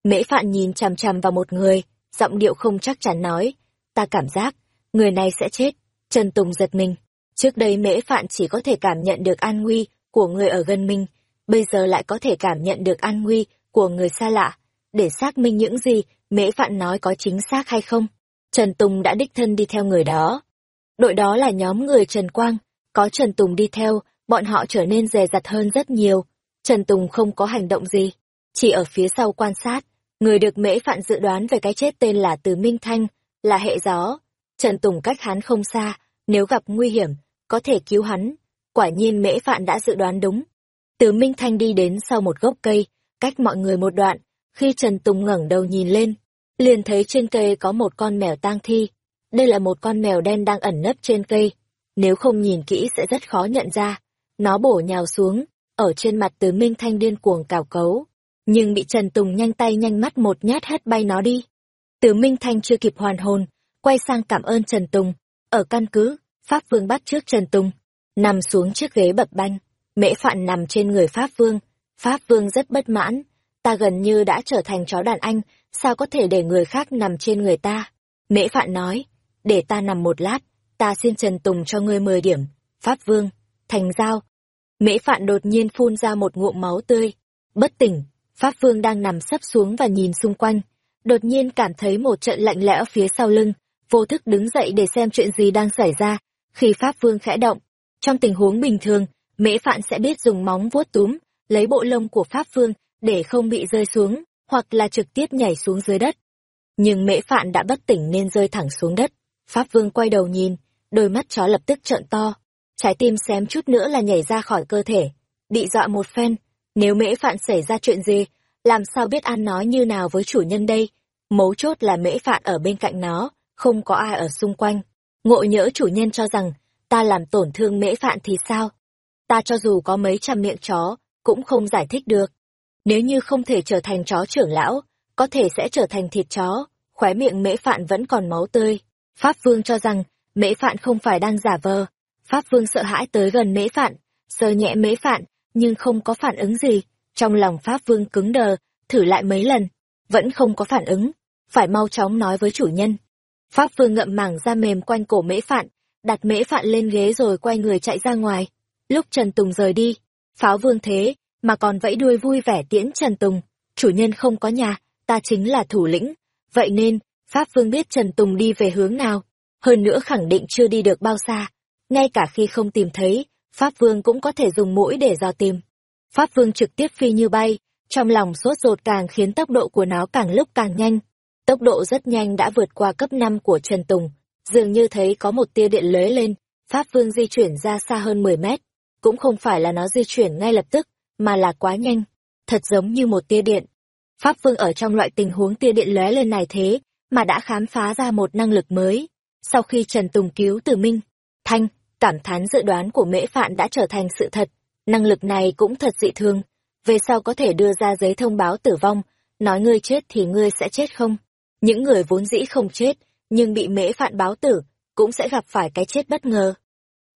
Speaker 1: Mễ phạn nhìn chằm chằm vào một người, giọng điệu không chắc chắn nói, ta cảm giác, người này sẽ chết. Trần Tùng giật mình. Trước đây mễ phạn chỉ có thể cảm nhận được an nguy của người ở gần mình, bây giờ lại có thể cảm nhận được an nguy của người xa lạ. Để xác minh những gì mễ phạn nói có chính xác hay không, Trần Tùng đã đích thân đi theo người đó. Đội đó là nhóm người Trần Quang, có Trần Tùng đi theo, bọn họ trở nên dè dặt hơn rất nhiều. Trần Tùng không có hành động gì, chỉ ở phía sau quan sát. Người được mễ phạn dự đoán về cái chết tên là Từ Minh Thanh, là hệ gió. Trần Tùng cách hắn không xa, nếu gặp nguy hiểm, có thể cứu hắn. Quả nhiên mễ phạn đã dự đoán đúng. Từ Minh Thanh đi đến sau một gốc cây, cách mọi người một đoạn, khi Trần Tùng ngẩng đầu nhìn lên, liền thấy trên cây có một con mèo tang thi. Đây là một con mèo đen đang ẩn nấp trên cây. Nếu không nhìn kỹ sẽ rất khó nhận ra. Nó bổ nhào xuống, ở trên mặt từ Minh Thanh điên cuồng cào cấu. Nhưng bị Trần Tùng nhanh tay nhanh mắt một nhát hất bay nó đi. Từ Minh Thanh chưa kịp hoàn hồn, quay sang cảm ơn Trần Tùng. Ở căn cứ, Pháp Vương bắt trước Trần Tùng. Nằm xuống chiếc ghế bập banh. Mễ Phạn nằm trên người Pháp Vương. Pháp Vương rất bất mãn. Ta gần như đã trở thành chó đàn anh, sao có thể để người khác nằm trên người ta? Mễ Phạn nói, để ta nằm một lát, ta xin Trần Tùng cho ngươi mười điểm. Pháp Vương, thành giao. Mễ Phạn đột nhiên phun ra một ngụm máu tươi. Bất tỉnh, Pháp Vương đang nằm sấp xuống và nhìn xung quanh. Đột nhiên cảm thấy một trận lạnh lẽo phía sau lưng, vô thức đứng dậy để xem chuyện gì đang xảy ra. Khi Pháp Vương khẽ động, trong tình huống bình thường, Mễ Phạn sẽ biết dùng móng vuốt túm, lấy bộ lông của Pháp Vương để không bị rơi xuống hoặc là trực tiếp nhảy xuống dưới đất. Nhưng mễ phạn đã bất tỉnh nên rơi thẳng xuống đất. Pháp vương quay đầu nhìn, đôi mắt chó lập tức trợn to. Trái tim xém chút nữa là nhảy ra khỏi cơ thể. Bị dọa một phen, nếu mễ phạn xảy ra chuyện gì, làm sao biết ăn nói như nào với chủ nhân đây? Mấu chốt là mễ phạn ở bên cạnh nó, không có ai ở xung quanh. Ngộ nhỡ chủ nhân cho rằng, ta làm tổn thương mễ phạn thì sao? Ta cho dù có mấy trăm miệng chó, cũng không giải thích được. Nếu như không thể trở thành chó trưởng lão, có thể sẽ trở thành thịt chó, khóe miệng mễ phạn vẫn còn máu tươi. Pháp Vương cho rằng, mễ phạn không phải đang giả vờ. Pháp Vương sợ hãi tới gần mễ phạn, sờ nhẹ mễ phạn, nhưng không có phản ứng gì. Trong lòng Pháp Vương cứng đờ, thử lại mấy lần, vẫn không có phản ứng. Phải mau chóng nói với chủ nhân. Pháp Vương ngậm mảng da mềm quanh cổ mễ phạn, đặt mễ phạn lên ghế rồi quay người chạy ra ngoài. Lúc Trần Tùng rời đi, Pháo Vương thế, mà còn vẫy đuôi vui vẻ tiễn Trần Tùng. Chủ nhân không có nhà, ta chính là thủ lĩnh. Vậy nên, Pháp Vương biết Trần Tùng đi về hướng nào. Hơn nữa khẳng định chưa đi được bao xa. Ngay cả khi không tìm thấy, Pháp Vương cũng có thể dùng mũi để dò tìm. Pháp Vương trực tiếp phi như bay, trong lòng sốt ruột càng khiến tốc độ của nó càng lúc càng nhanh. Tốc độ rất nhanh đã vượt qua cấp 5 của Trần Tùng, dường như thấy có một tia điện lóe lên, Pháp Vương di chuyển ra xa hơn 10 mét. Cũng không phải là nó di chuyển ngay lập tức, mà là quá nhanh, thật giống như một tia điện. Pháp Vương ở trong loại tình huống tia điện lóe lên này thế, mà đã khám phá ra một năng lực mới. Sau khi Trần Tùng cứu Tử Minh, Thanh, cảm thán dự đoán của mễ phạn đã trở thành sự thật, năng lực này cũng thật dị thường. Về sau có thể đưa ra giấy thông báo tử vong, nói ngươi chết thì ngươi sẽ chết không? Những người vốn dĩ không chết, nhưng bị mễ phạn báo tử, cũng sẽ gặp phải cái chết bất ngờ.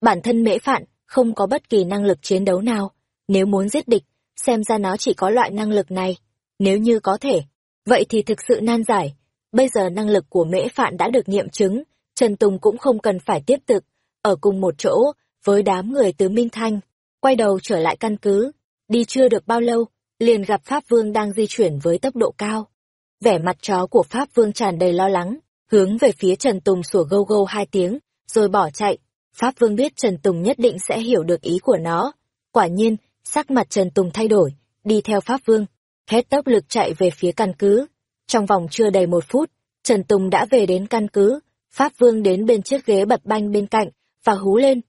Speaker 1: Bản thân mễ phạn không có bất kỳ năng lực chiến đấu nào, nếu muốn giết địch, xem ra nó chỉ có loại năng lực này. Nếu như có thể, vậy thì thực sự nan giải. Bây giờ năng lực của mễ phạn đã được nghiệm chứng, Trần Tùng cũng không cần phải tiếp tục, ở cùng một chỗ, với đám người từ Minh Thanh, quay đầu trở lại căn cứ. Đi chưa được bao lâu, liền gặp Pháp Vương đang di chuyển với tốc độ cao. Vẻ mặt chó của Pháp Vương tràn đầy lo lắng, hướng về phía Trần Tùng sủa gâu gâu hai tiếng, rồi bỏ chạy. Pháp Vương biết Trần Tùng nhất định sẽ hiểu được ý của nó. Quả nhiên, sắc mặt Trần Tùng thay đổi, đi theo Pháp Vương, hết tốc lực chạy về phía căn cứ. Trong vòng chưa đầy một phút, Trần Tùng đã về đến căn cứ, Pháp Vương đến bên chiếc ghế bật banh bên cạnh, và hú lên.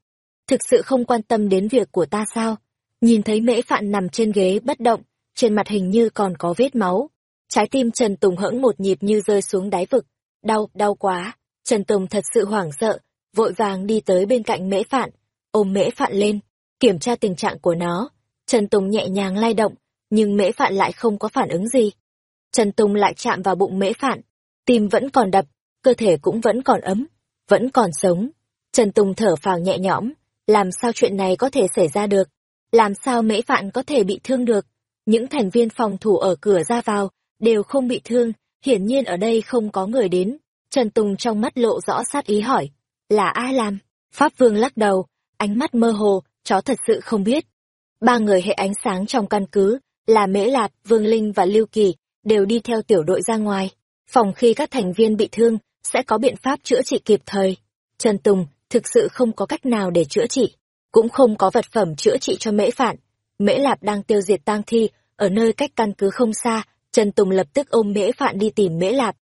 Speaker 1: Thực sự không quan tâm đến việc của ta sao? Nhìn thấy mễ phạn nằm trên ghế bất động, trên mặt hình như còn có vết máu. Trái tim Trần Tùng hững một nhịp như rơi xuống đáy vực. Đau, đau quá. Trần Tùng thật sự hoảng sợ, vội vàng đi tới bên cạnh mễ phạn, ôm mễ phạn lên, kiểm tra tình trạng của nó. Trần Tùng nhẹ nhàng lay động, nhưng mễ phạn lại không có phản ứng gì. Trần Tùng lại chạm vào bụng mễ phạn, tim vẫn còn đập, cơ thể cũng vẫn còn ấm, vẫn còn sống. Trần Tùng thở phào nhẹ nhõm, làm sao chuyện này có thể xảy ra được? Làm sao mễ phạn có thể bị thương được? Những thành viên phòng thủ ở cửa ra vào, đều không bị thương, hiển nhiên ở đây không có người đến. Trần Tùng trong mắt lộ rõ sát ý hỏi, là ai làm? Pháp Vương lắc đầu, ánh mắt mơ hồ, chó thật sự không biết. Ba người hệ ánh sáng trong căn cứ, là Mễ Lạp, Vương Linh và Lưu Kỳ, đều đi theo tiểu đội ra ngoài. Phòng khi các thành viên bị thương, sẽ có biện pháp chữa trị kịp thời. Trần Tùng, thực sự không có cách nào để chữa trị, cũng không có vật phẩm chữa trị cho mễ phạn. Mễ Lạp đang tiêu diệt tang thi, ở nơi cách căn cứ không xa, Trần Tùng lập tức ôm mễ phạn đi tìm mễ Lạp.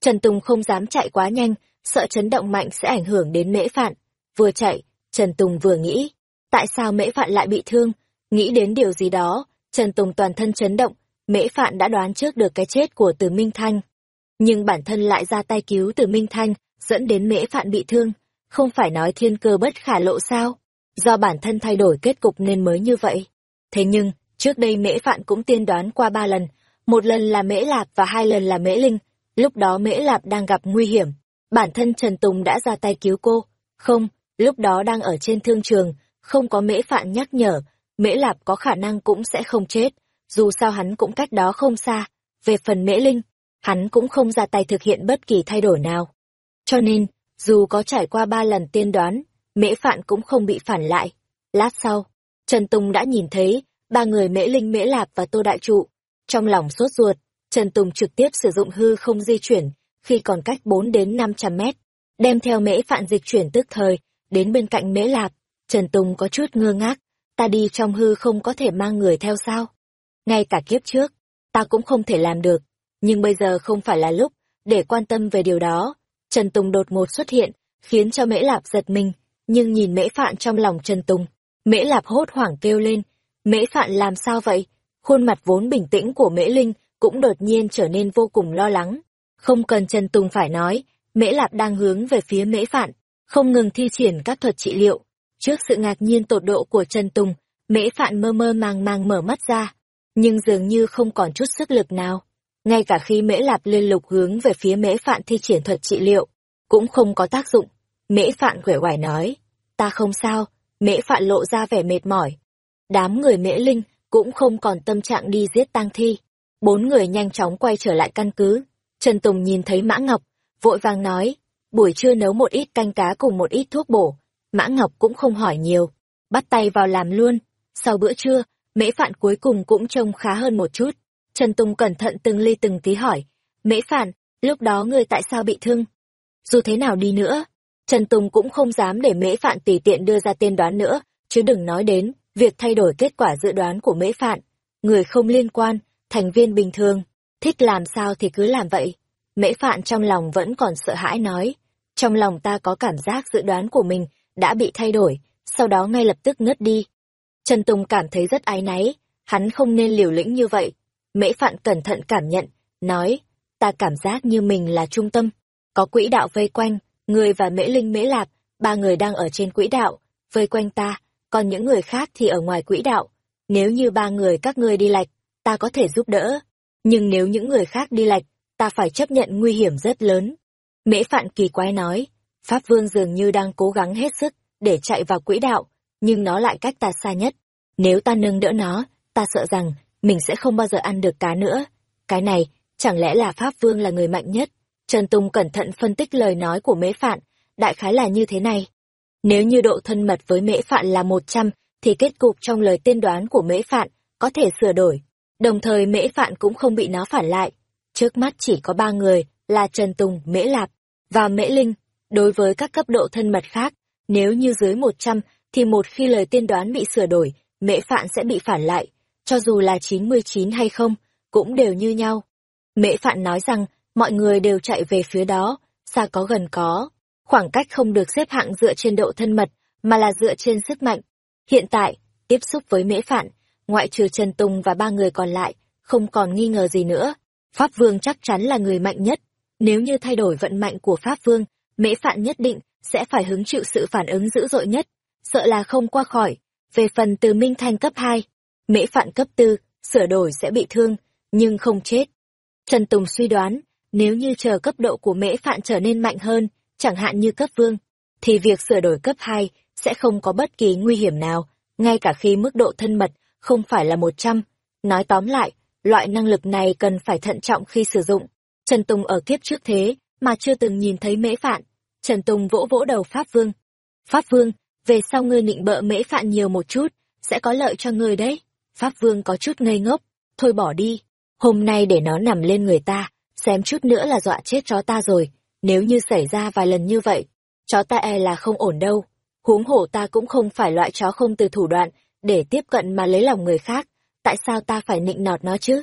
Speaker 1: Trần Tùng không dám chạy quá nhanh, sợ chấn động mạnh sẽ ảnh hưởng đến mễ phạn. Vừa chạy, Trần Tùng vừa nghĩ, tại sao mễ phạn lại bị thương? Nghĩ đến điều gì đó, Trần Tùng toàn thân chấn động, mễ phạn đã đoán trước được cái chết của Từ Minh Thanh. Nhưng bản thân lại ra tay cứu Từ Minh Thanh, dẫn đến mễ phạn bị thương không phải nói thiên cơ bất khả lộ sao? Do bản thân thay đổi kết cục nên mới như vậy. Thế nhưng, trước đây mễ phạn cũng tiên đoán qua ba lần, một lần là mễ lạp và hai lần là mễ linh, lúc đó mễ lạp đang gặp nguy hiểm. Bản thân Trần Tùng đã ra tay cứu cô. Không, lúc đó đang ở trên thương trường, không có mễ phạn nhắc nhở, mễ lạp có khả năng cũng sẽ không chết, dù sao hắn cũng cách đó không xa. Về phần mễ linh, hắn cũng không ra tay thực hiện bất kỳ thay đổi nào. Cho nên, dù có trải qua ba lần tiên đoán, mễ phạn cũng không bị phản lại. Lát sau, Trần Tùng đã nhìn thấy ba người mễ linh mễ lạp và tô đại trụ. Trong lòng sốt ruột, Trần Tùng trực tiếp sử dụng hư không di chuyển khi còn cách 4 đến 500 mét, đem theo mễ phạn dịch chuyển tức thời, đến bên cạnh mễ lạp. Trần Tùng có chút ngơ ngác, ta đi trong hư không có thể mang người theo sao? Ngay cả kiếp trước, ta cũng không thể làm được, nhưng bây giờ không phải là lúc để quan tâm về điều đó Trần Tùng đột ngột xuất hiện, khiến cho Mễ Lạp giật mình, nhưng nhìn Mễ Phạn trong lòng Trần Tùng, Mễ Lạp hốt hoảng kêu lên, Mễ Phạn làm sao vậy? Khuôn mặt vốn bình tĩnh của Mễ Linh cũng đột nhiên trở nên vô cùng lo lắng. Không cần Trần Tùng phải nói, Mễ Lạp đang hướng về phía Mễ Phạn, không ngừng thi triển các thuật trị liệu. Trước sự ngạc nhiên tột độ của Trần Tùng, Mễ Phạn mơ mơ màng màng mở mắt ra, nhưng dường như không còn chút sức lực nào. Ngay cả khi mễ lạp liên lục hướng về phía mễ phạn thi triển thuật trị liệu cũng không có tác dụng. Mễ phạn quể quải nói ta không sao. Mễ phạn lộ ra vẻ mệt mỏi. Đám người mễ linh cũng không còn tâm trạng đi giết tang thi. Bốn người nhanh chóng quay trở lại căn cứ trần tùng nhìn thấy mã ngọc vội vàng nói buổi trưa nấu một ít canh cá cùng một ít thuốc bổ. Mã ngọc cũng không hỏi nhiều bắt tay vào làm luôn. Sau bữa trưa mễ phạn cuối cùng cũng trông khá hơn một chút. Trần Tùng cẩn thận từng ly từng tí hỏi, mễ Phạn, lúc đó người tại sao bị thương? Dù thế nào đi nữa, Trần Tùng cũng không dám để mễ phạn tùy tiện đưa ra tên đoán nữa, chứ đừng nói đến việc thay đổi kết quả dự đoán của mễ phạn. Người không liên quan, thành viên bình thường, thích làm sao thì cứ làm vậy. Mễ phạn trong lòng vẫn còn sợ hãi nói, trong lòng ta có cảm giác dự đoán của mình đã bị thay đổi, sau đó ngay lập tức ngất đi. Trần Tùng cảm thấy rất áy náy, hắn không nên liều lĩnh như vậy, Mễ Phạn cẩn thận cảm nhận, nói, ta cảm giác như mình là trung tâm, có quỹ đạo vây quanh, người và Mễ Linh Mễ Lạp, ba người đang ở trên quỹ đạo, vây quanh ta, còn những người khác thì ở ngoài quỹ đạo. Nếu như ba người các ngươi đi lạch, ta có thể giúp đỡ. Nhưng nếu những người khác đi lạch, ta phải chấp nhận nguy hiểm rất lớn. Mễ Phạn kỳ quái nói, Pháp Vương dường như đang cố gắng hết sức để chạy vào quỹ đạo, nhưng nó lại cách ta xa nhất. Nếu ta nâng đỡ nó, ta sợ rằng mình sẽ không bao giờ ăn được cá nữa. Cái này, chẳng lẽ là Pháp Vương là người mạnh nhất? Trần Tùng cẩn thận phân tích lời nói của Mễ Phạn, đại khái là như thế này. Nếu như độ thân mật với Mễ Phạn là 100, thì kết cục trong lời tiên đoán của Mễ Phạn có thể sửa đổi. Đồng thời Mễ Phạn cũng không bị nó phản lại. Trước mắt chỉ có ba người, là Trần Tùng, Mễ Lạp và Mễ Linh. Đối với các cấp độ thân mật khác, nếu như dưới 100, thì một khi lời tiên đoán bị sửa đổi, Mễ Phạn sẽ bị phản lại. Cho dù là 99 hay không, cũng đều như nhau. Mễ Phạn nói rằng, mọi người đều chạy về phía đó, xa có gần có. Khoảng cách không được xếp hạng dựa trên độ thân mật, mà là dựa trên sức mạnh. Hiện tại, tiếp xúc với Mễ Phạn, ngoại trừ Trần Tùng và ba người còn lại, không còn nghi ngờ gì nữa. Pháp Vương chắc chắn là người mạnh nhất. Nếu như thay đổi vận mạnh của Pháp Vương, Mễ Phạn nhất định sẽ phải hứng chịu sự phản ứng dữ dội nhất, sợ là không qua khỏi. Về phần từ Minh Thanh cấp 2, Mễ Phạn cấp 4, sửa đổi sẽ bị thương, nhưng không chết. Trần Tùng suy đoán, nếu như chờ cấp độ của Mễ Phạn trở nên mạnh hơn, chẳng hạn như cấp vương, thì việc sửa đổi cấp 2 sẽ không có bất kỳ nguy hiểm nào, ngay cả khi mức độ thân mật không phải là 100. Nói tóm lại, loại năng lực này cần phải thận trọng khi sử dụng. Trần Tùng ở kiếp trước thế, mà chưa từng nhìn thấy mễ phạn. Trần Tùng vỗ vỗ đầu Pháp Vương. Pháp Vương, về sau ngươi nịnh bợ mễ phạn nhiều một chút, sẽ có lợi cho ngươi đấy. Pháp Vương có chút ngây ngốc, thôi bỏ đi. Hôm nay để nó nằm lên người ta, xem chút nữa là dọa chết chó ta rồi. Nếu như xảy ra vài lần như vậy, chó ta e là không ổn đâu. Huống hổ ta cũng không phải loại chó không từ thủ đoạn, để tiếp cận mà lấy lòng người khác. Tại sao ta phải nịnh nọt nó chứ?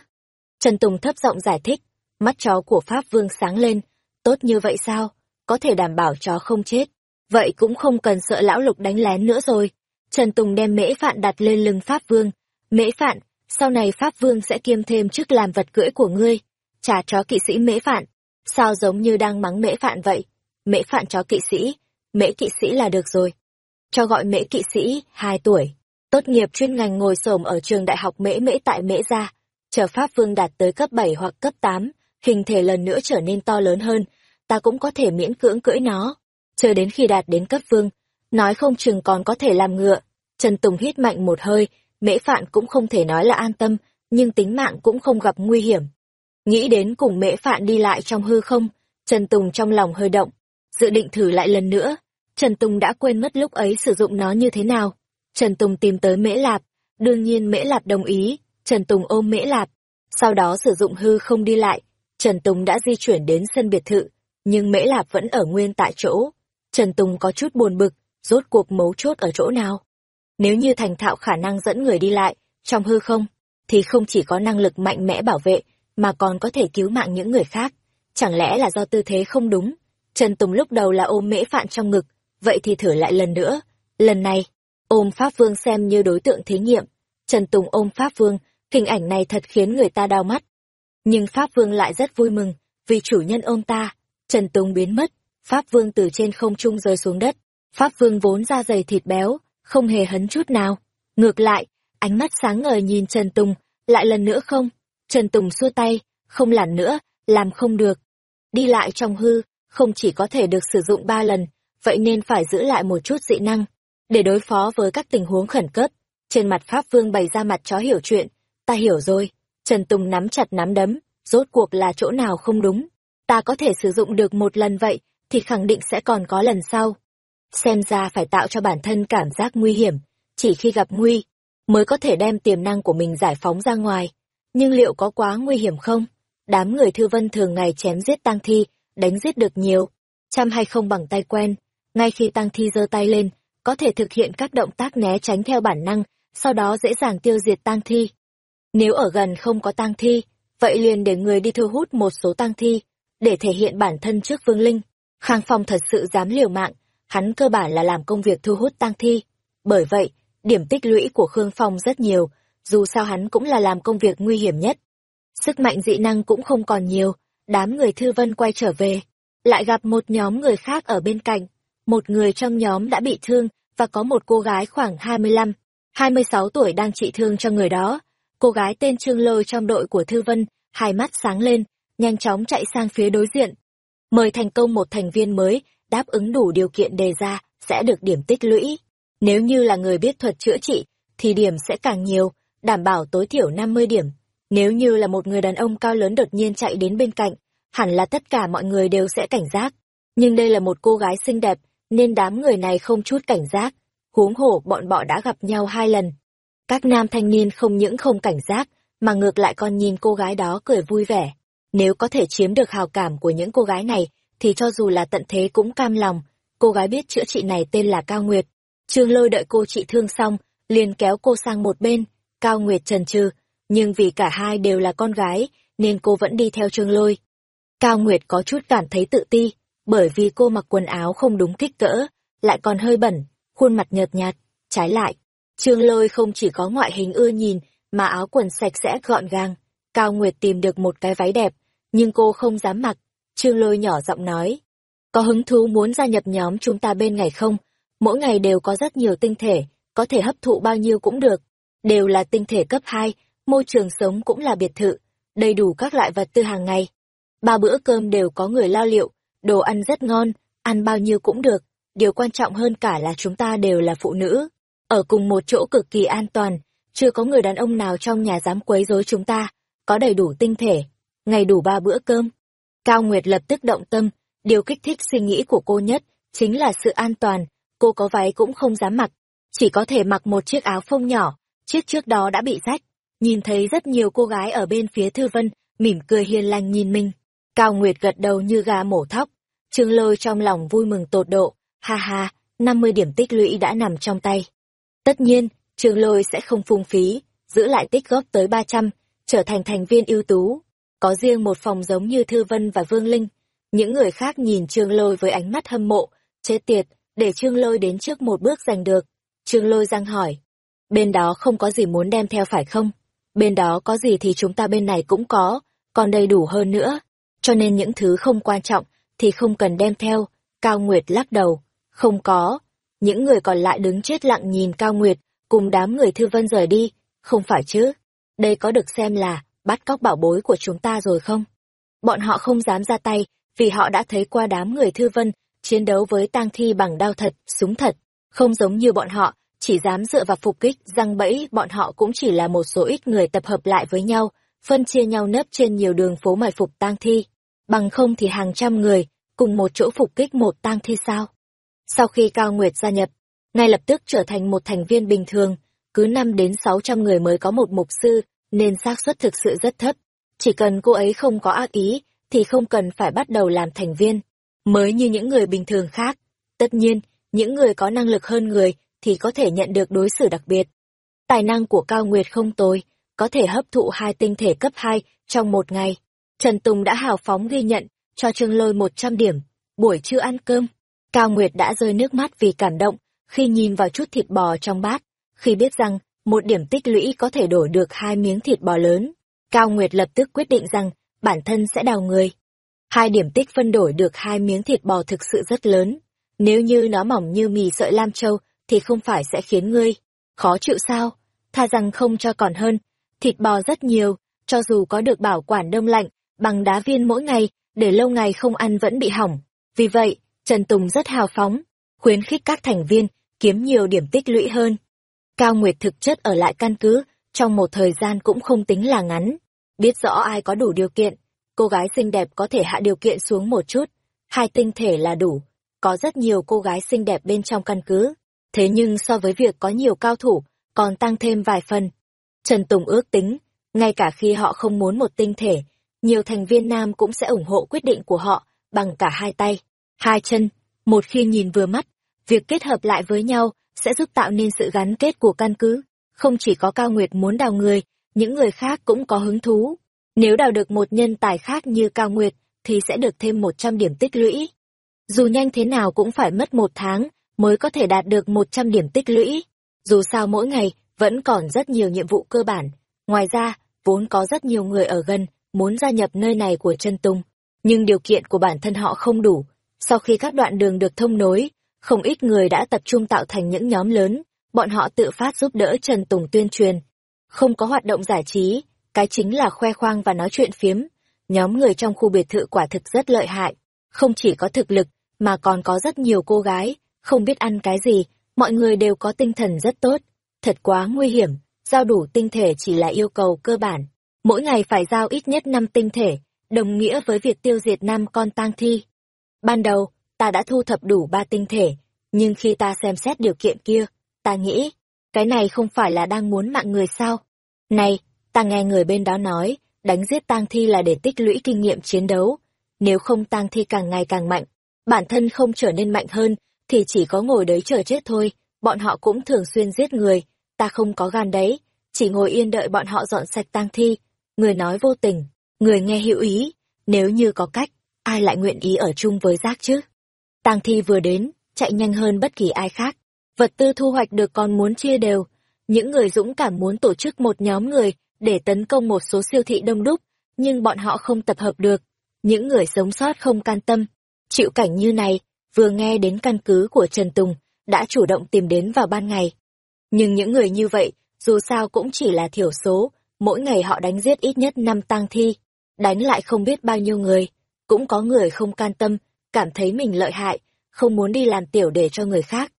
Speaker 1: Trần Tùng thấp giọng giải thích, mắt chó của Pháp Vương sáng lên. Tốt như vậy sao? Có thể đảm bảo chó không chết. Vậy cũng không cần sợ lão lục đánh lén nữa rồi. Trần Tùng đem mễ phạn đặt lên lưng Pháp Vương. Mễ phạn, sau này Pháp Vương sẽ kiêm thêm chức làm vật cưỡi của ngươi. Trả chó kỵ sĩ mễ phạn. Sao giống như đang mắng mễ phạn vậy? Mễ phạn chó kỵ sĩ. Mễ kỵ sĩ là được rồi. Cho gọi mễ kỵ sĩ, 2 tuổi. Tốt nghiệp chuyên ngành ngồi xổm ở trường đại học mễ mễ tại mễ gia. Chờ Pháp Vương đạt tới cấp 7 hoặc cấp 8, hình thể lần nữa trở nên to lớn hơn, ta cũng có thể miễn cưỡng cưỡi nó. Chờ đến khi đạt đến cấp vương, nói không chừng còn có thể làm ngựa. Trần Tùng hít mạnh một hơi, mễ phạn cũng không thể nói là an tâm, nhưng tính mạng cũng không gặp nguy hiểm. Nghĩ đến cùng mễ phạn đi lại trong hư không, Trần Tùng trong lòng hơi động, dự định thử lại lần nữa. Trần Tùng đã quên mất lúc ấy sử dụng nó như thế nào. Trần Tùng tìm tới Mễ Lạp, đương nhiên Mễ Lạp đồng ý, Trần Tùng ôm Mễ Lạp, sau đó sử dụng hư không đi lại, Trần Tùng đã di chuyển đến sân biệt thự, nhưng Mễ Lạp vẫn ở nguyên tại chỗ. Trần Tùng có chút buồn bực, rốt cuộc mấu chốt ở chỗ nào? Nếu như thành thạo khả năng dẫn người đi lại, trong hư không, thì không chỉ có năng lực mạnh mẽ bảo vệ, mà còn có thể cứu mạng những người khác. Chẳng lẽ là do tư thế không đúng? Trần Tùng lúc đầu là ôm mễ phạn trong ngực, vậy thì thử lại lần nữa. Lần này, ôm Pháp Vương xem như đối tượng thí nghiệm. Trần Tùng ôm Pháp Vương, hình ảnh này thật khiến người ta đau mắt. Nhưng Pháp Vương lại rất vui mừng, vì chủ nhân ôm ta. Trần Tùng biến mất, Pháp Vương từ trên không trung rơi xuống đất. Pháp Vương vốn da dày thịt béo, không hề hấn chút nào. Ngược lại, ánh mắt sáng ngời nhìn Trần Tùng, lại lần nữa không. Trần Tùng xua tay, không lản nữa, làm không được. Đi lại trong hư, không chỉ có thể được sử dụng ba lần, vậy nên phải giữ lại một chút dị năng, để đối phó với các tình huống khẩn cấp. Trên mặt Pháp Vương bày ra mặt chó hiểu chuyện, ta hiểu rồi. Trần Tùng nắm chặt nắm đấm, rốt cuộc là chỗ nào không đúng. Ta có thể sử dụng được một lần vậy, thì khẳng định sẽ còn có lần sau. Xem ra phải tạo cho bản thân cảm giác nguy hiểm, chỉ khi gặp nguy, mới có thể đem tiềm năng của mình giải phóng ra ngoài. Nhưng liệu có quá nguy hiểm không? Đám người thư vân thường ngày chém giết tang thi, đánh giết được nhiều, chăm hay không bằng tay quen. Ngay khi tang thi giơ tay lên, có thể thực hiện các động tác né tránh theo bản năng, sau đó dễ dàng tiêu diệt tang thi. Nếu ở gần không có tang thi, vậy liền để người đi thu hút một số tang thi, để thể hiện bản thân trước vương linh. Khang Phong thật sự dám liều mạng, hắn cơ bản là làm công việc thu hút tang thi. Bởi vậy, điểm tích lũy của Khương Phong rất nhiều, dù sao hắn cũng là làm công việc nguy hiểm nhất. Sức mạnh dị năng cũng không còn nhiều, đám người thư vân quay trở về, lại gặp một nhóm người khác ở bên cạnh. Một người trong nhóm đã bị thương, và có một cô gái khoảng 25, 26 tuổi đang trị thương cho người đó. Cô gái tên Trương Lôi trong đội của Thư Vân, hai mắt sáng lên, nhanh chóng chạy sang phía đối diện. Mời thành công một thành viên mới, đáp ứng đủ điều kiện đề ra, sẽ được điểm tích lũy. Nếu như là người biết thuật chữa trị, thì điểm sẽ càng nhiều, đảm bảo tối thiểu 50 điểm. Nếu như là một người đàn ông cao lớn đột nhiên chạy đến bên cạnh, hẳn là tất cả mọi người đều sẽ cảnh giác. Nhưng đây là một cô gái xinh đẹp, nên đám người này không chút cảnh giác. Huống hổ bọn bọ đã gặp nhau hai lần. Các nam thanh niên không những không cảnh giác, mà ngược lại còn nhìn cô gái đó cười vui vẻ. Nếu có thể chiếm được hào cảm của những cô gái này, thì cho dù là tận thế cũng cam lòng. Cô gái biết chữa trị này tên là Cao Nguyệt. Trương lôi đợi cô trị thương xong, liền kéo cô sang một bên. Cao Nguyệt trần trừ, nhưng vì cả hai đều là con gái, nên cô vẫn đi theo Trương lôi. Cao Nguyệt có chút cảm thấy tự ti, bởi vì cô mặc quần áo không đúng kích cỡ, lại còn hơi bẩn, khuôn mặt nhợt nhạt. Trái lại, Trương lôi không chỉ có ngoại hình ưa nhìn, mà áo quần sạch sẽ gọn gàng. Cao Nguyệt tìm được một cái váy đẹp, nhưng cô không dám mặc. Trương lôi nhỏ giọng nói, có hứng thú muốn gia nhập nhóm chúng ta bên ngày không? Mỗi ngày đều có rất nhiều tinh thể, có thể hấp thụ bao nhiêu cũng được. Đều là tinh thể cấp 2, môi trường sống cũng là biệt thự, đầy đủ các loại vật tư hàng ngày. Ba bữa cơm đều có người lao liệu, đồ ăn rất ngon, ăn bao nhiêu cũng được. Điều quan trọng hơn cả là chúng ta đều là phụ nữ, ở cùng một chỗ cực kỳ an toàn, chưa có người đàn ông nào trong nhà dám quấy rối chúng ta, có đầy đủ tinh thể, ngày đủ ba bữa cơm. Cao Nguyệt lập tức động tâm, điều kích thích suy nghĩ của cô nhất chính là sự an toàn, cô có váy cũng không dám mặc, chỉ có thể mặc một chiếc áo phông nhỏ, chiếc trước đó đã bị rách. Nhìn thấy rất nhiều cô gái ở bên phía Thư Vân, mỉm cười hiền lành nhìn mình. Cao Nguyệt gật đầu như gà mổ thóc, Trương Lôi trong lòng vui mừng tột độ, ha ha, 50 điểm tích lũy đã nằm trong tay. Tất nhiên, Trương Lôi sẽ không phung phí, giữ lại tích góp tới 300, trở thành thành viên ưu tú. Có riêng một phòng giống như Thư Vân và Vương Linh. Những người khác nhìn Trương Lôi với ánh mắt hâm mộ, chết tiệt, để Trương Lôi đến trước một bước giành được. Trương Lôi răng hỏi, bên đó không có gì muốn đem theo phải không? Bên đó có gì thì chúng ta bên này cũng có, còn đầy đủ hơn nữa. Cho nên những thứ không quan trọng thì không cần đem theo. Cao Nguyệt lắc đầu, không có. Những người còn lại đứng chết lặng nhìn Cao Nguyệt, cùng đám người thư vân rời đi, không phải chứ. Đây có được xem là bắt cóc bảo bối của chúng ta rồi không? Bọn họ không dám ra tay, vì họ đã thấy qua đám người thư vân chiến đấu với tang thi bằng đao thật, súng thật, không giống như bọn họ, chỉ dám dựa vào phục kích, răng bẫy, bọn họ cũng chỉ là một số ít người tập hợp lại với nhau, phân chia nhau nấp trên nhiều đường phố mài phục tang thi. Bằng không thì hàng trăm người, cùng một chỗ phục kích một tang thi sao? Sau khi Cao Nguyệt gia nhập, ngay lập tức trở thành một thành viên bình thường, cứ năm đến sáu trăm người mới có một mục sư, nên xác suất thực sự rất thấp. Chỉ cần cô ấy không có ác ý, thì không cần phải bắt đầu làm thành viên. Mới như những người bình thường khác. Tất nhiên, những người có năng lực hơn người thì có thể nhận được đối xử đặc biệt. Tài năng của Cao Nguyệt không tồi, có thể hấp thụ hai tinh thể cấp 2 trong một ngày. Trần Tùng đã hào phóng ghi nhận, cho Trương Lôi 100 điểm. Buổi trưa ăn cơm, Cao Nguyệt đã rơi nước mắt vì cảm động, khi nhìn vào chút thịt bò trong bát, khi biết rằng một điểm tích lũy có thể đổi được hai miếng thịt bò lớn. Cao Nguyệt lập tức quyết định rằng bản thân sẽ đào người. Hai điểm tích phân đổi được hai miếng thịt bò thực sự rất lớn. Nếu như nó mỏng như mì sợi lam châu thì không phải sẽ khiến ngươi khó chịu sao? Tha rằng không cho còn hơn. Thịt bò rất nhiều, cho dù có được bảo quản đông lạnh, bằng đá viên mỗi ngày, để lâu ngày không ăn vẫn bị hỏng. Vì vậy, Trần Tùng rất hào phóng, khuyến khích các thành viên kiếm nhiều điểm tích lũy hơn. Cao Nguyệt thực chất ở lại căn cứ, trong một thời gian cũng không tính là ngắn. Biết rõ ai có đủ điều kiện, cô gái xinh đẹp có thể hạ điều kiện xuống một chút, hai tinh thể là đủ. Có rất nhiều cô gái xinh đẹp bên trong căn cứ, thế nhưng so với việc có nhiều cao thủ, còn tăng thêm vài phần. Trần Tùng ước tính, ngay cả khi họ không muốn một tinh thể, nhiều thành viên nam cũng sẽ ủng hộ quyết định của họ bằng cả hai tay, hai chân. Một khi nhìn vừa mắt, việc kết hợp lại với nhau sẽ giúp tạo nên sự gắn kết của căn cứ. Không chỉ có Cao Nguyệt muốn đào người, những người khác cũng có hứng thú. Nếu đào được một nhân tài khác như Cao Nguyệt, thì sẽ được thêm 100 điểm tích lũy. Dù nhanh thế nào cũng phải mất một tháng mới có thể đạt được 100 điểm tích lũy. Dù sao mỗi ngày vẫn còn rất nhiều nhiệm vụ cơ bản. Ngoài ra, vốn có rất nhiều người ở gần muốn gia nhập nơi này của chân Tùng, nhưng điều kiện của bản thân họ không đủ. Sau khi các đoạn đường được thông nối, không ít người đã tập trung tạo thành những nhóm lớn, bọn họ tự phát giúp đỡ Trần Tùng tuyên truyền. Không có hoạt động giải trí, cái chính là khoe khoang và nói chuyện phiếm. Nhóm người trong khu biệt thự quả thực rất lợi hại, không chỉ có thực lực, mà còn có rất nhiều cô gái, không biết ăn cái gì, mọi người đều có tinh thần rất tốt. Thật quá nguy hiểm, giao đủ tinh thể chỉ là yêu cầu cơ bản. Mỗi ngày phải giao ít nhất 5 tinh thể, đồng nghĩa với việc tiêu diệt năm con tang thi. Ban đầu, ta đã thu thập đủ ba tinh thể, nhưng khi ta xem xét điều kiện kia, ta nghĩ, cái này không phải là đang muốn mạng người sao? Này, ta nghe người bên đó nói, đánh giết tang thi là để tích lũy kinh nghiệm chiến đấu. Nếu không tang thi càng ngày càng mạnh, bản thân không trở nên mạnh hơn, thì chỉ có ngồi đấy chờ chết thôi. Bọn họ cũng thường xuyên giết người, ta không có gan đấy, chỉ ngồi yên đợi bọn họ dọn sạch tang thi. Người nói vô tình, người nghe hữu ý, nếu như có cách, ai lại nguyện ý ở chung với rác chứ? Tang thi vừa đến, chạy nhanh hơn bất kỳ ai khác. Vật tư thu hoạch được còn muốn chia đều. Những người dũng cảm muốn tổ chức một nhóm người để tấn công một số siêu thị đông đúc, nhưng bọn họ không tập hợp được. Những người sống sót không can tâm. Chịu cảnh như này, vừa nghe đến căn cứ của Trần Tùng, đã chủ động tìm đến vào ban ngày. Nhưng những người như vậy, dù sao cũng chỉ là thiểu số, mỗi ngày họ đánh giết ít nhất năm tang thi, đánh lại không biết bao nhiêu người. Cũng có người không can tâm, cảm thấy mình lợi hại, không muốn đi làm tiểu để cho người khác.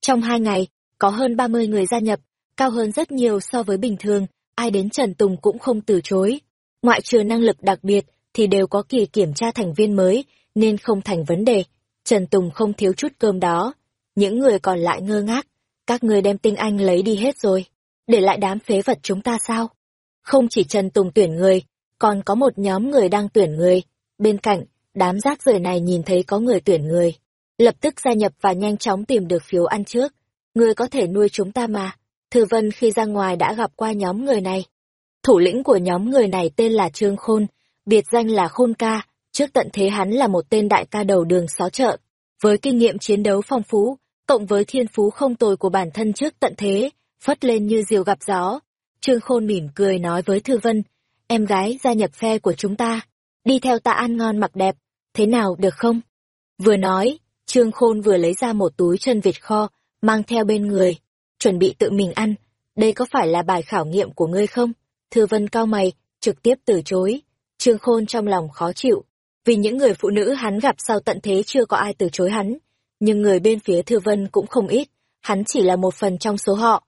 Speaker 1: Trong hai ngày, có hơn 30 người gia nhập, cao hơn rất nhiều so với bình thường, ai đến Trần Tùng cũng không từ chối. Ngoại trừ năng lực đặc biệt, thì đều có kỳ kiểm tra thành viên mới, nên không thành vấn đề. Trần Tùng không thiếu chút cơm đó. Những người còn lại ngơ ngác, các người đem tinh anh lấy đi hết rồi. Để lại đám phế vật chúng ta sao? Không chỉ Trần Tùng tuyển người, còn có một nhóm người đang tuyển người. Bên cạnh, đám rác rưởi này nhìn thấy có người tuyển người. Lập tức gia nhập và nhanh chóng tìm được phiếu ăn trước. Người có thể nuôi chúng ta mà. Thư Vân khi ra ngoài đã gặp qua nhóm người này. Thủ lĩnh của nhóm người này tên là Trương Khôn, biệt danh là Khôn Ca, trước tận thế hắn là một tên đại ca đầu đường xó chợ. Với kinh nghiệm chiến đấu phong phú, cộng với thiên phú không tồi của bản thân trước tận thế, phất lên như diều gặp gió. Trương Khôn mỉm cười nói với Thư Vân, em gái gia nhập phe của chúng ta, đi theo ta ăn ngon mặc đẹp, thế nào được không? Vừa nói, Trương Khôn vừa lấy ra một túi chân vịt kho, mang theo bên người, chuẩn bị tự mình ăn. Đây có phải là bài khảo nghiệm của ngươi không? Thư Vân cao mày, trực tiếp từ chối. Trương Khôn trong lòng khó chịu, vì những người phụ nữ hắn gặp sau tận thế chưa có ai từ chối hắn. Nhưng người bên phía Thư Vân cũng không ít, hắn chỉ là một phần trong số họ.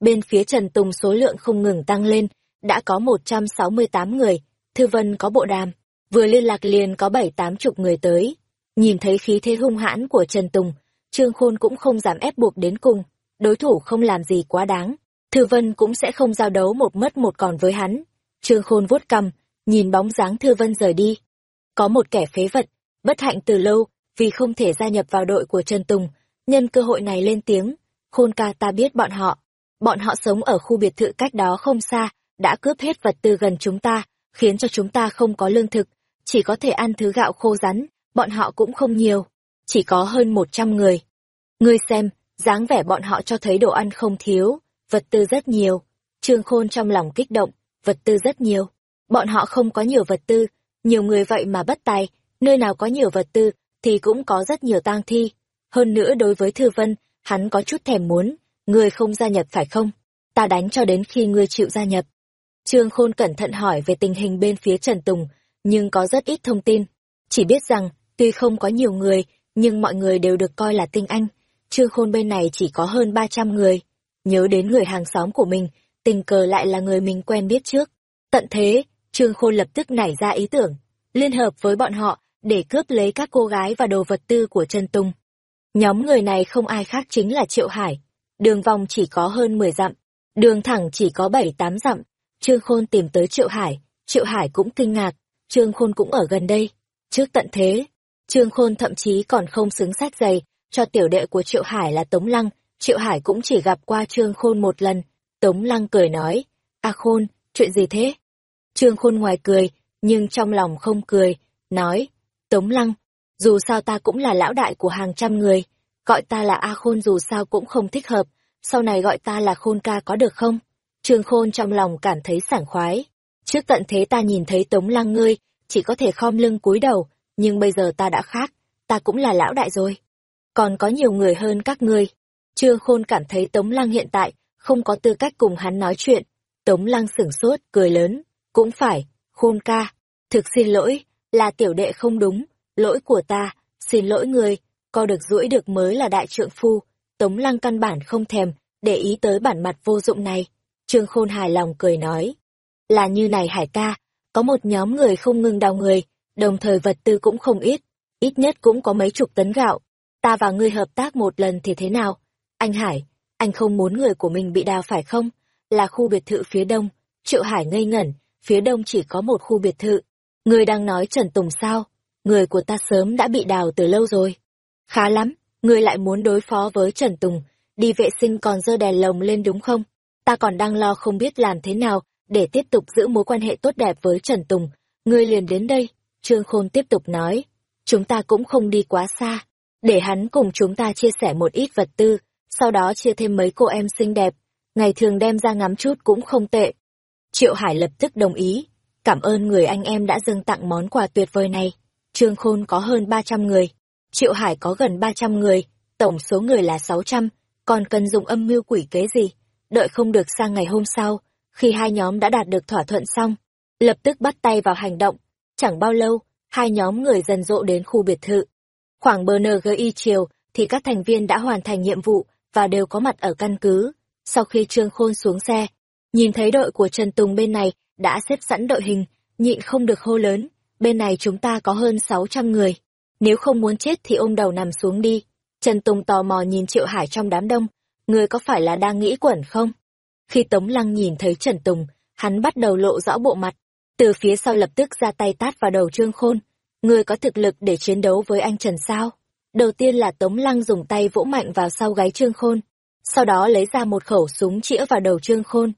Speaker 1: Bên phía Trần Tùng số lượng không ngừng tăng lên, đã có 168 người, Thư Vân có bộ đàm, vừa liên lạc liền có bảy tám chục người tới. Nhìn thấy khí thế hung hãn của Trần Tùng, Trương Khôn cũng không dám ép buộc đến cùng, đối thủ không làm gì quá đáng. Thư Vân cũng sẽ không giao đấu một mất một còn với hắn. Trương Khôn vuốt cầm nhìn bóng dáng Thư Vân rời đi. Có một kẻ phế vật, bất hạnh từ lâu, vì không thể gia nhập vào đội của Trần Tùng, nhân cơ hội này lên tiếng. Khôn ca ta biết bọn họ. Bọn họ sống ở khu biệt thự cách đó không xa, đã cướp hết vật tư gần chúng ta, khiến cho chúng ta không có lương thực, chỉ có thể ăn thứ gạo khô rắn, bọn họ cũng không nhiều, chỉ có hơn một trăm người. Ngươi xem, dáng vẻ bọn họ cho thấy đồ ăn không thiếu, vật tư rất nhiều. Trương Khôn trong lòng kích động, vật tư rất nhiều. Bọn họ không có nhiều vật tư, nhiều người vậy mà bất tài, nơi nào có nhiều vật tư thì cũng có rất nhiều tang thi. Hơn nữa đối với Thư Vân, hắn có chút thèm muốn, ngươi không gia nhập phải không? Ta đánh cho đến khi ngươi chịu gia nhập. Trương Khôn cẩn thận hỏi về tình hình bên phía Trần Tùng, nhưng có rất ít thông tin. Chỉ biết rằng, tuy không có nhiều người, nhưng mọi người đều được coi là tinh anh. Trương Khôn bên này chỉ có hơn 300 người. Nhớ đến người hàng xóm của mình, tình cờ lại là người mình quen biết trước. Tận thế, Trương Khôn lập tức nảy ra ý tưởng, liên hợp với bọn họ để cướp lấy các cô gái và đồ vật tư của Trần Tùng. Nhóm người này không ai khác chính là Triệu Hải. Đường vòng chỉ có hơn 10 dặm, đường thẳng chỉ có 7-8 dặm. Trương Khôn tìm tới Triệu Hải, Triệu Hải cũng kinh ngạc, Trương Khôn cũng ở gần đây. Trước tận thế, Trương Khôn thậm chí còn không xứng sách giày, cho tiểu đệ của Triệu Hải là Tống Lăng, Triệu Hải cũng chỉ gặp qua Trương Khôn một lần. Tống Lăng cười nói, A Khôn, chuyện gì thế? Trương Khôn ngoài cười, nhưng trong lòng không cười, nói, Tống Lăng, dù sao ta cũng là lão đại của hàng trăm người, gọi ta là A Khôn dù sao cũng không thích hợp, sau này gọi ta là Khôn ca có được không? Trương Khôn trong lòng cảm thấy sảng khoái. Trước tận thế ta nhìn thấy Tống Lăng ngươi, chỉ có thể khom lưng cúi đầu, nhưng bây giờ ta đã khác, ta cũng là lão đại rồi. còn có nhiều người hơn các ngươi. Trương Khôn cảm thấy Tống Lăng hiện tại không có tư cách cùng hắn nói chuyện. Tống Lăng sửng sốt, cười lớn. Cũng phải, Khôn ca. Thực xin lỗi, là tiểu đệ không đúng, lỗi của ta, xin lỗi người, co được duỗi được mới là đại trượng phu. Tống Lăng căn bản không thèm, để ý tới bản mặt vô dụng này. Trương Khôn hài lòng cười nói. Là như này hải ca, có một nhóm người không ngừng đào người, đồng thời vật tư cũng không ít, ít nhất cũng có mấy chục tấn gạo. Ta và ngươi hợp tác một lần thì thế nào? Anh Hải, anh không muốn người của mình bị đào phải không? Là khu biệt thự phía đông. Triệu Hải ngây ngẩn, phía đông chỉ có một khu biệt thự. Người đang nói Trần Tùng sao? Người của ta sớm đã bị đào từ lâu rồi. Khá lắm, người lại muốn đối phó với Trần Tùng, đi vệ sinh còn dơ đèn lồng lên đúng không? Ta còn đang lo không biết làm thế nào để tiếp tục giữ mối quan hệ tốt đẹp với Trần Tùng. Ngươi liền đến đây, Trương Khôn tiếp tục nói. Chúng ta cũng không đi quá xa, để hắn cùng chúng ta chia sẻ một ít vật tư, sau đó chia thêm mấy cô em xinh đẹp, ngày thường đem ra ngắm chút cũng không tệ. Triệu Hải lập tức đồng ý, cảm ơn người anh em đã dâng tặng món quà tuyệt vời này. Trương Khôn có hơn 300 người, Triệu Hải có gần 300 người, tổng số người là 600, còn cần dùng âm mưu quỷ kế gì? Đợi không được sang ngày hôm sau, khi hai nhóm đã đạt được thỏa thuận xong, lập tức bắt tay vào hành động. Chẳng bao lâu, hai nhóm người dần rộ đến khu biệt thự. Khoảng bờ NGI chiều thì các thành viên đã hoàn thành nhiệm vụ và đều có mặt ở căn cứ. Sau khi Trương Khôn xuống xe, nhìn thấy đội của Trần Tùng bên này đã xếp sẵn đội hình, nhịn không được hô lớn, bên này chúng ta có hơn 600 người. Nếu không muốn chết thì ôm đầu nằm xuống đi. Trần Tùng tò mò nhìn Triệu Hải trong đám đông, người có phải là đang nghĩ quẩn không? Khi Tống Lăng nhìn thấy Trần Tùng, hắn bắt đầu lộ rõ bộ mặt, từ phía sau lập tức ra tay tát vào đầu Trương Khôn. Người có thực lực để chiến đấu với anh Trần sao? Đầu tiên là Tống Lăng dùng tay vỗ mạnh vào sau gáy Trương Khôn, sau đó lấy ra một khẩu súng chĩa vào đầu Trương Khôn.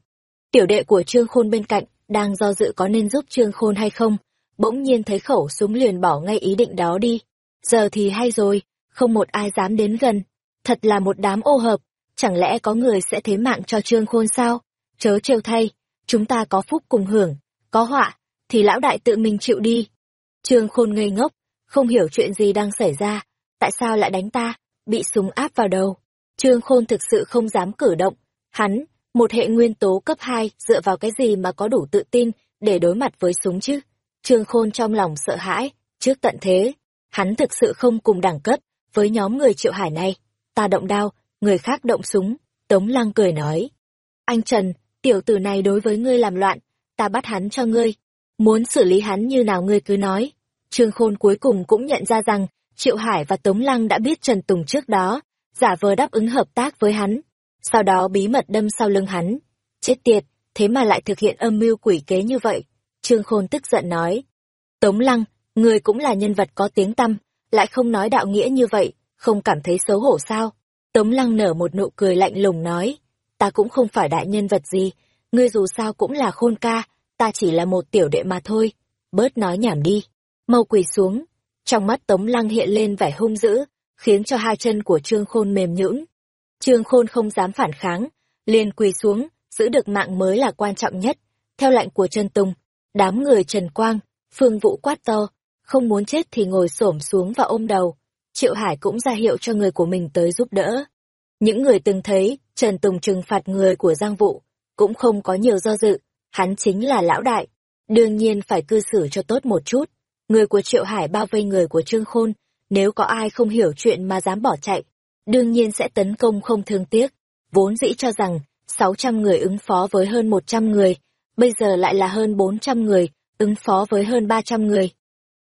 Speaker 1: Tiểu đệ của Trương Khôn bên cạnh, đang do dự có nên giúp Trương Khôn hay không, bỗng nhiên thấy khẩu súng liền bỏ ngay ý định đó đi. Giờ thì hay rồi, không một ai dám đến gần. Thật là một đám ô hợp, chẳng lẽ có người sẽ thế mạng cho Trương Khôn sao? Chớ trêu thay, chúng ta có phúc cùng hưởng, có họa, thì lão đại tự mình chịu đi. Trương Khôn ngây ngốc, không hiểu chuyện gì đang xảy ra, tại sao lại đánh ta, bị súng áp vào đầu. Trương Khôn thực sự không dám cử động, hắn, một hệ nguyên tố cấp 2 dựa vào cái gì mà có đủ tự tin để đối mặt với súng chứ? Trương Khôn trong lòng sợ hãi, trước tận thế, hắn thực sự không cùng đẳng cấp với nhóm người triệu hải này. Ta động đao, người khác động súng, Tống Lăng cười nói. Anh Trần, tiểu tử này đối với ngươi làm loạn, ta bắt hắn cho ngươi. Muốn xử lý hắn như nào ngươi cứ nói. Trương Khôn cuối cùng cũng nhận ra rằng, Triệu Hải và Tống Lăng đã biết Trần Tùng trước đó, giả vờ đáp ứng hợp tác với hắn. Sau đó bí mật đâm sau lưng hắn. Chết tiệt, thế mà lại thực hiện âm mưu quỷ kế như vậy. Trương Khôn tức giận nói. Tống Lăng, người cũng là nhân vật có tiếng tăm, lại không nói đạo nghĩa như vậy, không cảm thấy xấu hổ sao? Tống Lăng nở một nụ cười lạnh lùng nói, ta cũng không phải đại nhân vật gì, ngươi dù sao cũng là khôn ca, ta chỉ là một tiểu đệ mà thôi, bớt nói nhảm đi, mau quỳ xuống. Trong mắt Tống Lăng hiện lên vẻ hung dữ, khiến cho hai chân của Trương Khôn mềm nhũn. Trương Khôn không dám phản kháng, liền quỳ xuống, giữ được mạng mới là quan trọng nhất. Theo lệnh của Trần Tùng, đám người Trần Quang, Phương Vũ quát to, không muốn chết thì ngồi xổm xuống và ôm đầu. Triệu Hải cũng ra hiệu cho người của mình tới giúp đỡ. Những người từng thấy Trần Tùng trừng phạt người của Giang Vũ cũng không có nhiều do dự, hắn chính là lão đại, đương nhiên phải cư xử cho tốt một chút. Người của Triệu Hải bao vây người của Trương Khôn, nếu có ai không hiểu chuyện mà dám bỏ chạy, đương nhiên sẽ tấn công không thương tiếc. Vốn dĩ cho rằng 600 người ứng phó với hơn 100 người, bây giờ lại là hơn 400 người, ứng phó với hơn 300 người.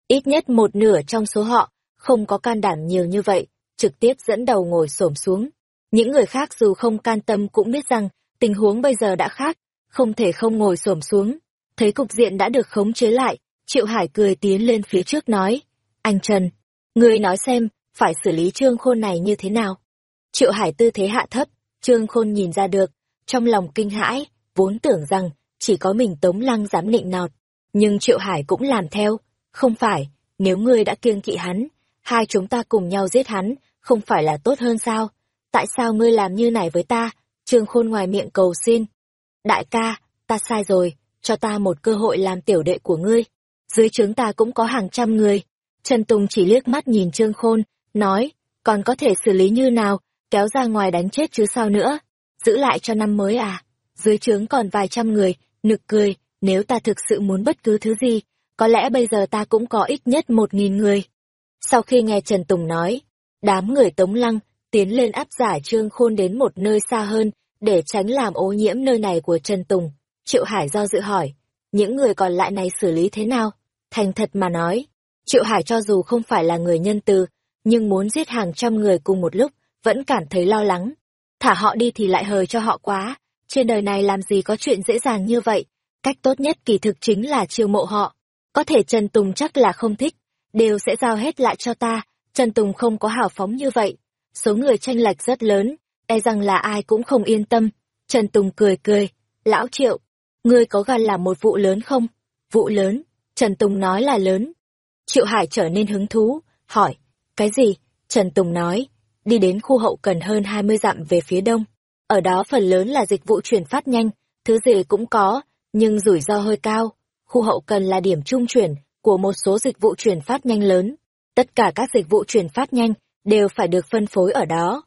Speaker 1: Ít nhất một nửa trong số họ không có can đảm nhiều như vậy, trực tiếp dẫn đầu ngồi xổm xuống. Những người khác dù không can tâm cũng biết rằng tình huống bây giờ đã khác, không thể không ngồi xổm xuống. Thấy cục diện đã được khống chế lại, Triệu Hải cười tiến lên phía trước nói, anh Trần, người nói xem, phải xử lý Trương Khôn này như thế nào? Triệu Hải tư thế hạ thấp, Trương Khôn nhìn ra được, trong lòng kinh hãi, vốn tưởng rằng chỉ có mình Tống Lăng dám nịnh nọt, nhưng Triệu Hải cũng làm theo, không phải, nếu ngươi đã kiêng kỵ hắn, hai chúng ta cùng nhau giết hắn, không phải là tốt hơn sao? Tại sao ngươi làm như này với ta? Trương Khôn ngoài miệng cầu xin. Đại ca, ta sai rồi, cho ta một cơ hội làm tiểu đệ của ngươi. Dưới trướng ta cũng có hàng trăm người. Trần Tùng chỉ liếc mắt nhìn Trương Khôn, nói, còn có thể xử lý như nào, kéo ra ngoài đánh chết chứ sao nữa, giữ lại cho năm mới à, dưới trướng còn vài trăm người, nực cười, nếu ta thực sự muốn bất cứ thứ gì, có lẽ bây giờ ta cũng có ít nhất một nghìn người. Sau khi nghe Trần Tùng nói, đám người tống lăng, tiến lên áp giải trương khôn đến một nơi xa hơn, để tránh làm ô nhiễm nơi này của Trần Tùng. Triệu Hải do dự hỏi, những người còn lại này xử lý thế nào? Thành thật mà nói, Triệu Hải cho dù không phải là người nhân từ, nhưng muốn giết hàng trăm người cùng một lúc, vẫn cảm thấy lo lắng. Thả họ đi thì lại hời cho họ quá, trên đời này làm gì có chuyện dễ dàng như vậy, cách tốt nhất kỳ thực chính là chiêu mộ họ. Có thể Trần Tùng chắc là không thích, đều sẽ giao hết lại cho ta, Trần Tùng không có hào phóng như vậy. Số người tranh lệch rất lớn, e rằng là ai cũng không yên tâm. Trần Tùng cười cười, lão triệu, ngươi có gan làm một vụ lớn không? Vụ lớn, Trần Tùng nói là lớn. Triệu Hải trở nên hứng thú, hỏi, cái gì? Trần Tùng nói, đi đến khu hậu cần hơn 20 dặm về phía đông. Ở đó phần lớn là dịch vụ chuyển phát nhanh, thứ gì cũng có, nhưng rủi ro hơi cao. Khu hậu cần là điểm trung chuyển của một số dịch vụ chuyển phát nhanh lớn. Tất cả các dịch vụ chuyển phát nhanh đều phải được phân phối ở đó.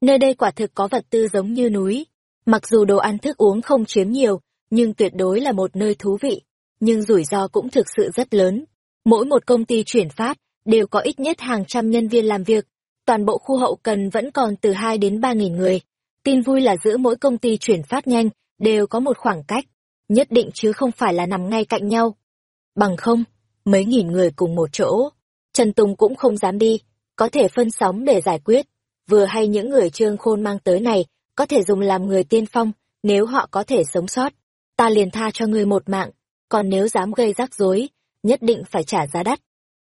Speaker 1: Nơi đây quả thực có vật tư giống như núi. Mặc dù đồ ăn thức uống không chiếm nhiều, nhưng tuyệt đối là một nơi thú vị. Nhưng rủi ro cũng thực sự rất lớn. Mỗi một công ty chuyển phát đều có ít nhất hàng trăm nhân viên làm việc. Toàn bộ khu hậu cần vẫn còn từ 2 đến 3 nghìn người. Tin vui là giữa mỗi công ty chuyển phát nhanh đều có một khoảng cách, nhất định chứ không phải là nằm ngay cạnh nhau. Bằng không, mấy nghìn người cùng một chỗ, Trần Tùng cũng không dám đi, có thể phân sóng để giải quyết. Vừa hay những người trương khôn mang tới này, có thể dùng làm người tiên phong, nếu họ có thể sống sót. Ta liền tha cho người một mạng, còn nếu dám gây rắc rối, nhất định phải trả giá đắt.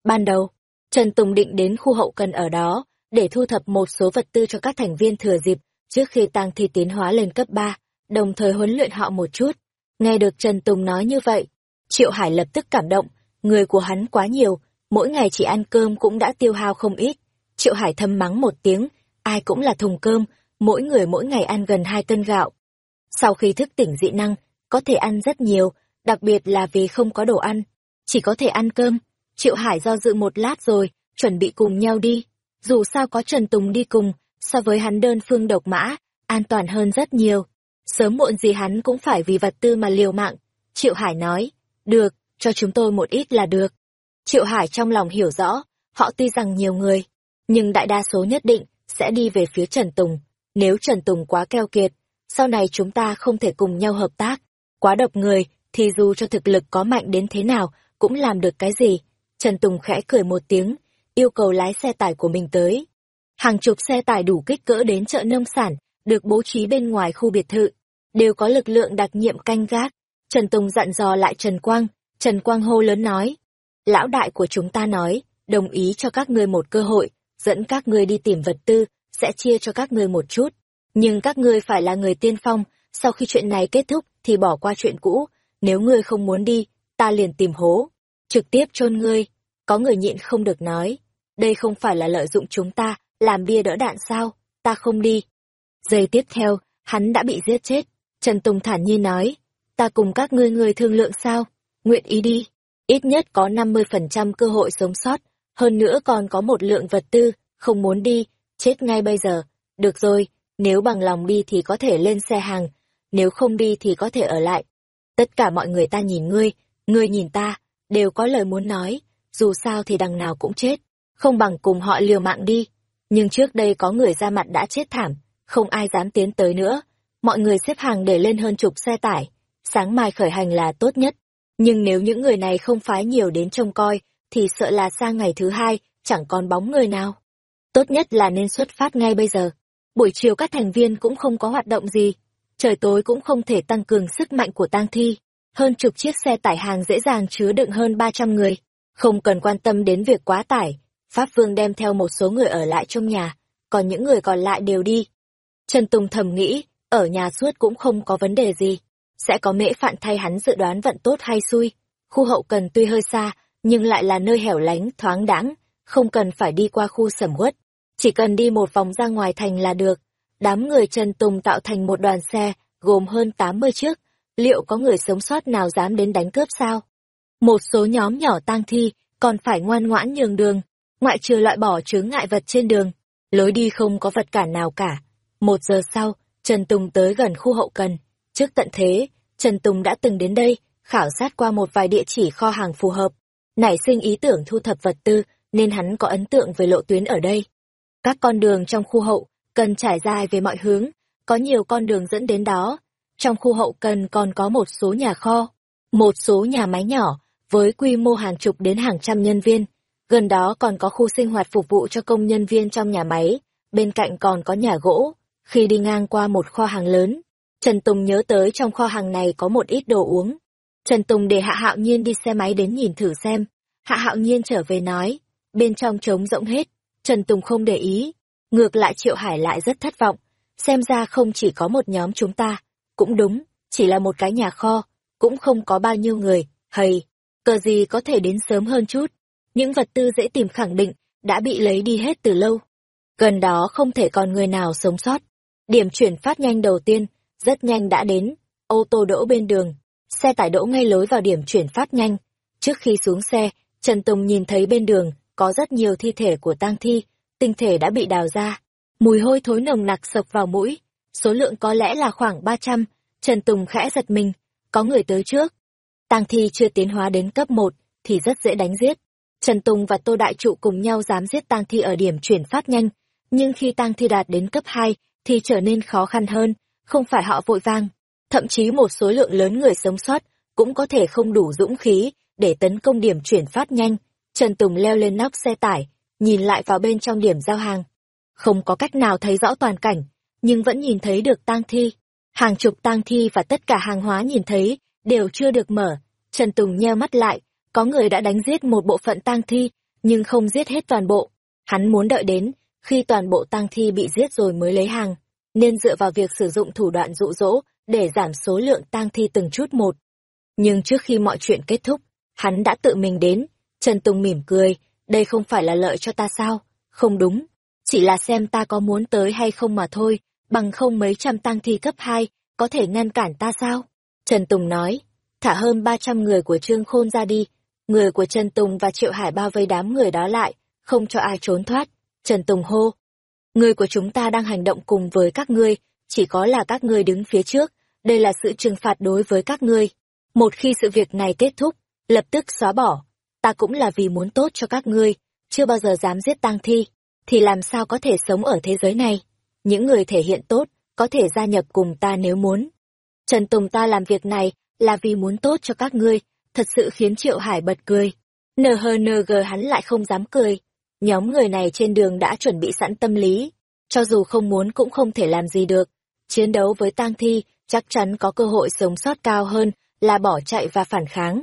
Speaker 1: Ban đầu, Trần Tùng định đến khu hậu cần ở đó, để thu thập một số vật tư cho các thành viên thừa dịp, trước khi tăng thi tiến hóa lên cấp 3, đồng thời huấn luyện họ một chút. Nghe được Trần Tùng nói như vậy, Triệu Hải lập tức cảm động, người của hắn quá nhiều, mỗi ngày chỉ ăn cơm cũng đã tiêu hao không ít. Triệu Hải thầm mắng một tiếng, ai cũng là thùng cơm, mỗi người mỗi ngày ăn gần hai cân gạo. Sau khi thức tỉnh dị năng, có thể ăn rất nhiều, đặc biệt là vì không có đồ ăn, chỉ có thể ăn cơm. Triệu Hải do dự một lát rồi, chuẩn bị cùng nhau đi. Dù sao có Trần Tùng đi cùng, so với hắn đơn phương độc mã, an toàn hơn rất nhiều. Sớm muộn gì hắn cũng phải vì vật tư mà liều mạng. Triệu Hải nói, được, cho chúng tôi một ít là được. Triệu Hải trong lòng hiểu rõ, họ tuy rằng nhiều người, nhưng đại đa số nhất định sẽ đi về phía Trần Tùng. Nếu Trần Tùng quá keo kiệt, sau này chúng ta không thể cùng nhau hợp tác. Quá độc người, thì dù cho thực lực có mạnh đến thế nào, cũng làm được cái gì. Trần Tùng khẽ cười một tiếng, yêu cầu lái xe tải của mình tới. Hàng chục xe tải đủ kích cỡ đến chợ nông sản, được bố trí bên ngoài khu biệt thự, đều có lực lượng đặc nhiệm canh gác. Trần Tùng dặn dò lại Trần Quang, Trần Quang hô lớn nói. Lão đại của chúng ta nói, đồng ý cho các ngươi một cơ hội, dẫn các ngươi đi tìm vật tư, sẽ chia cho các ngươi một chút. Nhưng các ngươi phải là người tiên phong, sau khi chuyện này kết thúc thì bỏ qua chuyện cũ, nếu ngươi không muốn đi, ta liền tìm hố, trực tiếp chôn ngươi. Có người nhịn không được nói, đây không phải là lợi dụng chúng ta, làm bia đỡ đạn sao, ta không đi. Giây tiếp theo, hắn đã bị giết chết. Trần Tùng thản nhiên nói, ta cùng các ngươi người thương lượng sao, nguyện ý đi. Ít nhất có 50% cơ hội sống sót, hơn nữa còn có một lượng vật tư, không muốn đi, chết ngay bây giờ. Được rồi, nếu bằng lòng đi thì có thể lên xe hàng, nếu không đi thì có thể ở lại. Tất cả mọi người ta nhìn ngươi, ngươi nhìn ta, đều có lời muốn nói, dù sao thì đằng nào cũng chết, không bằng cùng họ liều mạng đi. Nhưng trước đây có người ra mặt đã chết thảm, không ai dám tiến tới nữa. Mọi người xếp hàng để lên hơn chục xe tải, sáng mai khởi hành là tốt nhất. Nhưng nếu những người này không phái nhiều đến trông coi, thì sợ là sang ngày thứ hai, chẳng còn bóng người nào. Tốt nhất là nên xuất phát ngay bây giờ. Buổi chiều các thành viên cũng không có hoạt động gì. Trời tối cũng không thể tăng cường sức mạnh của tang thi. Hơn chục chiếc xe tải hàng dễ dàng chứa đựng hơn 300 người. Không cần quan tâm đến việc quá tải. Pháp Vương đem theo một số người ở lại trong nhà, còn những người còn lại đều đi. Trần Tùng thầm nghĩ, ở nhà suốt cũng không có vấn đề gì. Sẽ có mễ phạn thay hắn dự đoán vận tốt hay xui. Khu hậu cần tuy hơi xa, nhưng lại là nơi hẻo lánh, thoáng đãng, không cần phải đi qua khu sầm uất. Chỉ cần đi một vòng ra ngoài thành là được. Đám người Trần Tùng tạo thành một đoàn xe, gồm hơn 80 chiếc. Liệu có người sống sót nào dám đến đánh cướp sao? Một số nhóm nhỏ tang thi, còn phải ngoan ngoãn nhường đường, ngoại trừ loại bỏ chướng ngại vật trên đường. lối đi không có vật cản nào cả. Một giờ sau, Trần Tùng tới gần khu hậu cần. Trước tận thế, Trần Tùng đã từng đến đây, khảo sát qua một vài địa chỉ kho hàng phù hợp. Nảy sinh ý tưởng thu thập vật tư, nên hắn có ấn tượng về lộ tuyến ở đây. Các con đường trong khu hậu cần trải dài về mọi hướng, có nhiều con đường dẫn đến đó. Trong khu hậu cần còn có một số nhà kho, một số nhà máy nhỏ, với quy mô hàng chục đến hàng trăm nhân viên. Gần đó còn có khu sinh hoạt phục vụ cho công nhân viên trong nhà máy, bên cạnh còn có nhà gỗ. Khi đi ngang qua một kho hàng lớn, Trần Tùng nhớ tới trong kho hàng này có một ít đồ uống. Trần Tùng để Hạ Hạo Nhiên đi xe máy đến nhìn thử xem. Hạ Hạo Nhiên trở về nói, bên trong trống rỗng hết. Trần Tùng không để ý. Ngược lại Triệu Hải lại rất thất vọng. Xem ra không chỉ có một nhóm chúng ta. Cũng đúng, chỉ là một cái nhà kho. Cũng không có bao nhiêu người. Hầy, cờ gì có thể đến sớm hơn chút. Những vật tư dễ tìm khẳng định, đã bị lấy đi hết từ lâu. Gần đó không thể còn người nào sống sót. Điểm chuyển phát nhanh đầu tiên, rất nhanh đã đến. Ô tô đỗ bên đường, xe tải đỗ ngay lối vào điểm chuyển phát nhanh. Trước khi xuống xe, Trần Tùng nhìn thấy bên đường, có rất nhiều thi thể của tang thi, tinh thể đã bị đào ra. Mùi hôi thối nồng nặc sộc vào mũi, số lượng có lẽ là khoảng 300, Trần Tùng khẽ giật mình, có người tới trước. Tang thi chưa tiến hóa đến cấp 1, thì rất dễ đánh giết. Trần Tùng và Tô Đại Trụ cùng nhau dám giết tang thi ở điểm chuyển phát nhanh, nhưng khi tang thi đạt đến cấp 2, thì trở nên khó khăn hơn, không phải họ vội vang, Thậm chí một số lượng lớn người sống sót cũng có thể không đủ dũng khí để tấn công điểm chuyển phát nhanh. Trần Tùng leo lên nóc xe tải, nhìn lại vào bên trong điểm giao hàng. Không có cách nào thấy rõ toàn cảnh, nhưng vẫn nhìn thấy được tang thi. Hàng chục tang thi và tất cả hàng hóa nhìn thấy đều chưa được mở. Trần Tùng nheo mắt lại, có người đã đánh giết một bộ phận tang thi, nhưng không giết hết toàn bộ. Hắn muốn đợi đến khi toàn bộ tang thi bị giết rồi mới lấy hàng, nên dựa vào việc sử dụng thủ đoạn dụ dỗ để giảm số lượng tang thi từng chút một. Nhưng trước khi mọi chuyện kết thúc, hắn đã tự mình đến, Trần Tùng mỉm cười, đây không phải là lợi cho ta sao? Không đúng, chỉ là xem ta có muốn tới hay không mà thôi, bằng không mấy trăm tang thi cấp 2, có thể ngăn cản ta sao? Trần Tùng nói, thả hơn 300 người của Trương Khôn ra đi, người của Trần Tùng và Triệu Hải bao vây đám người đó lại, không cho ai trốn thoát. Trần Tùng hô, người của chúng ta đang hành động cùng với các ngươi, chỉ có là các ngươi đứng phía trước, đây là sự trừng phạt đối với các ngươi. Một khi sự việc này kết thúc, lập tức xóa bỏ, ta cũng là vì muốn tốt cho các ngươi, chưa bao giờ dám giết tang thi, thì làm sao có thể sống ở thế giới này. Những người thể hiện tốt, có thể gia nhập cùng ta nếu muốn. Trần Tùng ta làm việc này là vì muốn tốt cho các ngươi, thật sự khiến Triệu Hải bật cười. NHNG hắn lại không dám cười. Nhóm người này trên đường đã chuẩn bị sẵn tâm lý, cho dù không muốn cũng không thể làm gì được. Chiến đấu với tang thi chắc chắn có cơ hội sống sót cao hơn là bỏ chạy và phản kháng.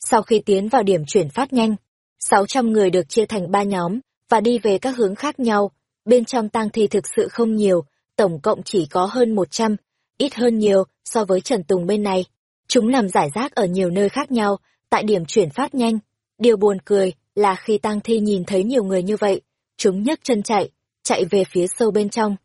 Speaker 1: Sau khi tiến vào điểm chuyển phát nhanh, 600 người được chia thành ba nhóm và đi về các hướng khác nhau. Bên trong tang thi thực sự không nhiều, tổng cộng chỉ có hơn 100, ít hơn nhiều so với Trần Tùng bên này. Chúng nằm giải rác ở nhiều nơi khác nhau, tại điểm chuyển phát nhanh. Điều buồn cười là khi tang thi nhìn thấy nhiều người như vậy, chúng nhấc chân chạy, chạy về phía sâu bên trong.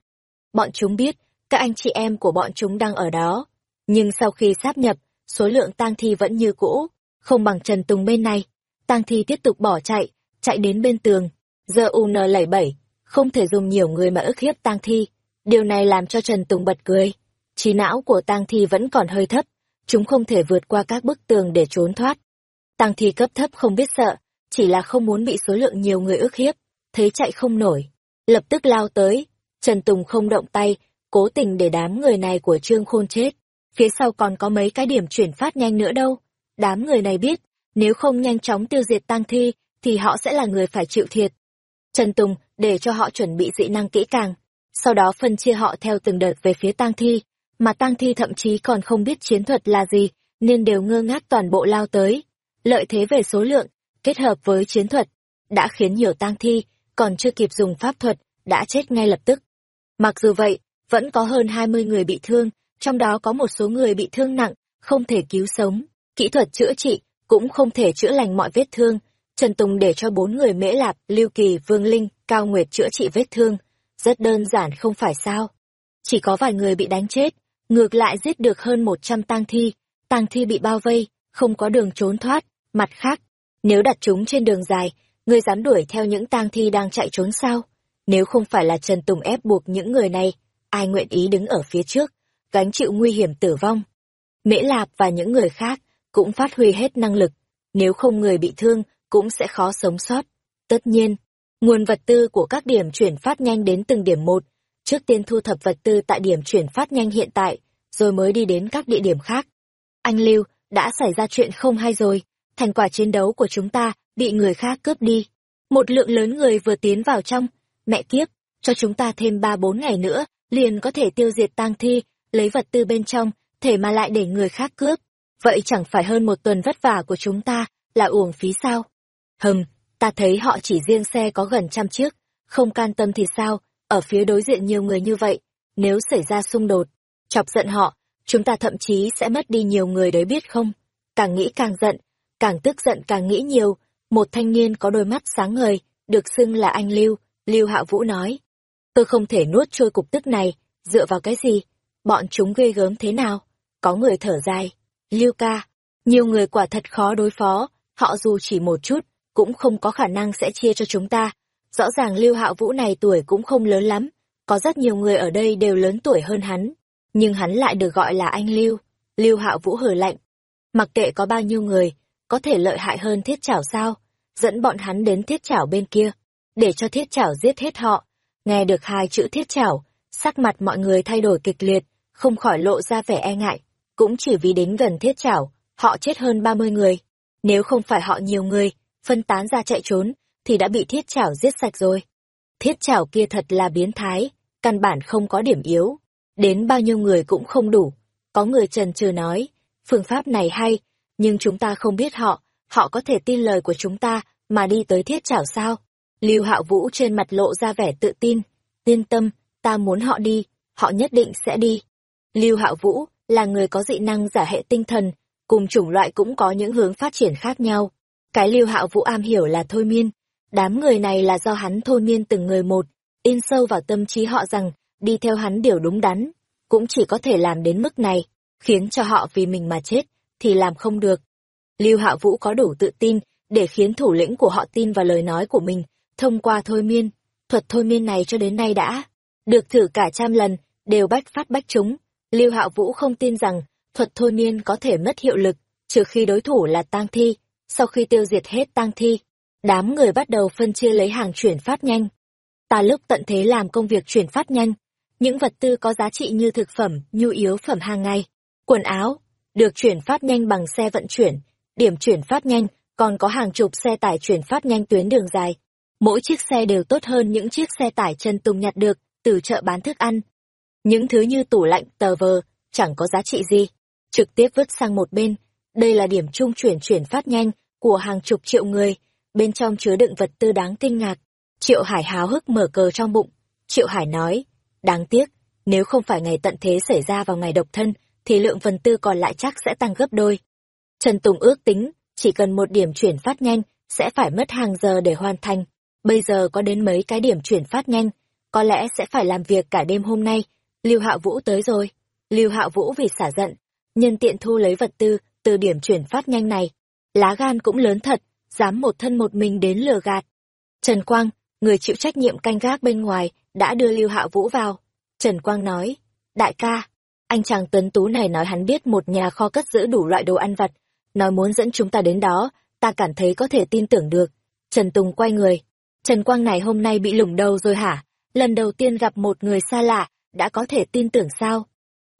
Speaker 1: Bọn chúng biết, các anh chị em của bọn chúng đang ở đó. Nhưng sau khi sáp nhập, số lượng tang thi vẫn như cũ, không bằng Trần Tùng bên này. Tang thi tiếp tục bỏ chạy, chạy đến bên tường. Giờ UN lẩy bẩy, không thể dùng nhiều người mà ức hiếp tang thi. Điều này làm cho Trần Tùng bật cười. Trí não của tang thi vẫn còn hơi thấp, chúng không thể vượt qua các bức tường để trốn thoát. Tang thi cấp thấp không biết sợ, chỉ là không muốn bị số lượng nhiều người ức hiếp, thấy chạy không nổi. Lập tức lao tới, Trần Tùng không động tay, cố tình để đám người này của Trương Khôn chết. Phía sau còn có mấy cái điểm chuyển phát nhanh nữa đâu. Đám người này biết, nếu không nhanh chóng tiêu diệt tang thi, thì họ sẽ là người phải chịu thiệt. Trần Tùng để cho họ chuẩn bị dị năng kỹ càng, sau đó phân chia họ theo từng đợt về phía tang thi, mà tang thi thậm chí còn không biết chiến thuật là gì, nên đều ngơ ngác toàn bộ lao tới. Lợi thế về số lượng, kết hợp với chiến thuật, đã khiến nhiều tang thi, còn chưa kịp dùng pháp thuật, đã chết ngay lập tức. Mặc dù vậy, vẫn có hơn 20 người bị thương, trong đó có một số người bị thương nặng, không thể cứu sống. Kỹ thuật chữa trị cũng không thể chữa lành mọi vết thương. Trần Tùng để cho bốn người Mễ Lạp, Lưu Kỳ, Vương Linh, Cao Nguyệt chữa trị vết thương. Rất đơn giản không phải sao. Chỉ có vài người bị đánh chết, ngược lại giết được hơn 100 tang thi. Tang thi bị bao vây, không có đường trốn thoát. Mặt khác, nếu đặt chúng trên đường dài, người dám đuổi theo những tang thi đang chạy trốn sao? Nếu không phải là Trần Tùng ép buộc những người này, ai nguyện ý đứng ở phía trước, gánh chịu nguy hiểm tử vong. Mễ Lạp và những người khác cũng phát huy hết năng lực, nếu không người bị thương cũng sẽ khó sống sót. Tất nhiên, nguồn vật tư của các điểm chuyển phát nhanh đến từng điểm một, trước tiên thu thập vật tư tại điểm chuyển phát nhanh hiện tại, rồi mới đi đến các địa điểm khác. Anh Lưu, đã xảy ra chuyện không hay rồi, thành quả chiến đấu của chúng ta bị người khác cướp đi. Một lượng lớn người vừa tiến vào trong, mẹ kiếp, cho chúng ta thêm ba bốn ngày nữa, liền có thể tiêu diệt tang thi, lấy vật tư bên trong, thể mà lại để người khác cướp. Vậy chẳng phải hơn một tuần vất vả của chúng ta, là uổng phí sao? Hừm, ta thấy họ chỉ riêng xe có gần trăm chiếc, không can tâm thì sao, ở phía đối diện nhiều người như vậy, nếu xảy ra xung đột, chọc giận họ, chúng ta thậm chí sẽ mất đi nhiều người đấy biết không? Càng nghĩ càng giận, càng tức giận càng nghĩ nhiều, một thanh niên có đôi mắt sáng ngời, được xưng là anh Lưu, Lưu Hạ Vũ nói. Tôi không thể nuốt trôi cục tức này, dựa vào cái gì? Bọn chúng ghê gớm thế nào? Có người thở dài. Lưu ca, nhiều người quả thật khó đối phó, họ dù chỉ một chút, cũng không có khả năng sẽ chia cho chúng ta. Rõ ràng Lưu hạo Vũ này tuổi cũng không lớn lắm, có rất nhiều người ở đây đều lớn tuổi hơn hắn, nhưng hắn lại được gọi là anh Lưu. Lưu hạo Vũ hử lạnh. Mặc kệ có bao nhiêu người, có thể lợi hại hơn thiết chảo sao? Dẫn bọn hắn đến thiết chảo bên kia, để cho thiết chảo giết hết họ. Nghe được hai chữ thiết chảo, sắc mặt mọi người thay đổi kịch liệt, không khỏi lộ ra vẻ e ngại. Cũng chỉ vì đến gần thiết chảo, họ chết hơn 30 người. Nếu không phải họ nhiều người, phân tán ra chạy trốn, thì đã bị thiết chảo giết sạch rồi. Thiết chảo kia thật là biến thái, căn bản không có điểm yếu. Đến bao nhiêu người cũng không đủ. Có người trần trừ nói, phương pháp này hay, nhưng chúng ta không biết họ, họ có thể tin lời của chúng ta mà đi tới thiết chảo sao? Lưu Hạo Vũ trên mặt lộ ra vẻ tự tin, yên tâm, ta muốn họ đi, họ nhất định sẽ đi. Lưu Hạo Vũ là người có dị năng giả hệ tinh thần, cùng chủng loại cũng có những hướng phát triển khác nhau. Cái Lưu Hạo Vũ am hiểu là thôi miên, đám người này là do hắn thôi miên từng người một, in sâu vào tâm trí họ rằng đi theo hắn điều đúng đắn, cũng chỉ có thể làm đến mức này, khiến cho họ vì mình mà chết, thì làm không được. Lưu Hạ Vũ có đủ tự tin để khiến thủ lĩnh của họ tin vào lời nói của mình, thông qua thôi miên. Thuật thôi miên này cho đến nay đã được thử cả trăm lần, đều bách phát bách chúng. Lưu Hạ Vũ không tin rằng thuật thôi miên có thể mất hiệu lực, trừ khi đối thủ là tang thi. Sau khi tiêu diệt hết tang thi, đám người bắt đầu phân chia lấy hàng chuyển phát nhanh. Ta lúc tận thế làm công việc chuyển phát nhanh, những vật tư có giá trị như thực phẩm, nhu yếu phẩm hàng ngày, quần áo, được chuyển phát nhanh bằng xe vận chuyển, điểm chuyển phát nhanh, còn có hàng chục xe tải chuyển phát nhanh tuyến đường dài. Mỗi chiếc xe đều tốt hơn những chiếc xe tải chân tùng nhặt được từ chợ bán thức ăn. Những thứ như tủ lạnh, tờ vờ, chẳng có giá trị gì. Trực tiếp vứt sang một bên. Đây là điểm trung chuyển chuyển phát nhanh của hàng chục triệu người, bên trong chứa đựng vật tư đáng kinh ngạc. Triệu Hải háo hức mở cờ trong bụng. Triệu Hải nói, đáng tiếc, nếu không phải ngày tận thế xảy ra vào ngày độc thân, thì lượng phần tư còn lại chắc sẽ tăng gấp đôi. Trần Tùng ước tính, chỉ cần một điểm chuyển phát nhanh, sẽ phải mất hàng giờ để hoàn thành. Bây giờ có đến mấy cái điểm chuyển phát nhanh, có lẽ sẽ phải làm việc cả đêm hôm nay. Lưu Hạ Vũ tới rồi. Lưu Hạ Vũ vì xả giận, nhân tiện thu lấy vật tư từ điểm chuyển phát nhanh này. Lá gan cũng lớn thật, dám một thân một mình đến lừa gạt. Trần Quang, người chịu trách nhiệm canh gác bên ngoài, đã đưa Lưu Hạ Vũ vào. Trần Quang nói, đại ca, anh chàng tuấn tú này nói hắn biết một nhà kho cất giữ đủ loại đồ ăn vặt, nói muốn dẫn chúng ta đến đó, ta cảm thấy có thể tin tưởng được. Trần Tùng quay người. Trần Quang này hôm nay bị lủng đầu rồi hả? Lần đầu tiên gặp một người xa lạ, đã có thể tin tưởng sao?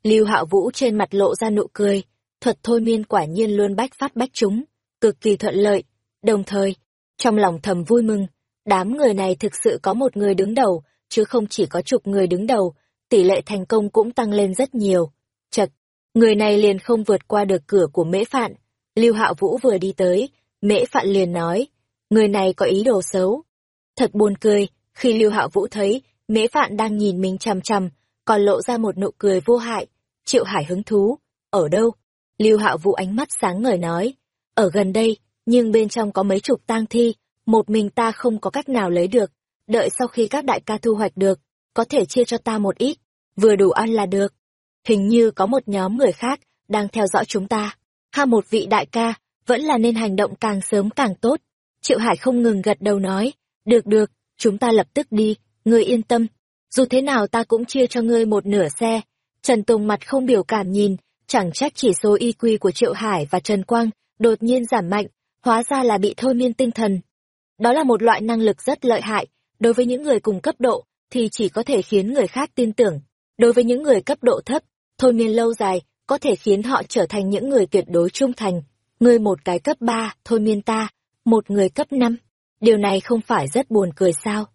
Speaker 1: Lưu Hạo Vũ trên mặt lộ ra nụ cười, thuật thôi miên quả nhiên luôn bách phát bách chúng, cực kỳ thuận lợi. Đồng thời, trong lòng thầm vui mừng, đám người này thực sự có một người đứng đầu, chứ không chỉ có chục người đứng đầu, tỷ lệ thành công cũng tăng lên rất nhiều. Chật, người này liền không vượt qua được cửa của mễ phạn. Lưu Hạo Vũ vừa đi tới, mễ phạn liền nói, người này có ý đồ xấu. Thật buồn cười, khi Lưu Hạo Vũ thấy, mễ phạn đang nhìn mình chằm chằm, còn lộ ra một nụ cười vô hại. Triệu Hải hứng thú, ở đâu? Lưu Hạo Vũ ánh mắt sáng ngời nói, ở gần đây, nhưng bên trong có mấy chục tang thi, một mình ta không có cách nào lấy được, đợi sau khi các đại ca thu hoạch được, có thể chia cho ta một ít, vừa đủ ăn là được. Hình như có một nhóm người khác đang theo dõi chúng ta. Ha một vị đại ca, vẫn là nên hành động càng sớm càng tốt. Triệu Hải không ngừng gật đầu nói, được được, chúng ta lập tức đi, ngươi yên tâm, dù thế nào ta cũng chia cho ngươi một nửa xe. Trần Tùng mặt không biểu cảm nhìn, chẳng trách chỉ số IQ của Triệu Hải và Trần Quang đột nhiên giảm mạnh, hóa ra là bị thôi miên tinh thần. Đó là một loại năng lực rất lợi hại, đối với những người cùng cấp độ thì chỉ có thể khiến người khác tin tưởng. Đối với những người cấp độ thấp, thôi miên lâu dài có thể khiến họ trở thành những người tuyệt đối trung thành. Ngươi một cái cấp 3, thôi miên ta, một người cấp 5. Điều này không phải rất buồn cười sao?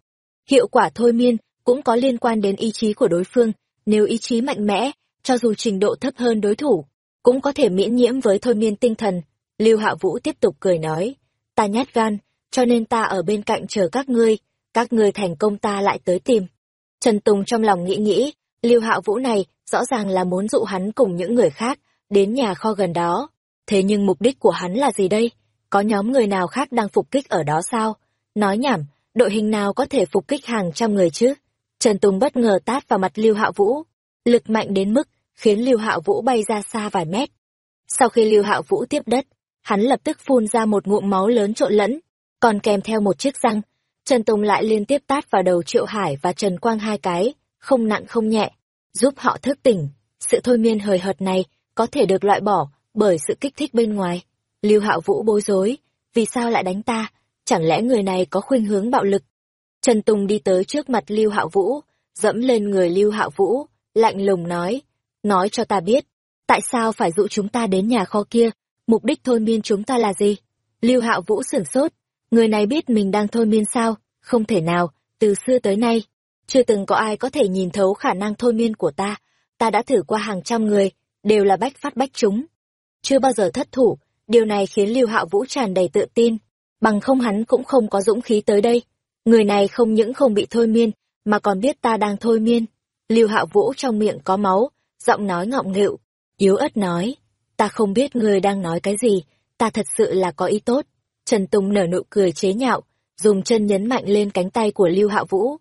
Speaker 1: Hiệu quả thôi miên cũng có liên quan đến ý chí của đối phương, nếu ý chí mạnh mẽ, cho dù trình độ thấp hơn đối thủ, cũng có thể miễn nhiễm với thôi miên tinh thần. Lưu Hạ Vũ tiếp tục cười nói, ta nhát gan, cho nên ta ở bên cạnh chờ các ngươi, các ngươi thành công ta lại tới tìm. Trần Tùng trong lòng nghĩ nghĩ, Lưu Hạ Vũ này rõ ràng là muốn dụ hắn cùng những người khác đến nhà kho gần đó. Thế nhưng mục đích của hắn là gì đây? Có nhóm người nào khác đang phục kích ở đó sao? Nói nhảm, đội hình nào có thể phục kích hàng trăm người chứ? Trần Tùng bất ngờ tát vào mặt Lưu Hạ Vũ, lực mạnh đến mức khiến Lưu hạo Vũ bay ra xa vài mét. Sau khi Lưu hạo Vũ tiếp đất, hắn lập tức phun ra một ngụm máu lớn trộn lẫn, còn kèm theo một chiếc răng. Trần Tùng lại liên tiếp tát vào đầu Triệu Hải và Trần Quang hai cái, không nặng không nhẹ, giúp họ thức tỉnh. Sự thôi miên hời hợt này có thể được loại bỏ bởi sự kích thích bên ngoài. Lưu Hạo Vũ bối rối, vì sao lại đánh ta? Chẳng lẽ người này có khuynh hướng bạo lực? Trần Tùng đi tới trước mặt Lưu Hạo Vũ, dẫm lên người Lưu Hạo Vũ, lạnh lùng nói, nói cho ta biết, tại sao phải dụ chúng ta đến nhà kho kia, mục đích thôi miên chúng ta là gì? Lưu Hạo Vũ sửng sốt, người này biết mình đang thôi miên sao? Không thể nào, từ xưa tới nay, chưa từng có ai có thể nhìn thấu khả năng thôi miên của ta, ta đã thử qua hàng trăm người, đều là bách phát bách chúng. Chưa bao giờ thất thủ, điều này khiến Lưu Hạo Vũ tràn đầy tự tin, bằng không hắn cũng không có dũng khí tới đây. Người này không những không bị thôi miên, mà còn biết ta đang thôi miên. Lưu Hạo Vũ trong miệng có máu, giọng nói ngọng nghịu, yếu ớt nói, ta không biết ngươi đang nói cái gì, ta thật sự là có ý tốt. Trần Tùng nở nụ cười chế nhạo, dùng chân nhấn mạnh lên cánh tay của Lưu Hạo Vũ.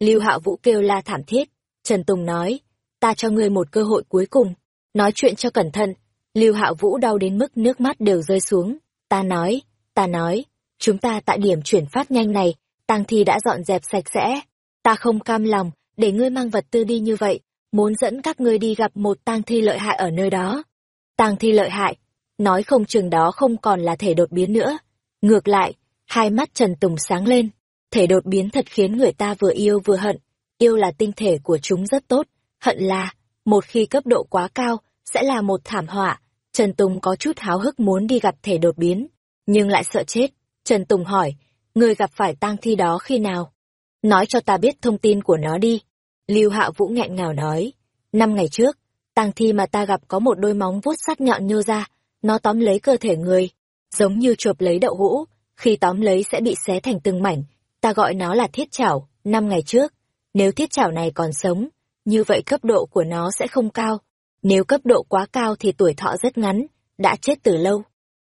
Speaker 1: Lưu Hạo Vũ kêu la thảm thiết, Trần Tùng nói, ta cho ngươi một cơ hội cuối cùng, nói chuyện cho cẩn thận. Lưu Hạo Vũ đau đến mức nước mắt đều rơi xuống, ta nói, ta nói, chúng ta tại điểm chuyển phát nhanh này, tang thi đã dọn dẹp sạch sẽ, ta không cam lòng, để ngươi mang vật tư đi như vậy, muốn dẫn các ngươi đi gặp một tang thi lợi hại ở nơi đó. Tang thi lợi hại, nói không chừng đó không còn là thể đột biến nữa. Ngược lại, hai mắt Trần Tùng sáng lên, thể đột biến thật khiến người ta vừa yêu vừa hận. Yêu là tinh thể của chúng rất tốt, hận là, một khi cấp độ quá cao, sẽ là một thảm họa. Trần Tùng có chút háo hức muốn đi gặp thể đột biến, nhưng lại sợ chết. Trần Tùng hỏi, người gặp phải tang thi đó khi nào? Nói cho ta biết thông tin của nó đi. Lưu Hạ Vũ nghẹn ngào nói, năm ngày trước, tang thi mà ta gặp có một đôi móng vuốt sắc nhọn nhô ra, nó tóm lấy cơ thể người, giống như chộp lấy đậu hũ, khi tóm lấy sẽ bị xé thành từng mảnh, ta gọi nó là thiết chảo, năm ngày trước. Nếu thiết chảo này còn sống, như vậy cấp độ của nó sẽ không cao. Nếu cấp độ quá cao thì tuổi thọ rất ngắn, đã chết từ lâu.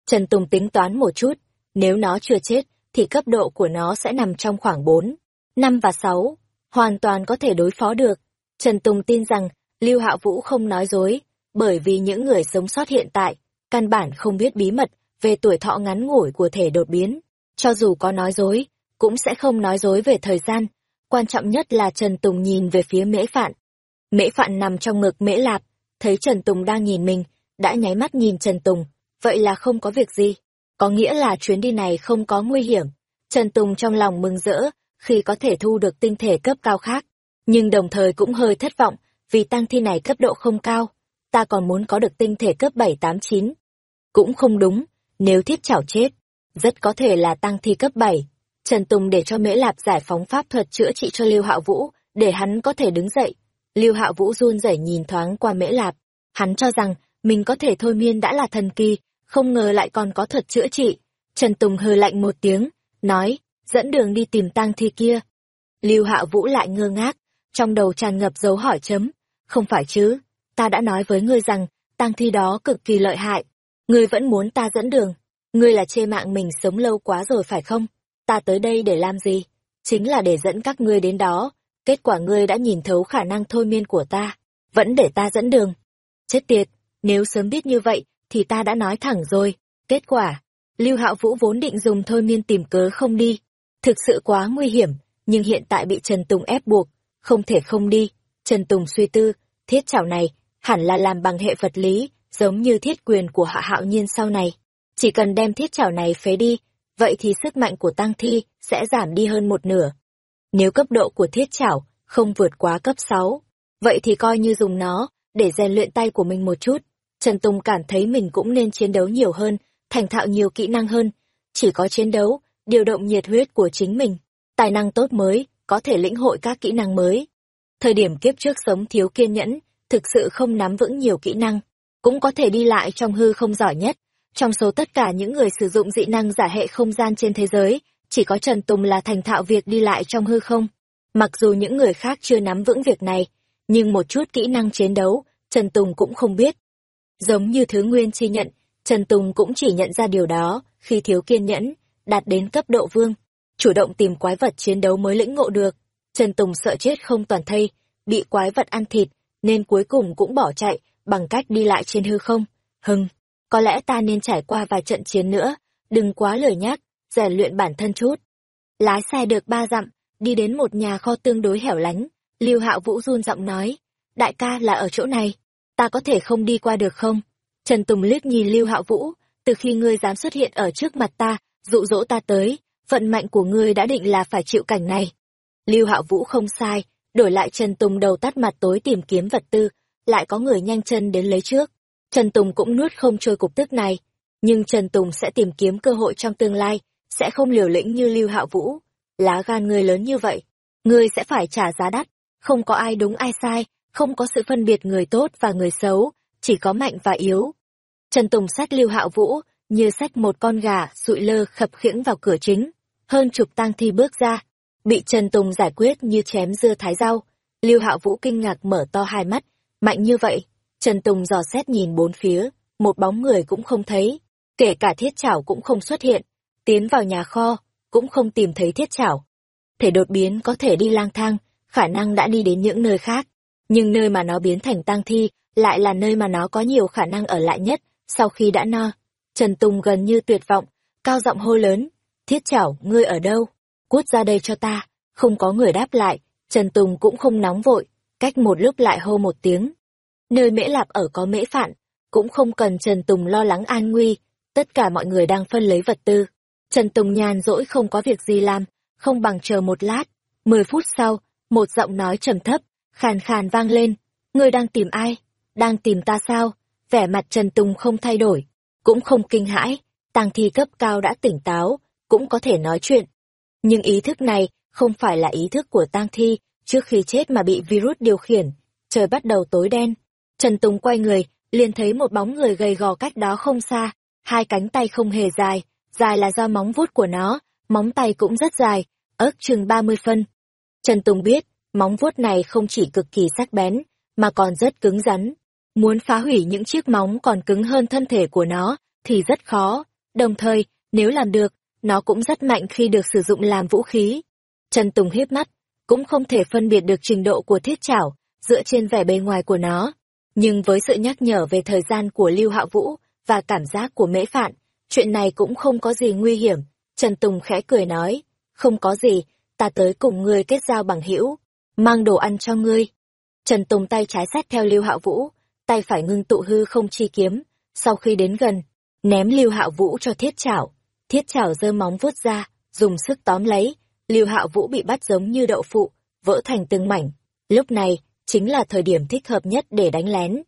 Speaker 1: Trần Tùng tính toán một chút, nếu nó chưa chết, thì cấp độ của nó sẽ nằm trong khoảng 4, 5 và 6, hoàn toàn có thể đối phó được. Trần Tùng tin rằng, Lưu Hạ Vũ không nói dối, bởi vì những người sống sót hiện tại, căn bản không biết bí mật về tuổi thọ ngắn ngủi của thể đột biến. Cho dù có nói dối, cũng sẽ không nói dối về thời gian. Quan trọng nhất là Trần Tùng nhìn về phía mễ phạn. Mễ phạn nằm trong ngực mễ lạp, thấy Trần Tùng đang nhìn mình, đã nháy mắt nhìn Trần Tùng, vậy là không có việc gì. Có nghĩa là chuyến đi này không có nguy hiểm. Trần Tùng trong lòng mừng rỡ, khi có thể thu được tinh thể cấp cao khác. Nhưng đồng thời cũng hơi thất vọng, vì tăng thi này cấp độ không cao. Ta còn muốn có được tinh thể cấp 789. Cũng không đúng, nếu thiết chảo chết, rất có thể là tăng thi cấp 7. Trần Tùng để cho Mễ Lạp giải phóng pháp thuật chữa trị cho Lưu Hạo Vũ, để hắn có thể đứng dậy. Lưu Hạo Vũ run rẩy nhìn thoáng qua Mễ Lạp, hắn cho rằng mình có thể thôi miên đã là thần kỳ, không ngờ lại còn có thuật chữa trị. Trần Tùng hừ lạnh một tiếng, nói, dẫn đường đi tìm tang thi kia. Lưu Hạo Vũ lại ngơ ngác, trong đầu tràn ngập dấu hỏi chấm, không phải chứ, ta đã nói với ngươi rằng, tang thi đó cực kỳ lợi hại, ngươi vẫn muốn ta dẫn đường, ngươi là chê mạng mình sống lâu quá rồi phải không? ta tới đây để làm gì? Chính là để dẫn các ngươi đến đó, kết quả ngươi đã nhìn thấu khả năng thôi miên của ta, vẫn để ta dẫn đường. Chết tiệt, nếu sớm biết như vậy, thì ta đã nói thẳng rồi. Kết quả, Lưu Hạo Vũ vốn định dùng thôi miên tìm cớ không đi. Thực sự quá nguy hiểm, nhưng hiện tại bị Trần Tùng ép buộc, không thể không đi. Trần Tùng suy tư, thiết chảo này hẳn là làm bằng hệ vật lý, giống như thiết quyền của hạ hạo nhiên sau này. Chỉ cần đem thiết chảo này phế đi, vậy thì sức mạnh của tăng thi sẽ giảm đi hơn một nửa. Nếu cấp độ của thiết chảo không vượt quá cấp 6, vậy thì coi như dùng nó để rèn luyện tay của mình một chút. Trần Tùng cảm thấy mình cũng nên chiến đấu nhiều hơn, thành thạo nhiều kỹ năng hơn. Chỉ có chiến đấu, điều động nhiệt huyết của chính mình, tài năng tốt mới, có thể lĩnh hội các kỹ năng mới. Thời điểm kiếp trước sống thiếu kiên nhẫn, thực sự không nắm vững nhiều kỹ năng, cũng có thể đi lại trong hư không giỏi nhất. Trong số tất cả những người sử dụng dị năng giả hệ không gian trên thế giới, chỉ có Trần Tùng là thành thạo việc đi lại trong hư không. Mặc dù những người khác chưa nắm vững việc này, nhưng một chút kỹ năng chiến đấu, Trần Tùng cũng không biết. Giống như thứ Nguyên chi nhận, Trần Tùng cũng chỉ nhận ra điều đó khi thiếu kiên nhẫn, đạt đến cấp độ vương. Chủ động tìm quái vật chiến đấu mới lĩnh ngộ được. Trần Tùng sợ chết không toàn thây, bị quái vật ăn thịt, nên cuối cùng cũng bỏ chạy, bằng cách đi lại trên hư không. Hưng, có lẽ ta nên trải qua vài trận chiến nữa, đừng quá lười nhác rèn luyện bản thân chút. Lái xe được ba dặm, đi đến một nhà kho tương đối hẻo lánh, Lưu Hạo Vũ run giọng nói, đại ca là ở chỗ này, ta có thể không đi qua được không? Trần Tùng liếc nhìn Lưu Hạo Vũ, từ khi ngươi dám xuất hiện ở trước mặt ta, dụ dỗ ta tới, vận mệnh của ngươi đã định là phải chịu cảnh này. Lưu Hạo Vũ không sai, đổi lại Trần Tùng đầu tắt mặt tối tìm kiếm vật tư, lại có người nhanh chân đến lấy trước. Trần Tùng cũng nuốt không trôi cục tức này, nhưng Trần Tùng sẽ tìm kiếm cơ hội trong tương lai, sẽ không liều lĩnh như Lưu Hạo Vũ. Lá gan ngươi lớn như vậy, ngươi sẽ phải trả giá đắt, không có ai đúng ai sai, không có sự phân biệt người tốt và người xấu, chỉ có mạnh và yếu. Trần Tùng sát Lưu Hạo Vũ, như sách một con gà, sụi lơ khập khiễng vào cửa chính. Hơn chục tang thi bước ra, bị Trần Tùng giải quyết như chém dưa thái rau. Lưu Hạo Vũ kinh ngạc mở to hai mắt, mạnh như vậy. Trần Tùng dò xét nhìn bốn phía, một bóng người cũng không thấy, kể cả thiết chảo cũng không xuất hiện. Tiến vào nhà kho, cũng không tìm thấy thiết chảo. Thể đột biến có thể đi lang thang, khả năng đã đi đến những nơi khác. Nhưng nơi mà nó biến thành tang thi, lại là nơi mà nó có nhiều khả năng ở lại nhất, sau khi đã no. Trần Tùng gần như tuyệt vọng, cao giọng hô lớn, thiết chảo, ngươi ở đâu? Cút ra đây cho ta, không có người đáp lại, Trần Tùng cũng không nóng vội, cách một lúc lại hô một tiếng. Nơi mễ lạp ở có mễ phạn, cũng không cần Trần Tùng lo lắng an nguy, tất cả mọi người đang phân lấy vật tư. Trần Tùng nhàn rỗi không có việc gì làm, không bằng chờ một lát. Mười phút sau, một giọng nói trầm thấp, khàn khàn vang lên. Ngươi đang tìm ai? Đang tìm ta sao? Vẻ mặt Trần Tùng không thay đổi, cũng không kinh hãi, tang thi cấp cao đã tỉnh táo, cũng có thể nói chuyện. Nhưng ý thức này không phải là ý thức của tang thi, trước khi chết mà bị virus điều khiển. Trời bắt đầu tối đen. Trần Tùng quay người, liền thấy một bóng người gầy gò cách đó không xa, hai cánh tay không hề dài, dài là do móng vuốt của nó, móng tay cũng rất dài, ước chừng 30 phân. Trần Tùng biết, móng vuốt này không chỉ cực kỳ sắc bén, mà còn rất cứng rắn. Muốn phá hủy những chiếc móng còn cứng hơn thân thể của nó, thì rất khó. Đồng thời, nếu làm được, nó cũng rất mạnh khi được sử dụng làm vũ khí. Trần Tùng hiếp mắt, cũng không thể phân biệt được trình độ của thiết chảo, dựa trên vẻ bề ngoài của nó. Nhưng với sự nhắc nhở về thời gian của Lưu Hạ Vũ và cảm giác của mễ phạn, chuyện này cũng không có gì nguy hiểm. Trần Tùng khẽ cười nói, không có gì, ta tới cùng ngươi kết giao bằng hữu mang đồ ăn cho ngươi. Trần Tùng tay trái sát theo Lưu hạ Vũ, tay phải ngưng tụ hư không chi kiếm, sau khi đến gần, ném Lưu Hạo Vũ cho Thiết Chảo. Thiết Chảo giơ móng vuốt ra, dùng sức tóm lấy, Lưu Hạo Vũ bị bắt giống như đậu phụ, vỡ thành từng mảnh. Lúc này, chính là thời điểm thích hợp nhất để đánh lén.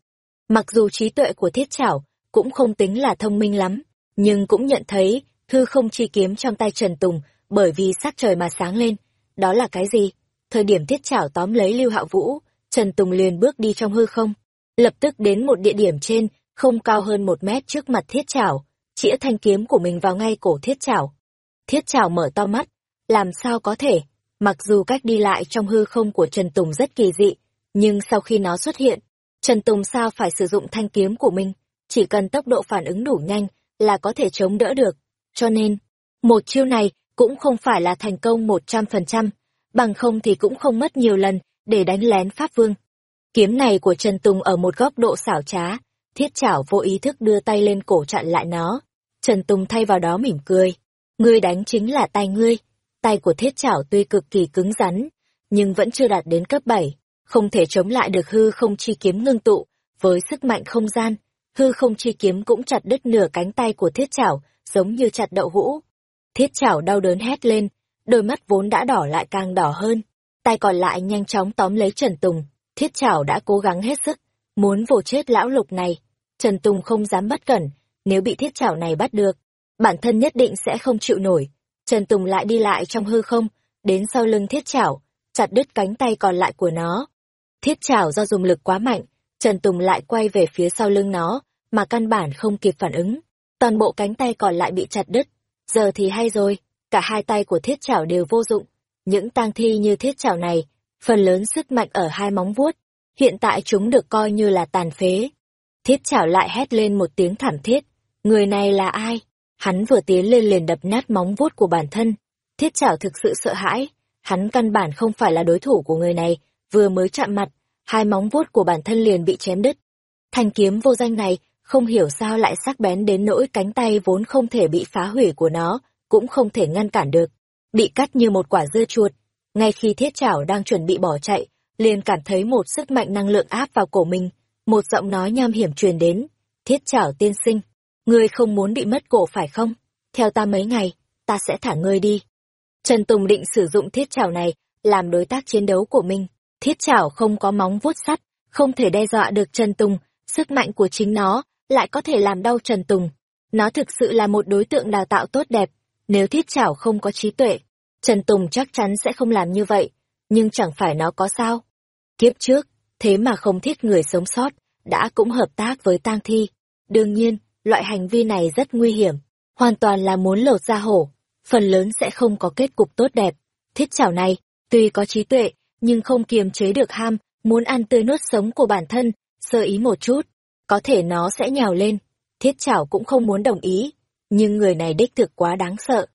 Speaker 1: Mặc dù trí tuệ của Thiết Chảo cũng không tính là thông minh lắm, nhưng cũng nhận thấy hư không chi kiếm trong tay Trần Tùng bởi vì sắc trời mà sáng lên. Đó là cái gì? Thời điểm Thiết Chảo tóm lấy Lưu Hạo Vũ, Trần Tùng liền bước đi trong hư không, lập tức đến một địa điểm trên, không cao hơn một mét trước mặt Thiết Chảo, chĩa thanh kiếm của mình vào ngay cổ Thiết Chảo. Thiết Chảo mở to mắt, làm sao có thể, mặc dù cách đi lại trong hư không của Trần Tùng rất kỳ dị, nhưng sau khi nó xuất hiện, Trần Tùng sao phải sử dụng thanh kiếm của mình, chỉ cần tốc độ phản ứng đủ nhanh là có thể chống đỡ được. Cho nên, một chiêu này cũng không phải là thành công một trăm phần trăm, bằng không thì cũng không mất nhiều lần để đánh lén Pháp Vương. Kiếm này của Trần Tùng ở một góc độ xảo trá, thiết chảo vô ý thức đưa tay lên cổ chặn lại nó. Trần Tùng thay vào đó mỉm cười. Ngươi đánh chính là tay ngươi. tay của thiết chảo tuy cực kỳ cứng rắn, nhưng vẫn chưa đạt đến cấp 7, không thể chống lại được hư không chi kiếm ngưng tụ, với sức mạnh không gian, hư không chi kiếm cũng chặt đứt nửa cánh tay của thiết chảo, giống như chặt đậu hũ. Thiết chảo đau đớn hét lên, đôi mắt vốn đã đỏ lại càng đỏ hơn, tay còn lại nhanh chóng tóm lấy Trần Tùng, thiết chảo đã cố gắng hết sức, muốn vồ chết lão lục này. Trần Tùng không dám bất cẩn, nếu bị thiết chảo này bắt được, bản thân nhất định sẽ không chịu nổi. Trần Tùng lại đi lại trong hư không, đến sau lưng thiết chảo, chặt đứt cánh tay còn lại của nó. Thiết chảo do dùng lực quá mạnh, Trần Tùng lại quay về phía sau lưng nó, mà căn bản không kịp phản ứng. Toàn bộ cánh tay còn lại bị chặt đứt. Giờ thì hay rồi, cả hai tay của thiết chảo đều vô dụng. Những tang thi như thiết chảo này, phần lớn sức mạnh ở hai móng vuốt. Hiện tại chúng được coi như là tàn phế. Thiết chảo lại hét lên một tiếng thảm thiết. Người này là ai? Hắn vừa tiến lên liền đập nát móng vuốt của bản thân. Thiết chảo thực sự sợ hãi. Hắn căn bản không phải là đối thủ của người này, vừa mới chạm mặt, hai móng vuốt của bản thân liền bị chém đứt. Thanh kiếm vô danh này không hiểu sao lại sắc bén đến nỗi cánh tay vốn không thể bị phá hủy của nó, cũng không thể ngăn cản được. Bị cắt như một quả dưa chuột. Ngay khi thiết chảo đang chuẩn bị bỏ chạy, liền cảm thấy một sức mạnh năng lượng áp vào cổ mình. Một giọng nói nham hiểm truyền đến. Thiết chảo tiên sinh, ngươi không muốn bị mất cổ phải không? Theo ta mấy ngày, ta sẽ thả ngươi đi. Trần Tùng định sử dụng thiết chảo này làm đối tác chiến đấu của mình. Thiết chảo không có móng vuốt sắt, không thể đe dọa được Trần Tùng, sức mạnh của chính nó lại có thể làm đau Trần Tùng. Nó thực sự là một đối tượng đào tạo tốt đẹp, nếu thiết chảo không có trí tuệ, Trần Tùng chắc chắn sẽ không làm như vậy, nhưng chẳng phải nó có sao. Kiếp trước, thế mà không thiết người sống sót, đã cũng hợp tác với tang thi. Đương nhiên, loại hành vi này rất nguy hiểm, hoàn toàn là muốn lột ra hổ, phần lớn sẽ không có kết cục tốt đẹp. Thiết chảo này, tuy có trí tuệ, nhưng không kiềm chế được ham, muốn ăn tươi nuốt sống của bản thân, sơ ý một chút, có thể nó sẽ nhào lên. Thiết chảo cũng không muốn đồng ý, nhưng người này đích thực quá đáng sợ.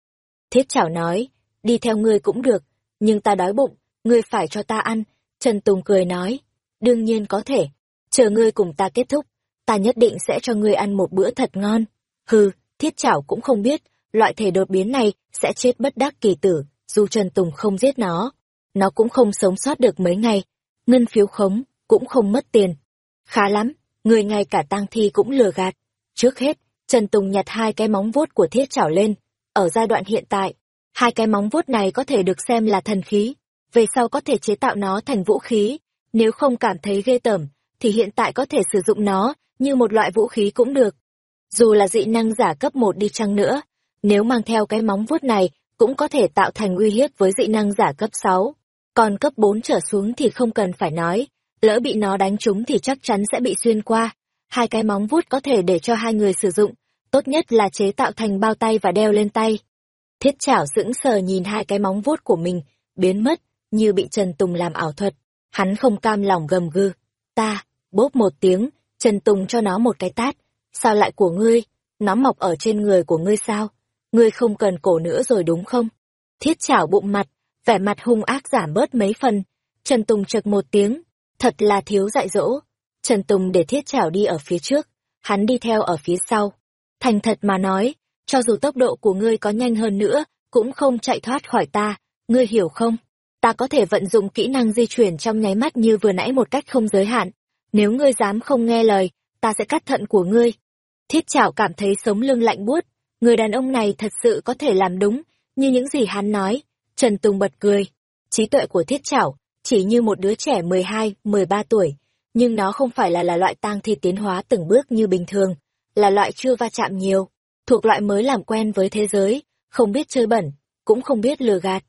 Speaker 1: Thiết chảo nói, đi theo ngươi cũng được, nhưng ta đói bụng, ngươi phải cho ta ăn. Trần Tùng cười nói, đương nhiên có thể, chờ ngươi cùng ta kết thúc, ta nhất định sẽ cho ngươi ăn một bữa thật ngon. Hừ, thiết chảo cũng không biết, loại thể đột biến này sẽ chết bất đắc kỳ tử, dù Trần Tùng không giết nó. Nó cũng không sống sót được mấy ngày, ngân phiếu khống, cũng không mất tiền. Khá lắm, người ngay cả tang thi cũng lừa gạt. Trước hết, Trần Tùng nhặt hai cái móng vuốt của thiết chảo lên. Ở giai đoạn hiện tại, hai cái móng vuốt này có thể được xem là thần khí. Về sau có thể chế tạo nó thành vũ khí. Nếu không cảm thấy ghê tởm, thì hiện tại có thể sử dụng nó như một loại vũ khí cũng được. Dù là dị năng giả cấp 1 đi chăng nữa, nếu mang theo cái móng vuốt này cũng có thể tạo thành uy hiếp với dị năng giả cấp 6. Còn cấp 4 trở xuống thì không cần phải nói, lỡ bị nó đánh trúng thì chắc chắn sẽ bị xuyên qua. Hai cái móng vuốt có thể để cho hai người sử dụng, tốt nhất là chế tạo thành bao tay và đeo lên tay. Thiết chảo sững sờ nhìn hai cái móng vuốt của mình, biến mất, như bị Trần Tùng làm ảo thuật. Hắn không cam lòng gầm gừ. Ta, bốp một tiếng, Trần Tùng cho nó một cái tát. Sao lại của ngươi? Nó mọc ở trên người của ngươi sao? Ngươi không cần cổ nữa rồi đúng không? Thiết chảo bụng mặt, vẻ mặt hung ác giảm bớt mấy phần. Trần Tùng chật một tiếng, thật là thiếu dạy dỗ. Trần Tùng để thiết chảo đi ở phía trước, hắn đi theo ở phía sau. Thành thật mà nói, cho dù tốc độ của ngươi có nhanh hơn nữa, cũng không chạy thoát khỏi ta, ngươi hiểu không? Ta có thể vận dụng kỹ năng di chuyển trong nháy mắt như vừa nãy một cách không giới hạn. Nếu ngươi dám không nghe lời, ta sẽ cắt thận của ngươi. Thiết chảo cảm thấy sống lưng lạnh buốt, người đàn ông này thật sự có thể làm đúng, như những gì hắn nói. Trần Tùng bật cười. Trí tuệ của thiết chảo, chỉ như một đứa trẻ 12, 13 tuổi, nhưng nó không phải là là loại tang thi tiến hóa từng bước như bình thường, là loại chưa va chạm nhiều, thuộc loại mới làm quen với thế giới, không biết chơi bẩn, cũng không biết lừa gạt.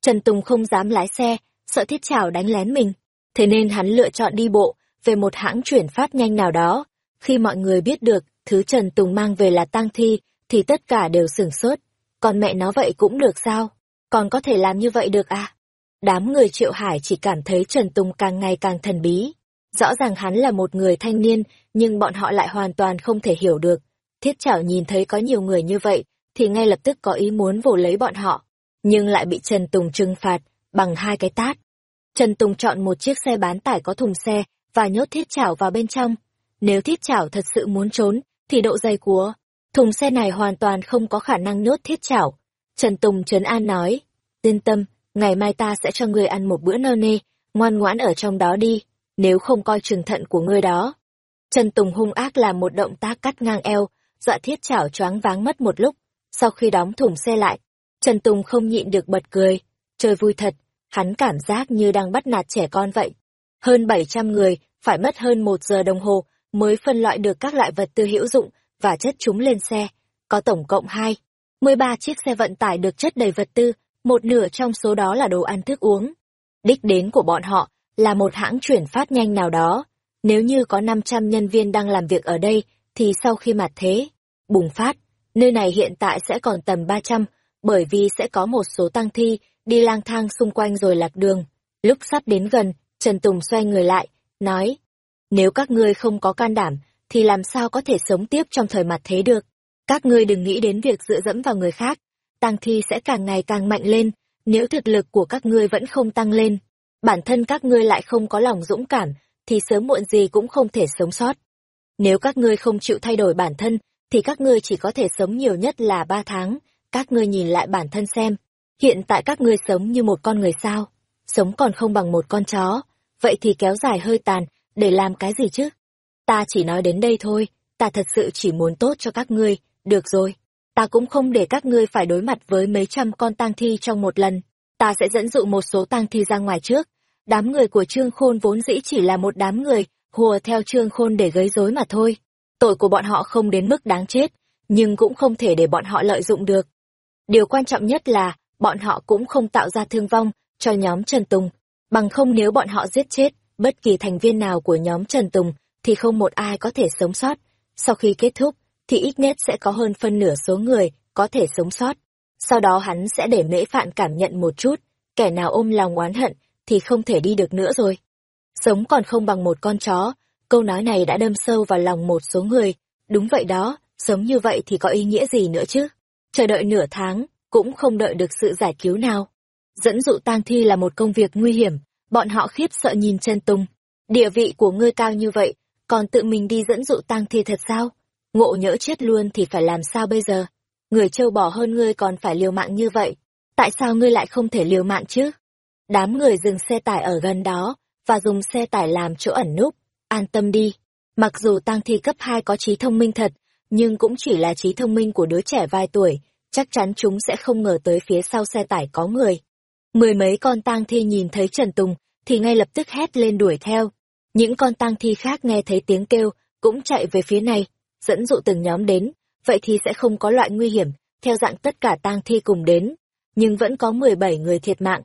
Speaker 1: Trần Tùng không dám lái xe, sợ thiết chảo đánh lén mình, thế nên hắn lựa chọn đi bộ về một hãng chuyển phát nhanh nào đó. Khi mọi người biết được thứ Trần Tùng mang về là tang thi, thì tất cả đều sửng sốt. Còn mẹ nó vậy cũng được sao? Còn có thể làm như vậy được à? Đám người Triệu Hải chỉ cảm thấy Trần Tùng càng ngày càng thần bí. Rõ ràng hắn là một người thanh niên, nhưng bọn họ lại hoàn toàn không thể hiểu được. Thiết chảo nhìn thấy có nhiều người như vậy, thì ngay lập tức có ý muốn vồ lấy bọn họ, nhưng lại bị Trần Tùng trừng phạt bằng hai cái tát. Trần Tùng chọn một chiếc xe bán tải có thùng xe và nhốt thiết chảo vào bên trong. Nếu thiết chảo thật sự muốn trốn, thì độ dày của thùng xe này hoàn toàn không có khả năng nhốt thiết chảo. Trần Tùng trấn an nói, yên tâm, ngày mai ta sẽ cho ngươi ăn một bữa nơ nê, ngoan ngoãn ở trong đó đi, nếu không coi chừng thận của ngươi đó. Trần Tùng hung ác làm một động tác cắt ngang eo, dọa thiết chảo choáng váng mất một lúc. Sau khi đóng thùng xe lại, Trần Tùng không nhịn được bật cười. Chơi vui thật, hắn cảm giác như đang bắt nạt trẻ con vậy. Hơn 700 người, phải mất hơn một giờ đồng hồ mới phân loại được các loại vật tư hữu dụng và chất chúng lên xe. Có tổng cộng 2, 13 chiếc xe vận tải được chất đầy vật tư, một nửa trong số đó là đồ ăn thức uống. Đích đến của bọn họ là một hãng chuyển phát nhanh nào đó. Nếu như có 500 nhân viên đang làm việc ở đây, thì sau khi mặt thế, bùng phát, nơi này hiện tại sẽ còn tầm 300, bởi vì sẽ có một số tăng thi đi lang thang xung quanh rồi lạc đường. Lúc sắp đến gần, Trần Tùng xoay người lại, nói, nếu các ngươi không có can đảm, thì làm sao có thể sống tiếp trong thời mặt thế được. Các ngươi đừng nghĩ đến việc dựa dẫm vào người khác, tăng thi sẽ càng ngày càng mạnh lên, nếu thực lực của các ngươi vẫn không tăng lên, bản thân các ngươi lại không có lòng dũng cảm, thì sớm muộn gì cũng không thể sống sót. Nếu các ngươi không chịu thay đổi bản thân, thì các ngươi chỉ có thể sống nhiều nhất là ba tháng, các ngươi nhìn lại bản thân xem, hiện tại các ngươi sống như một con người sao, sống còn không bằng một con chó, vậy thì kéo dài hơi tàn, để làm cái gì chứ? Ta chỉ nói đến đây thôi, ta thật sự chỉ muốn tốt cho các ngươi, được rồi. Ta cũng không để các ngươi phải đối mặt với mấy trăm con tang thi trong một lần. Ta sẽ dẫn dụ một số tang thi ra ngoài trước. Đám người của Trương Khôn vốn dĩ chỉ là một đám người, hùa theo Trương Khôn để gây rối mà thôi. Tội của bọn họ không đến mức đáng chết, nhưng cũng không thể để bọn họ lợi dụng được. Điều quan trọng nhất là, bọn họ cũng không tạo ra thương vong cho nhóm Trần Tùng. Bằng không nếu bọn họ giết chết bất kỳ thành viên nào của nhóm Trần Tùng, thì không một ai có thể sống sót. Sau khi kết thúc, thì ít nhất sẽ có hơn phân nửa số người có thể sống sót. Sau đó hắn sẽ để mễ phạn cảm nhận một chút, kẻ nào ôm lòng oán hận thì không thể đi được nữa rồi. Sống còn không bằng một con chó, câu nói này đã đâm sâu vào lòng một số người. Đúng vậy đó, sống như vậy thì có ý nghĩa gì nữa chứ? Chờ đợi nửa tháng, cũng không đợi được sự giải cứu nào. Dẫn dụ tang thi là một công việc nguy hiểm, bọn họ khiếp sợ nhìn chân tung. Địa vị của ngươi cao như vậy, còn tự mình đi dẫn dụ tang thi thật sao? Ngộ nhỡ chết luôn thì phải làm sao bây giờ? Người trâu bỏ hơn ngươi còn phải liều mạng như vậy. Tại sao ngươi lại không thể liều mạng chứ? Đám người dừng xe tải ở gần đó, và dùng xe tải làm chỗ ẩn núp. An tâm đi. Mặc dù tang thi cấp 2 có trí thông minh thật, nhưng cũng chỉ là trí thông minh của đứa trẻ vài tuổi, chắc chắn chúng sẽ không ngờ tới phía sau xe tải có người. Mười mấy con tang thi nhìn thấy Trần Tùng, thì ngay lập tức hét lên đuổi theo. Những con tang thi khác nghe thấy tiếng kêu, cũng chạy về phía này, dẫn dụ từng nhóm đến, vậy thì sẽ không có loại nguy hiểm, theo dạng tất cả tang thi cùng đến. Nhưng vẫn có 17 người thiệt mạng.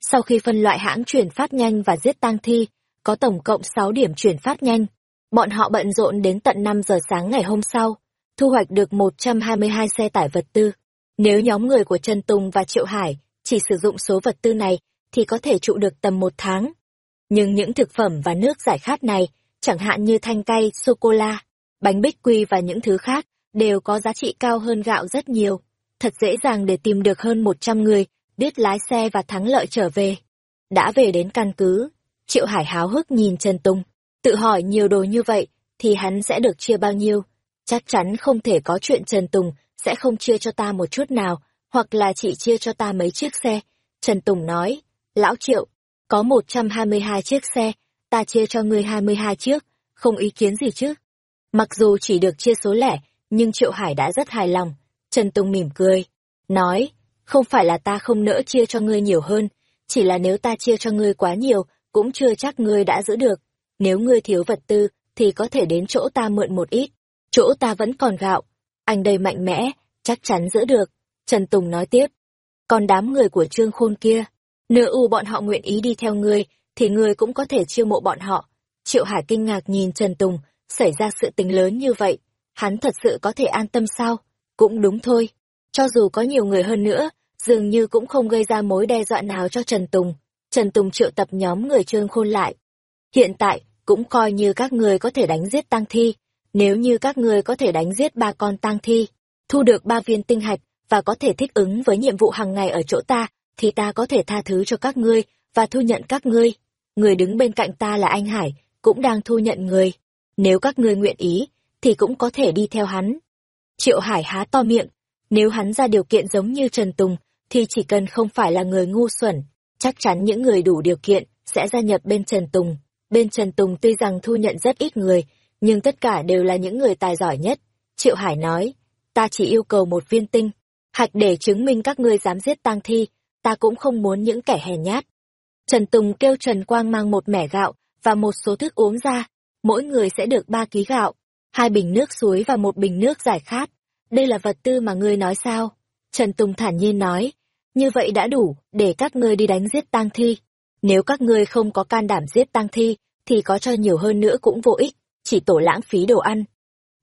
Speaker 1: Sau khi phân loại hãng chuyển phát nhanh và giết tang thi, có tổng cộng 6 điểm chuyển phát nhanh. Bọn họ bận rộn đến tận 5 giờ sáng ngày hôm sau, thu hoạch được 122 xe tải vật tư. Nếu nhóm người của Trần Tùng và Triệu Hải chỉ sử dụng số vật tư này, thì có thể trụ được tầm một tháng. Nhưng những thực phẩm và nước giải khát này, chẳng hạn như thanh cay, sô-cô-la, bánh bích quy và những thứ khác, đều có giá trị cao hơn gạo rất nhiều. Thật dễ dàng để tìm được hơn 100 người, biết lái xe và thắng lợi trở về. Đã về đến căn cứ, Triệu Hải háo hức nhìn Trần Tùng, tự hỏi nhiều đồ như vậy, thì hắn sẽ được chia bao nhiêu? Chắc chắn không thể có chuyện Trần Tùng sẽ không chia cho ta một chút nào, hoặc là chỉ chia cho ta mấy chiếc xe. Trần Tùng nói, Lão Triệu, có 122 chiếc xe, ta chia cho ngươi 22 chiếc, không ý kiến gì chứ. Mặc dù chỉ được chia số lẻ, nhưng Triệu Hải đã rất hài lòng. Trần Tùng mỉm cười, nói, không phải là ta không nỡ chia cho ngươi nhiều hơn, chỉ là nếu ta chia cho ngươi quá nhiều, cũng chưa chắc ngươi đã giữ được. Nếu ngươi thiếu vật tư, thì có thể đến chỗ ta mượn một ít. Chỗ ta vẫn còn gạo. Anh đây mạnh mẽ, chắc chắn giữ được. Trần Tùng nói tiếp. Còn đám người của Trương Khôn kia, nếu u bọn họ nguyện ý đi theo ngươi, thì ngươi cũng có thể chiêu mộ bọn họ. Triệu Hải kinh ngạc nhìn Trần Tùng, xảy ra sự tình lớn như vậy, hắn thật sự có thể an tâm sao? Cũng đúng thôi. Cho dù có nhiều người hơn nữa, dường như cũng không gây ra mối đe dọa nào cho Trần Tùng. Trần Tùng triệu tập nhóm người trương khôn lại. Hiện tại, cũng coi như các người có thể đánh giết tăng thi. Nếu như các người có thể đánh giết ba con tăng thi, thu được ba viên tinh hạch và có thể thích ứng với nhiệm vụ hàng ngày ở chỗ ta, thì ta có thể tha thứ cho các ngươi và thu nhận các ngươi. Người đứng bên cạnh ta là anh Hải, cũng đang thu nhận người. Nếu các ngươi nguyện ý, thì cũng có thể đi theo hắn. Triệu Hải há to miệng, nếu hắn ra điều kiện giống như Trần Tùng, thì chỉ cần không phải là người ngu xuẩn, chắc chắn những người đủ điều kiện sẽ gia nhập bên Trần Tùng. Bên Trần Tùng tuy rằng thu nhận rất ít người, nhưng tất cả đều là những người tài giỏi nhất. Triệu Hải nói, ta chỉ yêu cầu một viên tinh, hạch để chứng minh các ngươi dám giết tang thi, ta cũng không muốn những kẻ hèn nhát. Trần Tùng kêu Trần Quang mang một mẻ gạo và một số thức uống ra, mỗi người sẽ được ba ký gạo, hai bình nước suối và một bình nước giải khát. Đây là vật tư mà ngươi nói sao? Trần Tùng thản nhiên nói, như vậy đã đủ để các ngươi đi đánh giết tang thi. Nếu các ngươi không có can đảm giết tang thi, thì có cho nhiều hơn nữa cũng vô ích, chỉ tổ lãng phí đồ ăn.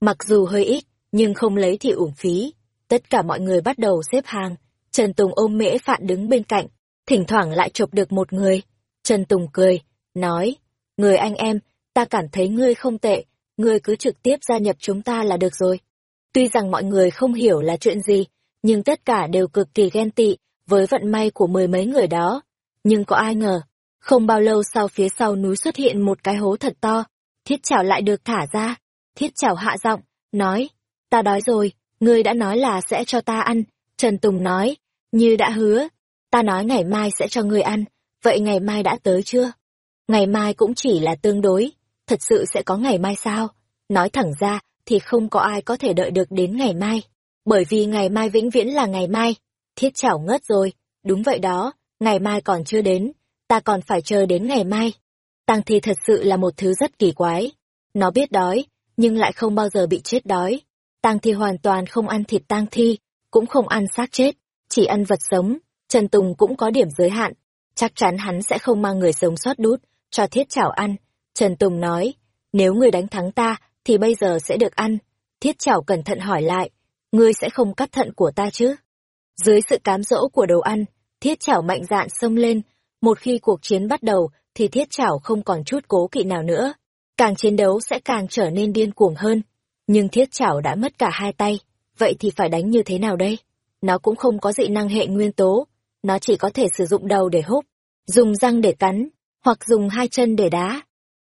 Speaker 1: Mặc dù hơi ít, nhưng không lấy thì uổng phí. Tất cả mọi người bắt đầu xếp hàng. Trần Tùng ôm mễ phạn đứng bên cạnh, thỉnh thoảng lại chụp được một người. Trần Tùng cười, nói, người anh em, ta cảm thấy ngươi không tệ, ngươi cứ trực tiếp gia nhập chúng ta là được rồi. Tuy rằng mọi người không hiểu là chuyện gì, nhưng tất cả đều cực kỳ ghen tị với vận may của mười mấy người đó. Nhưng có ai ngờ, không bao lâu sau phía sau núi xuất hiện một cái hố thật to, thiết chảo lại được thả ra. Thiết chảo hạ giọng, nói, ta đói rồi, ngươi đã nói là sẽ cho ta ăn. Trần Tùng nói, như đã hứa, ta nói ngày mai sẽ cho ngươi ăn, vậy ngày mai đã tới chưa? Ngày mai cũng chỉ là tương đối, thật sự sẽ có ngày mai sao? Nói thẳng ra, thì không có ai có thể đợi được đến ngày mai, bởi vì ngày mai vĩnh viễn là ngày mai. Thiết chảo ngất rồi, đúng vậy đó, ngày mai còn chưa đến, ta còn phải chờ đến ngày mai. Tang thi thật sự là một thứ rất kỳ quái. Nó biết đói, nhưng lại không bao giờ bị chết đói. Tang thi hoàn toàn không ăn thịt tang thi, cũng không ăn xác chết, chỉ ăn vật sống. Trần Tùng cũng có điểm giới hạn, chắc chắn hắn sẽ không mang người sống sót đút, cho thiết chảo ăn. Trần Tùng nói, nếu người đánh thắng ta, thì bây giờ sẽ được ăn. Thiết chảo cẩn thận hỏi lại, ngươi sẽ không cắt thận của ta chứ? Dưới sự cám dỗ của đồ ăn, thiết chảo mạnh dạn xông lên, một khi cuộc chiến bắt đầu thì thiết chảo không còn chút cố kỵ nào nữa. Càng chiến đấu sẽ càng trở nên điên cuồng hơn. Nhưng thiết chảo đã mất cả hai tay, vậy thì phải đánh như thế nào đây? Nó cũng không có dị năng hệ nguyên tố, nó chỉ có thể sử dụng đầu để hút, dùng răng để cắn, hoặc dùng hai chân để đá.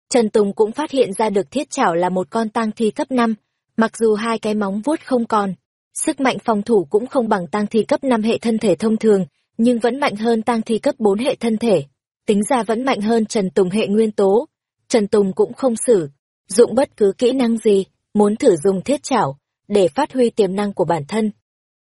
Speaker 1: Trần Tùng cũng phát hiện ra được thiết chảo là một con tang thi cấp 5, mặc dù hai cái móng vuốt không còn, sức mạnh phòng thủ cũng không bằng tang thi cấp 5 hệ thân thể thông thường, nhưng vẫn mạnh hơn tang thi cấp 4 hệ thân thể. Tính ra vẫn mạnh hơn Trần Tùng hệ nguyên tố. Trần Tùng cũng không sử dụng bất cứ kỹ năng gì, muốn thử dùng thiết chảo để phát huy tiềm năng của bản thân.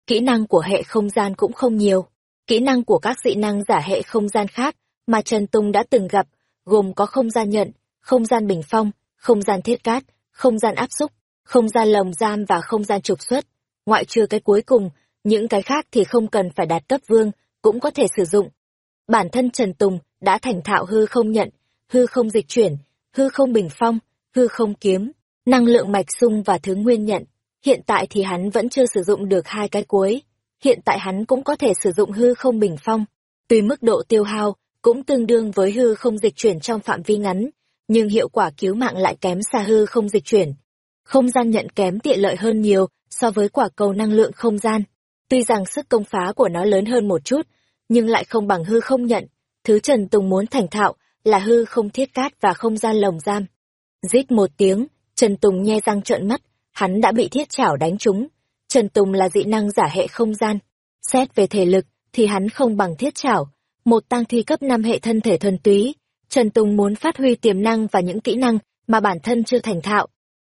Speaker 1: Kỹ năng của hệ không gian cũng không nhiều. Kỹ năng của các dị năng giả hệ không gian khác mà Trần Tùng đã từng gặp, gồm có không gian nhận, không gian bình phong, không gian thiết cát, không gian áp xúc, không gian lồng giam và không gian trục xuất. Ngoại trừ cái cuối cùng, những cái khác thì không cần phải đạt cấp vương, cũng có thể sử dụng. Bản thân Trần Tùng đã thành thạo hư không nhận, hư không dịch chuyển, hư không bình phong, hư không kiếm, năng lượng mạch sung và thứ nguyên nhận. Hiện tại thì hắn vẫn chưa sử dụng được hai cái cuối. Hiện tại hắn cũng có thể sử dụng hư không bình phong. Tuy mức độ tiêu hao cũng tương đương với hư không dịch chuyển trong phạm vi ngắn, nhưng hiệu quả cứu mạng lại kém xa hư không dịch chuyển. Không gian nhận kém tiện lợi hơn nhiều so với quả cầu năng lượng không gian. Tuy rằng sức công phá của nó lớn hơn một chút, nhưng lại không bằng hư không nhận. Thứ Trần Tùng muốn thành thạo là hư không thiết cát và không gian lồng giam. Rít một tiếng, Trần Tùng nhe răng trợn mắt, hắn đã bị thiết chảo đánh trúng. Trần Tùng là dị năng giả hệ không gian. Xét về thể lực, thì hắn không bằng thiết chảo. Một tăng thi cấp 5 hệ thân thể thuần túy. Trần Tùng muốn phát huy tiềm năng và những kỹ năng mà bản thân chưa thành thạo.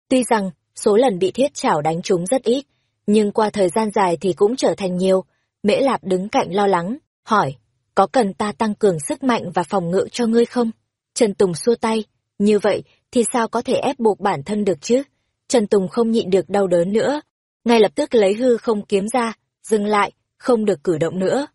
Speaker 1: Tuy rằng, số lần bị thiết chảo đánh trúng rất ít, nhưng qua thời gian dài thì cũng trở thành nhiều. Mễ Lạp đứng cạnh lo lắng, hỏi, có cần ta tăng cường sức mạnh và phòng ngự cho ngươi không? Trần Tùng xua tay, như vậy thì sao có thể ép buộc bản thân được chứ? Trần Tùng không nhịn được đau đớn nữa, ngay lập tức lấy hư không kiếm ra, dừng lại, không được cử động nữa.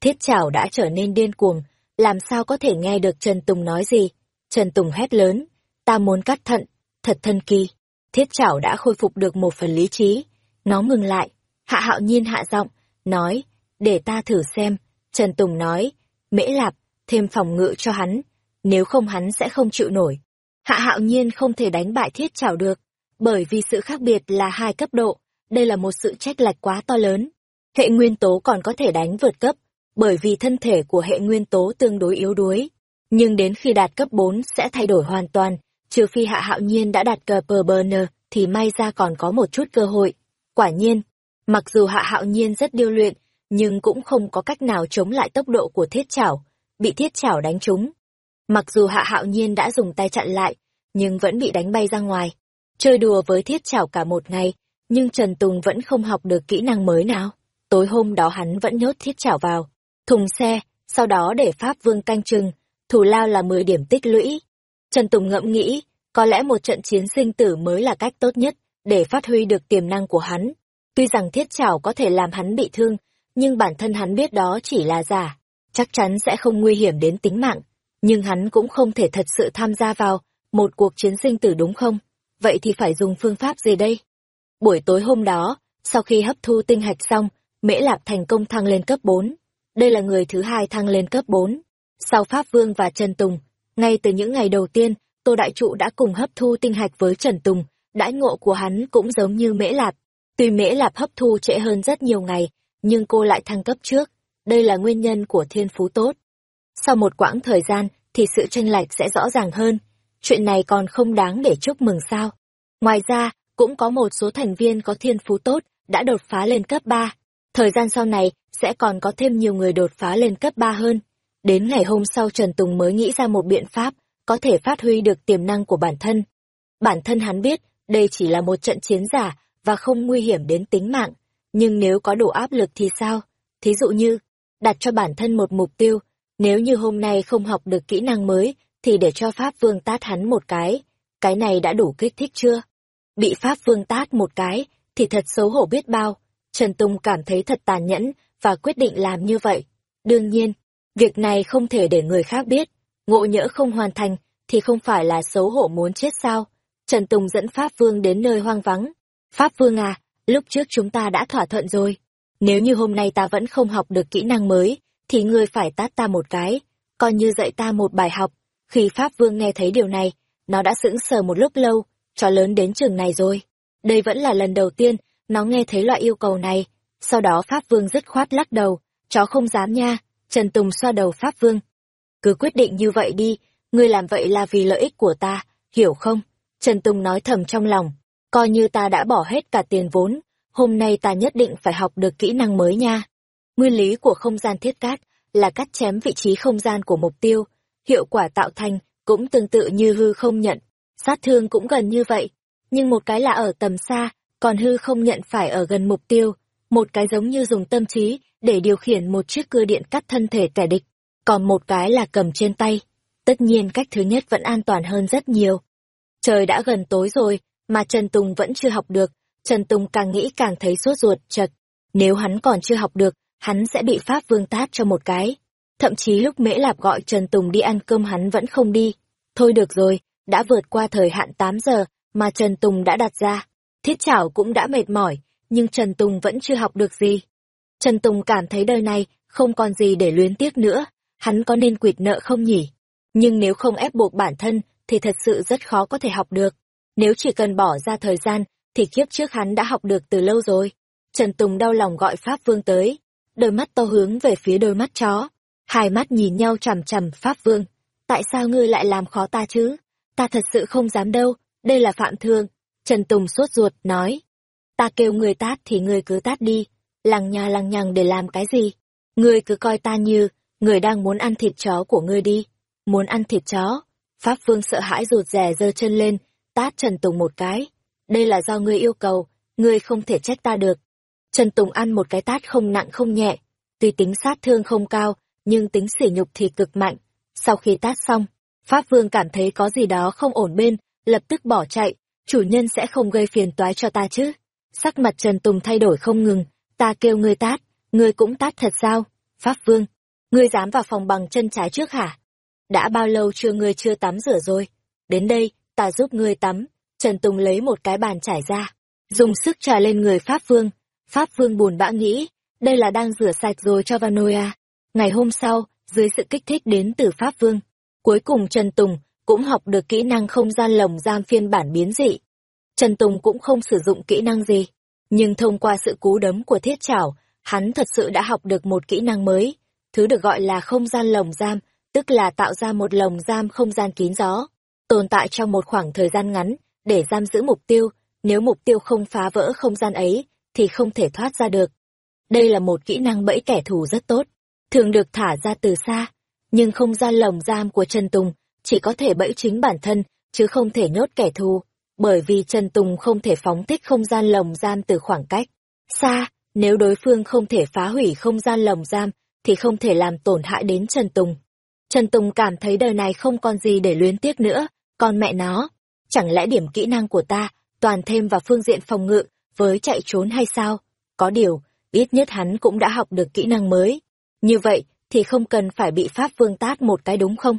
Speaker 1: Thiết chảo đã trở nên điên cuồng, làm sao có thể nghe được Trần Tùng nói gì? Trần Tùng hét lớn, ta muốn cắt thận, thật thân kỳ. Thiết chảo đã khôi phục được một phần lý trí, nó ngừng lại, hạ hạo nhiên hạ giọng, nói, để ta thử xem. Trần Tùng nói, mễ lạp, thêm phòng ngự cho hắn, nếu không hắn sẽ không chịu nổi. Hạ hạo nhiên không thể đánh bại thiết chảo được, bởi vì sự khác biệt là hai cấp độ, đây là một sự trách lệch quá to lớn. Hệ nguyên tố còn có thể đánh vượt cấp, bởi vì thân thể của hệ nguyên tố tương đối yếu đuối. Nhưng đến khi đạt cấp bốn sẽ thay đổi hoàn toàn, trừ phi hạ hạo nhiên đã đạt cờ pờ bờ nờ, thì may ra còn có một chút cơ hội. Quả nhiên, mặc dù hạ hạo nhiên rất điêu luyện, nhưng cũng không có cách nào chống lại tốc độ của thiết chảo, bị thiết chảo đánh trúng. Mặc dù hạ hạo nhiên đã dùng tay chặn lại, nhưng vẫn bị đánh bay ra ngoài. Chơi đùa với thiết chảo cả một ngày, nhưng Trần Tùng vẫn không học được kỹ năng mới nào. Tối hôm đó hắn vẫn nhốt thiết chảo vào, thùng xe, sau đó để Pháp Vương canh chừng, thủ lao là 10 điểm tích lũy. Trần Tùng ngẫm nghĩ, có lẽ một trận chiến sinh tử mới là cách tốt nhất để phát huy được tiềm năng của hắn. Tuy rằng thiết chảo có thể làm hắn bị thương, nhưng bản thân hắn biết đó chỉ là giả, chắc chắn sẽ không nguy hiểm đến tính mạng. Nhưng hắn cũng không thể thật sự tham gia vào một cuộc chiến sinh tử đúng không? Vậy thì phải dùng phương pháp gì đây? Buổi tối hôm đó, sau khi hấp thu tinh hạch xong, Mễ Lạp thành công thăng lên cấp 4. Đây là người thứ hai thăng lên cấp 4. Sau Pháp Vương và Trần Tùng, ngay từ những ngày đầu tiên, Tô Đại Trụ đã cùng hấp thu tinh hạch với Trần Tùng, đãi ngộ của hắn cũng giống như Mễ Lạp. Tuy Mễ Lạp hấp thu trễ hơn rất nhiều ngày, nhưng cô lại thăng cấp trước. Đây là nguyên nhân của thiên phú tốt. Sau một quãng thời gian, thì sự tranh lệch sẽ rõ ràng hơn. Chuyện này còn không đáng để chúc mừng sao. Ngoài ra, cũng có một số thành viên có thiên phú tốt, đã đột phá lên cấp 3. Thời gian sau này, sẽ còn có thêm nhiều người đột phá lên cấp 3 hơn. Đến ngày hôm sau Trần Tùng mới nghĩ ra một biện pháp, có thể phát huy được tiềm năng của bản thân. Bản thân hắn biết, đây chỉ là một trận chiến giả, và không nguy hiểm đến tính mạng. Nhưng nếu có đủ áp lực thì sao? Thí dụ như, đặt cho bản thân một mục tiêu, nếu như hôm nay không học được kỹ năng mới, thì để cho Pháp Vương tát hắn một cái. Cái này đã đủ kích thích chưa? Bị Pháp Vương tát một cái, thì thật xấu hổ biết bao. Trần Tùng cảm thấy thật tàn nhẫn, và quyết định làm như vậy. Đương nhiên, việc này không thể để người khác biết. Ngộ nhỡ không hoàn thành, thì không phải là xấu hổ muốn chết sao? Trần Tùng dẫn Pháp Vương đến nơi hoang vắng. Pháp Vương à, lúc trước chúng ta đã thỏa thuận rồi. Nếu như hôm nay ta vẫn không học được kỹ năng mới, thì ngươi phải tát ta một cái, coi như dạy ta một bài học. Khi Pháp Vương nghe thấy điều này, nó đã sững sờ một lúc lâu, cho lớn đến trường này rồi. Đây vẫn là lần đầu tiên nó nghe thấy loại yêu cầu này. Sau đó Pháp Vương dứt khoát lắc đầu, chó không dám nha, Trần Tùng xoa đầu Pháp Vương. Cứ quyết định như vậy đi, ngươi làm vậy là vì lợi ích của ta, hiểu không? Trần Tùng nói thầm trong lòng, coi như ta đã bỏ hết cả tiền vốn, hôm nay ta nhất định phải học được kỹ năng mới nha. Nguyên lý của không gian thiết cát là cắt chém vị trí không gian của mục tiêu, hiệu quả tạo thành cũng tương tự như hư không nhận, sát thương cũng gần như vậy, nhưng một cái là ở tầm xa, còn hư không nhận phải ở gần mục tiêu, một cái giống như dùng tâm trí để điều khiển một chiếc cưa điện cắt thân thể kẻ địch, còn một cái là cầm trên tay. Tất nhiên cách thứ nhất vẫn an toàn hơn rất nhiều. Trời đã gần tối rồi, mà Trần Tùng vẫn chưa học được, Trần Tùng càng nghĩ càng thấy sốt ruột, chật. Nếu hắn còn chưa học được, hắn sẽ bị Pháp Vương tát cho một cái. Thậm chí lúc Mễ Lạp gọi Trần Tùng đi ăn cơm hắn vẫn không đi. Thôi được rồi, đã vượt qua thời hạn 8 giờ mà Trần Tùng đã đặt ra. Thiết chảo cũng đã mệt mỏi, nhưng Trần Tùng vẫn chưa học được gì. Trần Tùng cảm thấy đời này không còn gì để luyến tiếc nữa, hắn có nên quỵt nợ không nhỉ? Nhưng nếu không ép buộc bản thân thì thật sự rất khó có thể học được. Nếu chỉ cần bỏ ra thời gian thì kiếp trước hắn đã học được từ lâu rồi. Trần Tùng đau lòng gọi Pháp Vương tới, đôi mắt to hướng về phía đôi mắt chó. Hai mắt nhìn nhau chằm chằm Pháp Vương. Tại sao ngươi lại làm khó ta chứ? Ta thật sự không dám đâu, đây là phạm thương. Trần Tùng sốt ruột, nói. Ta kêu người tát thì ngươi cứ tát đi, lằng nhà lằng nhằng để làm cái gì? Ngươi cứ coi ta như, người đang muốn ăn thịt chó của ngươi đi. Muốn ăn thịt chó? Pháp Vương sợ hãi rụt rè giơ chân lên, tát Trần Tùng một cái. Đây là do ngươi yêu cầu, ngươi không thể trách ta được. Trần Tùng ăn một cái tát không nặng không nhẹ, tuy tính sát thương không cao, nhưng tính sỉ nhục thì cực mạnh. Sau khi tát xong, Pháp Vương cảm thấy có gì đó không ổn bên, lập tức bỏ chạy, chủ nhân sẽ không gây phiền toái cho ta chứ. Sắc mặt Trần Tùng thay đổi không ngừng, ta kêu ngươi tát, ngươi cũng tát thật sao? Pháp Vương, ngươi dám vào phòng bằng chân trái trước hả? Đã bao lâu chưa ngươi chưa tắm rửa rồi? Đến đây, ta giúp ngươi tắm. Trần Tùng lấy một cái bàn trải ra, dùng sức trà lên người Pháp Vương. Pháp Vương buồn bã nghĩ, đây là đang rửa sạch rồi cho vào nồi à. Ngày hôm sau, dưới sự kích thích đến từ Pháp Vương, cuối cùng Trần Tùng cũng học được kỹ năng không gian lồng giam phiên bản biến dị. Trần Tùng cũng không sử dụng kỹ năng gì, nhưng thông qua sự cú đấm của thiết chảo, hắn thật sự đã học được một kỹ năng mới, thứ được gọi là không gian lồng giam, tức là tạo ra một lồng giam không gian kín gió, tồn tại trong một khoảng thời gian ngắn, để giam giữ mục tiêu, nếu mục tiêu không phá vỡ không gian ấy, thì không thể thoát ra được. Đây là một kỹ năng bẫy kẻ thù rất tốt, thường được thả ra từ xa, nhưng không gian lồng giam của Trần Tùng chỉ có thể bẫy chính bản thân, chứ không thể nhốt kẻ thù, bởi vì Trần Tùng không thể phóng thích không gian lồng giam từ khoảng cách xa, nếu đối phương không thể phá hủy không gian lồng giam, thì không thể làm tổn hại đến Trần Tùng. Trần Tùng cảm thấy đời này không còn gì để luyến tiếc nữa, còn mẹ nó, chẳng lẽ điểm kỹ năng của ta toàn thêm vào phương diện phòng ngự với chạy trốn hay sao? Có điều, ít nhất hắn cũng đã học được kỹ năng mới. Như vậy thì không cần phải bị Pháp Vương tát một cái đúng không?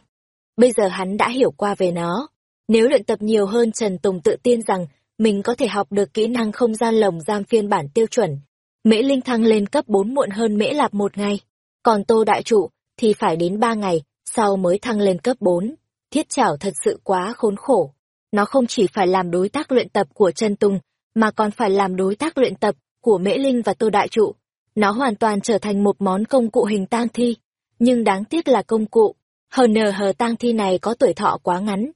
Speaker 1: Bây giờ hắn đã hiểu qua về nó. Nếu luyện tập nhiều hơn Trần Tùng tự tin rằng mình có thể học được kỹ năng không gian lồng giam phiên bản tiêu chuẩn. Mễ Linh thăng lên cấp 4 muộn hơn Mễ Lạp một ngày. Còn Tô Đại Trụ thì phải đến 3 ngày sau mới thăng lên cấp 4. Thiết chảo thật sự quá khốn khổ. Nó không chỉ phải làm đối tác luyện tập của Trần Tùng, mà còn phải làm đối tác luyện tập của Mễ Linh và Tô Đại Trụ. Nó hoàn toàn trở thành một món công cụ hình tang thi. Nhưng đáng tiếc là công cụ. Hờ nờ hờ tang thi này có tuổi thọ quá ngắn.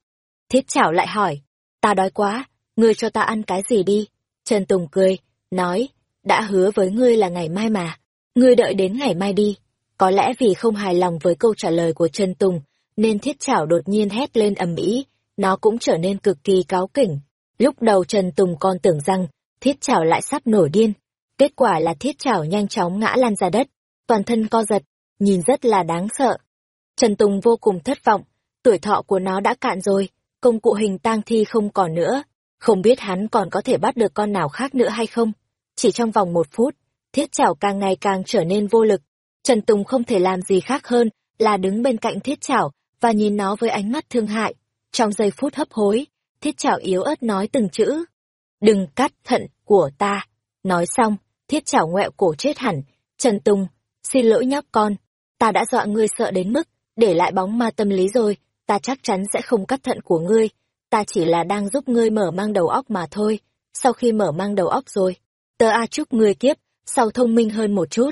Speaker 1: Thiết chảo lại hỏi, ta đói quá, ngươi cho ta ăn cái gì đi? Trần Tùng cười, nói, đã hứa với ngươi là ngày mai mà, ngươi đợi đến ngày mai đi. Có lẽ vì không hài lòng với câu trả lời của Trần Tùng, nên thiết chảo đột nhiên hét lên ầm ĩ, nó cũng trở nên cực kỳ cáo kỉnh. Lúc đầu Trần Tùng còn tưởng rằng thiết chảo lại sắp nổi điên, kết quả là thiết chảo nhanh chóng ngã lăn ra đất, toàn thân co giật, nhìn rất là đáng sợ. Trần Tùng vô cùng thất vọng, tuổi thọ của nó đã cạn rồi, công cụ hình tang thi không còn nữa, không biết hắn còn có thể bắt được con nào khác nữa hay không. Chỉ trong vòng một phút, thiết chảo càng ngày càng trở nên vô lực. Trần Tùng không thể làm gì khác hơn là đứng bên cạnh thiết chảo và nhìn nó với ánh mắt thương hại. Trong giây phút hấp hối, thiết chảo yếu ớt nói từng chữ. Đừng cắt thận của ta. Nói xong, thiết chảo ngoẹo cổ chết hẳn. Trần Tùng, xin lỗi nhóc con. Ta đã dọa ngươi sợ đến mức, để lại bóng ma tâm lý rồi. Ta chắc chắn sẽ không cắt thận của ngươi. Ta chỉ là đang giúp ngươi mở mang đầu óc mà thôi. Sau khi mở mang đầu óc rồi, tớ A chúc ngươi kiếp, sau thông minh hơn một chút.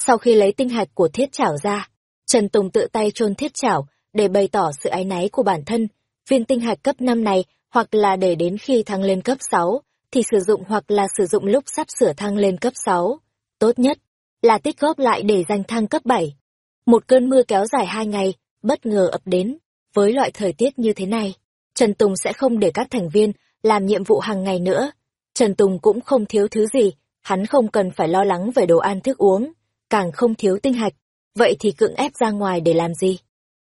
Speaker 1: Sau khi lấy tinh hạch của thiết chảo ra, Trần Tùng tự tay chôn thiết chảo để bày tỏ sự áy náy của bản thân. Viên tinh hạch cấp 5 này hoặc là để đến khi thăng lên cấp 6, thì sử dụng hoặc là sử dụng lúc sắp sửa thăng lên cấp 6. Tốt nhất là tích góp lại để giành thăng cấp 7. Một cơn mưa kéo dài 2 ngày, bất ngờ ập đến. Với loại thời tiết như thế này, Trần Tùng sẽ không để các thành viên làm nhiệm vụ hàng ngày nữa. Trần Tùng cũng không thiếu thứ gì, hắn không cần phải lo lắng về đồ ăn thức uống, càng không thiếu tinh hạch. Vậy thì cưỡng ép ra ngoài để làm gì?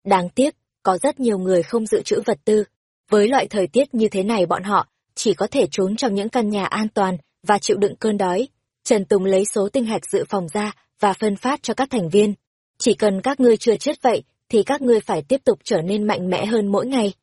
Speaker 1: Đáng tiếc, có rất nhiều người không dự trữ vật tư. Với loại thời tiết như thế này bọn họ chỉ có thể trốn trong những căn nhà an toàn và chịu đựng cơn đói. Trần Tùng lấy số tinh hạch dự phòng ra và phân phát cho các thành viên. Chỉ cần các ngươi chưa chết vậy, thì các ngươi phải tiếp tục trở nên mạnh mẽ hơn mỗi ngày.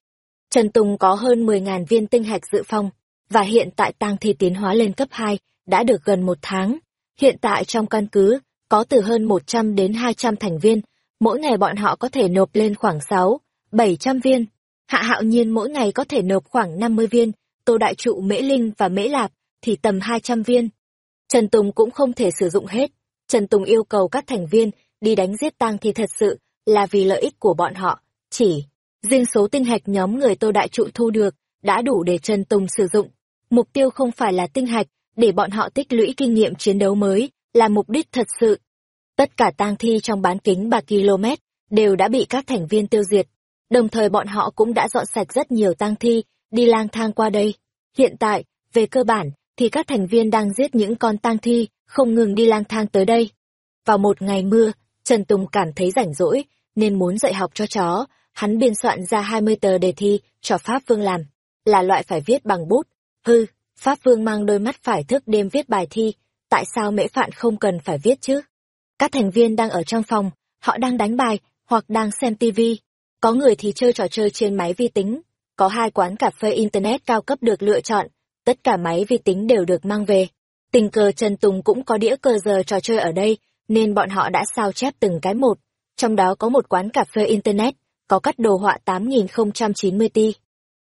Speaker 1: Trần Tùng có hơn 10.000 viên tinh hạch dự phòng, và hiện tại tang thi tiến hóa lên cấp 2, đã được gần một tháng. Hiện tại trong căn cứ, có từ hơn 100 đến 200 thành viên, mỗi ngày bọn họ có thể nộp lên khoảng 6, 700 viên. Hạ hạo nhiên mỗi ngày có thể nộp khoảng 50 viên, tô đại trụ mễ linh và mễ lạp thì tầm 200 viên. Trần Tùng cũng không thể sử dụng hết. Trần Tùng yêu cầu các thành viên đi đánh giết tang thì thật sự là vì lợi ích của bọn họ. Chỉ, riêng số tinh hạch nhóm người tô đại trụ thu được đã đủ để Trần Tùng sử dụng. Mục tiêu không phải là tinh hạch, để bọn họ tích lũy kinh nghiệm chiến đấu mới, là mục đích thật sự. Tất cả tang thi trong bán kính 3 km đều đã bị các thành viên tiêu diệt. Đồng thời bọn họ cũng đã dọn sạch rất nhiều tang thi, đi lang thang qua đây. Hiện tại, về cơ bản, thì các thành viên đang giết những con tang thi, không ngừng đi lang thang tới đây. Vào một ngày mưa, Trần Tùng cảm thấy rảnh rỗi, nên muốn dạy học cho chó. Hắn biên soạn ra 20 tờ đề thi cho Pháp Vương làm, là loại phải viết bằng bút. Hư, Pháp Vương mang đôi mắt phải thức đêm viết bài thi, tại sao mễ phạn không cần phải viết chứ? Các thành viên đang ở trong phòng, họ đang đánh bài, hoặc đang xem tivi. Có người thì chơi trò chơi trên máy vi tính. Có hai quán cà phê Internet cao cấp được lựa chọn, tất cả máy vi tính đều được mang về. Tình cờ Trần Tùng cũng có đĩa cờ giờ trò chơi ở đây, nên bọn họ đã sao chép từng cái một. Trong đó có một quán cà phê Internet, có cắt đồ họa 8090 ti.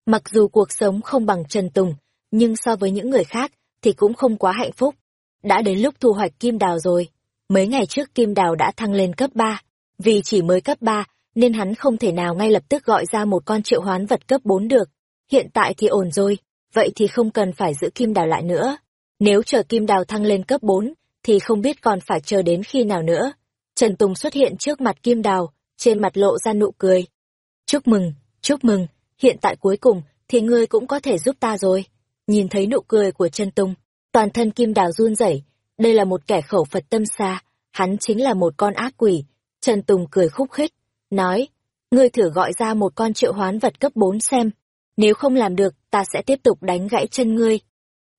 Speaker 1: Mặc dù cuộc sống không bằng Trần Tùng, nhưng so với những người khác thì cũng không quá hạnh phúc. Đã đến lúc thu hoạch kim đào rồi. Mấy ngày trước kim đào đã thăng lên cấp 3. Vì chỉ mới cấp 3, nên hắn không thể nào ngay lập tức gọi ra một con triệu hoán vật cấp 4 được. Hiện tại thì ổn rồi, vậy thì không cần phải giữ kim đào lại nữa. Nếu chờ kim đào thăng lên cấp 4, thì không biết còn phải chờ đến khi nào nữa. Trần Tùng xuất hiện trước mặt Kim Đào, trên mặt lộ ra nụ cười. Chúc mừng, chúc mừng, hiện tại cuối cùng thì ngươi cũng có thể giúp ta rồi. Nhìn thấy nụ cười của Trần Tùng, toàn thân Kim Đào run rẩy. đây là một kẻ khẩu Phật tâm xa, hắn chính là một con ác quỷ. Trần Tùng cười khúc khích, nói, ngươi thử gọi ra một con triệu hoán vật cấp 4 xem. Nếu không làm được, ta sẽ tiếp tục đánh gãy chân ngươi.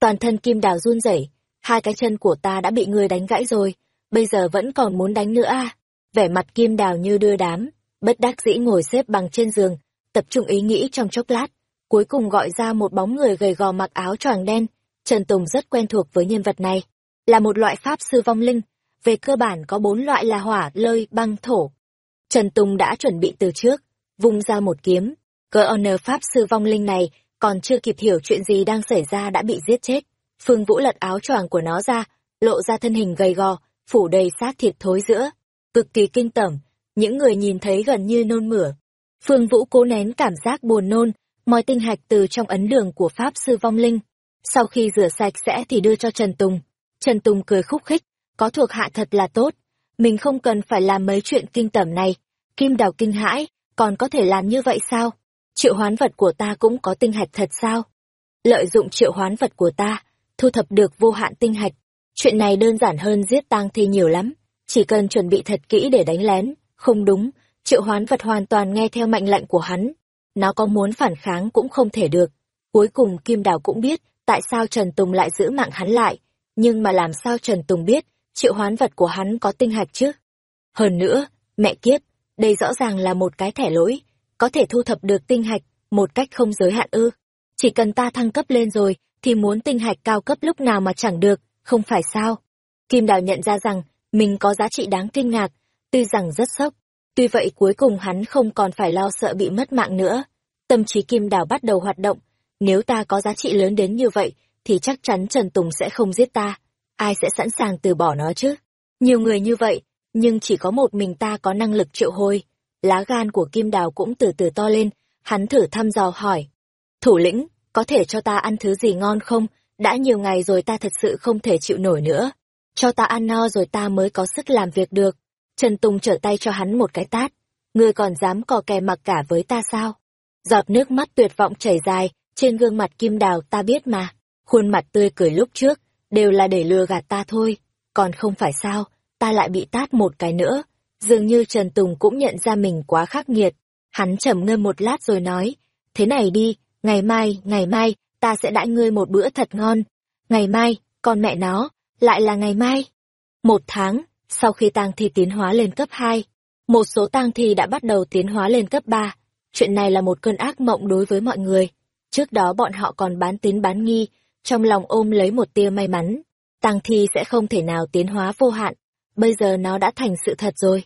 Speaker 1: Toàn thân Kim Đào run rẩy, hai cái chân của ta đã bị ngươi đánh gãy rồi, bây giờ vẫn còn muốn đánh nữa à? Vẻ mặt Kim Đào như đưa đám, bất đắc dĩ ngồi xếp bằng trên giường, tập trung ý nghĩ trong chốc lát, cuối cùng gọi ra một bóng người gầy gò mặc áo choàng đen. Trần Tùng rất quen thuộc với nhân vật này, là một loại pháp sư vong linh, về cơ bản có bốn loại là hỏa, lơi, băng, thổ. Trần Tùng đã chuẩn bị từ trước, vung ra một kiếm, cơ honor pháp sư vong linh này còn chưa kịp hiểu chuyện gì đang xảy ra đã bị giết chết. Phương Vũ lật áo choàng của nó ra, lộ ra thân hình gầy gò, phủ đầy xác thịt thối giữa, cực kỳ kinh tởm, những người nhìn thấy gần như nôn mửa. Phương Vũ cố nén cảm giác buồn nôn, moi tinh hạch từ trong ấn đường của Pháp Sư Vong Linh. Sau khi rửa sạch sẽ thì đưa cho Trần Tùng. Trần Tùng cười khúc khích, có thuộc hạ thật là tốt. Mình không cần phải làm mấy chuyện kinh tởm này. Kim đào kinh hãi, còn có thể làm như vậy sao? Triệu hoán vật của ta cũng có tinh hạch thật sao? Lợi dụng triệu hoán vật của ta, thu thập được vô hạn tinh hạch. Chuyện này đơn giản hơn giết tang thi nhiều lắm. Chỉ cần chuẩn bị thật kỹ để đánh lén, không đúng, triệu hoán vật hoàn toàn nghe theo mệnh lệnh của hắn. Nó có muốn phản kháng cũng không thể được. Cuối cùng Kim Đào cũng biết tại sao Trần Tùng lại giữ mạng hắn lại. Nhưng mà làm sao Trần Tùng biết triệu hoán vật của hắn có tinh hạch chứ? Hơn nữa, mẹ kiếp, đây rõ ràng là một cái thẻ lỗi, có thể thu thập được tinh hạch một cách không giới hạn ư. Chỉ cần ta thăng cấp lên rồi, thì muốn tinh hạch cao cấp lúc nào mà chẳng được, không phải sao? Kim Đào nhận ra rằng mình có giá trị đáng kinh ngạc, tuy rằng rất sốc. Tuy vậy cuối cùng hắn không còn phải lo sợ bị mất mạng nữa. Tâm trí Kim Đào bắt đầu hoạt động. Nếu ta có giá trị lớn đến như vậy, thì chắc chắn Trần Tùng sẽ không giết ta. Ai sẽ sẵn sàng từ bỏ nó chứ? Nhiều người như vậy, nhưng chỉ có một mình ta có năng lực triệu hồi. Lá gan của Kim Đào cũng từ từ to lên, hắn thử thăm dò hỏi. Thủ lĩnh, có thể cho ta ăn thứ gì ngon không? Đã nhiều ngày rồi ta thật sự không thể chịu nổi nữa. Cho ta ăn no rồi ta mới có sức làm việc được. Trần Tùng trở tay cho hắn một cái tát. Ngươi còn dám cò kè mặc cả với ta sao? Giọt nước mắt tuyệt vọng chảy dài, trên gương mặt kim đào ta biết mà. Khuôn mặt tươi cười lúc trước, đều là để lừa gạt ta thôi. Còn không phải sao, ta lại bị tát một cái nữa. Dường như Trần Tùng cũng nhận ra mình quá khắc nghiệt. Hắn trầm ngâm một lát rồi nói, thế này đi, ngày mai, ngày mai, ta sẽ đãi ngươi một bữa thật ngon. Ngày mai, con mẹ nó, lại là ngày mai. Một tháng, sau khi tang thi tiến hóa lên cấp 2, một số tang thi đã bắt đầu tiến hóa lên cấp 3. Chuyện này là một cơn ác mộng đối với mọi người. Trước đó bọn họ còn bán tín bán nghi, trong lòng ôm lấy một tia may mắn. Tang thi sẽ không thể nào tiến hóa vô hạn. Bây giờ nó đã thành sự thật rồi.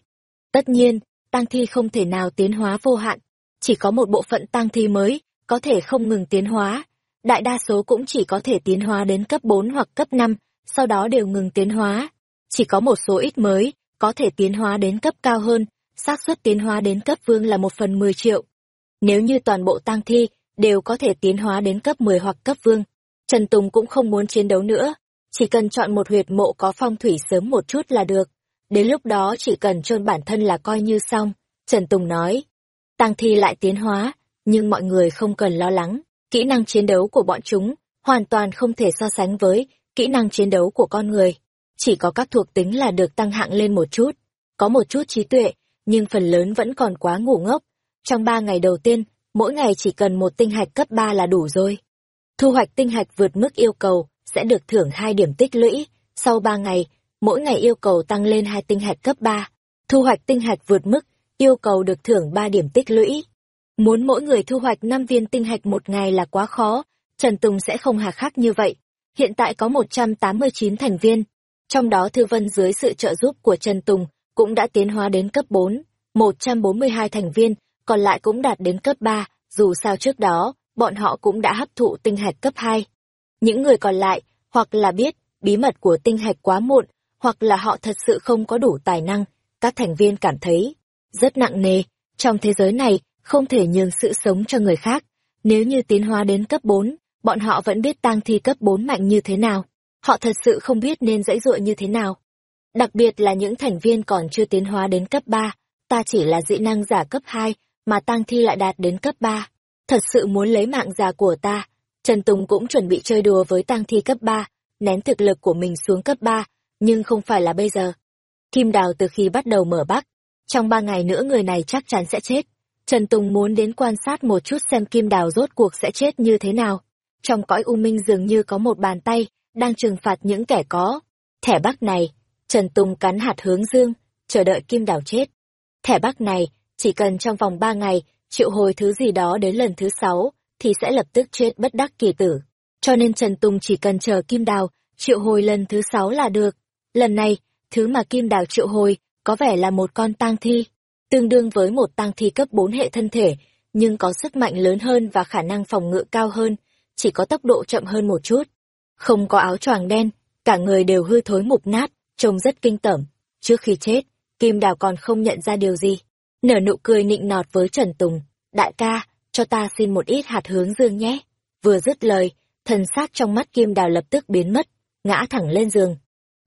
Speaker 1: Tất nhiên, tang thi không thể nào tiến hóa vô hạn. Chỉ có một bộ phận tang thi mới, có thể không ngừng tiến hóa. Đại đa số cũng chỉ có thể tiến hóa đến cấp 4 hoặc cấp 5, sau đó đều ngừng tiến hóa. Chỉ có một số ít mới, có thể tiến hóa đến cấp cao hơn, xác suất tiến hóa đến cấp vương là một phần 10 triệu. Nếu như toàn bộ tang thi đều có thể tiến hóa đến cấp 10 hoặc cấp vương, Trần Tùng cũng không muốn chiến đấu nữa, chỉ cần chọn một huyệt mộ có phong thủy sớm một chút là được. Đến lúc đó chỉ cần chôn bản thân là coi như xong, Trần Tùng nói. Tang thi lại tiến hóa, nhưng mọi người không cần lo lắng, kỹ năng chiến đấu của bọn chúng hoàn toàn không thể so sánh với kỹ năng chiến đấu của con người. Chỉ có các thuộc tính là được tăng hạng lên một chút, có một chút trí tuệ, nhưng phần lớn vẫn còn quá ngủ ngốc. Trong ba ngày đầu tiên, mỗi ngày chỉ cần một tinh hạch cấp 3 là đủ rồi. Thu hoạch tinh hạch vượt mức yêu cầu sẽ được thưởng 2 điểm tích lũy, sau 3 ngày, mỗi ngày yêu cầu tăng lên 2 tinh hạch cấp 3. Thu hoạch tinh hạch vượt mức, yêu cầu được thưởng 3 điểm tích lũy. Muốn mỗi người thu hoạch 5 viên tinh hạch một ngày là quá khó, Trần Tùng sẽ không hà khắc như vậy. Hiện tại có 189 thành viên, trong đó Thư Vân dưới sự trợ giúp của Trần Tùng cũng đã tiến hóa đến cấp 4, 142 thành viên, còn lại cũng đạt đến cấp 3, dù sao trước đó, bọn họ cũng đã hấp thụ tinh hạch cấp 2. Những người còn lại, hoặc là biết bí mật của tinh hạch quá muộn, hoặc là họ thật sự không có đủ tài năng, các thành viên cảm thấy rất nặng nề, trong thế giới này không thể nhường sự sống cho người khác. Nếu như tiến hóa đến cấp 4, bọn họ vẫn biết tang thi cấp 4 mạnh như thế nào. Họ thật sự không biết nên dãy dụa như thế nào. Đặc biệt là những thành viên còn chưa tiến hóa đến cấp 3, ta chỉ là dị năng giả cấp 2, mà tăng thi lại đạt đến cấp 3. Thật sự muốn lấy mạng già của ta. Trần Tùng cũng chuẩn bị chơi đùa với tăng thi cấp 3, nén thực lực của mình xuống cấp 3, nhưng không phải là bây giờ. Kim Đào từ khi bắt đầu mở bắc, trong ba ngày nữa người này chắc chắn sẽ chết. Trần Tùng muốn đến quan sát một chút xem Kim Đào rốt cuộc sẽ chết như thế nào. Trong cõi u minh dường như có một bàn tay, đang trừng phạt những kẻ có. Thẻ bắc này, Trần Tùng cắn hạt hướng dương, chờ đợi Kim Đào chết. Thẻ bắc này, chỉ cần trong vòng ba ngày, triệu hồi thứ gì đó đến lần thứ sáu, thì sẽ lập tức chết bất đắc kỳ tử. Cho nên Trần Tùng chỉ cần chờ Kim Đào, triệu hồi lần thứ sáu là được. Lần này, thứ mà Kim Đào triệu hồi, có vẻ là một con tang thi, tương đương với một tang thi cấp 4 hệ thân thể, nhưng có sức mạnh lớn hơn và khả năng phòng ngự cao hơn, chỉ có tốc độ chậm hơn một chút. Không có áo choàng đen, cả người đều hư thối mục nát, trông rất kinh tởm. Trước khi chết, Kim Đào còn không nhận ra điều gì. Nở nụ cười nịnh nọt với Trần Tùng, đại ca, cho ta xin một ít hạt hướng dương nhé. Vừa dứt lời, thần sát trong mắt Kim Đào lập tức biến mất, ngã thẳng lên giường.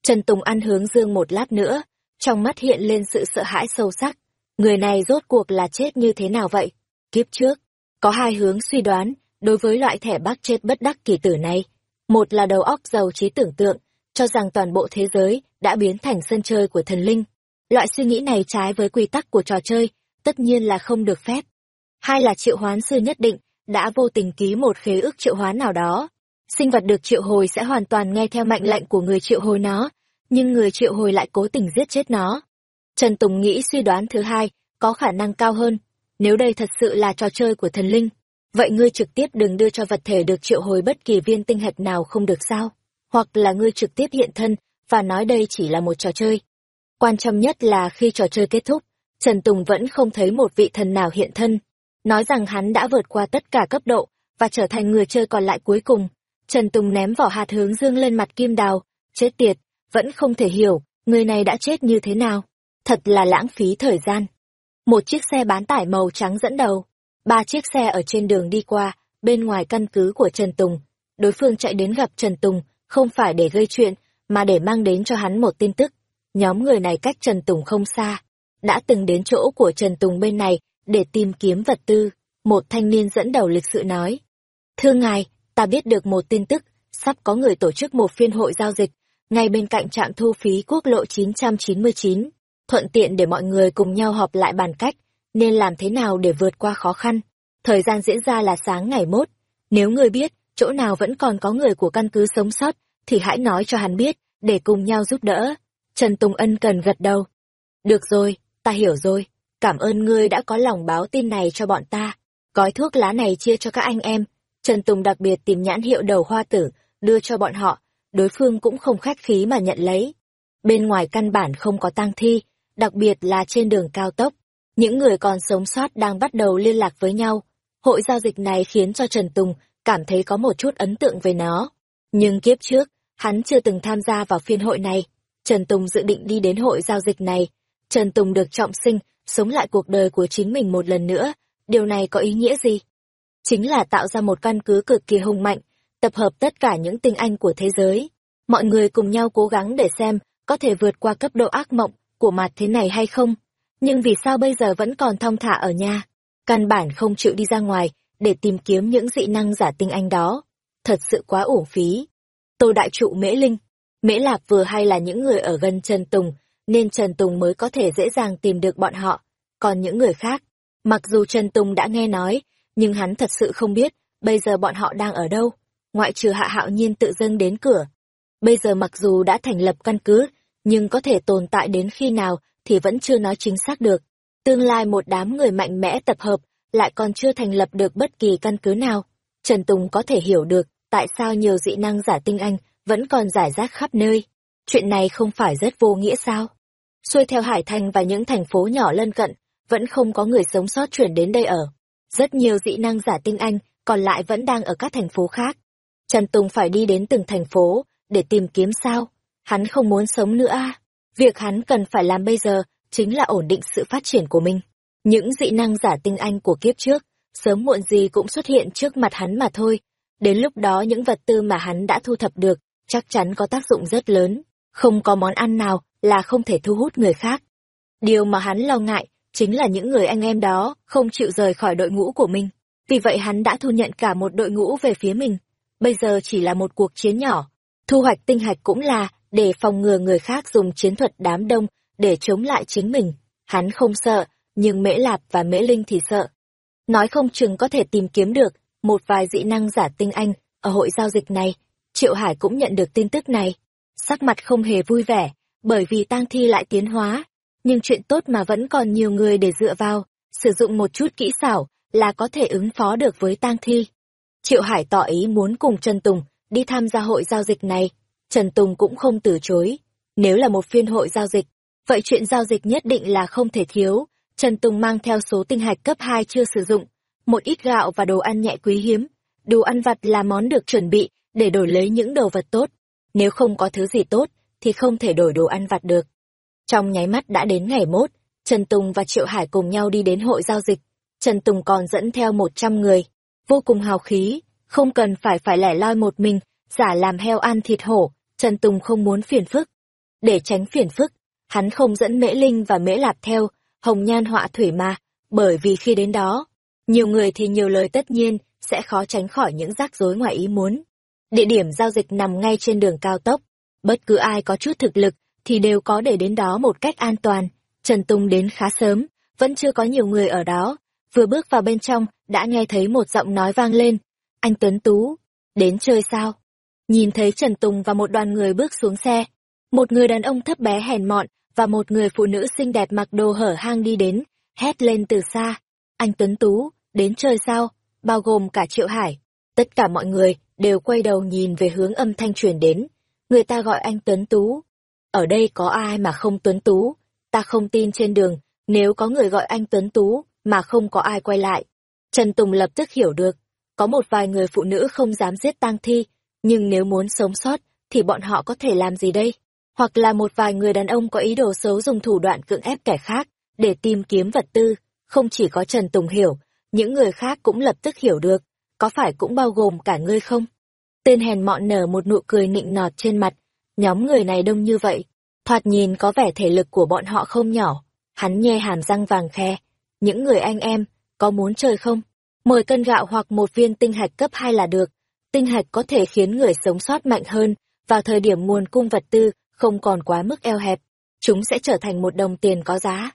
Speaker 1: Trần Tùng ăn hướng dương một lát nữa, trong mắt hiện lên sự sợ hãi sâu sắc. Người này rốt cuộc là chết như thế nào vậy? Kiếp trước, có hai hướng suy đoán đối với loại thẻ bác chết bất đắc kỳ tử này. Một là đầu óc giàu trí tưởng tượng, cho rằng toàn bộ thế giới đã biến thành sân chơi của thần linh. Loại suy nghĩ này trái với quy tắc của trò chơi, tất nhiên là không được phép. Hai là triệu hoán sư nhất định, đã vô tình ký một khế ước triệu hoán nào đó. Sinh vật được triệu hồi sẽ hoàn toàn nghe theo mệnh lệnh của người triệu hồi nó, nhưng người triệu hồi lại cố tình giết chết nó. Trần Tùng nghĩ suy đoán thứ hai, có khả năng cao hơn. Nếu đây thật sự là trò chơi của thần linh, vậy ngươi trực tiếp đừng đưa cho vật thể được triệu hồi bất kỳ viên tinh hạch nào không được sao? Hoặc là ngươi trực tiếp hiện thân, và nói đây chỉ là một trò chơi. Quan trọng nhất là khi trò chơi kết thúc, Trần Tùng vẫn không thấy một vị thần nào hiện thân. Nói rằng hắn đã vượt qua tất cả cấp độ, và trở thành người chơi còn lại cuối cùng. Trần Tùng ném vỏ hạt hướng dương lên mặt kim đào. Chết tiệt, vẫn không thể hiểu, người này đã chết như thế nào. Thật là lãng phí thời gian. Một chiếc xe bán tải màu trắng dẫn đầu. Ba chiếc xe ở trên đường đi qua, bên ngoài căn cứ của Trần Tùng. Đối phương chạy đến gặp Trần Tùng, không phải để gây chuyện, mà để mang đến cho hắn một tin tức. Nhóm người này cách Trần Tùng không xa. Đã từng đến chỗ của Trần Tùng bên này, để tìm kiếm vật tư. Một thanh niên dẫn đầu lịch sự nói. Thưa ngài, ta biết được một tin tức, sắp có người tổ chức một phiên hội giao dịch, ngay bên cạnh trạm thu phí quốc lộ 999, thuận tiện để mọi người cùng nhau họp lại bàn cách, nên làm thế nào để vượt qua khó khăn. Thời gian diễn ra là sáng ngày mốt. Nếu người biết, chỗ nào vẫn còn có người của căn cứ sống sót, thì hãy nói cho hắn biết, để cùng nhau giúp đỡ. Trần Tùng Ân cần gật đầu. Được rồi, ta hiểu rồi. Cảm ơn ngươi đã có lòng báo tin này cho bọn ta. Gói thuốc lá này chia cho các anh em. Trần Tùng đặc biệt tìm nhãn hiệu đầu hoa tử, đưa cho bọn họ, đối phương cũng không khách khí mà nhận lấy. Bên ngoài căn bản không có tang thi, đặc biệt là trên đường cao tốc. Những người còn sống sót đang bắt đầu liên lạc với nhau. Hội giao dịch này khiến cho Trần Tùng cảm thấy có một chút ấn tượng về nó. Nhưng kiếp trước, hắn chưa từng tham gia vào phiên hội này. Trần Tùng dự định đi đến hội giao dịch này. Trần Tùng được trọng sinh, sống lại cuộc đời của chính mình một lần nữa. Điều này có ý nghĩa gì? Chính là tạo ra một căn cứ cực kỳ hùng mạnh, tập hợp tất cả những tinh anh của thế giới. Mọi người cùng nhau cố gắng để xem có thể vượt qua cấp độ ác mộng của mặt thế này hay không. Nhưng vì sao bây giờ vẫn còn thong thả ở nhà? Căn bản không chịu đi ra ngoài để tìm kiếm những dị năng giả tinh anh đó. Thật sự quá uổng phí. Tô Đại Trụ Mễ Linh, Mễ Lạp vừa hay là những người ở gần Trần Tùng, nên Trần Tùng mới có thể dễ dàng tìm được bọn họ. Còn những người khác, mặc dù Trần Tùng đã nghe nói, nhưng hắn thật sự không biết bây giờ bọn họ đang ở đâu ngoại trừ hạ hạo nhiên tự dâng đến cửa. Bây giờ mặc dù đã thành lập căn cứ, nhưng có thể tồn tại đến khi nào thì vẫn chưa nói chính xác được. Tương lai một đám người mạnh mẽ tập hợp, lại còn chưa thành lập được bất kỳ căn cứ nào. Trần Tùng có thể hiểu được tại sao nhiều dị năng giả tinh anh vẫn còn giải rác khắp nơi. Chuyện này không phải rất vô nghĩa sao? Xuôi theo Hải Thành và những thành phố nhỏ lân cận, vẫn không có người sống sót chuyển đến đây ở. Rất nhiều dị năng giả tinh anh còn lại vẫn đang ở các thành phố khác. Trần Tùng phải đi đến từng thành phố, để tìm kiếm sao. Hắn không muốn sống nữa a Việc hắn cần phải làm bây giờ, chính là ổn định sự phát triển của mình. Những dị năng giả tinh anh của kiếp trước, sớm muộn gì cũng xuất hiện trước mặt hắn mà thôi. Đến lúc đó những vật tư mà hắn đã thu thập được, chắc chắn có tác dụng rất lớn, không có món ăn nào là không thể thu hút người khác. Điều mà hắn lo ngại chính là những người anh em đó không chịu rời khỏi đội ngũ của mình. Vì vậy hắn đã thu nhận cả một đội ngũ về phía mình. Bây giờ chỉ là một cuộc chiến nhỏ. Thu hoạch tinh hạch cũng là để phòng ngừa người khác dùng chiến thuật đám đông để chống lại chính mình. Hắn không sợ, nhưng Mễ Lạp và Mễ Linh thì sợ. Nói không chừng có thể tìm kiếm được một vài dị năng giả tinh anh ở hội giao dịch này. Triệu Hải cũng nhận được tin tức này. Sắc mặt không hề vui vẻ, bởi vì tang thi lại tiến hóa. Nhưng chuyện tốt mà vẫn còn nhiều người để dựa vào, sử dụng một chút kỹ xảo là có thể ứng phó được với tang thi. Triệu Hải tỏ ý muốn cùng Trần Tùng đi tham gia hội giao dịch này. Trần Tùng cũng không từ chối. Nếu là một phiên hội giao dịch, vậy chuyện giao dịch nhất định là không thể thiếu. Trần Tùng mang theo số tinh hạch cấp 2 chưa sử dụng, một ít gạo và đồ ăn nhẹ quý hiếm. Đồ ăn vặt là món được chuẩn bị để đổi lấy những đồ vật tốt. Nếu không có thứ gì tốt, thì không thể đổi đồ ăn vặt được. Trong nháy mắt đã đến ngày mốt, Trần Tùng và Triệu Hải cùng nhau đi đến hội giao dịch. Trần Tùng còn dẫn theo 100 người, vô cùng hào khí, không cần phải phải lẻ loi một mình, giả làm heo ăn thịt hổ, Trần Tùng không muốn phiền phức. Để tránh phiền phức, hắn không dẫn Mễ Linh và Mễ Lạp theo, hồng nhan họa thủy mà, bởi vì khi đến đó, nhiều người thì nhiều lời tất nhiên sẽ khó tránh khỏi những rắc rối ngoài ý muốn. Địa điểm giao dịch nằm ngay trên đường cao tốc, bất cứ ai có chút thực lực thì đều có để đến đó một cách an toàn. Trần Tùng đến khá sớm, vẫn chưa có nhiều người ở đó, vừa bước vào bên trong đã nghe thấy một giọng nói vang lên. Anh Tuấn Tú, đến chơi sao? Nhìn thấy Trần Tùng và một đoàn người bước xuống xe, một người đàn ông thấp bé hèn mọn và một người phụ nữ xinh đẹp mặc đồ hở hang đi đến, hét lên từ xa. Anh Tuấn Tú, đến chơi sao? Bao gồm cả Triệu Hải. Tất cả mọi người đều quay đầu nhìn về hướng âm thanh truyền đến. Người ta gọi anh Tuấn Tú. Ở đây có ai mà không Tuấn Tú? Ta không tin trên đường, nếu có người gọi anh Tuấn Tú, mà không có ai quay lại. Trần Tùng lập tức hiểu được, có một vài người phụ nữ không dám giết tang thi, nhưng nếu muốn sống sót, thì bọn họ có thể làm gì đây? Hoặc là một vài người đàn ông có ý đồ xấu dùng thủ đoạn cưỡng ép kẻ khác, để tìm kiếm vật tư, không chỉ có Trần Tùng hiểu, những người khác cũng lập tức hiểu được, có phải cũng bao gồm cả ngươi không? Tên hèn mọn nở một nụ cười nịnh nọt trên mặt, nhóm người này đông như vậy, thoạt nhìn có vẻ thể lực của bọn họ không nhỏ, hắn nhe hàm răng vàng khe, những người anh em, có muốn chơi không? Mười cân gạo hoặc một viên tinh hạch cấp 2 là được. Tinh hạch có thể khiến người sống sót mạnh hơn, vào thời điểm nguồn cung vật tư không còn quá mức eo hẹp. Chúng sẽ trở thành một đồng tiền có giá.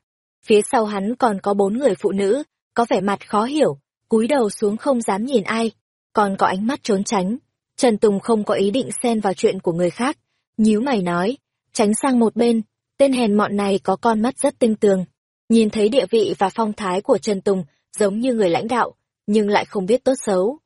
Speaker 1: Phía sau hắn còn có bốn người phụ nữ, có vẻ mặt khó hiểu, cúi đầu xuống không dám nhìn ai, còn có ánh mắt trốn tránh. Trần Tùng không có ý định xen vào chuyện của người khác, nhíu mày nói, tránh sang một bên, tên hèn mọn này có con mắt rất tinh tường, Nhìn thấy địa vị và phong thái của Trần Tùng giống như người lãnh đạo, nhưng lại không biết tốt xấu.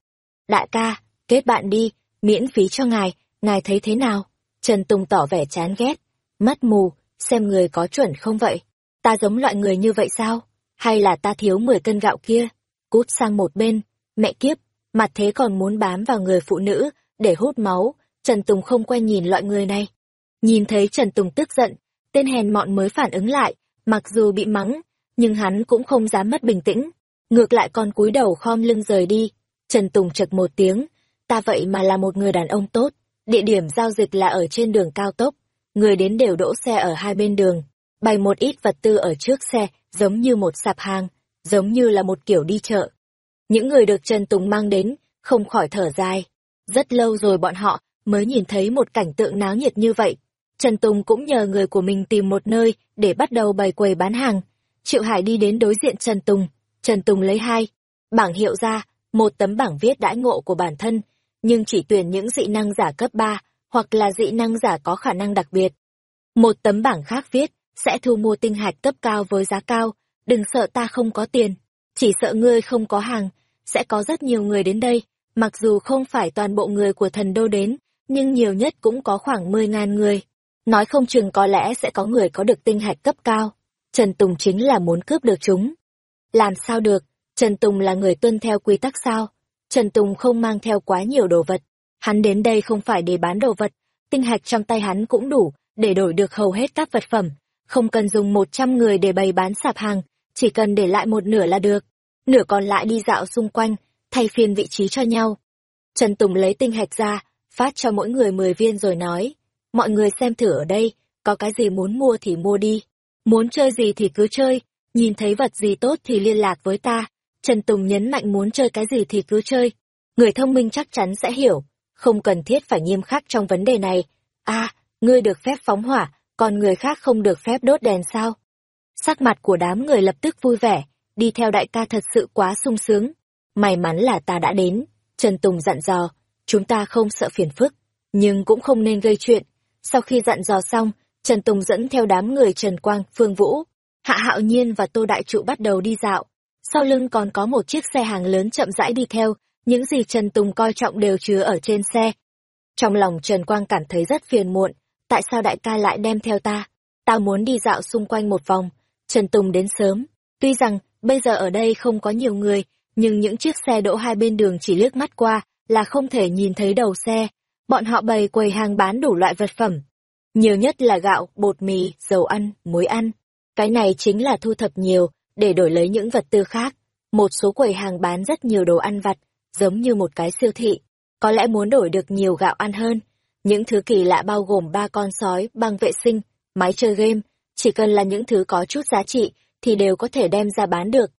Speaker 1: Đại ca, kết bạn đi, miễn phí cho ngài, ngài thấy thế nào? Trần Tùng tỏ vẻ chán ghét, mắt mù, xem người có chuẩn không vậy? Ta giống loại người như vậy sao? Hay là ta thiếu 10 cân gạo kia? Cút sang một bên, mẹ kiếp, mặt thế còn muốn bám vào người phụ nữ, để hút máu, Trần Tùng không quen nhìn loại người này. Nhìn thấy Trần Tùng tức giận, tên hèn mọn mới phản ứng lại, Mặc dù bị mắng, nhưng hắn cũng không dám mất bình tĩnh. Ngược lại còn cúi đầu khom lưng rời đi. Trần Tùng chật một tiếng. Ta vậy mà là một người đàn ông tốt. Địa điểm giao dịch là ở trên đường cao tốc. Người đến đều đỗ xe ở hai bên đường. Bày một ít vật tư ở trước xe, giống như một sạp hàng, giống như là một kiểu đi chợ. Những người được Trần Tùng mang đến, không khỏi thở dài. Rất lâu rồi bọn họ mới nhìn thấy một cảnh tượng náo nhiệt như vậy. Trần Tùng cũng nhờ người của mình tìm một nơi để bắt đầu bày quầy bán hàng. Triệu Hải đi đến đối diện Trần Tùng. Trần Tùng lấy hai bảng hiệu ra, một tấm bảng viết đãi ngộ của bản thân, nhưng chỉ tuyển những dị năng giả cấp 3 hoặc là dị năng giả có khả năng đặc biệt. Một tấm bảng khác viết, sẽ thu mua tinh hạch cấp cao với giá cao, đừng sợ ta không có tiền, chỉ sợ ngươi không có hàng, sẽ có rất nhiều người đến đây, mặc dù không phải toàn bộ người của thần đô đến, nhưng nhiều nhất cũng có khoảng 10.000 người. Nói không chừng có lẽ sẽ có người có được tinh hạch cấp cao. Trần Tùng chính là muốn cướp được chúng. Làm sao được, Trần Tùng là người tuân theo quy tắc sao? Trần Tùng không mang theo quá nhiều đồ vật. Hắn đến đây không phải để bán đồ vật, tinh hạch trong tay hắn cũng đủ để đổi được hầu hết các vật phẩm. Không cần dùng 100 người để bày bán sạp hàng, chỉ cần để lại một nửa là được. Nửa còn lại đi dạo xung quanh, thay phiên vị trí cho nhau. Trần Tùng lấy tinh hạch ra, phát cho mỗi người 10 viên rồi nói, mọi người xem thử ở đây, có cái gì muốn mua thì mua đi, muốn chơi gì thì cứ chơi, nhìn thấy vật gì tốt thì liên lạc với ta. Trần Tùng nhấn mạnh muốn chơi cái gì thì cứ chơi. Người thông minh chắc chắn sẽ hiểu, không cần thiết phải nghiêm khắc trong vấn đề này. À, ngươi được phép phóng hỏa, còn người khác không được phép đốt đèn sao? Sắc mặt của đám người lập tức vui vẻ, đi theo đại ca thật sự quá sung sướng. May mắn là ta đã đến, Trần Tùng dặn dò, chúng ta không sợ phiền phức, nhưng cũng không nên gây chuyện. Sau khi dặn dò xong, Trần Tùng dẫn theo đám người Trần Quang, Phương Vũ, Hạ Hạo Nhiên và Tô Đại Trụ bắt đầu đi dạo. Sau lưng còn có một chiếc xe hàng lớn chậm rãi đi theo, những gì Trần Tùng coi trọng đều chứa ở trên xe. Trong lòng Trần Quang cảm thấy rất phiền muộn, tại sao đại ca lại đem theo ta? Ta muốn đi dạo xung quanh một vòng. Trần Tùng đến sớm, tuy rằng bây giờ ở đây không có nhiều người, nhưng những chiếc xe đỗ hai bên đường chỉ liếc mắt qua là không thể nhìn thấy đầu xe. Bọn họ bày quầy hàng bán đủ loại vật phẩm. Nhiều nhất là gạo, bột mì, dầu ăn, muối ăn. Cái này chính là thu thập nhiều, để đổi lấy những vật tư khác. Một số quầy hàng bán rất nhiều đồ ăn vặt, giống như một cái siêu thị. Có lẽ muốn đổi được nhiều gạo ăn hơn. Những thứ kỳ lạ bao gồm ba con sói, băng vệ sinh, máy chơi game. Chỉ cần là những thứ có chút giá trị, thì đều có thể đem ra bán được.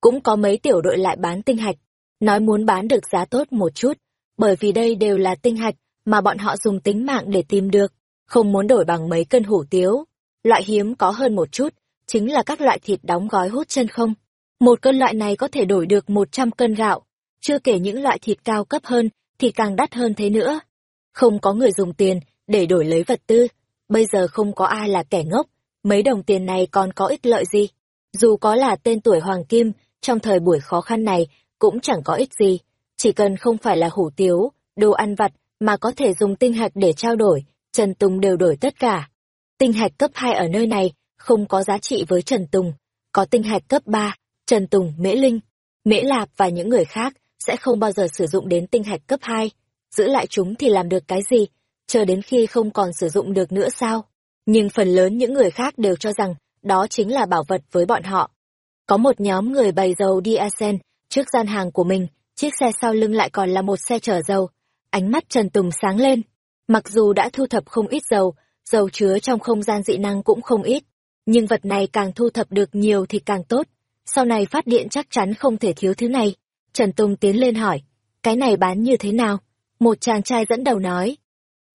Speaker 1: Cũng có mấy tiểu đội lại bán tinh hạch, nói muốn bán được giá tốt một chút, bởi vì đây đều là tinh hạch mà bọn họ dùng tính mạng để tìm được, không muốn đổi bằng mấy cân hủ tiếu. Loại hiếm có hơn một chút, chính là các loại thịt đóng gói hút chân không. Một cân loại này có thể đổi được 100 cân gạo, chưa kể những loại thịt cao cấp hơn thì càng đắt hơn thế nữa. Không có người dùng tiền để đổi lấy vật tư, bây giờ không có ai là kẻ ngốc, mấy đồng tiền này còn có ích lợi gì. Dù có là tên tuổi hoàng kim, trong thời buổi khó khăn này cũng chẳng có ích gì, chỉ cần không phải là hủ tiếu, đồ ăn vặt mà có thể dùng tinh hạch để trao đổi, Trần Tùng đều đổi tất cả. Tinh hạch cấp 2 ở nơi này không có giá trị với Trần Tùng, có tinh hạch cấp 3, Trần Tùng, Mễ Linh, Mễ Lạp và những người khác sẽ không bao giờ sử dụng đến tinh hạch cấp 2. Giữ lại chúng thì làm được cái gì, chờ đến khi không còn sử dụng được nữa sao? Nhưng phần lớn những người khác đều cho rằng đó chính là bảo vật với bọn họ. Có một nhóm người bày dầu đi Asen, trước gian hàng của mình, chiếc xe sau lưng lại còn là một xe chở dầu. Ánh mắt Trần Tùng sáng lên. Mặc dù đã thu thập không ít dầu, dầu chứa trong không gian dị năng cũng không ít, nhưng vật này càng thu thập được nhiều thì càng tốt. Sau này phát điện chắc chắn không thể thiếu thứ này. Trần Tùng tiến lên hỏi, cái này bán như thế nào? Một chàng trai dẫn đầu nói,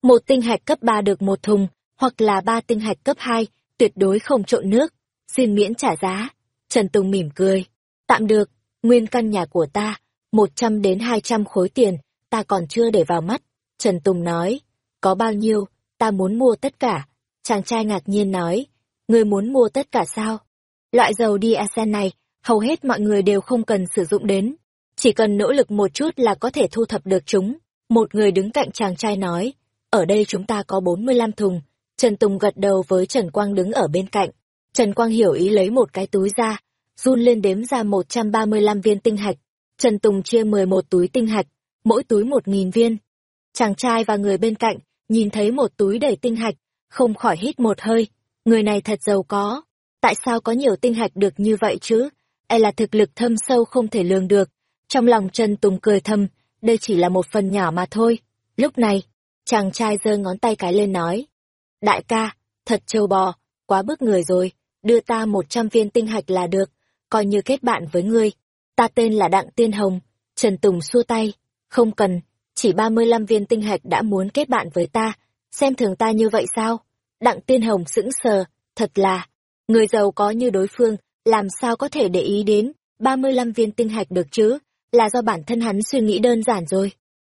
Speaker 1: một tinh hạch cấp 3 được một thùng, hoặc là ba tinh hạch cấp 2, tuyệt đối không trộn nước, xin miễn trả giá. Trần Tùng mỉm cười. Tạm được, nguyên căn nhà của ta, 100 đến 200 khối tiền, ta còn chưa để vào mắt. Trần Tùng nói, có bao nhiêu, ta muốn mua tất cả. Chàng trai ngạc nhiên nói, ngươi muốn mua tất cả sao? Loại dầu diazen này, hầu hết mọi người đều không cần sử dụng đến. Chỉ cần nỗ lực một chút là có thể thu thập được chúng. Một người đứng cạnh chàng trai nói, ở đây chúng ta có 45 thùng. Trần Tùng gật đầu với Trần Quang đứng ở bên cạnh. Trần Quang hiểu ý lấy một cái túi ra, run lên đếm ra 135 viên tinh hạch. Trần Tùng chia 11 túi tinh hạch, mỗi túi 1.000 viên. Chàng trai và người bên cạnh, nhìn thấy một túi đầy tinh hạch, không khỏi hít một hơi. Người này thật giàu có. Tại sao có nhiều tinh hạch được như vậy chứ? E là thực lực thâm sâu không thể lường được. Trong lòng Trần Tùng cười thầm, đây chỉ là một phần nhỏ mà thôi. Lúc này, chàng trai giơ ngón tay cái lên nói. Đại ca, thật trâu bò, quá bức người rồi, đưa ta một trăm viên tinh hạch là được, coi như kết bạn với ngươi. Ta tên là Đặng Tiên Hồng, Trần Tùng xua tay, không cần, chỉ ba mươi lăm viên tinh hạch đã muốn kết bạn với ta, xem thường ta như vậy sao? Đặng Tiên Hồng sững sờ, thật là, người giàu có như đối phương, làm sao có thể để ý đến ba mươi lăm viên tinh hạch được chứ, là do bản thân hắn suy nghĩ đơn giản rồi.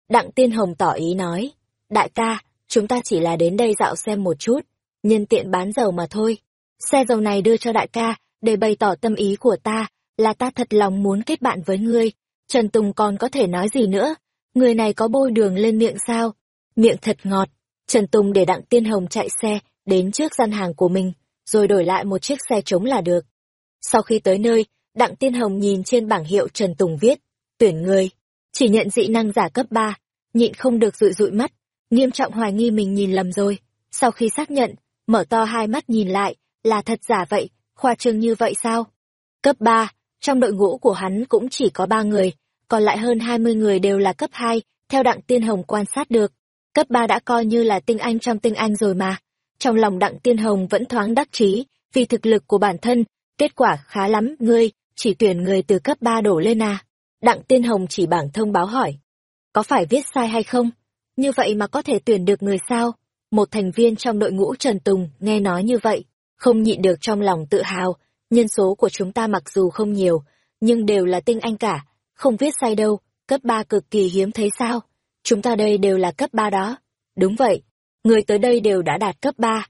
Speaker 1: Đặng Tiên Hồng tỏ ý nói, đại ca, chúng ta chỉ là đến đây dạo xem một chút, nhân tiện bán dầu mà thôi. Xe dầu này đưa cho đại ca, để bày tỏ tâm ý của ta, là ta thật lòng muốn kết bạn với ngươi. Trần Tùng còn có thể nói gì nữa? Người này có bôi đường lên miệng sao? Miệng thật ngọt. Trần Tùng để Đặng Tiên Hồng chạy xe, đến trước gian hàng của mình, rồi đổi lại một chiếc xe trống là được. Sau khi tới nơi, Đặng Tiên Hồng nhìn trên bảng hiệu Trần Tùng viết, tuyển người, chỉ nhận dị năng giả cấp 3, nhịn không được rụi rụi mắt, nghiêm trọng hoài nghi mình nhìn lầm rồi. Sau khi xác nhận, mở to hai mắt nhìn lại, là thật giả vậy, khoa trương như vậy sao? Cấp 3, trong đội ngũ của hắn cũng chỉ có 3 người, còn lại hơn 20 người đều là cấp 2, theo đặng tiên hồng quan sát được. Cấp ba đã coi như là tinh anh trong tinh anh rồi mà. Trong lòng Đặng Tiên Hồng vẫn thoáng đắc chí, vì thực lực của bản thân, kết quả khá lắm, ngươi, chỉ tuyển người từ cấp ba đổ lên à. Đặng Tiên Hồng chỉ bảng thông báo hỏi. Có phải viết sai hay không? Như vậy mà có thể tuyển được người sao? Một thành viên trong đội ngũ Trần Tùng nghe nói như vậy, không nhịn được trong lòng tự hào, nhân số của chúng ta mặc dù không nhiều, nhưng đều là tinh anh cả, không viết sai đâu, cấp ba cực kỳ hiếm thấy sao? Chúng ta đây đều là cấp ba đó. Đúng vậy, người tới đây đều đã đạt cấp ba.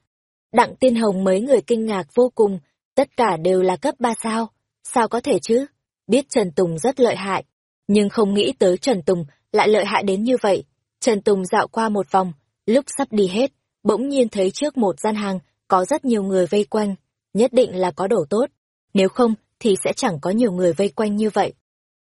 Speaker 1: Đặng Tiên Hồng mấy người kinh ngạc vô cùng, tất cả đều là cấp ba sao? Sao có thể chứ? Biết Trần Tùng rất lợi hại, nhưng không nghĩ tới Trần Tùng lại lợi hại đến như vậy. Trần Tùng dạo qua một vòng, lúc sắp đi hết, bỗng nhiên thấy trước một gian hàng, có rất nhiều người vây quanh, nhất định là có đồ tốt, nếu không thì sẽ chẳng có nhiều người vây quanh như vậy.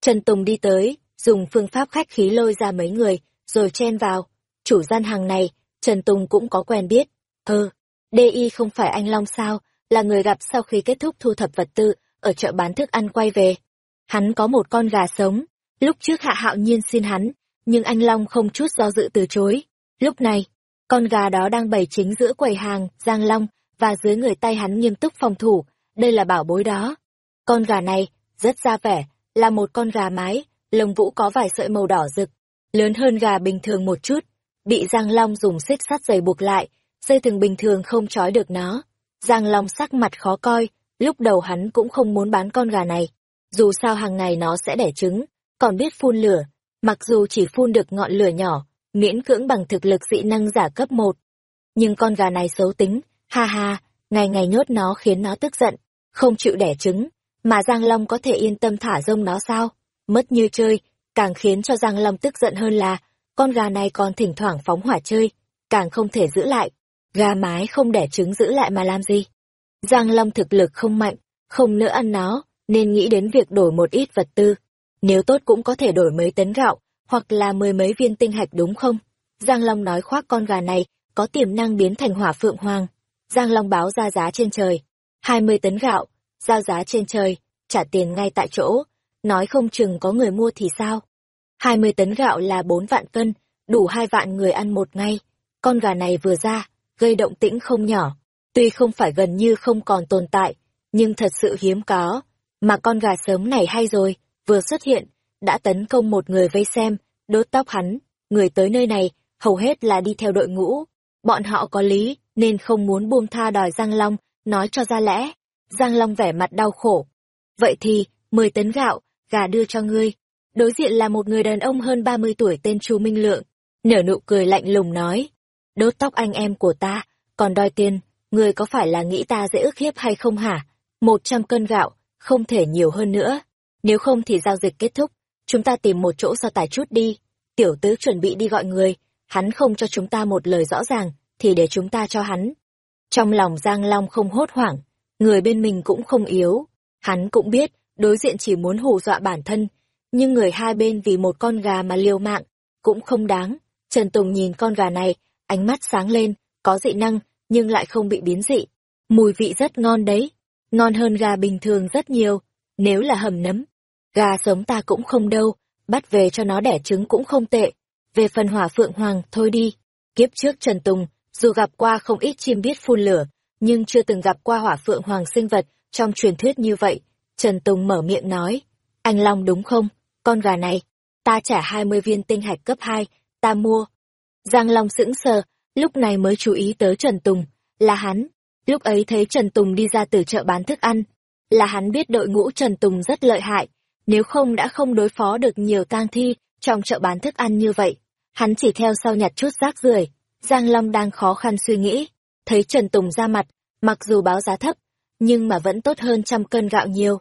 Speaker 1: Trần Tùng đi tới, dùng phương pháp khách khí lôi ra mấy người, rồi chen vào. Chủ gian hàng này, Trần Tùng cũng có quen biết. Hơ, DI không phải anh Long sao, là người gặp sau khi kết thúc thu thập vật tư, ở chợ bán thức ăn quay về. Hắn có một con gà sống, lúc trước hạ hạo nhiên xin hắn, nhưng anh Long không chút do dự từ chối. Lúc này, con gà đó đang bày chính giữa quầy hàng, Giang Long, và dưới người tay hắn nghiêm túc phòng thủ, đây là bảo bối đó. Con gà này, rất ra vẻ, là một con gà mái, lông vũ có vài sợi màu đỏ rực, lớn hơn gà bình thường một chút, bị Giang Long dùng xích sắt dày buộc lại, dây thừng bình thường không trói được nó. Giang Long sắc mặt khó coi, lúc đầu hắn cũng không muốn bán con gà này. Dù sao hàng ngày nó sẽ đẻ trứng, còn biết phun lửa, mặc dù chỉ phun được ngọn lửa nhỏ, miễn cưỡng bằng thực lực dị năng giả cấp 1. Nhưng con gà này xấu tính, ha ha, ngày ngày nhốt nó khiến nó tức giận, không chịu đẻ trứng, mà Giang Long có thể yên tâm thả rông nó sao? Mất như chơi, càng khiến cho Giang Long tức giận hơn là, con gà này còn thỉnh thoảng phóng hỏa chơi, càng không thể giữ lại. Gà mái không đẻ trứng giữ lại mà làm gì? Giang Long thực lực không mạnh, không nỡ ăn nó, nên nghĩ đến việc đổi một ít vật tư. Nếu tốt cũng có thể đổi mấy tấn gạo, hoặc là mười mấy viên tinh hạch đúng không? Giang Long nói khoác con gà này có tiềm năng biến thành hỏa phượng hoàng. Giang Long báo ra giá trên trời. hai mươi tấn gạo, giao giá trên trời, trả tiền ngay tại chỗ. Nói không chừng có người mua thì sao? Hai mươi tấn gạo là bốn vạn cân, đủ hai vạn người ăn một ngày. Con gà này vừa ra, gây động tĩnh không nhỏ. Tuy không phải gần như không còn tồn tại, nhưng thật sự hiếm có. Mà con gà sớm này hay rồi, vừa xuất hiện, đã tấn công một người vây xem, đốt tóc hắn. Người tới nơi này, hầu hết là đi theo đội ngũ. Bọn họ có lý, nên không muốn buông tha đòi Giang Long, nói cho ra lẽ. Giang Long vẻ mặt đau khổ. Vậy thì, 10 tấn gạo, gà đưa cho ngươi. Đối diện là một người đàn ông hơn 30 tuổi tên Chu Minh Lượng. Nở nụ cười lạnh lùng nói. Đốt tóc anh em của ta, còn đòi tiền, người có phải là nghĩ ta dễ ức hiếp hay không hả? Một trăm cân gạo, không thể nhiều hơn nữa. Nếu không thì giao dịch kết thúc, chúng ta tìm một chỗ so tài chút đi. Tiểu tứ chuẩn bị đi gọi người, hắn không cho chúng ta một lời rõ ràng, thì để chúng ta cho hắn. Trong lòng Giang Long không hốt hoảng, người bên mình cũng không yếu. Hắn cũng biết, đối diện chỉ muốn hù dọa bản thân, nhưng người hai bên vì một con gà mà liều mạng, cũng không đáng. Trần Tùng nhìn con gà này, ánh mắt sáng lên, có dị năng, nhưng lại không bị biến dị. Mùi vị rất ngon đấy, ngon hơn gà bình thường rất nhiều, nếu là hầm nấm. Gà sống ta cũng không đâu, bắt về cho nó đẻ trứng cũng không tệ. Về phần hỏa phượng hoàng, thôi đi. Kiếp trước Trần Tùng, dù gặp qua không ít chim biết phun lửa, nhưng chưa từng gặp qua hỏa phượng hoàng sinh vật trong truyền thuyết như vậy. Trần Tùng mở miệng nói, anh Long đúng không? Con gà này, ta trả 20 viên tinh hạch cấp 2, ta mua. Giang Long sững sờ, lúc này mới chú ý tới Trần Tùng, là hắn. Lúc ấy thấy Trần Tùng đi ra từ chợ bán thức ăn, là hắn biết đội ngũ Trần Tùng rất lợi hại, nếu không đã không đối phó được nhiều tang thi trong chợ bán thức ăn như vậy. Hắn chỉ theo sau nhặt chút rác rưởi. Giang Long đang khó khăn suy nghĩ, thấy Trần Tùng ra mặt, mặc dù báo giá thấp, nhưng mà vẫn tốt hơn trăm cân gạo nhiều.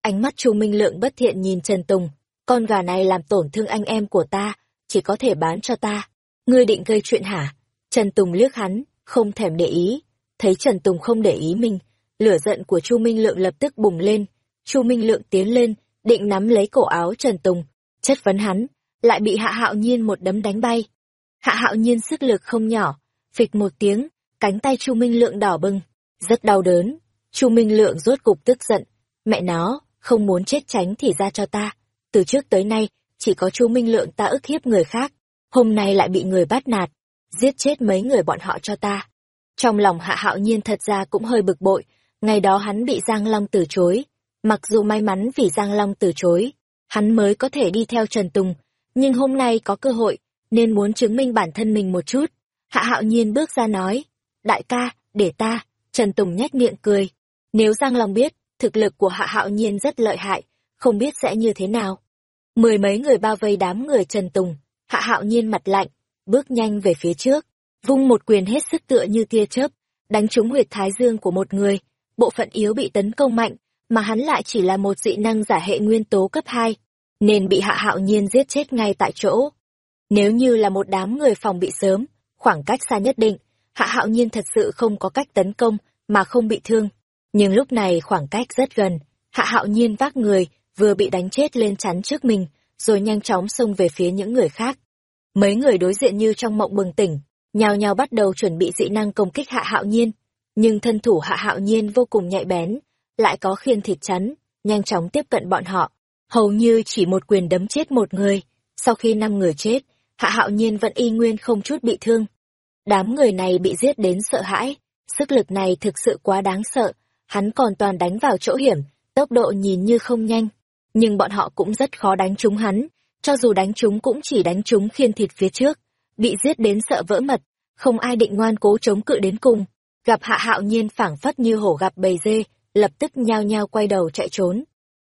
Speaker 1: Ánh mắt Chu Minh Lượng bất thiện nhìn Trần Tùng, con gà này làm tổn thương anh em của ta, chỉ có thể bán cho ta. Ngươi định gây chuyện hả? Trần Tùng liếc hắn, không thèm để ý. Thấy Trần Tùng không để ý mình, lửa giận của Chu Minh Lượng lập tức bùng lên. Chu Minh Lượng tiến lên, định nắm lấy cổ áo Trần Tùng, chất vấn hắn, lại bị Hạ Hạo Nhiên một đấm đánh bay. Hạ Hạo Nhiên sức lực không nhỏ, phịch một tiếng, cánh tay Chu Minh Lượng đỏ bừng, rất đau đớn. Chu Minh Lượng rốt cục tức giận, mẹ nó, không muốn chết tránh thì ra cho ta. Từ trước tới nay, chỉ có Chu Minh Lượng ta ức hiếp người khác, hôm nay lại bị người bắt nạt, giết chết mấy người bọn họ cho ta. Trong lòng Hạ Hạo Nhiên thật ra cũng hơi bực bội, ngày đó hắn bị Giang Long từ chối. Mặc dù may mắn vì Giang Long từ chối, hắn mới có thể đi theo Trần Tùng, nhưng hôm nay có cơ hội, nên muốn chứng minh bản thân mình một chút. Hạ Hạo Nhiên bước ra nói, đại ca, để ta, Trần Tùng nhếch miệng cười. Nếu Giang Long biết, thực lực của Hạ Hạo Nhiên rất lợi hại, không biết sẽ như thế nào. Mười mấy người bao vây đám người Trần Tùng, Hạ Hạo Nhiên mặt lạnh, bước nhanh về phía trước, vung một quyền hết sức tựa như tia chớp, đánh trúng huyệt thái dương của một người, bộ phận yếu bị tấn công mạnh, mà hắn lại chỉ là một dị năng giả hệ nguyên tố cấp 2, nên bị Hạ Hạo Nhiên giết chết ngay tại chỗ. Nếu như là một đám người phòng bị sớm, khoảng cách xa nhất định, Hạ Hạo Nhiên thật sự không có cách tấn công mà không bị thương. Nhưng lúc này khoảng cách rất gần, Hạ Hạo Nhiên vác người vừa bị đánh chết lên chắn trước mình, rồi nhanh chóng xông về phía những người khác. Mấy người đối diện như trong mộng bừng tỉnh, nhào nhào bắt đầu chuẩn bị dị năng công kích Hạ Hạo Nhiên, nhưng thân thủ Hạ Hạo Nhiên vô cùng nhạy bén, lại có khiên thịt chắn, nhanh chóng tiếp cận bọn họ, hầu như chỉ một quyền đấm chết một người. Sau khi năm người chết, Hạ Hạo Nhiên vẫn y nguyên không chút bị thương. Đám người này bị giết đến sợ hãi, sức lực này thực sự quá đáng sợ, hắn còn toàn đánh vào chỗ hiểm, tốc độ nhìn như không nhanh, nhưng bọn họ cũng rất khó đánh trúng hắn, cho dù đánh trúng cũng chỉ đánh trúng khiên thịt phía trước, bị giết đến sợ vỡ mật, không ai định ngoan cố chống cự đến cùng. Gặp Hạ Hạo Nhiên phảng phất như hổ gặp bầy dê, lập tức nhao nhao quay đầu chạy trốn.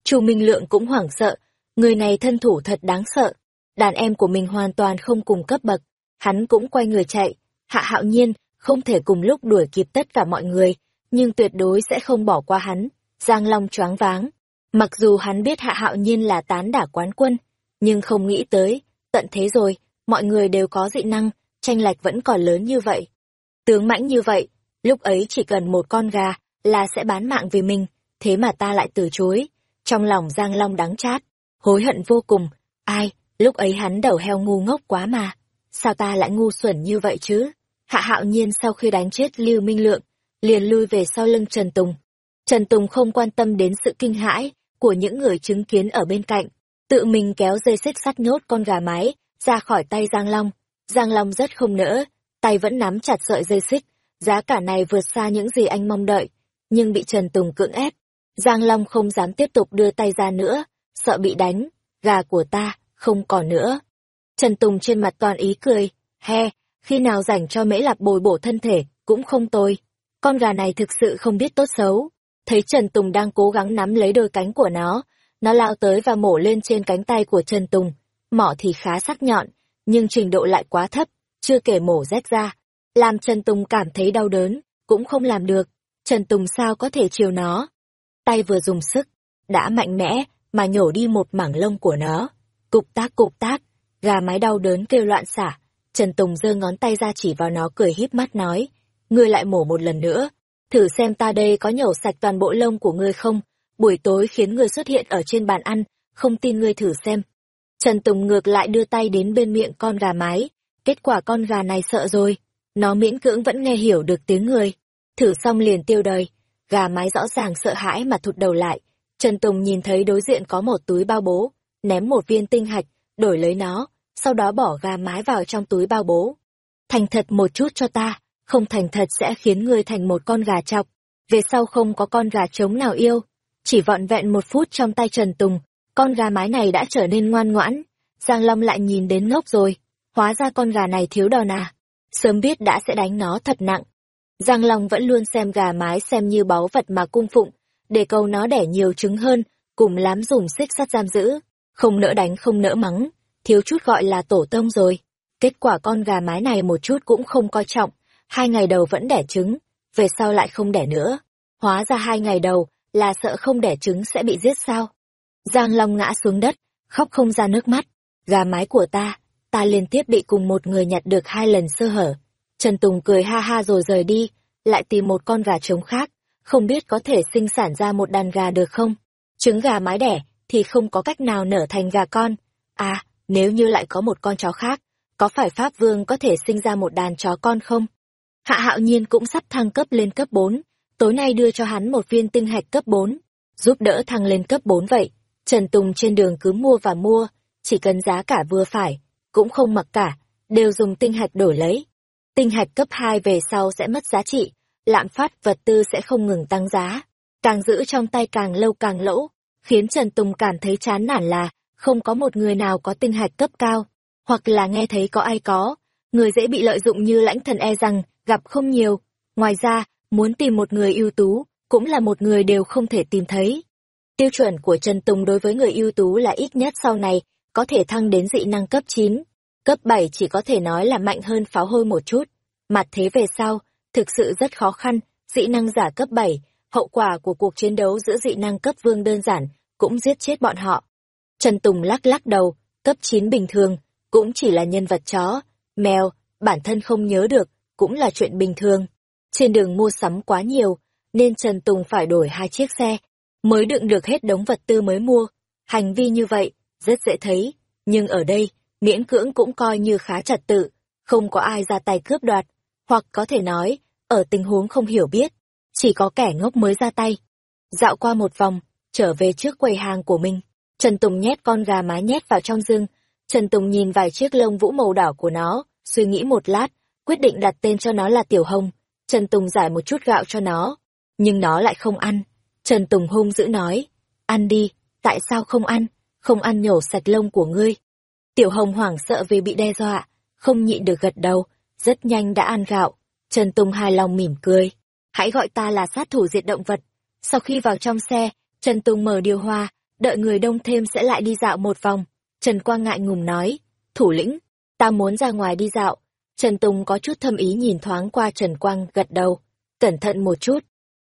Speaker 1: Chu Minh Lượng cũng hoảng sợ, người này thân thủ thật đáng sợ, đàn em của mình hoàn toàn không cùng cấp bậc, hắn cũng quay người chạy, Hạ Hạo Nhiên không thể cùng lúc đuổi kịp tất cả mọi người, nhưng tuyệt đối sẽ không bỏ qua hắn. Giang Long choáng váng, mặc dù hắn biết Hạ Hạo Nhiên là tán đả quán quân, nhưng không nghĩ tới, tận thế rồi, mọi người đều có dị năng, tranh lệch vẫn còn lớn như vậy. Tướng mãnh như vậy, lúc ấy chỉ cần một con gà là sẽ bán mạng vì mình, thế mà ta lại từ chối. Trong lòng Giang Long đắng chát, hối hận vô cùng, ai, lúc ấy hắn đầu heo ngu ngốc quá mà, sao ta lại ngu xuẩn như vậy chứ? Hạ hạo nhiên sau khi đánh chết Lưu Minh Lượng, liền lui về sau lưng Trần Tùng. Trần Tùng không quan tâm đến sự kinh hãi của những người chứng kiến ở bên cạnh, tự mình kéo dây xích sắt nhốt con gà mái ra khỏi tay Giang Long. Giang Long rất không nỡ, tay vẫn nắm chặt sợi dây xích, giá cả này vượt xa những gì anh mong đợi, nhưng bị Trần Tùng cưỡng ép. Giang Long không dám tiếp tục đưa tay ra nữa, sợ bị đánh, gà của ta, không còn nữa. Trần Tùng trên mặt toàn ý cười, he, khi nào rảnh cho mễ lạp bồi bổ thân thể, cũng không tồi. Con gà này thực sự không biết tốt xấu. Thấy Trần Tùng đang cố gắng nắm lấy đôi cánh của nó, nó lao tới và mổ lên trên cánh tay của Trần Tùng. Mỏ thì khá sắc nhọn, nhưng trình độ lại quá thấp, chưa kể mổ rách ra. Làm Trần Tùng cảm thấy đau đớn, cũng không làm được. Trần Tùng sao có thể chiều nó. Tay vừa dùng sức, đã mạnh mẽ, mà nhổ đi một mảng lông của nó. Cục tác cục tác, gà mái đau đớn kêu loạn xả. Trần Tùng giơ ngón tay ra chỉ vào nó cười híp mắt nói, ngươi lại mổ một lần nữa, thử xem ta đây có nhổ sạch toàn bộ lông của ngươi không, buổi tối khiến ngươi xuất hiện ở trên bàn ăn, không tin ngươi thử xem. Trần Tùng ngược lại đưa tay đến bên miệng con gà mái, kết quả con gà này sợ rồi, nó miễn cưỡng vẫn nghe hiểu được tiếng người. Thử xong liền tiêu đời, gà mái rõ ràng sợ hãi mà thụt đầu lại. Trần Tùng nhìn thấy đối diện có một túi bao bố, ném một viên tinh hạch, đổi lấy nó, sau đó bỏ gà mái vào trong túi bao bố. Thành thật một chút cho ta, không thành thật sẽ khiến ngươi thành một con gà chọc. Về sau không có con gà trống nào yêu. Chỉ vọn vẹn một phút trong tay Trần Tùng, con gà mái này đã trở nên ngoan ngoãn. Giang Long lại nhìn đến ngốc rồi. Hóa ra con gà này thiếu đòn à. Sớm biết đã sẽ đánh nó thật nặng. Giang Long vẫn luôn xem gà mái xem như báu vật mà cung phụng, để câu nó đẻ nhiều trứng hơn, cùng lám dùng xích sắt giam giữ. Không nỡ đánh không nỡ mắng, thiếu chút gọi là tổ tông rồi. Kết quả con gà mái này một chút cũng không coi trọng, hai ngày đầu vẫn đẻ trứng, về sau lại không đẻ nữa. Hóa ra hai ngày đầu là sợ không đẻ trứng sẽ bị giết sao. Giang Long ngã xuống đất, khóc không ra nước mắt. Gà mái của ta, ta liên tiếp bị cùng một người nhặt được hai lần sơ hở. Trần Tùng cười ha ha rồi rời đi, lại tìm một con gà trống khác, không biết có thể sinh sản ra một đàn gà được không? Trứng gà mái đẻ thì không có cách nào nở thành gà con. À, nếu như lại có một con chó khác, có phải Pháp Vương có thể sinh ra một đàn chó con không? Hạ hạo nhiên cũng sắp thăng cấp lên cấp 4, tối nay đưa cho hắn một viên tinh hạch cấp 4, giúp đỡ thăng lên cấp 4 vậy. Trần Tùng trên đường cứ mua và mua, chỉ cần giá cả vừa phải, cũng không mặc cả, đều dùng tinh hạch đổi lấy. Tinh hạch cấp 2 về sau sẽ mất giá trị, lạm phát vật tư sẽ không ngừng tăng giá. Càng giữ trong tay càng lâu càng lỗ, khiến Trần Tùng cảm thấy chán nản là không có một người nào có tinh hạch cấp cao, hoặc là nghe thấy có ai có, người dễ bị lợi dụng như lãnh thần e rằng gặp không nhiều. Ngoài ra, muốn tìm một người ưu tú, cũng là một người đều không thể tìm thấy. Tiêu chuẩn của Trần Tùng đối với người ưu tú là ít nhất sau này, có thể thăng đến dị năng cấp 9. Cấp 7 chỉ có thể nói là mạnh hơn pháo hôi một chút. Mặt thế về sau, thực sự rất khó khăn, dị năng giả cấp 7, hậu quả của cuộc chiến đấu giữa dị năng cấp vương đơn giản, cũng giết chết bọn họ. Trần Tùng lắc lắc đầu, cấp 9 bình thường, cũng chỉ là nhân vật chó, mèo, bản thân không nhớ được, cũng là chuyện bình thường. Trên đường mua sắm quá nhiều, nên Trần Tùng phải đổi hai chiếc xe, mới đựng được hết đống vật tư mới mua. Hành vi như vậy, rất dễ thấy, nhưng ở đây, miễn cưỡng cũng coi như khá trật tự, không có ai ra tay cướp đoạt, hoặc có thể nói, ở tình huống không hiểu biết, chỉ có kẻ ngốc mới ra tay. Dạo qua một vòng, trở về trước quầy hàng của mình, Trần Tùng nhét con gà mái nhét vào trong rừng. Trần Tùng nhìn vài chiếc lông vũ màu đỏ của nó, suy nghĩ một lát, quyết định đặt tên cho nó là Tiểu Hồng. Trần Tùng giải một chút gạo cho nó, nhưng nó lại không ăn. Trần Tùng hung dữ nói, ăn đi, tại sao không ăn, không ăn nhổ sạch lông của ngươi. Tiểu Hồng hoảng sợ vì bị đe dọa, không nhịn được gật đầu, rất nhanh đã ăn gạo. Trần Tùng hài lòng mỉm cười, hãy gọi ta là sát thủ diệt động vật. Sau khi vào trong xe, Trần Tùng mở điều hòa, đợi người đông thêm sẽ lại đi dạo một vòng. Trần Quang ngại ngùng nói, thủ lĩnh, ta muốn ra ngoài đi dạo. Trần Tùng có chút thâm ý nhìn thoáng qua Trần Quang gật đầu, cẩn thận một chút.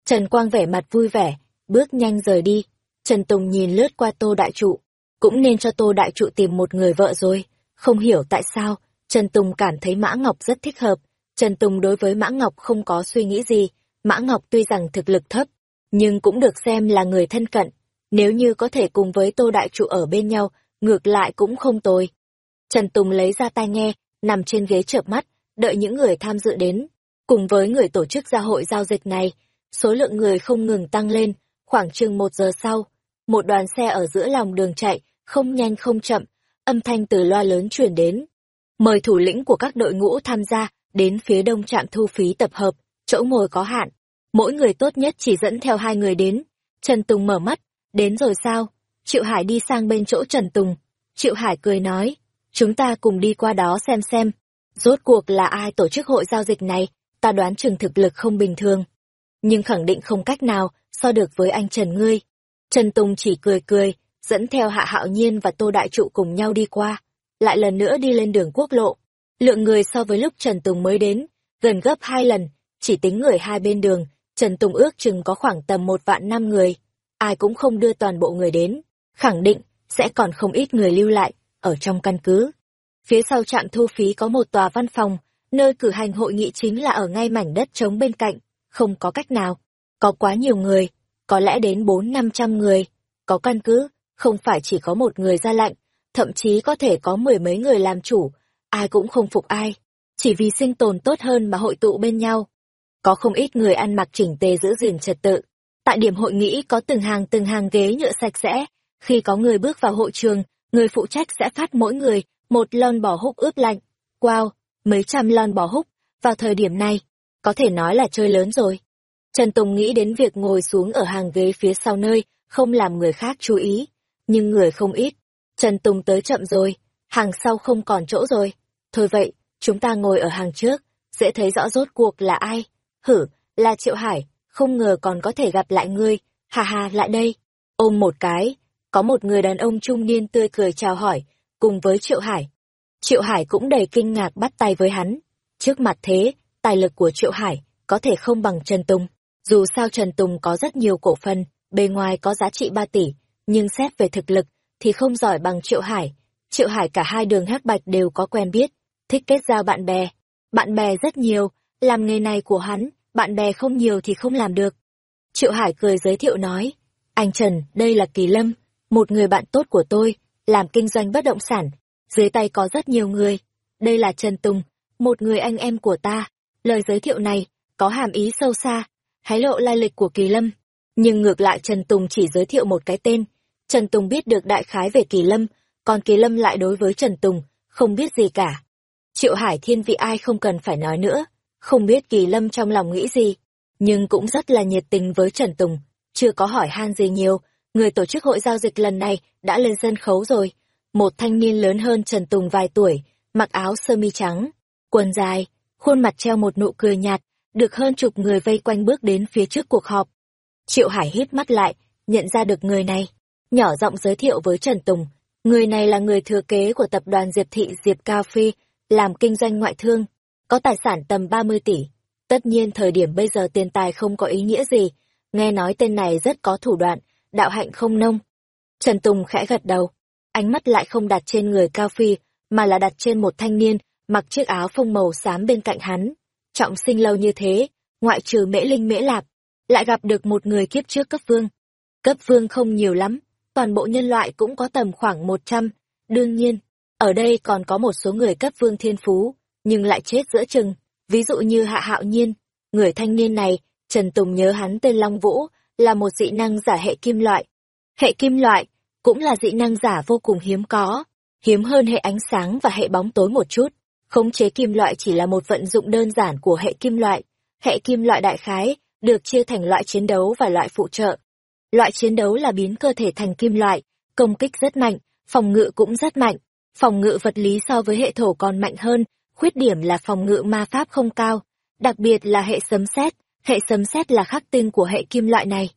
Speaker 1: Trần Quang vẻ mặt vui vẻ, bước nhanh rời đi. Trần Tùng nhìn lướt qua Tô Đại Trụ, cũng nên cho Tô Đại Trụ tìm một người vợ rồi. Không hiểu tại sao, Trần Tùng cảm thấy Mã Ngọc rất thích hợp. Trần Tùng đối với Mã Ngọc không có suy nghĩ gì, Mã Ngọc tuy rằng thực lực thấp, nhưng cũng được xem là người thân cận. Nếu như có thể cùng với Tô Đại Trụ ở bên nhau, ngược lại cũng không tồi. Trần Tùng lấy ra tai nghe, nằm trên ghế chợp mắt, đợi những người tham dự đến. Cùng với người tổ chức gia hội giao dịch này, số lượng người không ngừng tăng lên, khoảng chừng một giờ sau, một đoàn xe ở giữa lòng đường chạy, không nhanh không chậm, âm thanh từ loa lớn chuyển đến. Mời thủ lĩnh của các đội ngũ tham gia, đến phía đông trạm thu phí tập hợp, chỗ ngồi có hạn. Mỗi người tốt nhất chỉ dẫn theo hai người đến. Trần Tùng mở mắt, đến rồi sao? Triệu Hải đi sang bên chỗ Trần Tùng. Triệu Hải cười nói, chúng ta cùng đi qua đó xem xem. Rốt cuộc là ai tổ chức hội giao dịch này, ta đoán chừng thực lực không bình thường. Nhưng khẳng định không cách nào so được với anh Trần ngươi. Trần Tùng chỉ cười cười, dẫn theo Hạ Hạo Nhiên và Tô Đại Trụ cùng nhau đi qua. Lại lần nữa đi lên đường quốc lộ. Lượng người so với lúc Trần Tùng mới đến, gần gấp hai lần, chỉ tính người hai bên đường, Trần Tùng ước chừng có khoảng tầm một vạn năm người. Ai cũng không đưa toàn bộ người đến khẳng định sẽ còn không ít người lưu lại ở trong căn cứ. Phía sau trạm thu phí có một tòa văn phòng, nơi cử hành hội nghị chính là ở ngay mảnh đất trống bên cạnh, không có cách nào. Có quá nhiều người, có lẽ đến bốn năm trăm người. Có căn cứ, không phải chỉ có một người ra lệnh, thậm chí có thể có mười mấy người làm chủ, ai cũng không phục ai. Chỉ vì sinh tồn tốt hơn mà hội tụ bên nhau. Có không ít người ăn mặc chỉnh tề giữ gìn trật tự. Tại điểm hội nghị có từng hàng từng hàng ghế nhựa sạch sẽ, khi có người bước vào hội trường, người phụ trách sẽ phát mỗi người một lon bò húc ướp lạnh. Wow, mấy trăm lon bò húc, vào thời điểm này, có thể nói là chơi lớn rồi. Trần Tùng nghĩ đến việc ngồi xuống ở hàng ghế phía sau nơi, không làm người khác chú ý. Nhưng người không ít. Trần Tùng tới chậm rồi, hàng sau không còn chỗ rồi. Thôi vậy, chúng ta ngồi ở hàng trước, dễ thấy rõ rốt cuộc là ai. Hử, là Triệu Hải, không ngờ còn có thể gặp lại ngươi. Hà hà, lại đây. Ôm một cái, có một người đàn ông trung niên tươi cười chào hỏi, cùng với Triệu Hải. Triệu Hải cũng đầy kinh ngạc bắt tay với hắn. Trước mặt thế, tài lực của Triệu Hải có thể không bằng Trần Tùng. Dù sao Trần Tùng có rất nhiều cổ phần, bề ngoài có giá trị 3 tỷ, nhưng xét về thực lực thì không giỏi bằng Triệu Hải. Triệu Hải cả hai đường hắc bạch đều có quen biết, thích kết giao bạn bè. Bạn bè rất nhiều, làm nghề này của hắn, bạn bè không nhiều thì không làm được. Triệu Hải cười giới thiệu nói, anh Trần, đây là Kỳ Lâm, một người bạn tốt của tôi, làm kinh doanh bất động sản, dưới tay có rất nhiều người. Đây là Trần Tùng, một người anh em của ta. Lời giới thiệu này có hàm ý sâu xa, hái lộ lai lịch của Kỳ Lâm. Nhưng ngược lại Trần Tùng chỉ giới thiệu một cái tên. Trần Tùng biết được đại khái về Kỳ Lâm, còn Kỳ Lâm lại đối với Trần Tùng, không biết gì cả. Triệu Hải Thiên vị ai không cần phải nói nữa, không biết Kỳ Lâm trong lòng nghĩ gì, nhưng cũng rất là nhiệt tình với Trần Tùng, chưa có hỏi han gì nhiều, người tổ chức hội giao dịch lần này đã lên sân khấu rồi. Một thanh niên lớn hơn Trần Tùng vài tuổi, mặc áo sơ mi trắng, quần dài, khuôn mặt treo một nụ cười nhạt, được hơn chục người vây quanh bước đến phía trước cuộc họp. Triệu Hải hít mắt lại, nhận ra được người này, nhỏ giọng giới thiệu với Trần Tùng. Người này là người thừa kế của tập đoàn Diệp Thị Diệp Cao Phi, làm kinh doanh ngoại thương, có tài sản tầm 30 tỷ. Tất nhiên thời điểm bây giờ tiền tài không có ý nghĩa gì, nghe nói tên này rất có thủ đoạn, đạo hạnh không nông. Trần Tùng khẽ gật đầu, ánh mắt lại không đặt trên người Cao Phi, mà là đặt trên một thanh niên, mặc chiếc áo phông màu xám bên cạnh hắn. Trọng sinh lâu như thế, ngoại trừ mễ linh mễ lạp, lại gặp được một người kiếp trước cấp vương. Cấp vương không nhiều lắm, toàn bộ nhân loại cũng có tầm khoảng 100. Đương nhiên, ở đây còn có một số người cấp vương thiên phú, nhưng lại chết giữa chừng. Ví dụ như Hạ Hạo Nhiên, người thanh niên này, Trần Tùng nhớ hắn tên Long Vũ, là một dị năng giả hệ kim loại. Hệ kim loại, cũng là dị năng giả vô cùng hiếm có, hiếm hơn hệ ánh sáng và hệ bóng tối một chút. Khống chế kim loại chỉ là một vận dụng đơn giản của hệ kim loại. Hệ kim loại đại khái, được chia thành loại chiến đấu và loại phụ trợ. Loại chiến đấu là biến cơ thể thành kim loại, công kích rất mạnh, phòng ngự cũng rất mạnh. Phòng ngự vật lý so với hệ thổ còn mạnh hơn, khuyết điểm là phòng ngự ma pháp không cao, đặc biệt là hệ sấm sét, hệ sấm sét là khắc tinh của hệ kim loại này.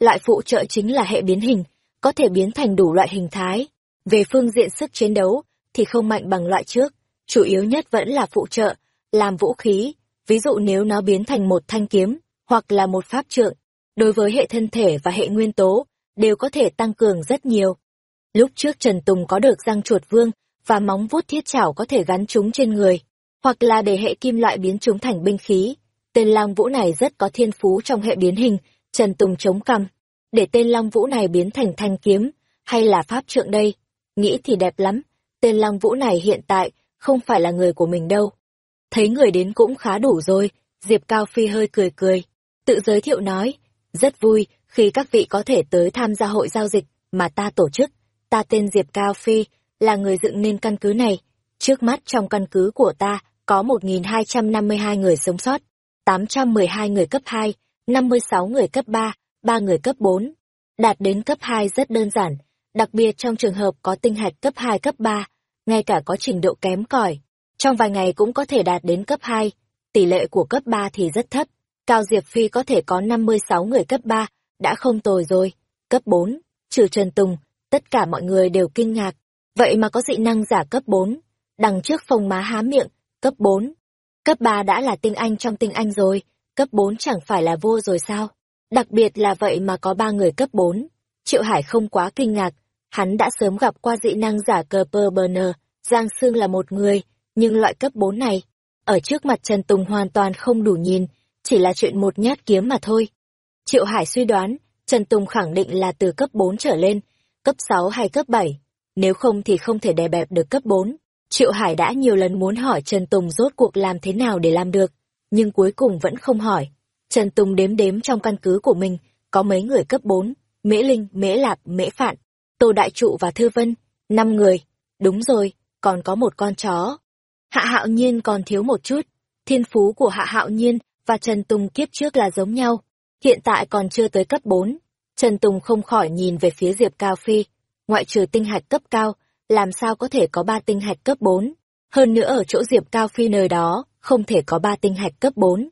Speaker 1: Loại phụ trợ chính là hệ biến hình, có thể biến thành đủ loại hình thái. Về phương diện sức chiến đấu thì không mạnh bằng loại trước, chủ yếu nhất vẫn là phụ trợ, làm vũ khí, ví dụ nếu nó biến thành một thanh kiếm hoặc là một pháp trượng, đối với hệ thân thể và hệ nguyên tố đều có thể tăng cường rất nhiều. Lúc trước Trần Tùng có được răng chuột vương và móng vuốt thiết chảo có thể gắn chúng trên người, hoặc là để hệ kim loại biến chúng thành binh khí. Tên Long Vũ này rất có thiên phú trong hệ biến hình, Trần Tùng chống cằm. Để tên Long Vũ này biến thành thanh kiếm, hay là pháp trượng đây? Nghĩ thì đẹp lắm, tên Long Vũ này hiện tại không phải là người của mình đâu. Thấy người đến cũng khá đủ rồi, Diệp Cao Phi hơi cười cười, tự giới thiệu nói, rất vui khi các vị có thể tới tham gia hội giao dịch mà ta tổ chức. Ta tên Diệp Cao Phi, là người dựng nên căn cứ này. Trước mắt trong căn cứ của ta có 1.252 người sống sót, 812 người cấp 2, 56 người cấp 3, 3 người cấp 4. Đạt đến cấp 2 rất đơn giản, đặc biệt trong trường hợp có tinh hạch cấp 2 cấp 3, ngay cả có trình độ kém cỏi, trong vài ngày cũng có thể đạt đến cấp 2, tỷ lệ của cấp 3 thì rất thấp. Cao Diệp Phi có thể có 56 người cấp 3, đã không tồi rồi. Cấp 4, trừ Trần Tùng, tất cả mọi người đều kinh ngạc. Vậy mà có dị năng giả cấp 4. Đằng trước phòng má há miệng, cấp 4. Cấp 3 đã là tinh anh trong tinh anh rồi, cấp 4 chẳng phải là vua rồi sao? Đặc biệt là vậy mà có ba người cấp 4. Triệu Hải không quá kinh ngạc, hắn đã sớm gặp qua dị năng giả cờ pơ bờ nờ, Giang Sương là một người, nhưng loại cấp 4 này, ở trước mặt Trần Tùng hoàn toàn không đủ nhìn, chỉ là chuyện một nhát kiếm mà thôi. Triệu Hải suy đoán, Trần Tùng khẳng định là từ cấp 4 trở lên, cấp 6 hay cấp 7, nếu không thì không thể đè bẹp được cấp 4. Triệu Hải đã nhiều lần muốn hỏi Trần Tùng rốt cuộc làm thế nào để làm được, nhưng cuối cùng vẫn không hỏi. Trần Tùng đếm đếm trong căn cứ của mình, có mấy người cấp 4, Mễ Linh, Mễ Lạp, Mễ Phạn, Tô Đại Trụ và Thư Vân, 5 người. Đúng rồi, còn có một con chó. Hạ Hạo Nhiên còn thiếu một chút, thiên phú của Hạ Hạo Nhiên và Trần Tùng kiếp trước là giống nhau, hiện tại còn chưa tới cấp 4. Trần Tùng không khỏi nhìn về phía Diệp Cao Phi, ngoại trừ tinh hạch cấp cao, làm sao có thể có ba tinh hạch cấp 4. Hơn nữa ở chỗ Diệp Cao Phi nơi đó, không thể có ba tinh hạch cấp 4.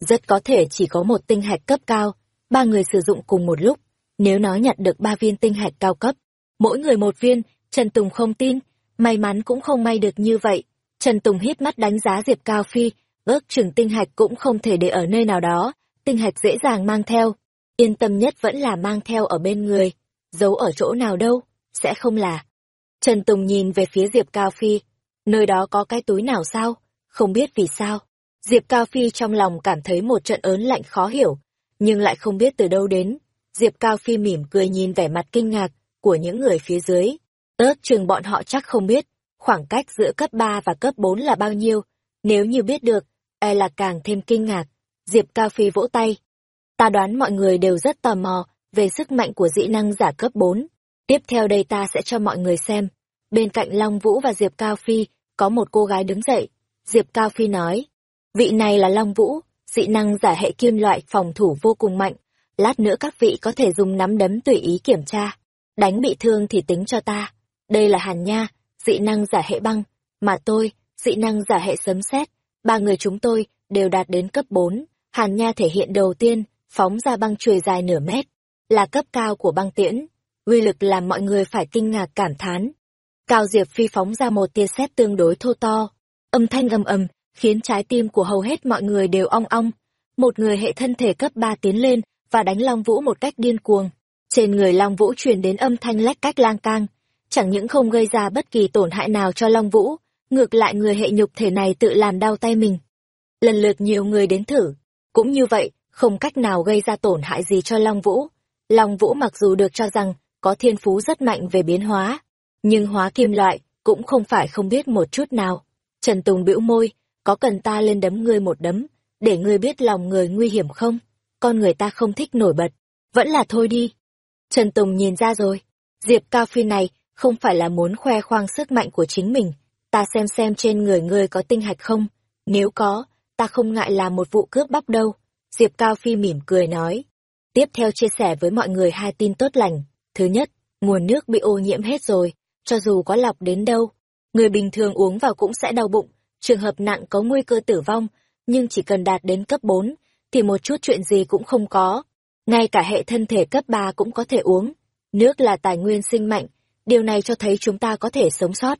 Speaker 1: Rất có thể chỉ có một tinh hạch cấp cao, ba người sử dụng cùng một lúc. Nếu nó nhặt được ba viên tinh hạch cao cấp, mỗi người một viên, Trần Tùng không tin, may mắn cũng không may được như vậy. Trần Tùng hít mắt đánh giá Diệp Cao Phi, ước chừng tinh hạch cũng không thể để ở nơi nào đó, tinh hạch dễ dàng mang theo. Yên tâm nhất vẫn là mang theo ở bên người, giấu ở chỗ nào đâu, sẽ không là. Trần Tùng nhìn về phía Diệp Cao Phi, nơi đó có cái túi nào sao, không biết vì sao. Diệp Cao Phi trong lòng cảm thấy một trận ớn lạnh khó hiểu, nhưng lại không biết từ đâu đến. Diệp Cao Phi mỉm cười nhìn vẻ mặt kinh ngạc của những người phía dưới. Ước trường bọn họ chắc không biết, khoảng cách giữa cấp 3 và cấp 4 là bao nhiêu. Nếu như biết được, e là càng thêm kinh ngạc. Diệp Cao Phi vỗ tay. Ta đoán mọi người đều rất tò mò về sức mạnh của dĩ năng giả cấp 4. Tiếp theo đây ta sẽ cho mọi người xem. Bên cạnh Long Vũ và Diệp Cao Phi, có một cô gái đứng dậy. Diệp Cao Phi nói, vị này là Long Vũ, dị năng giả hệ kim loại phòng thủ vô cùng mạnh. Lát nữa các vị có thể dùng nắm đấm tùy ý kiểm tra. Đánh bị thương thì tính cho ta. Đây là Hàn Nha, dị năng giả hệ băng, mà tôi, dị năng giả hệ sấm sét. Ba người chúng tôi đều đạt đến cấp 4. Hàn Nha thể hiện đầu tiên, phóng ra băng chùy dài nửa mét, là cấp cao của băng tiễn. Uy lực làm mọi người phải kinh ngạc cảm thán. Cao Diệp Phi phóng ra một tia sét tương đối thô to, âm thanh ầm ầm, khiến trái tim của hầu hết mọi người đều ong ong. Một người hệ thân thể cấp 3 tiến lên và đánh Long Vũ một cách điên cuồng. Trên người Long Vũ truyền đến âm thanh lách cách lang cang, chẳng những không gây ra bất kỳ tổn hại nào cho Long Vũ, ngược lại người hệ nhục thể này tự làm đau tay mình. Lần lượt nhiều người đến thử, cũng như vậy, không cách nào gây ra tổn hại gì cho Long Vũ. Long Vũ mặc dù được cho rằng có thiên phú rất mạnh về biến hóa, nhưng hóa kim loại cũng không phải không biết một chút nào. Trần Tùng bĩu môi, có cần ta lên đấm ngươi một đấm, để ngươi biết lòng người nguy hiểm không? Con người ta không thích nổi bật, vẫn là thôi đi. Trần Tùng nhìn ra rồi, Diệp Cao Phi này không phải là muốn khoe khoang sức mạnh của chính mình, ta xem xem trên người ngươi có tinh hạch không, nếu có, ta không ngại là một vụ cướp bóc đâu. Diệp Cao Phi mỉm cười nói. Tiếp theo chia sẻ với mọi người hai tin tốt lành. Thứ nhất, nguồn nước bị ô nhiễm hết rồi, cho dù có lọc đến đâu. Người bình thường uống vào cũng sẽ đau bụng, trường hợp nặng có nguy cơ tử vong, nhưng chỉ cần đạt đến cấp 4, thì một chút chuyện gì cũng không có. Ngay cả hệ thân thể cấp 3 cũng có thể uống. Nước là tài nguyên sinh mạnh, điều này cho thấy chúng ta có thể sống sót.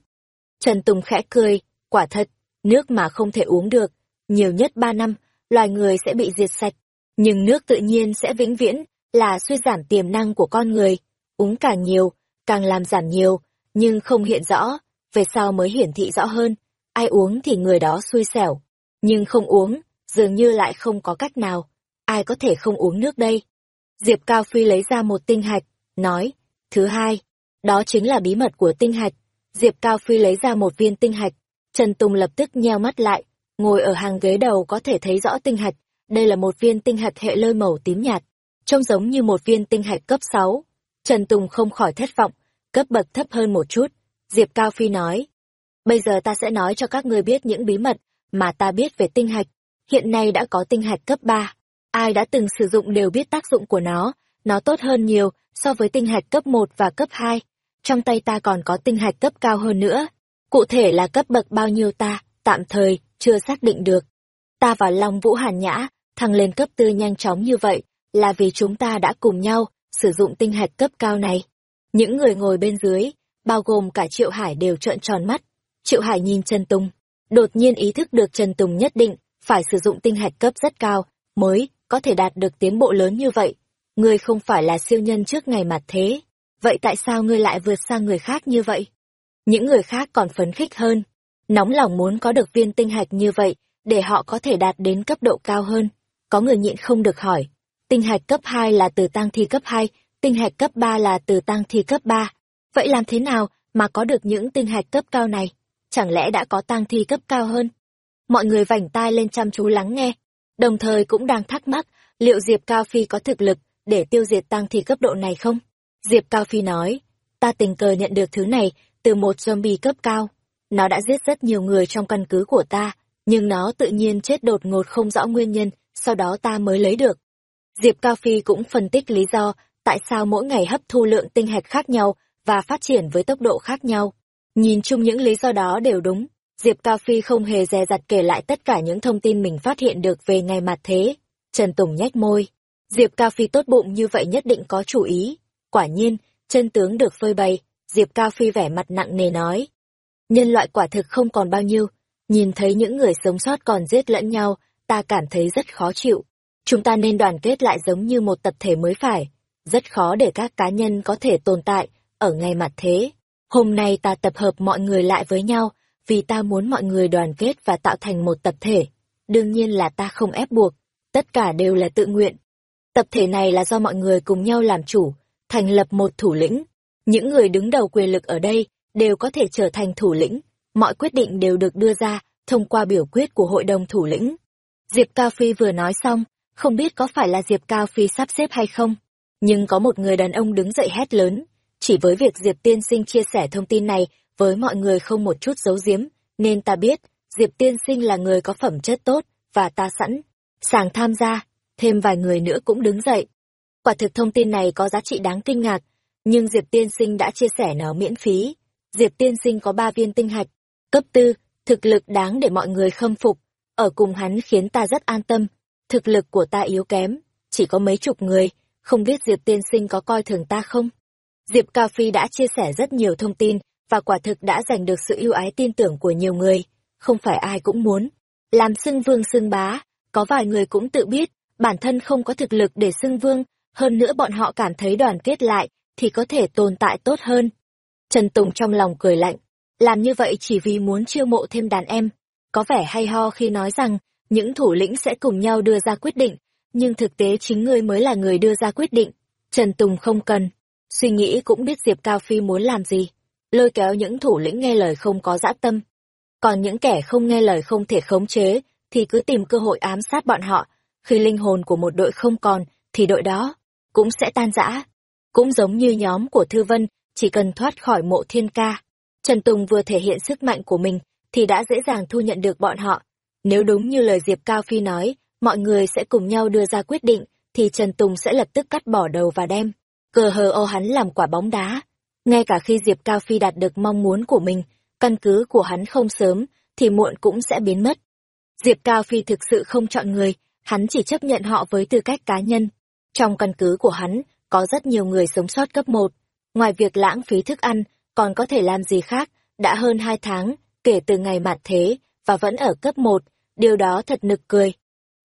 Speaker 1: Trần Tùng khẽ cười, quả thật, nước mà không thể uống được, nhiều nhất 3 năm, loài người sẽ bị diệt sạch. Nhưng nước tự nhiên sẽ vĩnh viễn, là suy giảm tiềm năng của con người. Uống càng nhiều, càng làm giảm nhiều, nhưng không hiện rõ, về sau mới hiển thị rõ hơn. Ai uống thì người đó xui xẻo, nhưng không uống, dường như lại không có cách nào. Ai có thể không uống nước đây? Diệp Cao Phi lấy ra một tinh hạch, nói, thứ hai, đó chính là bí mật của tinh hạch. Diệp Cao Phi lấy ra một viên tinh hạch, Trần Tùng lập tức nheo mắt lại, ngồi ở hàng ghế đầu có thể thấy rõ tinh hạch, đây là một viên tinh hạch hệ lôi màu tím nhạt, trông giống như một viên tinh hạch cấp 6. Trần Tùng không khỏi thất vọng, cấp bậc thấp hơn một chút. Diệp Cao Phi nói, bây giờ ta sẽ nói cho các ngươi biết những bí mật mà ta biết về tinh hạch. Hiện nay đã có tinh hạch cấp 3, ai đã từng sử dụng đều biết tác dụng của nó, nó tốt hơn nhiều so với tinh hạch cấp 1 và cấp 2. Trong tay ta còn có tinh hạch cấp cao hơn nữa. Cụ thể là cấp bậc bao nhiêu ta, tạm thời, chưa xác định được. Ta và Long Vũ Hàn Nhã, thăng lên cấp tư nhanh chóng như vậy, là vì chúng ta đã cùng nhau, sử dụng tinh hạch cấp cao này. Những người ngồi bên dưới, bao gồm cả Triệu Hải đều trợn tròn mắt. Triệu Hải nhìn Trần Tùng, đột nhiên ý thức được Trần Tùng nhất định phải sử dụng tinh hạch cấp rất cao, mới có thể đạt được tiến bộ lớn như vậy. Ngươi không phải là siêu nhân trước ngày mặt thế, vậy tại sao ngươi lại vượt sang người khác như vậy? Những người khác còn phấn khích hơn, nóng lòng muốn có được viên tinh hạch như vậy, để họ có thể đạt đến cấp độ cao hơn. Có người nhịn không được hỏi, tinh hạch cấp 2 là từ tăng thi cấp 2, tinh hạch cấp 3 là từ tăng thi cấp 3. Vậy làm thế nào mà có được những tinh hạch cấp cao này? Chẳng lẽ đã có tăng thi cấp cao hơn? Mọi người vảnh tai lên chăm chú lắng nghe, đồng thời cũng đang thắc mắc liệu Diệp Cao Phi có thực lực để tiêu diệt tăng thi cấp độ này không? Diệp Cao Phi nói, ta tình cờ nhận được thứ này từ một zombie cấp cao. Nó đã giết rất nhiều người trong căn cứ của ta, nhưng nó tự nhiên chết đột ngột không rõ nguyên nhân, sau đó ta mới lấy được. Diệp Cao Phi cũng phân tích lý do tại sao mỗi ngày hấp thu lượng tinh hạch khác nhau và phát triển với tốc độ khác nhau. Nhìn chung những lý do đó đều đúng, Diệp Cao Phi không hề dè dặt kể lại tất cả những thông tin mình phát hiện được về ngày mặt thế. Trần Tùng nhếch môi. Diệp Cao Phi tốt bụng như vậy nhất định có chủ ý. Quả nhiên, chân tướng được phơi bày, Diệp Cao Phi vẻ mặt nặng nề nói. Nhân loại quả thực không còn bao nhiêu, nhìn thấy những người sống sót còn giết lẫn nhau, ta cảm thấy rất khó chịu. Chúng ta nên đoàn kết lại giống như một tập thể mới phải. Rất khó để các cá nhân có thể tồn tại ở ngay mặt thế. Hôm nay ta tập hợp mọi người lại với nhau, vì ta muốn mọi người đoàn kết và tạo thành một tập thể. Đương nhiên là ta không ép buộc, tất cả đều là tự nguyện. Tập thể này là do mọi người cùng nhau làm chủ, thành lập một thủ lĩnh. Những người đứng đầu quyền lực ở đây đều có thể trở thành thủ lĩnh, mọi quyết định đều được đưa ra thông qua biểu quyết của hội đồng thủ lĩnh. Diệp Cao Phi vừa nói xong, không biết có phải là Diệp Cao Phi sắp xếp hay không, nhưng có một người đàn ông đứng dậy hét lớn, chỉ với việc Diệp Tiên Sinh chia sẻ thông tin này với mọi người không một chút giấu giếm, nên ta biết, Diệp tiên sinh là người có phẩm chất tốt, và ta sẵn, sàng tham gia, thêm vài người nữa cũng đứng dậy. Quả thực thông tin này có giá trị đáng kinh ngạc, nhưng Diệp tiên sinh đã chia sẻ nó miễn phí. Diệp tiên sinh có ba viên tinh hạch, cấp tư, thực lực đáng để mọi người khâm phục, ở cùng hắn khiến ta rất an tâm. Thực lực của ta yếu kém, chỉ có mấy chục người, không biết Diệp tiên sinh có coi thường ta không? Diệp Cao Phi đã chia sẻ rất nhiều thông tin, và quả thực đã giành được sự yêu ái tin tưởng của nhiều người, không phải ai cũng muốn. Làm xưng vương xưng bá, có vài người cũng tự biết, bản thân không có thực lực để xưng vương, hơn nữa bọn họ cảm thấy đoàn kết lại, thì có thể tồn tại tốt hơn. Trần Tùng trong lòng cười lạnh, làm như vậy chỉ vì muốn chiêu mộ thêm đàn em. Có vẻ hay ho khi nói rằng, những thủ lĩnh sẽ cùng nhau đưa ra quyết định, nhưng thực tế chính ngươi mới là người đưa ra quyết định. Trần Tùng không cần, suy nghĩ cũng biết Diệp Cao Phi muốn làm gì, lôi kéo những thủ lĩnh nghe lời không có dã tâm. Còn những kẻ không nghe lời không thể khống chế, thì cứ tìm cơ hội ám sát bọn họ, khi linh hồn của một đội không còn, thì đội đó cũng sẽ tan rã. Cũng giống như nhóm của Thư Vân, chỉ cần thoát khỏi mộ thiên ca. Trần Tùng vừa thể hiện sức mạnh của mình, thì đã dễ dàng thu nhận được bọn họ. Nếu đúng như lời Diệp Cao Phi nói, mọi người sẽ cùng nhau đưa ra quyết định, thì Trần Tùng sẽ lập tức cắt bỏ đầu và đem. Cờ hờ ô hắn làm quả bóng đá. Ngay cả khi Diệp Cao Phi đạt được mong muốn của mình, căn cứ của hắn không sớm, thì muộn cũng sẽ biến mất. Diệp Cao Phi thực sự không chọn người, hắn chỉ chấp nhận họ với tư cách cá nhân. Trong căn cứ của hắn, có rất nhiều người sống sót cấp 1. Ngoài việc lãng phí thức ăn, còn có thể làm gì khác, đã hơn 2 tháng, kể từ ngày mạt thế, và vẫn ở cấp 1, điều đó thật nực cười.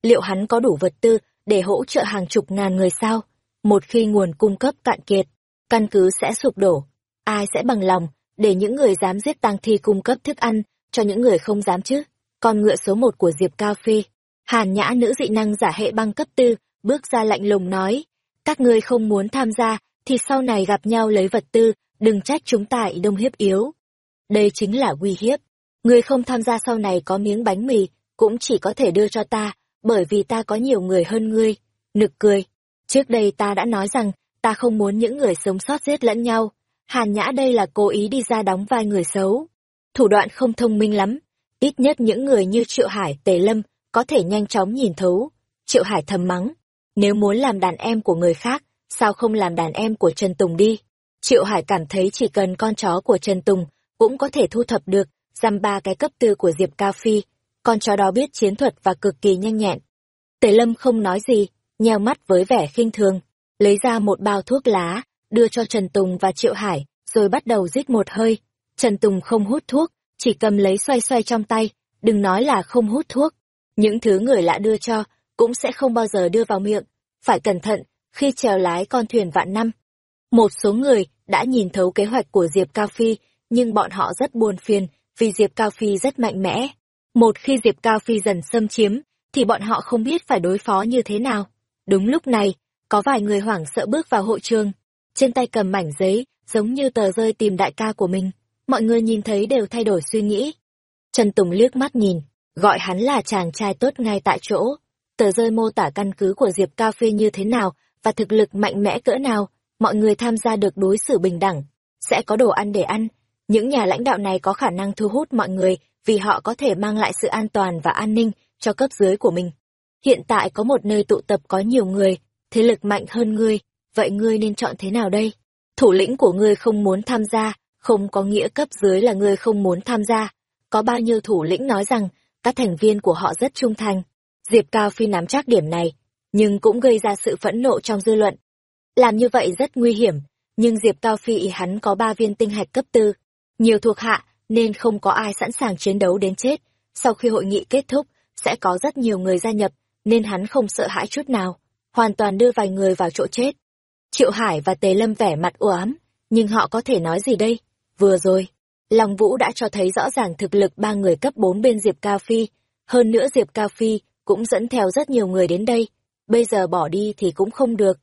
Speaker 1: Liệu hắn có đủ vật tư để hỗ trợ hàng chục ngàn người sao? Một khi nguồn cung cấp cạn kiệt, căn cứ sẽ sụp đổ. Ai sẽ bằng lòng để những người dám giết tang thi cung cấp thức ăn cho những người không dám chứ? Con ngựa số một của Diệp Cao Phi, Hàn Nhã nữ dị năng giả hệ băng cấp tư, bước ra lạnh lùng nói, các ngươi không muốn tham gia, thì sau này gặp nhau lấy vật tư, đừng trách chúng ta đông hiếp yếu. Đây chính là uy hiếp. người không tham gia sau này có miếng bánh mì, cũng chỉ có thể đưa cho ta, bởi vì ta có nhiều người hơn ngươi. Nực cười. Trước đây ta đã nói rằng, ta không muốn những người sống sót giết lẫn nhau. Hàn Nhã đây là cố ý đi ra đóng vai người xấu. Thủ đoạn không thông minh lắm. Ít nhất những người như Triệu Hải, Tề Lâm, có thể nhanh chóng nhìn thấu. Triệu Hải thầm mắng. Nếu muốn làm đàn em của người khác, sao không làm đàn em của Trần Tùng đi? Triệu Hải cảm thấy chỉ cần con chó của Trần Tùng cũng có thể thu thập được, giam ba cái cấp tư của Diệp Cao Phi. Con chó đó biết chiến thuật và cực kỳ nhanh nhẹn. Tề Lâm không nói gì, nheo mắt với vẻ khinh thường, lấy ra một bao thuốc lá, đưa cho Trần Tùng và Triệu Hải, rồi bắt đầu rít một hơi. Trần Tùng không hút thuốc, chỉ cầm lấy xoay xoay trong tay, đừng nói là không hút thuốc. Những thứ người lạ đưa cho, cũng sẽ không bao giờ đưa vào miệng. Phải cẩn thận, khi trèo lái con thuyền vạn năm. Một số người đã nhìn thấu kế hoạch của Diệp Cao Phi, nhưng bọn họ rất buồn phiền, vì Diệp Cao Phi rất mạnh mẽ. Một khi Diệp Cao Phi dần xâm chiếm, thì bọn họ không biết phải đối phó như thế nào. Đúng lúc này, có vài người hoảng sợ bước vào hội trường, trên tay cầm mảnh giấy, giống như tờ rơi tìm đại ca của mình. Mọi người nhìn thấy đều thay đổi suy nghĩ. Trần Tùng liếc mắt nhìn, gọi hắn là chàng trai tốt ngay tại chỗ. Tờ rơi mô tả căn cứ của Diệp Cao Phi như thế nào và thực lực mạnh mẽ cỡ nào, mọi người tham gia được đối xử bình đẳng, sẽ có đồ ăn để ăn. Những nhà lãnh đạo này có khả năng thu hút mọi người vì họ có thể mang lại sự an toàn và an ninh cho cấp dưới của mình. Hiện tại có một nơi tụ tập có nhiều người, thế lực mạnh hơn ngươi, vậy ngươi nên chọn thế nào đây? Thủ lĩnh của ngươi không muốn tham gia, không có nghĩa cấp dưới là ngươi không muốn tham gia. Có bao nhiêu thủ lĩnh nói rằng, các thành viên của họ rất trung thành. Diệp Cao Phi nắm chắc điểm này, nhưng cũng gây ra sự phẫn nộ trong dư luận. Làm như vậy rất nguy hiểm, nhưng Diệp Cao Phi ý hắn có ba viên tinh hạch cấp tư, nhiều thuộc hạ, nên không có ai sẵn sàng chiến đấu đến chết. Sau khi hội nghị kết thúc, sẽ có rất nhiều người gia nhập, nên hắn không sợ hãi chút nào, hoàn toàn đưa vài người vào chỗ chết. Triệu Hải và Tề Lâm vẻ mặt u ám, nhưng họ có thể nói gì đây? Vừa rồi, Long Vũ đã cho thấy rõ ràng thực lực ba người cấp 4 bên Diệp Cao Phi, hơn nữa Diệp Cao Phi cũng dẫn theo rất nhiều người đến đây, bây giờ bỏ đi thì cũng không được.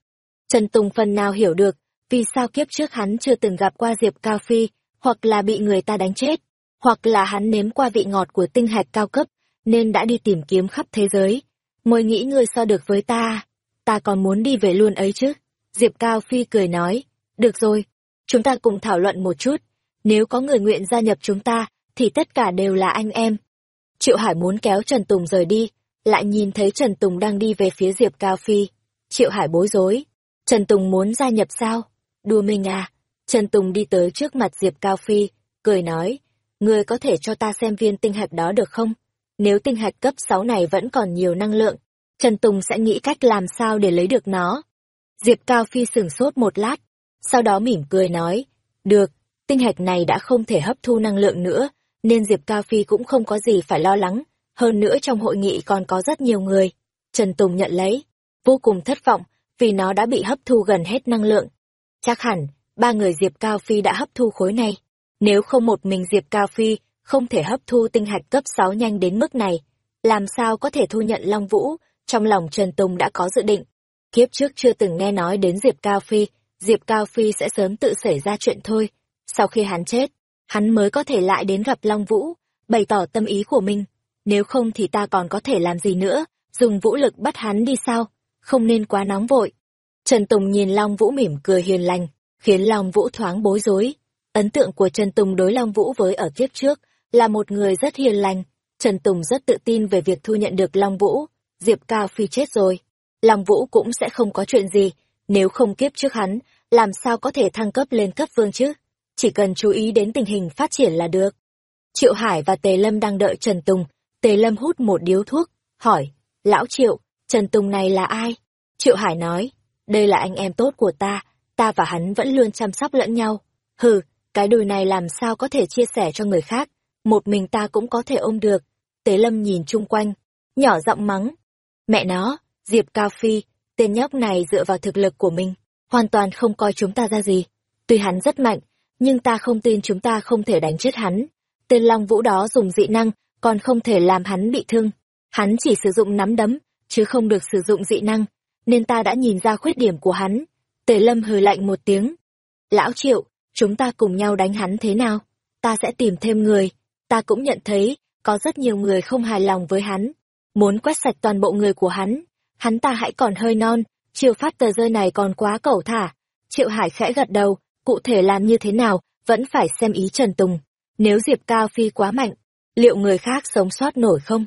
Speaker 1: Trần Tùng phần nào hiểu được, vì sao kiếp trước hắn chưa từng gặp qua Diệp Cao Phi, hoặc là bị người ta đánh chết, hoặc là hắn nếm qua vị ngọt của tinh hạch cao cấp, nên đã đi tìm kiếm khắp thế giới. Mới nghĩ ngươi so được với ta, ta còn muốn đi về luôn ấy chứ. Diệp Cao Phi cười nói, được rồi, chúng ta cùng thảo luận một chút, nếu có người nguyện gia nhập chúng ta, thì tất cả đều là anh em. Triệu Hải muốn kéo Trần Tùng rời đi, lại nhìn thấy Trần Tùng đang đi về phía Diệp Cao Phi. Triệu Hải bối rối. Trần Tùng muốn gia nhập sao? Đùa mình à? Trần Tùng đi tới trước mặt Diệp Cao Phi, cười nói, ngươi có thể cho ta xem viên tinh hạch đó được không? Nếu tinh hạch cấp 6 này vẫn còn nhiều năng lượng, Trần Tùng sẽ nghĩ cách làm sao để lấy được nó. Diệp Cao Phi sửng sốt một lát, sau đó mỉm cười nói, được, tinh hạch này đã không thể hấp thu năng lượng nữa, nên Diệp Cao Phi cũng không có gì phải lo lắng, hơn nữa trong hội nghị còn có rất nhiều người. Trần Tùng nhận lấy, vô cùng thất vọng, vì nó đã bị hấp thu gần hết năng lượng. Chắc hẳn, ba người Diệp Cao Phi đã hấp thu khối này. Nếu không một mình Diệp Cao Phi, không thể hấp thu tinh hạch cấp 6 nhanh đến mức này, làm sao có thể thu nhận Long Vũ, trong lòng Trần Tùng đã có dự định. Kiếp trước chưa từng nghe nói đến Diệp Cao Phi, Diệp Cao Phi sẽ sớm tự xảy ra chuyện thôi. Sau khi hắn chết, hắn mới có thể lại đến gặp Long Vũ, bày tỏ tâm ý của mình. Nếu không thì ta còn có thể làm gì nữa, dùng vũ lực bắt hắn đi sao? Không nên quá nóng vội. Trần Tùng nhìn Long Vũ mỉm cười hiền lành, khiến Long Vũ thoáng bối rối. Ấn tượng của Trần Tùng đối Long Vũ với ở kiếp trước là một người rất hiền lành. Trần Tùng rất tự tin về việc thu nhận được Long Vũ. Diệp Cao Phi chết rồi. Long Vũ cũng sẽ không có chuyện gì, nếu không kiếp trước hắn, làm sao có thể thăng cấp lên cấp vương chứ? Chỉ cần chú ý đến tình hình phát triển là được. Triệu Hải và Tề Lâm đang đợi Trần Tùng. Tề Lâm hút một điếu thuốc, hỏi, Lão Triệu, Trần Tùng này là ai? Triệu Hải nói, đây là anh em tốt của ta, ta và hắn vẫn luôn chăm sóc lẫn nhau. Hừ, cái đùi này làm sao có thể chia sẻ cho người khác, một mình ta cũng có thể ôm được. Tế Lâm nhìn chung quanh, nhỏ giọng mắng. Mẹ nó, Diệp Cao Phi, tên nhóc này dựa vào thực lực của mình, hoàn toàn không coi chúng ta ra gì. Tuy hắn rất mạnh, nhưng ta không tin chúng ta không thể đánh chết hắn. Tên Long Vũ đó dùng dị năng, còn không thể làm hắn bị thương. Hắn chỉ sử dụng nắm đấm, chứ không được sử dụng dị năng, nên ta đã nhìn ra khuyết điểm của hắn. Tề Lâm hừ lạnh một tiếng. Lão Triệu, chúng ta cùng nhau đánh hắn thế nào? Ta sẽ tìm thêm người. Ta cũng nhận thấy, có rất nhiều người không hài lòng với hắn. Muốn quét sạch toàn bộ người của hắn. Hắn ta hãy còn hơi non, chiều phát tờ rơi này còn quá cẩu thả. Triệu Hải khẽ gật đầu, cụ thể làm như thế nào, vẫn phải xem ý Trần Tùng. Nếu Diệp Cao Phi quá mạnh, liệu người khác sống sót nổi không?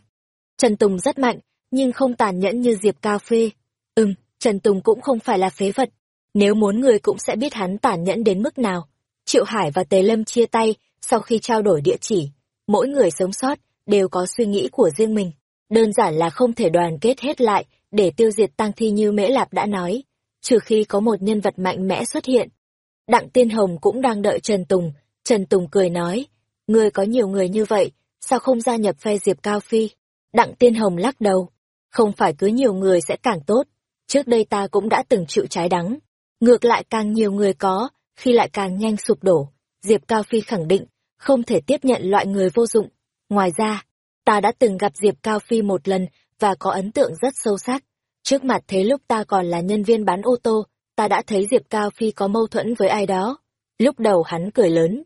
Speaker 1: Trần Tùng rất mạnh, nhưng không tàn nhẫn như Diệp Cao Phi. Ừm, Trần Tùng cũng không phải là phế vật. Nếu muốn người cũng sẽ biết hắn tàn nhẫn đến mức nào. Triệu Hải và Tề Lâm chia tay, sau khi trao đổi địa chỉ. Mỗi người sống sót, đều có suy nghĩ của riêng mình. Đơn giản là không thể đoàn kết hết lại, để tiêu diệt Tang thi như Mễ Lạp đã nói. Trừ khi có một nhân vật mạnh mẽ xuất hiện. Đặng Tiên Hồng cũng đang đợi Trần Tùng. Trần Tùng cười nói, ngươi có nhiều người như vậy, sao không gia nhập phe Diệp Cao Phi? Đặng Tiên Hồng lắc đầu, không phải cứ nhiều người sẽ càng tốt. Trước đây ta cũng đã từng chịu trái đắng. Ngược lại càng nhiều người có, khi lại càng nhanh sụp đổ. Diệp Cao Phi khẳng định, không thể tiếp nhận loại người vô dụng. Ngoài ra, ta đã từng gặp Diệp Cao Phi một lần và có ấn tượng rất sâu sắc. Trước mặt thế lúc ta còn là nhân viên bán ô tô, ta đã thấy Diệp Cao Phi có mâu thuẫn với ai đó. Lúc đầu hắn cười lớn.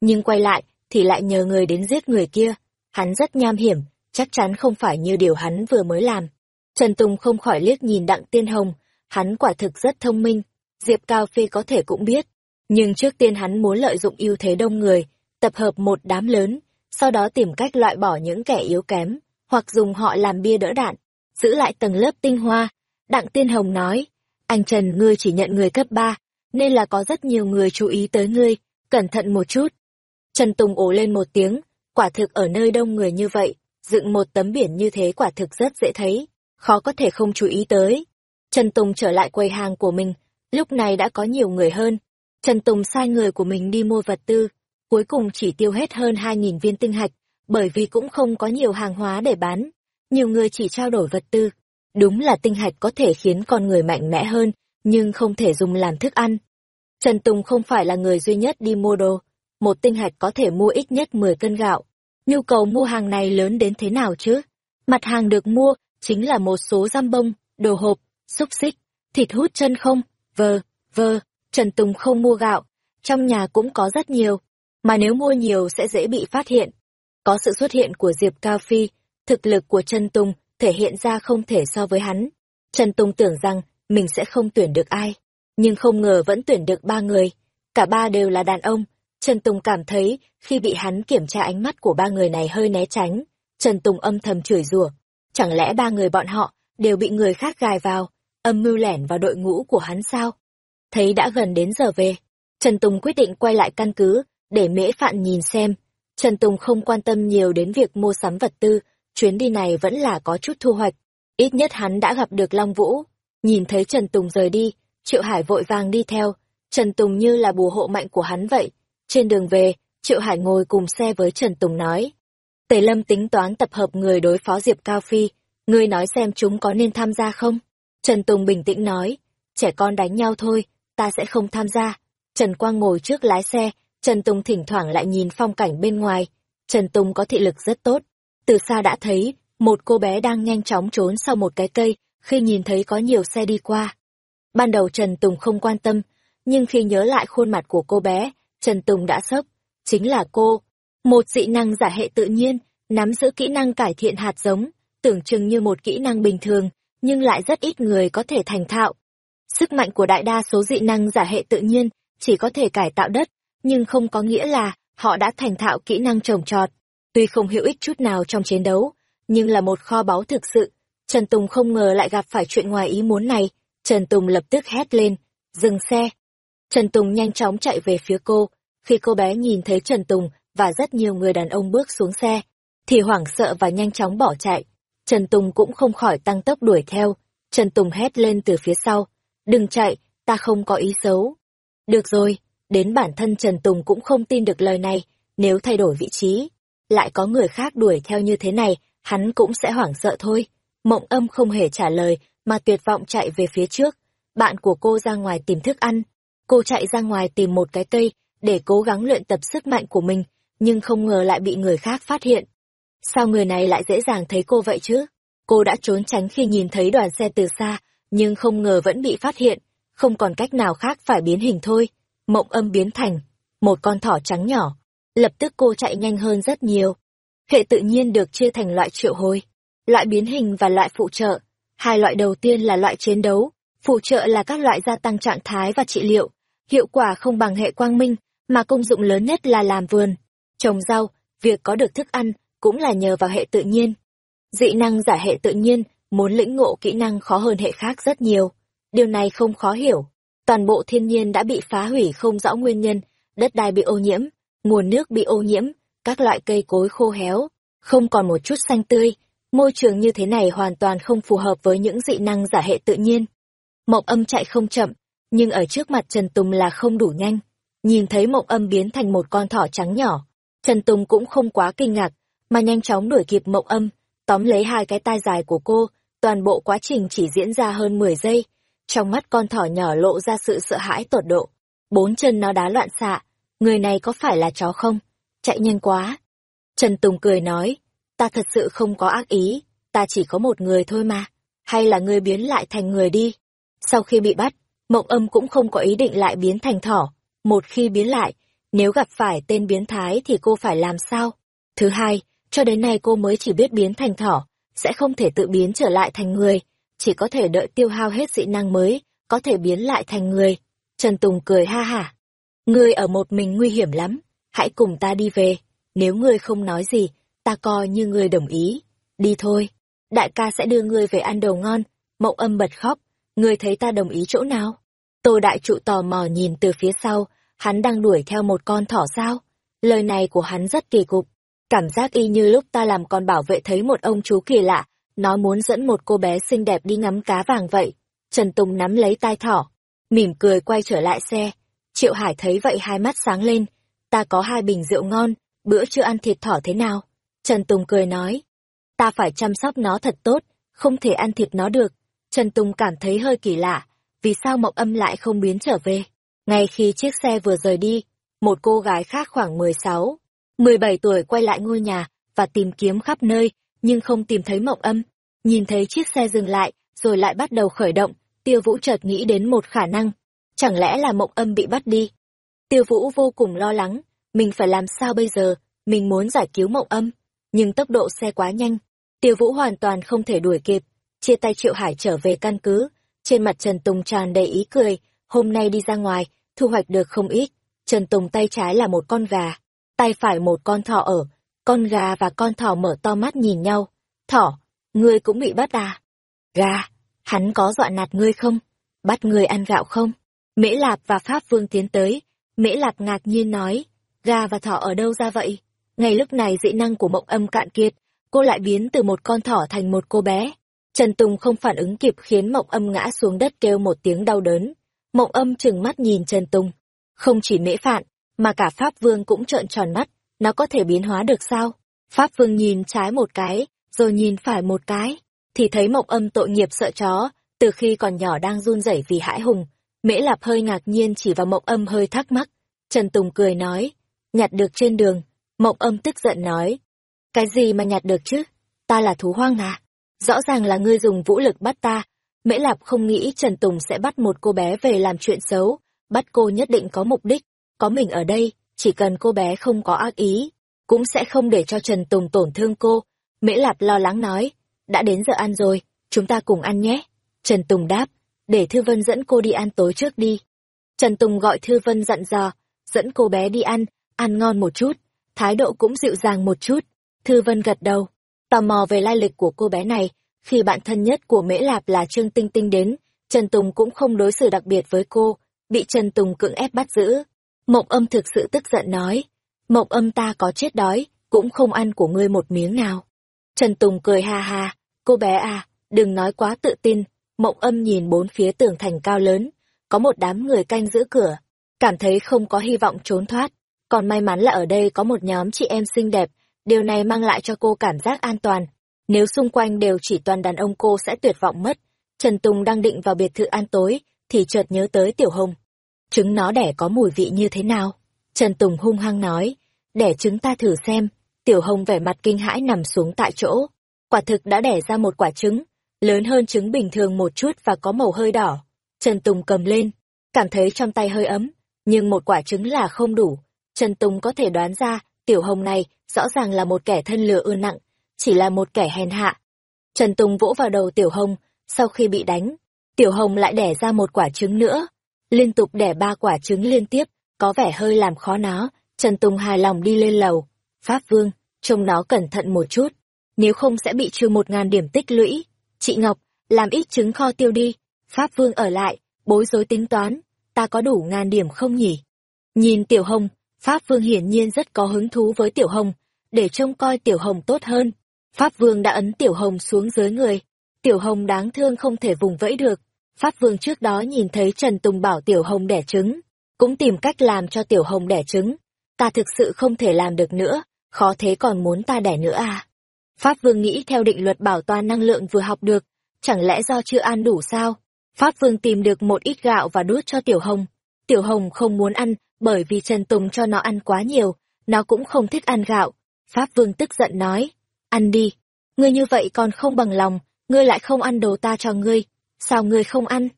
Speaker 1: Nhưng quay lại, thì lại nhờ người đến giết người kia. Hắn rất nham hiểm, chắc chắn không phải như điều hắn vừa mới làm. Trần Tùng không khỏi liếc nhìn Đặng Tiên Hồng, hắn quả thực rất thông minh, Diệp Cao Phi có thể cũng biết. Nhưng trước tiên hắn muốn lợi dụng ưu thế đông người, tập hợp một đám lớn, sau đó tìm cách loại bỏ những kẻ yếu kém, hoặc dùng họ làm bia đỡ đạn, giữ lại tầng lớp tinh hoa. Đặng Tiên Hồng nói, anh Trần ngươi chỉ nhận người cấp 3, nên là có rất nhiều người chú ý tới ngươi, cẩn thận một chút. Trần Tùng ố lên một tiếng, quả thực ở nơi đông người như vậy, dựng một tấm biển như thế quả thực rất dễ thấy, khó có thể không chú ý tới. Trần Tùng trở lại quầy hàng của mình, lúc này đã có nhiều người hơn. Trần Tùng sai người của mình đi mua vật tư, cuối cùng chỉ tiêu hết hơn 2.000 viên tinh hạch, bởi vì cũng không có nhiều hàng hóa để bán. Nhiều người chỉ trao đổi vật tư. Đúng là tinh hạch có thể khiến con người mạnh mẽ hơn, nhưng không thể dùng làm thức ăn. Trần Tùng không phải là người duy nhất đi mua đồ. Một tinh hạch có thể mua ít nhất 10 cân gạo. Nhu cầu mua hàng này lớn đến thế nào chứ? Mặt hàng được mua chính là một số giam bông, đồ hộp, xúc xích, thịt hút chân không, vơ, vơ, Trần Tùng không mua gạo, trong nhà cũng có rất nhiều, mà nếu mua nhiều sẽ dễ bị phát hiện. Có sự xuất hiện của Diệp Cao Phi, thực lực của Trần Tùng thể hiện ra không thể so với hắn. Trần Tùng tưởng rằng mình sẽ không tuyển được ai, nhưng không ngờ vẫn tuyển được ba người, cả ba đều là đàn ông, Trần Tùng cảm thấy, khi bị hắn kiểm tra ánh mắt của ba người này hơi né tránh, Trần Tùng âm thầm chửi rủa. Chẳng lẽ ba người bọn họ đều bị người khác gài vào, âm mưu lẻn vào đội ngũ của hắn sao? Thấy đã gần đến giờ về, Trần Tùng quyết định quay lại căn cứ, để mễ phạn nhìn xem. Trần Tùng không quan tâm nhiều đến việc mua sắm vật tư, chuyến đi này vẫn là có chút thu hoạch. Ít nhất hắn đã gặp được Long Vũ. Nhìn thấy Trần Tùng rời đi, Triệu Hải vội vàng đi theo. Trần Tùng như là bù hộ mạnh của hắn vậy. Trên đường về, Triệu Hải ngồi cùng xe với Trần Tùng nói. Tề Lâm tính toán tập hợp người đối phó Diệp Cao Phi. Ngươi nói xem chúng có nên tham gia không? Trần Tùng bình tĩnh nói. Trẻ con đánh nhau thôi, ta sẽ không tham gia. Trần Quang ngồi trước lái xe, Trần Tùng thỉnh thoảng lại nhìn phong cảnh bên ngoài. Trần Tùng có thị lực rất tốt. Từ xa đã thấy, một cô bé đang nhanh chóng trốn sau một cái cây, khi nhìn thấy có nhiều xe đi qua. Ban đầu Trần Tùng không quan tâm, nhưng khi nhớ lại khuôn mặt của cô bé, Trần Tùng đã sốc. Chính là cô. Một dị năng giả hệ tự nhiên, nắm giữ kỹ năng cải thiện hạt giống, tưởng chừng như một kỹ năng bình thường, nhưng lại rất ít người có thể thành thạo. Sức mạnh của đại đa số dị năng giả hệ tự nhiên chỉ có thể cải tạo đất, nhưng không có nghĩa là họ đã thành thạo kỹ năng trồng trọt. Tuy không hữu ích chút nào trong chiến đấu, nhưng là một kho báu thực sự. Trần Tùng không ngờ lại gặp phải chuyện ngoài ý muốn này. Trần Tùng lập tức hét lên, dừng xe. Trần Tùng nhanh chóng chạy về phía cô. Khi cô bé nhìn thấy Trần Tùng và rất nhiều người đàn ông bước xuống xe, thì hoảng sợ và nhanh chóng bỏ chạy. Trần Tùng cũng không khỏi tăng tốc đuổi theo. Trần Tùng hét lên từ phía sau, đừng chạy, ta không có ý xấu. Được rồi, đến bản thân Trần Tùng cũng không tin được lời này, nếu thay đổi vị trí, lại có người khác đuổi theo như thế này, hắn cũng sẽ hoảng sợ thôi. Mộng âm không hề trả lời, mà tuyệt vọng chạy về phía trước. Bạn của cô ra ngoài tìm thức ăn. Cô chạy ra ngoài tìm một cái cây, để cố gắng luyện tập sức mạnh của mình, nhưng không ngờ lại bị người khác phát hiện. Sao người này lại dễ dàng thấy cô vậy chứ? Cô đã trốn tránh khi nhìn thấy đoàn xe từ xa, nhưng không ngờ vẫn bị phát hiện, không còn cách nào khác phải biến hình thôi. Mộng âm biến thành một con thỏ trắng nhỏ. Lập tức cô chạy nhanh hơn rất nhiều. Hệ tự nhiên được chia thành loại triệu hồi, loại biến hình và loại phụ trợ. Hai loại đầu tiên là loại chiến đấu, phụ trợ là các loại gia tăng trạng thái và trị liệu. Hiệu quả không bằng hệ quang minh, mà công dụng lớn nhất là làm vườn, trồng rau, việc có được thức ăn cũng là nhờ vào hệ tự nhiên. Dị năng giả hệ tự nhiên muốn lĩnh ngộ kỹ năng khó hơn hệ khác rất nhiều. Điều này không khó hiểu. Toàn bộ thiên nhiên đã bị phá hủy không rõ nguyên nhân, đất đai bị ô nhiễm, nguồn nước bị ô nhiễm, các loại cây cối khô héo, không còn một chút xanh tươi. Môi trường như thế này hoàn toàn không phù hợp với những dị năng giả hệ tự nhiên. Mộng âm chạy không chậm, nhưng ở trước mặt Trần Tùng là không đủ nhanh. Nhìn thấy mộng âm biến thành một con thỏ trắng nhỏ, Trần Tùng cũng không quá kinh ngạc, mà nhanh chóng đuổi kịp mộng âm, tóm lấy hai cái tai dài của cô, toàn bộ quá trình chỉ diễn ra hơn 10 giây. Trong mắt con thỏ nhỏ lộ ra sự sợ hãi tột độ. Bốn chân nó đá loạn xạ, người này có phải là chó không? Chạy nhanh quá. Trần Tùng cười nói, ta thật sự không có ác ý, ta chỉ có một người thôi mà. Hay là ngươi biến lại thành người đi? Sau khi bị bắt, mộng âm cũng không có ý định lại biến thành thỏ. Một khi biến lại, nếu gặp phải tên biến thái thì cô phải làm sao? Thứ hai, cho đến nay cô mới chỉ biết biến thành thỏ, sẽ không thể tự biến trở lại thành người, chỉ có thể đợi tiêu hao hết dị năng mới, có thể biến lại thành người. Trần Tùng cười ha hả. Ngươi ở một mình nguy hiểm lắm, hãy cùng ta đi về, nếu ngươi không nói gì, ta coi như ngươi đồng ý. Đi thôi, đại ca sẽ đưa ngươi về ăn đồ ngon, mậu âm bật khóc, ngươi thấy ta đồng ý chỗ nào? Tô đại trụ tò mò nhìn từ phía sau, hắn đang đuổi theo một con thỏ sao? Lời này của hắn rất kỳ cục, cảm giác y như lúc ta làm con bảo vệ thấy một ông chú kỳ lạ, nó muốn dẫn một cô bé xinh đẹp đi ngắm cá vàng vậy. Trần Tùng nắm lấy tai thỏ, mỉm cười quay trở lại xe. Triệu Hải thấy vậy hai mắt sáng lên, ta có hai bình rượu ngon, bữa chưa ăn thịt thỏ thế nào? Trần Tùng cười nói, ta phải chăm sóc nó thật tốt, không thể ăn thịt nó được. Trần Tùng cảm thấy hơi kỳ lạ, vì sao Mộng Âm lại không biến trở về? Ngay khi chiếc xe vừa rời đi, một cô gái khác khoảng 16, 17 tuổi quay lại ngôi nhà và tìm kiếm khắp nơi, nhưng không tìm thấy Mộng Âm. Nhìn thấy chiếc xe dừng lại, rồi lại bắt đầu khởi động, Tiêu Vũ chợt nghĩ đến một khả năng. Chẳng lẽ là Mộng Âm bị bắt đi? Tiêu Vũ vô cùng lo lắng, mình phải làm sao bây giờ, mình muốn giải cứu Mộng Âm, nhưng tốc độ xe quá nhanh. Tiêu Vũ hoàn toàn không thể đuổi kịp, chia tay Triệu Hải trở về căn cứ, trên mặt Trần Tùng tràn đầy ý cười, hôm nay đi ra ngoài, thu hoạch được không ít. Trần Tùng tay trái là một con gà, tay phải một con thỏ ở, con gà và con thỏ mở to mắt nhìn nhau. Thỏ, ngươi cũng bị bắt à? Gà, hắn có dọa nạt ngươi không? Bắt ngươi ăn gạo không? Mễ Lạp và Pháp Vương tiến tới. Mễ Lạp ngạc nhiên nói, gà và thỏ ở đâu ra vậy? Ngay lúc này dị năng của mộng âm cạn kiệt, cô lại biến từ một con thỏ thành một cô bé. Trần Tùng không phản ứng kịp khiến mộng âm ngã xuống đất kêu một tiếng đau đớn. Mộng âm chừng mắt nhìn Trần Tùng. Không chỉ mễ phạn, mà cả Pháp Vương cũng trợn tròn mắt, nó có thể biến hóa được sao? Pháp Vương nhìn trái một cái, rồi nhìn phải một cái, thì thấy mộng âm tội nghiệp sợ chó, từ khi còn nhỏ đang run rẩy vì hãi hùng. Mễ Lạp hơi ngạc nhiên chỉ vào mộng âm hơi thắc mắc. Trần Tùng cười nói, nhặt được trên đường. Mộng âm tức giận nói, cái gì mà nhặt được chứ? Ta là thú hoang à? Rõ ràng là ngươi dùng vũ lực bắt ta. Mễ Lạp không nghĩ Trần Tùng sẽ bắt một cô bé về làm chuyện xấu, bắt cô nhất định có mục đích. Có mình ở đây, chỉ cần cô bé không có ác ý, cũng sẽ không để cho Trần Tùng tổn thương cô. Mễ Lạp lo lắng nói, đã đến giờ ăn rồi, chúng ta cùng ăn nhé. Trần Tùng đáp, để Thư Vân dẫn cô đi ăn tối trước đi. Trần Tùng gọi Thư Vân dặn dò, dẫn cô bé đi ăn, ăn ngon một chút, thái độ cũng dịu dàng một chút. Thư Vân gật đầu, tò mò về lai lịch của cô bé này, khi bạn thân nhất của Mễ Lạp là Trương Tinh Tinh đến, Trần Tùng cũng không đối xử đặc biệt với cô, bị Trần Tùng cưỡng ép bắt giữ. Mộng âm thực sự tức giận nói, mộng âm ta có chết đói, cũng không ăn của ngươi một miếng nào. Trần Tùng cười ha ha, cô bé à, đừng nói quá tự tin, mộng âm nhìn bốn phía tường thành cao lớn, có một đám người canh giữ cửa, cảm thấy không có hy vọng trốn thoát, còn may mắn là ở đây có một nhóm chị em xinh đẹp, điều này mang lại cho cô cảm giác an toàn. Nếu xung quanh đều chỉ toàn đàn ông cô sẽ tuyệt vọng mất. Trần Tùng đang định vào biệt thự ăn tối, thì chợt nhớ tới Tiểu Hồng. Trứng nó đẻ có mùi vị như thế nào? Trần Tùng hung hăng nói, đẻ trứng ta thử xem. Tiểu Hồng vẻ mặt kinh hãi nằm xuống tại chỗ. Quả thực đã đẻ ra một quả trứng, lớn hơn trứng bình thường một chút và có màu hơi đỏ. Trần Tùng cầm lên, cảm thấy trong tay hơi ấm, nhưng một quả trứng là không đủ. Trần Tùng có thể đoán ra, Tiểu Hồng này rõ ràng là một kẻ thân lừa ưa nặng, chỉ là một kẻ hèn hạ. Trần Tùng vỗ vào đầu Tiểu Hồng, sau khi bị đánh, Tiểu Hồng lại đẻ ra một quả trứng nữa. Liên tục đẻ ba quả trứng liên tiếp, có vẻ hơi làm khó nó. Trần Tùng hài lòng đi lên lầu. Pháp Vương, trông nó cẩn thận một chút, nếu không sẽ bị trừ một ngàn điểm tích lũy. Chị Ngọc, làm ít trứng kho tiêu đi. Pháp Vương ở lại, bối rối tính toán, ta có đủ ngàn điểm không nhỉ? Nhìn Tiểu Hồng, Pháp Vương hiển nhiên rất có hứng thú với Tiểu Hồng, để trông coi Tiểu Hồng tốt hơn. Pháp Vương đã ấn Tiểu Hồng xuống dưới người. Tiểu Hồng đáng thương không thể vùng vẫy được. Pháp Vương trước đó nhìn thấy Trần Tùng bảo Tiểu Hồng đẻ trứng, cũng tìm cách làm cho Tiểu Hồng đẻ trứng. Ta thực sự không thể làm được nữa, khó thế còn muốn ta đẻ nữa à? Pháp Vương nghĩ theo định luật bảo toàn năng lượng vừa học được, chẳng lẽ do chưa ăn đủ sao? Pháp Vương tìm được một ít gạo và đút cho Tiểu Hồng. Tiểu Hồng không muốn ăn bởi vì Trần Tùng cho nó ăn quá nhiều, nó cũng không thích ăn gạo. Pháp Vương tức giận nói, ăn đi, ngươi như vậy còn không bằng lòng, ngươi lại không ăn đồ ta cho ngươi, sao ngươi không ăn?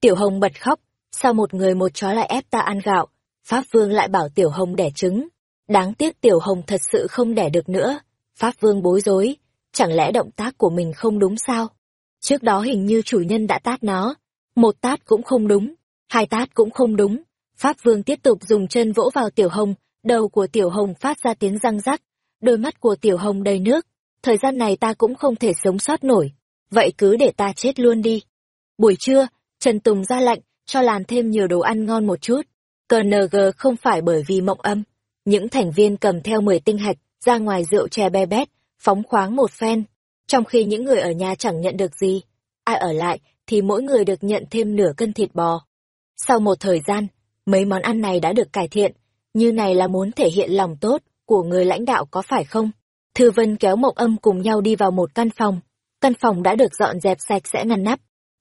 Speaker 1: Tiểu Hồng bật khóc, sao một người một chó lại ép ta ăn gạo, Pháp Vương lại bảo Tiểu Hồng đẻ trứng. Đáng tiếc Tiểu Hồng thật sự không đẻ được nữa, Pháp Vương bối rối, chẳng lẽ động tác của mình không đúng sao? Trước đó hình như chủ nhân đã tát nó, một tát cũng không đúng, hai tát cũng không đúng. Pháp Vương tiếp tục dùng chân vỗ vào Tiểu Hồng, đầu của Tiểu Hồng phát ra tiếng răng rắc, đôi mắt của Tiểu Hồng đầy nước. Thời gian này ta cũng không thể sống sót nổi, vậy cứ để ta chết luôn đi. Buổi trưa, Trần Tùng ra lệnh, cho làm thêm nhiều đồ ăn ngon một chút. CNG không phải bởi vì mộng âm. Những thành viên cầm theo 10 tinh hạch, ra ngoài rượu chè be bét, phóng khoáng một phen. Trong khi những người ở nhà chẳng nhận được gì, ai ở lại thì mỗi người được nhận thêm nửa cân thịt bò. Sau một thời gian, mấy món ăn này đã được cải thiện, như này là muốn thể hiện lòng tốt của người lãnh đạo có phải không? Thư Vân kéo Mộng Âm cùng nhau đi vào một căn phòng. Căn phòng đã được dọn dẹp sạch sẽ ngăn nắp,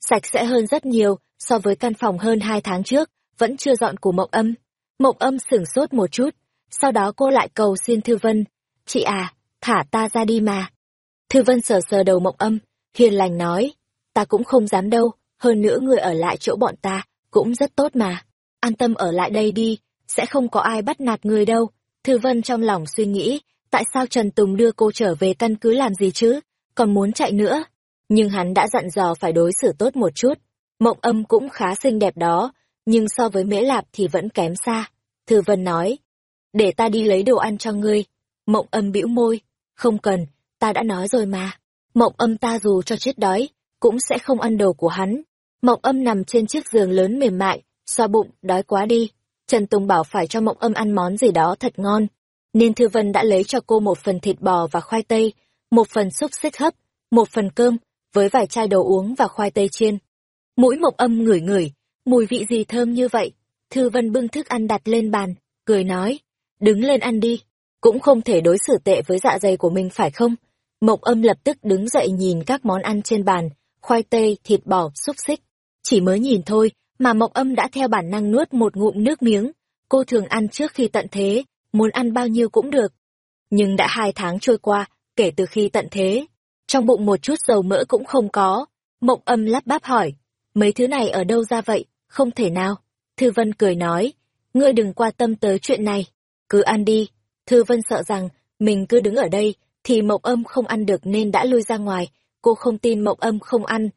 Speaker 1: sạch sẽ hơn rất nhiều so với căn phòng hơn hai tháng trước, vẫn chưa dọn của Mộng Âm. Mộng Âm sửng sốt một chút, sau đó cô lại cầu xin Thư Vân, "Chị à, thả ta ra đi mà." Thư Vân sờ sờ đầu Mộng Âm, hiền lành nói, "Ta cũng không dám đâu, hơn nữa người ở lại chỗ bọn ta cũng rất tốt mà. An tâm ở lại đây đi, sẽ không có ai bắt nạt người đâu." Thư Vân trong lòng suy nghĩ, tại sao Trần Tùng đưa cô trở về căn cứ làm gì chứ, còn muốn chạy nữa. Nhưng hắn đã dặn dò phải đối xử tốt một chút. Mộng âm cũng khá xinh đẹp đó, nhưng so với Mễ Lạp thì vẫn kém xa. Thư Vân nói, để ta đi lấy đồ ăn cho ngươi. Mộng âm bĩu môi, không cần, ta đã nói rồi mà. Mộng âm ta dù cho chết đói, cũng sẽ không ăn đồ của hắn. Mộng âm nằm trên chiếc giường lớn mềm mại, xoa bụng, đói quá đi. Trần Tùng bảo phải cho mộng âm ăn món gì đó thật ngon. Nên Thư Vân đã lấy cho cô một phần thịt bò và khoai tây, một phần xúc xích hấp, một phần cơm, với vài chai đồ uống và khoai tây chiên. Mũi Mộc âm ngửi ngửi, mùi vị gì thơm như vậy. Thư Vân bưng thức ăn đặt lên bàn, cười nói, đứng lên ăn đi, cũng không thể đối xử tệ với dạ dày của mình phải không? Mộc âm lập tức đứng dậy nhìn các món ăn trên bàn, khoai tây, thịt bò, xúc xích. Chỉ mới nhìn thôi, mà Mộc âm đã theo bản năng nuốt một ngụm nước miếng. Cô thường ăn trước khi tận thế, muốn ăn bao nhiêu cũng được. Nhưng đã hai tháng trôi qua, kể từ khi tận thế, trong bụng một chút dầu mỡ cũng không có. Mộng âm lắp bắp hỏi, mấy thứ này ở đâu ra vậy, không thể nào. Thư Vân cười nói, ngươi đừng quan tâm tới chuyện này, cứ ăn đi. Thư Vân sợ rằng, mình cứ đứng ở đây, thì mộng âm không ăn được nên đã lui ra ngoài, cô không tin mộng âm không ăn.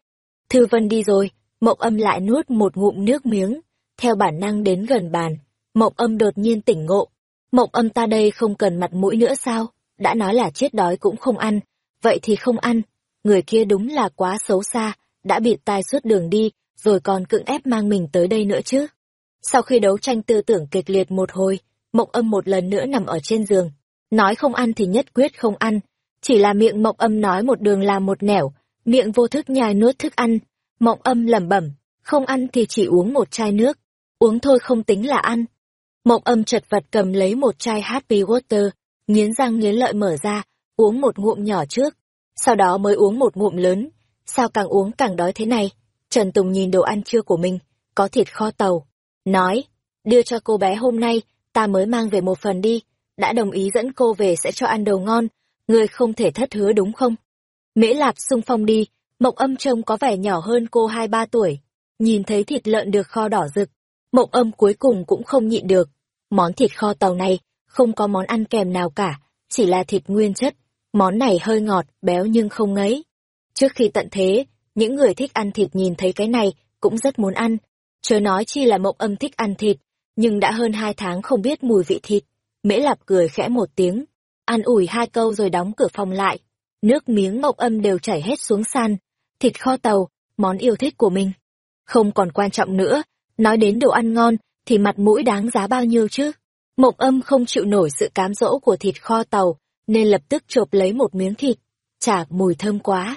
Speaker 1: Thư Vân đi rồi, mộng âm lại nuốt một ngụm nước miếng, theo bản năng đến gần bàn. Mộng âm đột nhiên tỉnh ngộ. Mộng âm ta đây không cần mặt mũi nữa sao? Đã nói là chết đói cũng không ăn, vậy thì không ăn. Người kia đúng là quá xấu xa, đã bịt tai suốt đường đi, rồi còn cưỡng ép mang mình tới đây nữa chứ. Sau khi đấu tranh tư tưởng kịch liệt một hồi, mộng âm một lần nữa nằm ở trên giường. Nói không ăn thì nhất quyết không ăn. Chỉ là miệng mộng âm nói một đường làm một nẻo, miệng vô thức nhai nuốt thức ăn. Mộng âm lẩm bẩm, không ăn thì chỉ uống một chai nước. Uống thôi không tính là ăn. Mộng âm chật vật cầm lấy một chai happy water, nghiến răng nghiến lợi mở ra, uống một ngụm nhỏ trước. Sau đó mới uống một ngụm lớn. Sao càng uống càng đói thế này? Trần Tùng nhìn đồ ăn trưa của mình, có thịt kho tàu. Nói, đưa cho cô bé hôm nay, ta mới mang về một phần đi, đã đồng ý dẫn cô về sẽ cho ăn đồ ngon, người không thể thất hứa đúng không? Mễ Lạp sung phong đi, Mộng Âm trông có vẻ nhỏ hơn cô hai ba tuổi, nhìn thấy thịt lợn được kho đỏ rực, Mộng Âm cuối cùng cũng không nhịn được. Món thịt kho tàu này không có món ăn kèm nào cả, chỉ là thịt nguyên chất, món này hơi ngọt, béo nhưng không ngấy. Trước khi tận thế, những người thích ăn thịt nhìn thấy cái này cũng rất muốn ăn, chớ nói chi là Mộng Âm thích ăn thịt, nhưng đã hơn hai tháng không biết mùi vị thịt. Mễ Lạp cười khẽ một tiếng, ăn ủi hai câu rồi đóng cửa phòng lại. Nước miếng mộng âm đều chảy hết xuống sàn. Thịt kho tàu, món yêu thích của mình. Không còn quan trọng nữa, nói đến đồ ăn ngon, thì mặt mũi đáng giá bao nhiêu chứ? Mộng âm không chịu nổi sự cám dỗ của thịt kho tàu, nên lập tức chộp lấy một miếng thịt. Chả mùi thơm quá.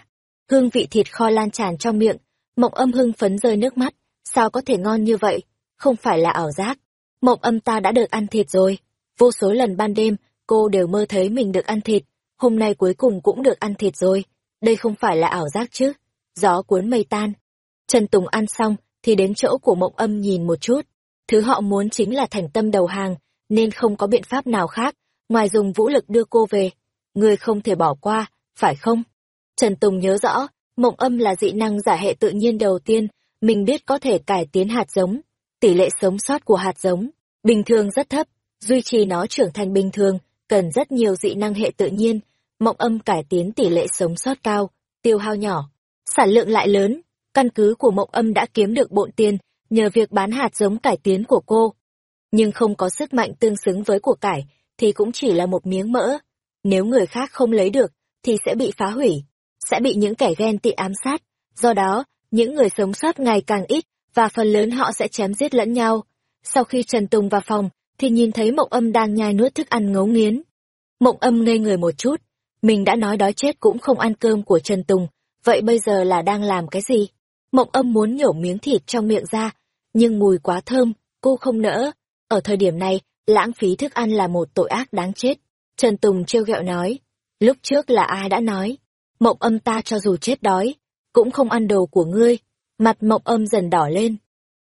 Speaker 1: Hương vị thịt kho lan tràn trong miệng, mộng âm hưng phấn rơi nước mắt. Sao có thể ngon như vậy? Không phải là ảo giác. Mộng âm ta đã được ăn thịt rồi. Vô số lần ban đêm, cô đều mơ thấy mình được ăn thịt. Hôm nay cuối cùng cũng được ăn thịt rồi. Đây không phải là ảo giác chứ. Gió cuốn mây tan. Trần Tùng ăn xong, thì đến chỗ của mộng âm nhìn một chút. Thứ họ muốn chính là thành tâm đầu hàng, nên không có biện pháp nào khác, ngoài dùng vũ lực đưa cô về. Người không thể bỏ qua, phải không? Trần Tùng nhớ rõ, mộng âm là dị năng giả hệ tự nhiên đầu tiên, mình biết có thể cải tiến hạt giống tỷ lệ sống sót của hạt giống, bình thường rất thấp, duy trì nó trưởng thành bình thường, cần rất nhiều dị năng hệ tự nhiên, mộng âm cải tiến tỷ lệ sống sót cao, tiêu hao nhỏ, sản lượng lại lớn, căn cứ của mộng âm đã kiếm được bộn tiền nhờ việc bán hạt giống cải tiến của cô. Nhưng không có sức mạnh tương xứng với của cải, thì cũng chỉ là một miếng mỡ. Nếu người khác không lấy được, thì sẽ bị phá hủy, sẽ bị những kẻ ghen tị ám sát. Do đó, những người sống sót ngày càng ít, và phần lớn họ sẽ chém giết lẫn nhau. Sau khi Trần Tùng vào phòng, thì nhìn thấy Mộng Âm đang nhai nuốt thức ăn ngấu nghiến. Mộng Âm ngây người một chút, mình đã nói đói chết cũng không ăn cơm của Trần Tùng, vậy bây giờ là đang làm cái gì? Mộng Âm muốn nhổ miếng thịt trong miệng ra, nhưng mùi quá thơm, cô không nỡ. Ở thời điểm này, lãng phí thức ăn là một tội ác đáng chết. Trần Tùng trêu ghẹo nói, lúc trước là ai đã nói, Mộng Âm ta cho dù chết đói, cũng không ăn đồ của ngươi Mặt mộng âm dần đỏ lên.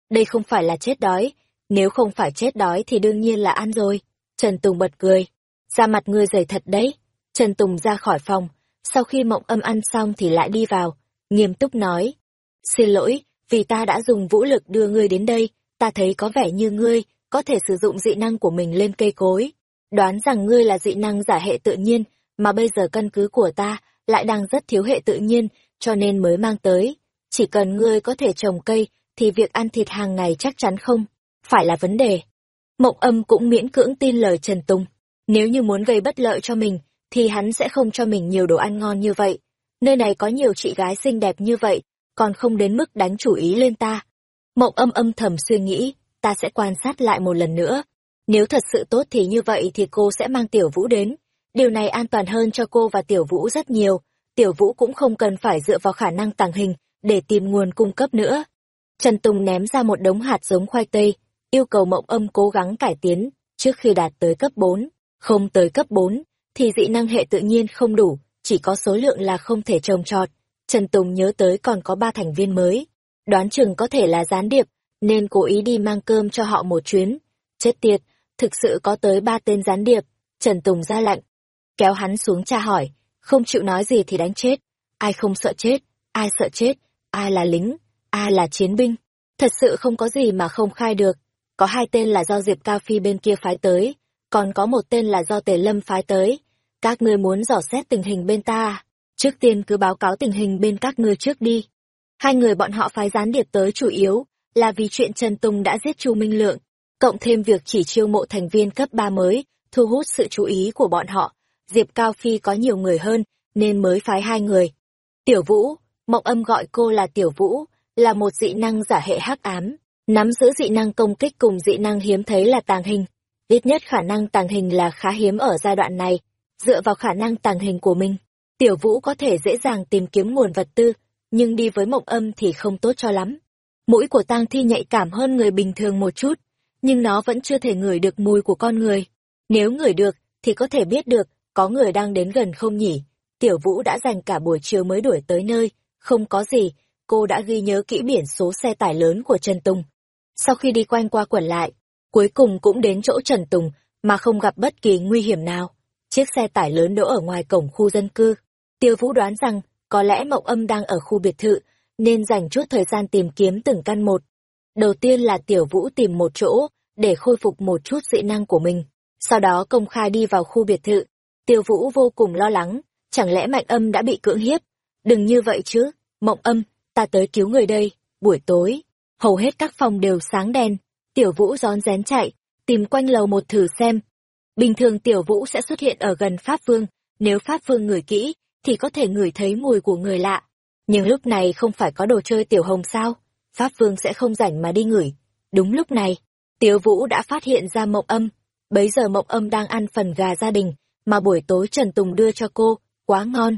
Speaker 1: Đây không phải là chết đói, nếu không phải chết đói thì đương nhiên là ăn rồi. Trần Tùng bật cười. Ra mặt ngươi dày thật đấy. Trần Tùng ra khỏi phòng, sau khi mộng âm ăn xong thì lại đi vào, nghiêm túc nói. Xin lỗi, vì ta đã dùng vũ lực đưa ngươi đến đây, ta thấy có vẻ như ngươi có thể sử dụng dị năng của mình lên cây cối. Đoán rằng ngươi là dị năng giả hệ tự nhiên, mà bây giờ căn cứ của ta lại đang rất thiếu hệ tự nhiên, cho nên mới mang tới chỉ cần ngươi có thể trồng cây, thì việc ăn thịt hàng ngày chắc chắn không, phải là vấn đề. Mộng âm cũng miễn cưỡng tin lời Trần Tùng. Nếu như muốn gây bất lợi cho mình, thì hắn sẽ không cho mình nhiều đồ ăn ngon như vậy. Nơi này có nhiều chị gái xinh đẹp như vậy, còn không đến mức đánh chủ ý lên ta. Mộng âm âm thầm suy nghĩ, ta sẽ quan sát lại một lần nữa. Nếu thật sự tốt thì như vậy thì cô sẽ mang Tiểu Vũ đến. Điều này an toàn hơn cho cô và Tiểu Vũ rất nhiều. Tiểu Vũ cũng không cần phải dựa vào khả năng tàng hình để tìm nguồn cung cấp nữa. Trần Tùng ném ra một đống hạt giống khoai tây, yêu cầu mộng âm cố gắng cải tiến trước khi đạt tới cấp 4. Không tới cấp 4, thì dị năng hệ tự nhiên không đủ, chỉ có số lượng là không thể trồng trọt. Trần Tùng nhớ tới còn có ba thành viên mới. Đoán chừng có thể là gián điệp, nên cố ý đi mang cơm cho họ một chuyến. Chết tiệt, thực sự có tới ba tên gián điệp. Trần Tùng ra lạnh. Kéo hắn xuống tra hỏi, không chịu nói gì thì đánh chết. Ai không sợ chết, ai sợ chết, ai là lính, ai là chiến binh. Thật sự không có gì mà không khai được. Có hai tên là do Diệp Cao Phi bên kia phái tới, còn có một tên là do Tề Lâm phái tới. Các ngươi muốn dò xét tình hình bên ta? À? Trước tiên cứ báo cáo tình hình bên các ngươi trước đi. Hai người bọn họ phái gián điệp tới chủ yếu là vì chuyện Trần Tùng đã giết Chu Minh Lượng, cộng thêm việc chỉ chiêu mộ thành viên cấp 3 mới, thu hút sự chú ý của bọn họ. Diệp Cao Phi có nhiều người hơn, nên mới phái hai người. Tiểu Vũ, Mộng Âm gọi cô là Tiểu Vũ, là một dị năng giả hệ hắc ám, nắm giữ dị năng công kích cùng dị năng hiếm thấy là tàng hình. Ít nhất khả năng tàng hình là khá hiếm ở giai đoạn này. Dựa vào khả năng tàng hình của mình, Tiểu Vũ có thể dễ dàng tìm kiếm nguồn vật tư, nhưng đi với mộng âm thì không tốt cho lắm. Mũi của tang thi nhạy cảm hơn người bình thường một chút, nhưng nó vẫn chưa thể ngửi được mùi của con người. Nếu ngửi được, thì có thể biết được, có người đang đến gần không nhỉ. Tiểu Vũ đã dành cả buổi chiều mới đuổi tới nơi, không có gì, cô đã ghi nhớ kỹ biển số xe tải lớn của Trần Tùng. Sau khi đi quanh qua quẩn lại, cuối cùng cũng đến chỗ Trần Tùng, mà không gặp bất kỳ nguy hiểm nào. Chiếc xe tải lớn đỗ ở ngoài cổng khu dân cư. Tiêu Vũ đoán rằng, có lẽ Mộng Âm đang ở khu biệt thự, nên dành chút thời gian tìm kiếm từng căn một. Đầu tiên là Tiểu Vũ tìm một chỗ, để khôi phục một chút dị năng của mình. Sau đó công khai đi vào khu biệt thự. Tiêu Vũ vô cùng lo lắng, chẳng lẽ Mạnh Âm đã bị cưỡng hiếp? Đừng như vậy chứ, Mộng Âm, ta tới cứu người đây. Buổi tối, hầu hết các phòng đều sáng đèn. Tiểu Vũ rón rén chạy, tìm quanh lầu một thử xem. Bình thường Tiểu Vũ sẽ xuất hiện ở gần Pháp Vương, nếu Pháp Vương ngửi kỹ, thì có thể ngửi thấy mùi của người lạ. Nhưng lúc này không phải có đồ chơi Tiểu Hồng sao? Pháp Vương sẽ không rảnh mà đi ngửi. Đúng lúc này, Tiểu Vũ đã phát hiện ra mộng âm. Bấy giờ mộng âm đang ăn phần gà gia đình, mà buổi tối Trần Tùng đưa cho cô, quá ngon.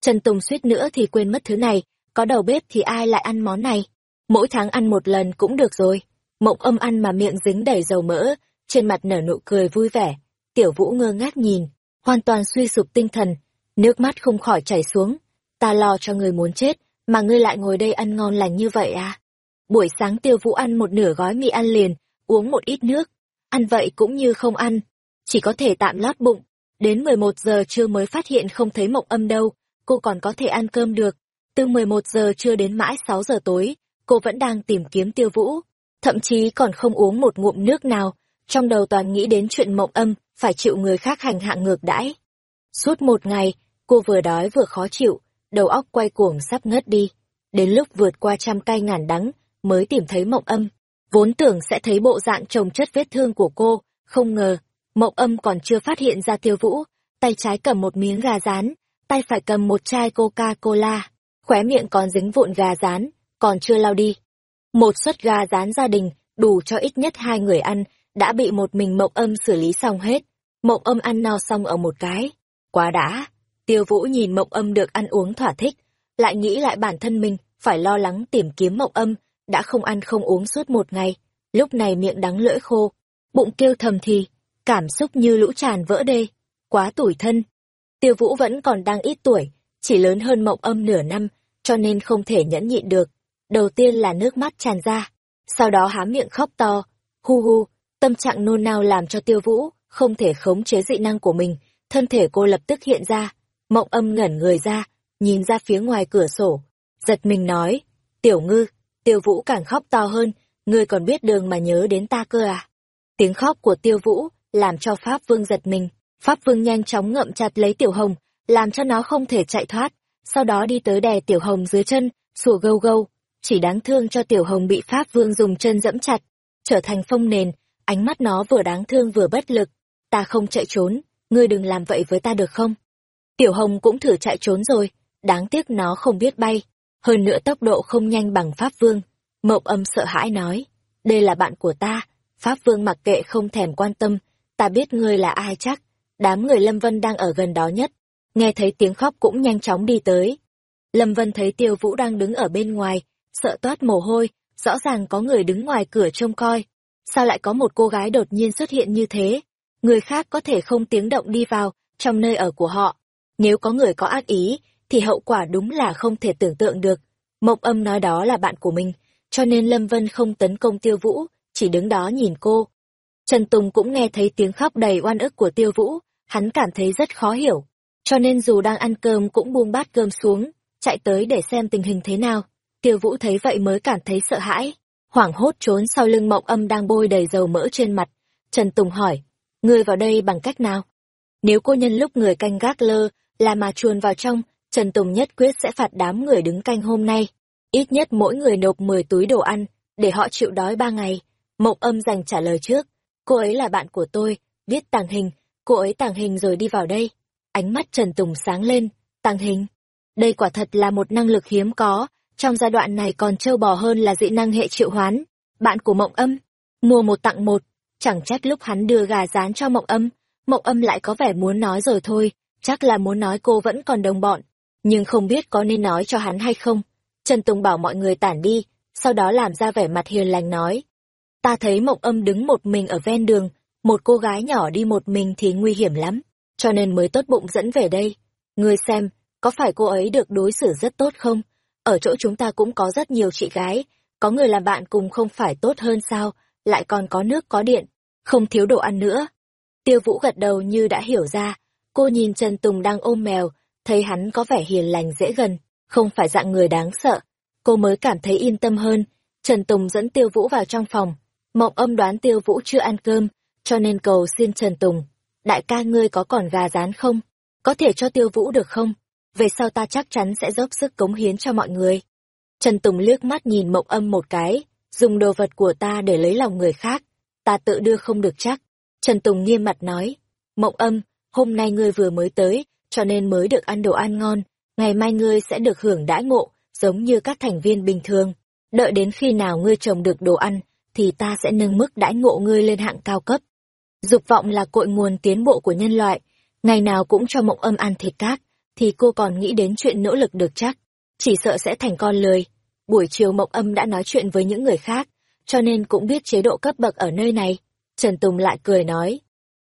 Speaker 1: Trần Tùng suýt nữa thì quên mất thứ này, có đầu bếp thì ai lại ăn món này. Mỗi tháng ăn một lần cũng được rồi. Mộng âm ăn mà miệng dính đầy dầu mỡ, trên mặt nở nụ cười vui vẻ. Tiểu Vũ ngơ ngác nhìn, hoàn toàn suy sụp tinh thần, nước mắt không khỏi chảy xuống. Ta lo cho người muốn chết, mà ngươi lại ngồi đây ăn ngon lành như vậy à? Buổi sáng Tiêu Vũ ăn một nửa gói mì ăn liền, uống một ít nước. Ăn vậy cũng như không ăn, chỉ có thể tạm lót bụng. Đến 11 giờ trưa mới phát hiện không thấy mộng âm đâu, cô còn có thể ăn cơm được. Từ 11 giờ trưa đến mãi 6 giờ tối, cô vẫn đang tìm kiếm tiêu vũ, thậm chí còn không uống một ngụm nước nào, trong đầu toàn nghĩ đến chuyện mộng âm, phải chịu người khác hành hạ ngược đãi. Suốt một ngày, cô vừa đói vừa khó chịu, đầu óc quay cuồng sắp ngất đi. Đến lúc vượt qua trăm cay ngàn đắng, mới tìm thấy mộng âm. Vốn tưởng sẽ thấy bộ dạng trồng chất vết thương của cô, không ngờ, mộng âm còn chưa phát hiện ra tiêu vũ, tay trái cầm một miếng gà rán, tay phải cầm một chai Coca-Cola, khóe miệng còn dính vụn gà rán, còn chưa lau đi. Một suất gà rán gia đình, đủ cho ít nhất hai người ăn, đã bị một mình mộng âm xử lý xong hết. Mộng âm ăn no xong ở một cái. Quá đã. Tiêu vũ nhìn mộng âm được ăn uống thỏa thích, lại nghĩ lại bản thân mình, phải lo lắng tìm kiếm mộng âm, đã không ăn không uống suốt một ngày. Lúc này miệng đắng lưỡi khô, bụng kêu thầm thì, cảm xúc như lũ tràn vỡ đê. Quá tủi thân. Tiêu vũ vẫn còn đang ít tuổi, chỉ lớn hơn mộng âm nửa năm, cho nên không thể nhẫn nhịn được. Đầu tiên là nước mắt tràn ra, sau đó há miệng khóc to, hu hu, tâm trạng nôn nao làm cho tiêu vũ, không thể khống chế dị năng của mình, thân thể cô lập tức hiện ra, mộng âm ngẩn người ra, nhìn ra phía ngoài cửa sổ, giật mình nói, tiểu ngư, tiêu vũ càng khóc to hơn, ngươi còn biết đường mà nhớ đến ta cơ à. Tiếng khóc của tiêu vũ, làm cho Pháp Vương giật mình, Pháp Vương nhanh chóng ngậm chặt lấy tiểu hồng, làm cho nó không thể chạy thoát, sau đó đi tới đè tiểu hồng dưới chân, sủa gâu gâu, chỉ đáng thương cho tiểu hồng bị Pháp Vương dùng chân dẫm chặt, trở thành phong nền, ánh mắt nó vừa đáng thương vừa bất lực. Ta không chạy trốn, ngươi đừng làm vậy với ta được không? Tiểu Hồng cũng thử chạy trốn rồi, đáng tiếc nó không biết bay, hơn nữa tốc độ không nhanh bằng Pháp Vương. Mộng âm sợ hãi nói, đây là bạn của ta, Pháp Vương mặc kệ không thèm quan tâm, ta biết ngươi là ai chắc. Đám người Lâm Vân đang ở gần đó nhất, nghe thấy tiếng khóc cũng nhanh chóng đi tới. Lâm Vân thấy Tiêu Vũ đang đứng ở bên ngoài, sợ toát mồ hôi, rõ ràng có người đứng ngoài cửa trông coi. Sao lại có một cô gái đột nhiên xuất hiện như thế? Người khác có thể không tiếng động đi vào, trong nơi ở của họ. Nếu có người có ác ý, thì hậu quả đúng là không thể tưởng tượng được. Mộng âm nói đó là bạn của mình, cho nên Lâm Vân không tấn công Tiêu Vũ, chỉ đứng đó nhìn cô. Trần Tùng cũng nghe thấy tiếng khóc đầy oan ức của Tiêu Vũ, hắn cảm thấy rất khó hiểu. Cho nên dù đang ăn cơm cũng buông bát cơm xuống, chạy tới để xem tình hình thế nào. Tiêu Vũ thấy vậy mới cảm thấy sợ hãi, hoảng hốt trốn sau lưng mộng âm đang bôi đầy dầu mỡ trên mặt. Trần Tùng hỏi, ngươi vào đây bằng cách nào? Nếu cô nhân lúc người canh gác lơ, là mà chuồn vào trong, Trần Tùng nhất quyết sẽ phạt đám người đứng canh hôm nay. Ít nhất mỗi người nộp 10 túi đồ ăn, để họ chịu đói ba ngày. Mộng âm dành trả lời trước, cô ấy là bạn của tôi, biết tàng hình, cô ấy tàng hình rồi đi vào đây. Ánh mắt Trần Tùng sáng lên, tàng hình. Đây quả thật là một năng lực hiếm có, trong giai đoạn này còn trâu bò hơn là dị năng hệ triệu hoán. Bạn của Mộng Âm, mua một tặng một, chẳng trách lúc hắn đưa gà rán cho Mộng Âm, Mộng Âm lại có vẻ muốn nói rồi thôi, chắc là muốn nói cô vẫn còn đồng bọn, nhưng không biết có nên nói cho hắn hay không. Trần Tùng bảo mọi người tản đi, sau đó làm ra vẻ mặt hiền lành nói. Ta thấy Mộng Âm đứng một mình ở ven đường, một cô gái nhỏ đi một mình thì nguy hiểm lắm, cho nên mới tốt bụng dẫn về đây. Ngươi xem, có phải cô ấy được đối xử rất tốt không? Ở chỗ chúng ta cũng có rất nhiều chị gái, có người làm bạn cùng không phải tốt hơn sao, lại còn có nước có điện, không thiếu đồ ăn nữa. Tiêu Vũ gật đầu như đã hiểu ra, cô nhìn Trần Tùng đang ôm mèo, thấy hắn có vẻ hiền lành dễ gần, không phải dạng người đáng sợ. Cô mới cảm thấy yên tâm hơn, Trần Tùng dẫn Tiêu Vũ vào trong phòng. Mộng âm đoán Tiêu Vũ chưa ăn cơm, cho nên cầu xin Trần Tùng. Đại ca ngươi có còn gà rán không? Có thể cho Tiêu Vũ được không? về sau ta chắc chắn sẽ dốc sức cống hiến cho mọi người. Trần Tùng liếc mắt nhìn mộng âm một cái, dùng đồ vật của ta để lấy lòng người khác, ta tự đưa không được chắc. Trần Tùng nghiêm mặt nói, mộng âm, hôm nay ngươi vừa mới tới, cho nên mới được ăn đồ ăn ngon, ngày mai ngươi sẽ được hưởng đãi ngộ, giống như các thành viên bình thường. Đợi đến khi nào ngươi trồng được đồ ăn, thì ta sẽ nâng mức đãi ngộ ngươi lên hạng cao cấp. Dục vọng là cội nguồn tiến bộ của nhân loại, ngày nào cũng cho mộng âm ăn thịt cát, thì cô còn nghĩ đến chuyện nỗ lực được chắc, chỉ sợ sẽ thành con lười. Buổi chiều Mộng Âm đã nói chuyện với những người khác, cho nên cũng biết chế độ cấp bậc ở nơi này. Trần Tùng lại cười nói,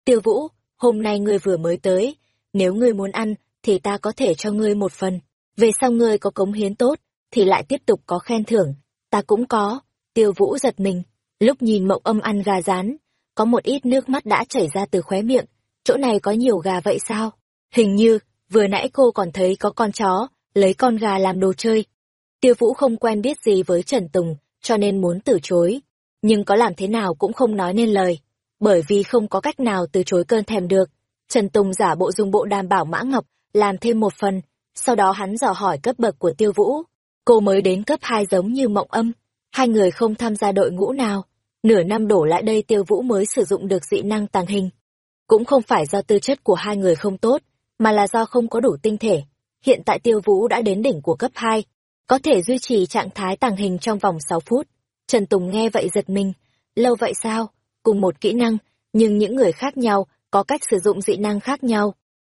Speaker 1: Tiêu Vũ, hôm nay ngươi vừa mới tới, nếu ngươi muốn ăn, thì ta có thể cho ngươi một phần. Về sau ngươi có cống hiến tốt, thì lại tiếp tục có khen thưởng. Ta cũng có. Tiêu Vũ giật mình, lúc nhìn Mộng Âm ăn gà rán, có một ít nước mắt đã chảy ra từ khóe miệng. Chỗ này có nhiều gà vậy sao? Hình như, vừa nãy cô còn thấy có con chó, lấy con gà làm đồ chơi. Tiêu Vũ không quen biết gì với Trần Tùng, cho nên muốn từ chối. Nhưng có làm thế nào cũng không nói nên lời, bởi vì không có cách nào từ chối cơn thèm được. Trần Tùng giả bộ dùng bộ đảm bảo Mã Ngọc, làm thêm một phần, sau đó hắn dò hỏi cấp bậc của Tiêu Vũ. Cô mới đến cấp 2 giống như mộng âm, hai người không tham gia đội ngũ nào. Nửa năm đổ lại đây Tiêu Vũ mới sử dụng được dị năng tàng hình. Cũng không phải do tư chất của hai người không tốt, mà là do không có đủ tinh thể. Hiện tại tiêu vũ đã đến đỉnh của cấp 2, có thể duy trì trạng thái tàng hình trong vòng 6 phút. Trần Tùng nghe vậy giật mình, lâu vậy sao? Cùng một kỹ năng, nhưng những người khác nhau, có cách sử dụng dị năng khác nhau.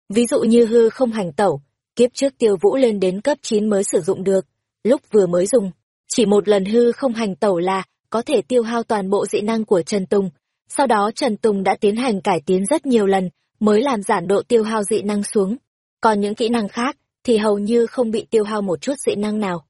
Speaker 1: Ví dụ như hư không hành tẩu, kiếp trước tiêu vũ lên đến cấp 9 mới sử dụng được, lúc vừa mới dùng. Chỉ một lần hư không hành tẩu là có thể tiêu hao toàn bộ dị năng của Trần Tùng. Sau đó Trần Tùng đã tiến hành cải tiến rất nhiều lần, mới làm giảm độ tiêu hao dị năng xuống. Còn những kỹ năng khác thì hầu như không bị tiêu hao một chút dị năng nào.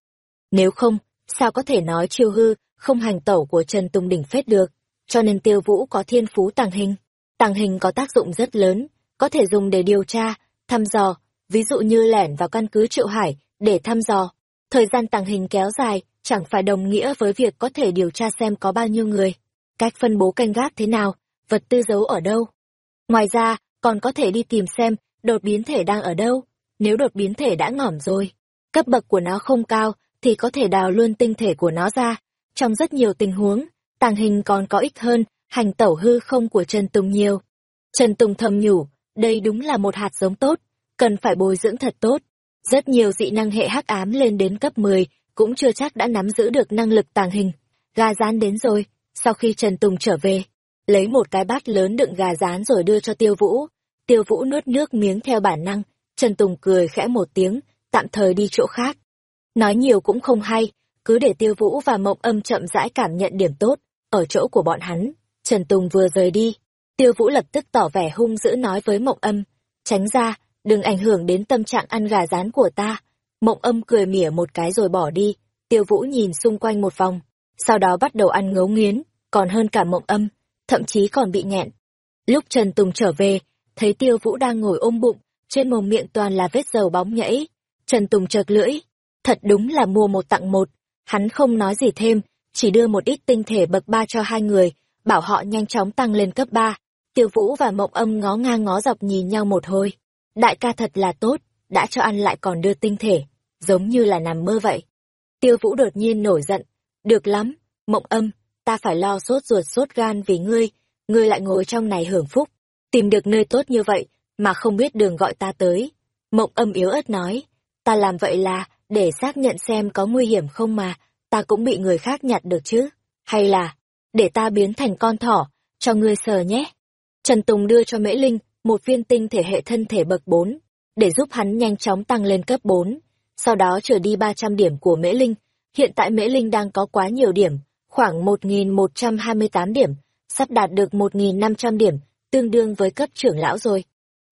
Speaker 1: Nếu không, sao có thể nói chiêu hư, không hành tẩu của Trần Tùng đỉnh phết được, cho nên tiêu vũ có thiên phú tàng hình. Tàng hình có tác dụng rất lớn, có thể dùng để điều tra, thăm dò, ví dụ như lẻn vào căn cứ triệu hải để thăm dò. Thời gian tàng hình kéo dài, chẳng phải đồng nghĩa với việc có thể điều tra xem có bao nhiêu người, cách phân bố canh gác thế nào, vật tư giấu ở đâu. Ngoài ra, còn có thể đi tìm xem đột biến thể đang ở đâu. Nếu đột biến thể đã ngỏm rồi, cấp bậc của nó không cao, thì có thể đào luôn tinh thể của nó ra. Trong rất nhiều tình huống, tàng hình còn có ích hơn hành tẩu hư không của Trần Tùng nhiều. Trần Tùng thầm nhủ, đây đúng là một hạt giống tốt, cần phải bồi dưỡng thật tốt. Rất nhiều dị năng hệ hắc ám lên đến cấp 10, cũng chưa chắc đã nắm giữ được năng lực tàng hình. Gà rán đến rồi, sau khi Trần Tùng trở về, lấy một cái bát lớn đựng gà rán rồi đưa cho Tiêu Vũ. Tiêu Vũ nuốt nước miếng theo bản năng, Trần Tùng cười khẽ một tiếng, tạm thời đi chỗ khác. Nói nhiều cũng không hay, cứ để Tiêu Vũ và Mộng Âm chậm rãi cảm nhận điểm tốt, ở chỗ của bọn hắn. Trần Tùng vừa rời đi, Tiêu Vũ lập tức tỏ vẻ hung dữ nói với Mộng Âm, tránh ra, đừng ảnh hưởng đến tâm trạng ăn gà rán của ta. Mộng Âm cười mỉa một cái rồi bỏ đi, Tiêu Vũ nhìn xung quanh một vòng, sau đó bắt đầu ăn ngấu nghiến, còn hơn cả Mộng Âm, thậm chí còn bị nghẹn. Lúc Trần Tùng trở về, thấy Tiêu Vũ đang ngồi ôm bụng, trên mồm miệng toàn là vết dầu bóng nhẫy. Trần Tùng chợt lưỡi, thật đúng là mua một tặng một, hắn không nói gì thêm, chỉ đưa một ít tinh thể bậc ba cho hai người, bảo họ nhanh chóng tăng lên cấp ba. Tiêu Vũ và Mộng Âm ngó ngang ngó dọc nhìn nhau một hồi. Đại ca thật là tốt, đã cho ăn lại còn đưa tinh thể, giống như là nằm mơ vậy. Tiêu Vũ đột nhiên nổi giận, được lắm, Mộng Âm, ta phải lo sốt ruột sốt gan vì ngươi, ngươi lại ngồi trong này hưởng phúc, tìm được nơi tốt như vậy, mà không biết đường gọi ta tới. Mộng âm yếu ớt nói, ta làm vậy là, để xác nhận xem có nguy hiểm không mà, ta cũng bị người khác nhặt được chứ, hay là, để ta biến thành con thỏ, cho ngươi sờ nhé. Trần Tùng đưa cho Mễ Linh một viên tinh thể hệ thân thể bậc 4, để giúp hắn nhanh chóng tăng lên cấp 4, sau đó trở đi 300 điểm của Mễ Linh. Hiện tại Mễ Linh đang có quá nhiều điểm, khoảng 1.128 điểm, sắp đạt được 1.500 điểm, tương đương với cấp trưởng lão rồi.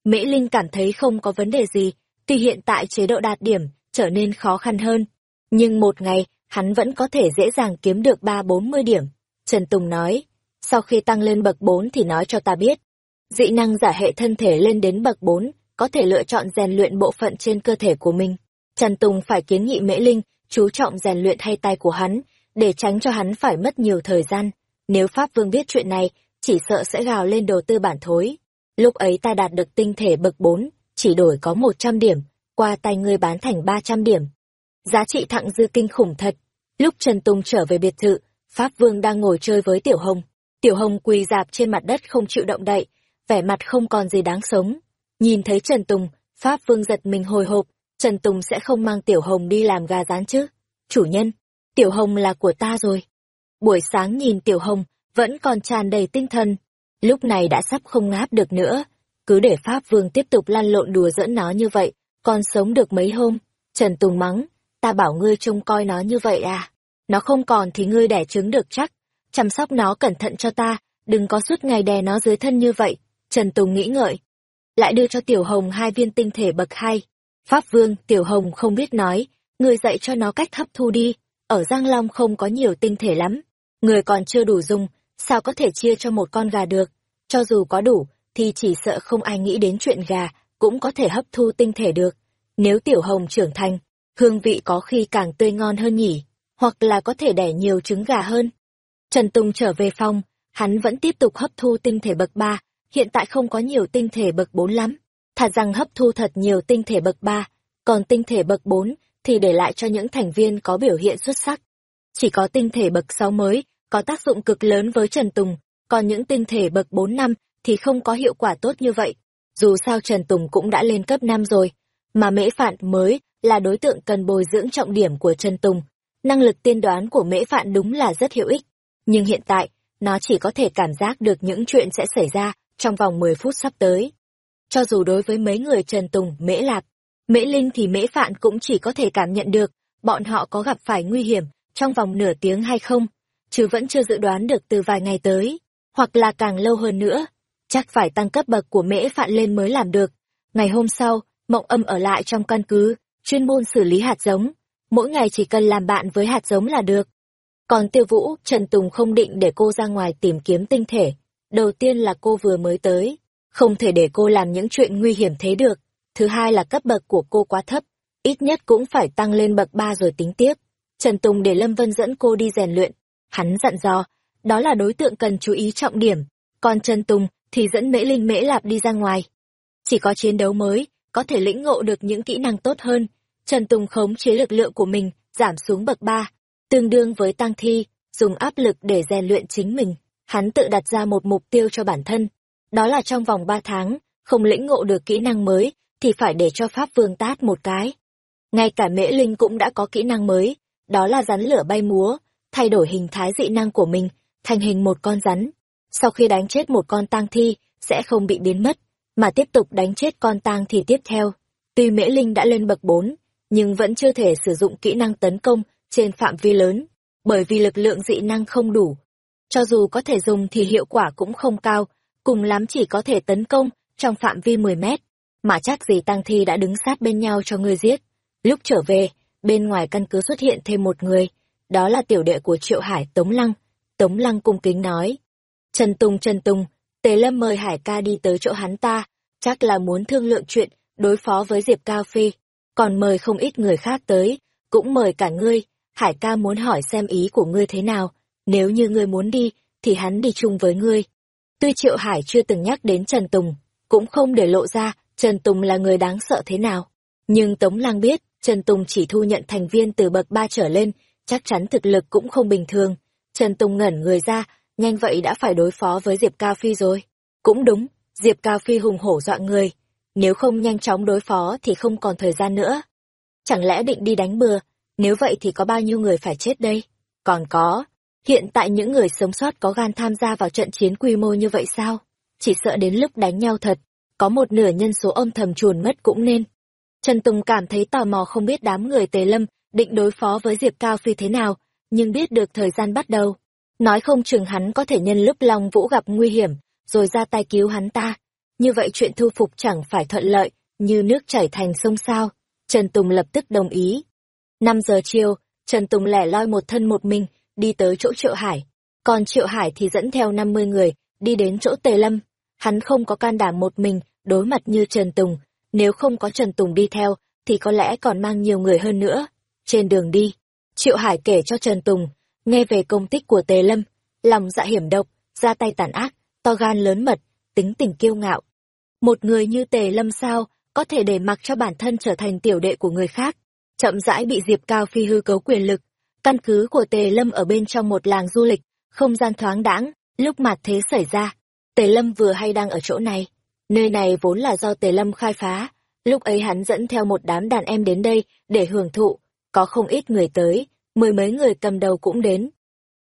Speaker 1: Mễ Linh cảm thấy không có vấn đề gì, tuy hiện tại chế độ đạt điểm trở nên khó khăn hơn, nhưng một ngày hắn vẫn có thể dễ dàng kiếm được ba bốn mươi điểm. Trần Tùng nói, sau khi tăng lên bậc 4 thì nói cho ta biết. Dị năng giả hệ thân thể lên đến bậc 4, có thể lựa chọn rèn luyện bộ phận trên cơ thể của mình. Trần Tùng phải kiến nghị Mễ Linh chú trọng rèn luyện hay tay của hắn, để tránh cho hắn phải mất nhiều thời gian. Nếu Pháp Vương biết chuyện này, chỉ sợ sẽ gào lên đồ tư bản thối. Lúc ấy ta đạt được tinh thể bậc 4, chỉ đổi có 100 điểm, qua tay ngươi bán thành 300 điểm. Giá trị thặng dư kinh khủng thật. Lúc Trần Tùng trở về biệt thự, Pháp Vương đang ngồi chơi với Tiểu Hồng. Tiểu Hồng quỳ dạp trên mặt đất không chịu động đậy, vẻ mặt không còn gì đáng sống. Nhìn thấy Trần Tùng, Pháp Vương giật mình hồi hộp, Trần Tùng sẽ không mang Tiểu Hồng đi làm gà rán chứ. Chủ nhân, Tiểu Hồng là của ta rồi. Buổi sáng nhìn Tiểu Hồng, vẫn còn tràn đầy tinh thần, lúc này đã sắp không ngáp được nữa. Cứ để Pháp Vương tiếp tục lăn lộn đùa dẫn nó như vậy, còn sống được mấy hôm. Trần Tùng mắng, ta bảo ngươi trông coi nó như vậy à. Nó không còn thì ngươi đẻ trứng được chắc. Chăm sóc nó cẩn thận cho ta, đừng có suốt ngày đè nó dưới thân như vậy. Trần Tùng nghĩ ngợi. Lại đưa cho Tiểu Hồng hai viên tinh thể bậc hai. Pháp Vương, Tiểu Hồng không biết nói, người dạy cho nó cách hấp thu đi. Ở Giang Long không có nhiều tinh thể lắm. Người còn chưa đủ dùng, sao có thể chia cho một con gà được? Cho dù có đủ, thì chỉ sợ không ai nghĩ đến chuyện gà cũng có thể hấp thu tinh thể được. Nếu tiểu hồng trưởng thành, hương vị có khi càng tươi ngon hơn nhỉ, hoặc là có thể đẻ nhiều trứng gà hơn. Trần Tùng trở về phòng, hắn vẫn tiếp tục hấp thu tinh thể bậc 3, hiện tại không có nhiều tinh thể bậc 4 lắm. Thà rằng hấp thu thật nhiều tinh thể bậc 3, còn tinh thể bậc 4 thì để lại cho những thành viên có biểu hiện xuất sắc. Chỉ có tinh thể bậc 6 mới có tác dụng cực lớn với Trần Tùng, còn những tinh thể bậc 4 năm thì không có hiệu quả tốt như vậy. Dù sao Trần Tùng cũng đã lên cấp 5 rồi, mà mễ phạn mới là đối tượng cần bồi dưỡng trọng điểm của Trần Tùng. Năng lực tiên đoán của mễ phạn đúng là rất hữu ích, nhưng hiện tại, nó chỉ có thể cảm giác được những chuyện sẽ xảy ra trong vòng 10 phút sắp tới. Cho dù đối với mấy người Trần Tùng, Mễ Lạp, Mễ Linh thì Mễ Phạn cũng chỉ có thể cảm nhận được bọn họ có gặp phải nguy hiểm trong vòng nửa tiếng hay không chứ vẫn chưa dự đoán được từ vài ngày tới, hoặc là càng lâu hơn nữa. Chắc phải tăng cấp bậc của mễ phạn lên mới làm được. Ngày hôm sau, Mộng Âm ở lại trong căn cứ, chuyên môn xử lý hạt giống. Mỗi ngày chỉ cần làm bạn với hạt giống là được. Còn tiêu vũ, Trần Tùng không định để cô ra ngoài tìm kiếm tinh thể. Đầu tiên là cô vừa mới tới, không thể để cô làm những chuyện nguy hiểm thế được. Thứ hai là cấp bậc của cô quá thấp, ít nhất cũng phải tăng lên bậc ba rồi tính tiếp. Trần Tùng để Lâm Vân dẫn cô đi rèn luyện, Hắn dặn dò, đó là đối tượng cần chú ý trọng điểm, còn Trần Tùng thì dẫn Mễ Linh Mễ Lạp đi ra ngoài. Chỉ có chiến đấu mới, có thể lĩnh ngộ được những kỹ năng tốt hơn. Trần Tùng khống chế lực lượng của mình, giảm xuống bậc ba, tương đương với tăng thi, dùng áp lực để rèn luyện chính mình. hắn tự đặt ra một mục tiêu cho bản thân. Đó là trong vòng ba tháng, không lĩnh ngộ được kỹ năng mới, thì phải để cho Pháp Vương tát một cái. Ngay cả Mễ Linh cũng đã có kỹ năng mới, đó là rắn lửa bay múa, thay đổi hình thái dị năng của mình, thành hình một con rắn. Sau khi đánh chết một con tang thi, sẽ không bị biến mất, mà tiếp tục đánh chết con tang thì tiếp theo. Tuy Mễ Linh đã lên bậc 4, nhưng vẫn chưa thể sử dụng kỹ năng tấn công trên phạm vi lớn, bởi vì lực lượng dị năng không đủ. Cho dù có thể dùng thì hiệu quả cũng không cao, cùng lắm chỉ có thể tấn công trong phạm vi 10 mét, mà chắc gì tăng thi đã đứng sát bên nhau cho ngươi giết. Lúc trở về, bên ngoài căn cứ xuất hiện thêm một người, đó là tiểu đệ của Triệu Hải Tống Lăng. Tống Lăng cung kính nói, Trần Tùng Trần Tùng, Tề Lâm mời Hải ca đi tới chỗ hắn ta, chắc là muốn thương lượng chuyện, đối phó với Diệp Cao Phi, còn mời không ít người khác tới, cũng mời cả ngươi, Hải ca muốn hỏi xem ý của ngươi thế nào, nếu như ngươi muốn đi, thì hắn đi chung với ngươi. Tuy Triệu Hải chưa từng nhắc đến Trần Tùng, cũng không để lộ ra Trần Tùng là người đáng sợ thế nào. Nhưng Tống Lang biết, Trần Tùng chỉ thu nhận thành viên từ bậc ba trở lên, chắc chắn thực lực cũng không bình thường. Trần Tùng ngẩn người ra, nhanh vậy đã phải đối phó với Diệp Cao Phi rồi. Cũng đúng, Diệp Cao Phi hùng hổ dọa người. Nếu không nhanh chóng đối phó thì không còn thời gian nữa. Chẳng lẽ định đi đánh bừa, nếu vậy thì có bao nhiêu người phải chết đây? Còn có, hiện tại những người sống sót có gan tham gia vào trận chiến quy mô như vậy sao? Chỉ sợ đến lúc đánh nhau thật, có một nửa nhân số âm thầm chuồn mất cũng nên. Trần Tùng cảm thấy tò mò không biết đám người Tề Lâm định đối phó với Diệp Cao Phi thế nào, nhưng biết được thời gian bắt đầu. Nói không chừng hắn có thể nhân lúc Long Vũ gặp nguy hiểm, rồi ra tay cứu hắn ta. Như vậy chuyện thu phục chẳng phải thuận lợi, như nước chảy thành sông sao. Trần Tùng lập tức đồng ý. năm giờ chiều, Trần Tùng lẻ loi một thân một mình, đi tới chỗ Triệu Hải. Còn Triệu Hải thì dẫn theo 50 người, đi đến chỗ Tề Lâm. Hắn không có can đảm một mình, đối mặt như Trần Tùng. Nếu không có Trần Tùng đi theo, thì có lẽ còn mang nhiều người hơn nữa. Trên đường đi, Triệu Hải kể cho Trần Tùng, nghe về công tích của Tề Lâm, lòng dạ hiểm độc, ra tay tàn ác, to gan lớn mật, tính tình kiêu ngạo. Một người như Tề Lâm sao, có thể để mặc cho bản thân trở thành tiểu đệ của người khác, chậm rãi bị Diệp Cao Phi hư cấu quyền lực. Căn cứ của Tề Lâm ở bên trong một làng du lịch, không gian thoáng đãng, lúc mặt thế xảy ra, Tề Lâm vừa hay đang ở chỗ này. Nơi này vốn là do Tề Lâm khai phá, lúc ấy hắn dẫn theo một đám đàn em đến đây để hưởng thụ, có không ít người tới, mười mấy người cầm đầu cũng đến.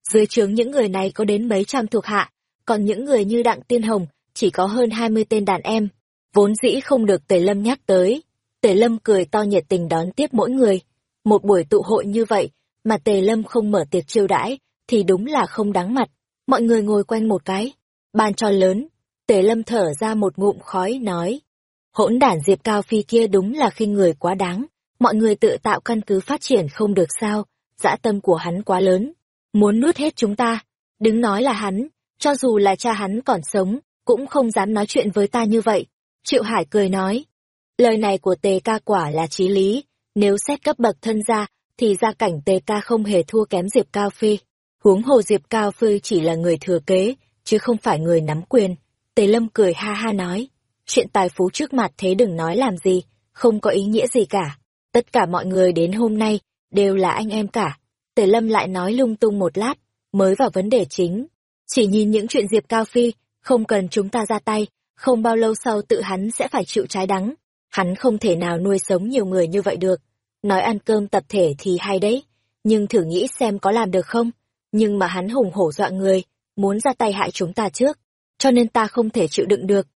Speaker 1: Dưới trướng những người này có đến mấy trăm thuộc hạ, còn những người như Đặng Tiên Hồng chỉ có hơn hai mươi tên đàn em, vốn dĩ không được Tề Lâm nhắc tới. Tề Lâm cười to nhiệt tình đón tiếp mỗi người. Một buổi tụ hội như vậy mà Tề Lâm không mở tiệc chiêu đãi thì đúng là không đáng mặt. Mọi người ngồi quanh một cái, bàn tròn lớn, Tề Lâm thở ra một ngụm khói nói. Hỗn đản Diệp Cao Phi kia đúng là khi người quá đáng, mọi người tự tạo căn cứ phát triển không được sao, dã tâm của hắn quá lớn, muốn nuốt hết chúng ta. Đứng nói là hắn, cho dù là cha hắn còn sống, cũng không dám nói chuyện với ta như vậy. Triệu Hải cười nói, lời này của tề ca quả là trí lý, nếu xét cấp bậc thân gia, thì gia cảnh tề ca không hề thua kém Diệp Cao Phi. Huống hồ Diệp Cao Phi chỉ là người thừa kế, chứ không phải người nắm quyền. Tề Lâm cười ha ha nói, chuyện tài phú trước mặt thế đừng nói làm gì, không có ý nghĩa gì cả. Tất cả mọi người đến hôm nay đều là anh em cả. Tề Lâm lại nói lung tung một lát, mới vào vấn đề chính. Chỉ nhìn những chuyện Diệp Cao Phi, không cần chúng ta ra tay, không bao lâu sau tự hắn sẽ phải chịu trái đắng. Hắn không thể nào nuôi sống nhiều người như vậy được. Nói ăn cơm tập thể thì hay đấy, nhưng thử nghĩ xem có làm được không. Nhưng mà hắn hùng hổ dọa người, muốn ra tay hại chúng ta trước, cho nên ta không thể chịu đựng được.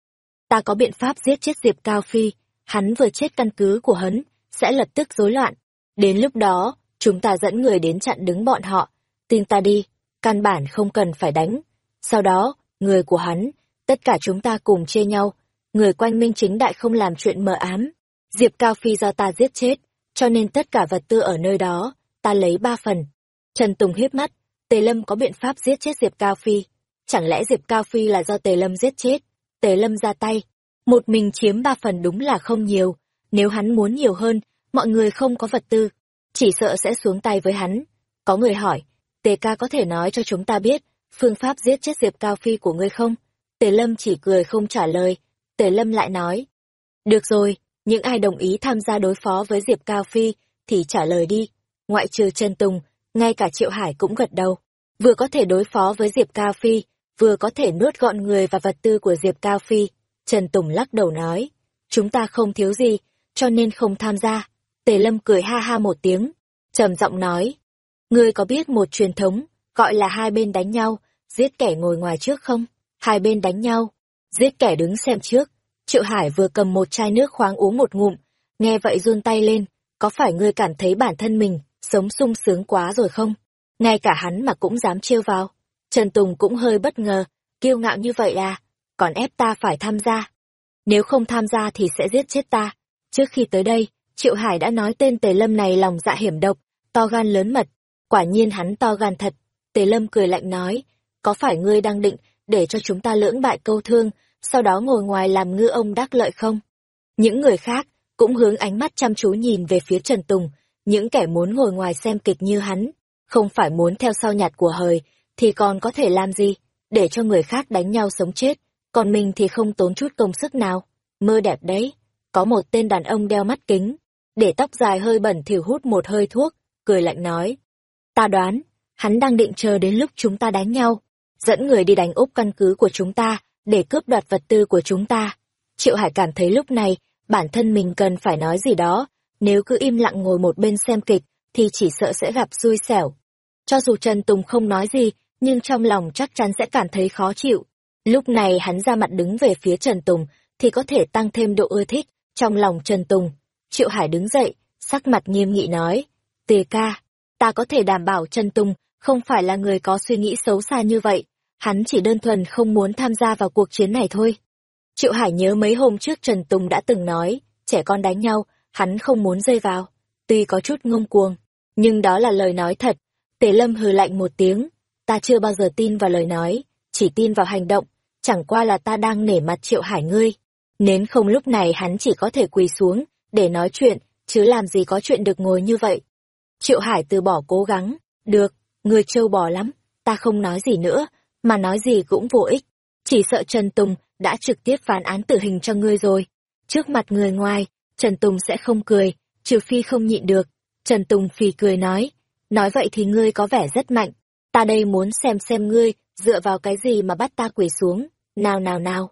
Speaker 1: Ta có biện pháp giết chết Diệp Cao Phi, hắn vừa chết căn cứ của hắn, sẽ lập tức rối loạn. Đến lúc đó, chúng ta dẫn người đến chặn đứng bọn họ, tin ta đi, căn bản không cần phải đánh. Sau đó, người của hắn, tất cả chúng ta cùng chê nhau, người quanh minh chính đại không làm chuyện mờ ám. Diệp Cao Phi do ta giết chết, cho nên tất cả vật tư ở nơi đó, ta lấy ba phần. Trần Tùng hiếp mắt, Tề Lâm có biện pháp giết chết Diệp Cao Phi. Chẳng lẽ Diệp Cao Phi là do Tề Lâm giết chết? Tề Lâm ra tay, một mình chiếm ba phần đúng là không nhiều. Nếu hắn muốn nhiều hơn, mọi người không có vật tư, chỉ sợ sẽ xuống tay với hắn. Có người hỏi, Tề ca có thể nói cho chúng ta biết, phương pháp giết chết Diệp Cao Phi của ngươi không? Tề Lâm chỉ cười không trả lời. Tề Lâm lại nói, được rồi, những ai đồng ý tham gia đối phó với Diệp Cao Phi thì trả lời đi. Ngoại trừ Trần Tùng, ngay cả Triệu Hải cũng gật đầu. Vừa có thể đối phó với Diệp Cao Phi, vừa có thể nuốt gọn người và vật tư của Diệp Cao Phi. Trần Tùng lắc đầu nói, chúng ta không thiếu gì, cho nên không tham gia. Tề Lâm cười ha ha một tiếng, trầm giọng nói, ngươi có biết một truyền thống, gọi là hai bên đánh nhau, giết kẻ ngồi ngoài trước không? Hai bên đánh nhau, giết kẻ đứng xem trước. Triệu Hải vừa cầm một chai nước khoáng uống một ngụm, nghe vậy run tay lên, có phải ngươi cảm thấy bản thân mình sống sung sướng quá rồi không? Ngay cả hắn mà cũng dám trêu vào. Trần Tùng cũng hơi bất ngờ, kiêu ngạo như vậy à, còn ép ta phải tham gia. Nếu không tham gia thì sẽ giết chết ta. Trước khi tới đây, Triệu Hải đã nói tên Tề Lâm này lòng dạ hiểm độc, to gan lớn mật. Quả nhiên hắn to gan thật. Tề Lâm cười lạnh nói, có phải ngươi đang định để cho chúng ta lưỡng bại câu thương, sau đó ngồi ngoài làm ngư ông đắc lợi không? Những người khác cũng hướng ánh mắt chăm chú nhìn về phía Trần Tùng, những kẻ muốn ngồi ngoài xem kịch như hắn, không phải muốn theo sau nhặt của hời, thì còn có thể làm gì, để cho người khác đánh nhau sống chết, còn mình thì không tốn chút công sức nào. Mơ đẹp đấy, có một tên đàn ông đeo mắt kính, để tóc dài hơi bẩn thỉu hút một hơi thuốc, cười lạnh nói. Ta đoán, hắn đang định chờ đến lúc chúng ta đánh nhau, dẫn người đi đánh úp căn cứ của chúng ta, để cướp đoạt vật tư của chúng ta. Triệu Hải cảm thấy lúc này, bản thân mình cần phải nói gì đó, nếu cứ im lặng ngồi một bên xem kịch, thì chỉ sợ sẽ gặp xui xẻo. Cho dù Trần Tùng không nói gì, nhưng trong lòng chắc chắn sẽ cảm thấy khó chịu. Lúc này hắn ra mặt đứng về phía Trần Tùng, thì có thể tăng thêm độ ưa thích trong lòng Trần Tùng. Triệu Hải đứng dậy, sắc mặt nghiêm nghị nói, Tề ca, ta có thể đảm bảo Trần Tùng không phải là người có suy nghĩ xấu xa như vậy, hắn chỉ đơn thuần không muốn tham gia vào cuộc chiến này thôi. Triệu Hải nhớ mấy hôm trước Trần Tùng đã từng nói, trẻ con đánh nhau, hắn không muốn rơi vào, tuy có chút ngông cuồng, nhưng đó là lời nói thật. Tề Lâm hừ lạnh một tiếng, ta chưa bao giờ tin vào lời nói, chỉ tin vào hành động, chẳng qua là ta đang nể mặt Triệu Hải ngươi. Nến không lúc này hắn chỉ có thể quỳ xuống, để nói chuyện, chứ làm gì có chuyện được ngồi như vậy. Triệu Hải từ bỏ cố gắng, được, người trâu bò lắm, ta không nói gì nữa, mà nói gì cũng vô ích. Chỉ sợ Trần Tùng đã trực tiếp phán án tử hình cho ngươi rồi. Trước mặt người ngoài, Trần Tùng sẽ không cười, trừ phi không nhịn được. Trần Tùng phì cười nói, nói vậy thì ngươi có vẻ rất mạnh. Ta đây muốn xem xem ngươi, dựa vào cái gì mà bắt ta quỳ xuống. Nào nào nào.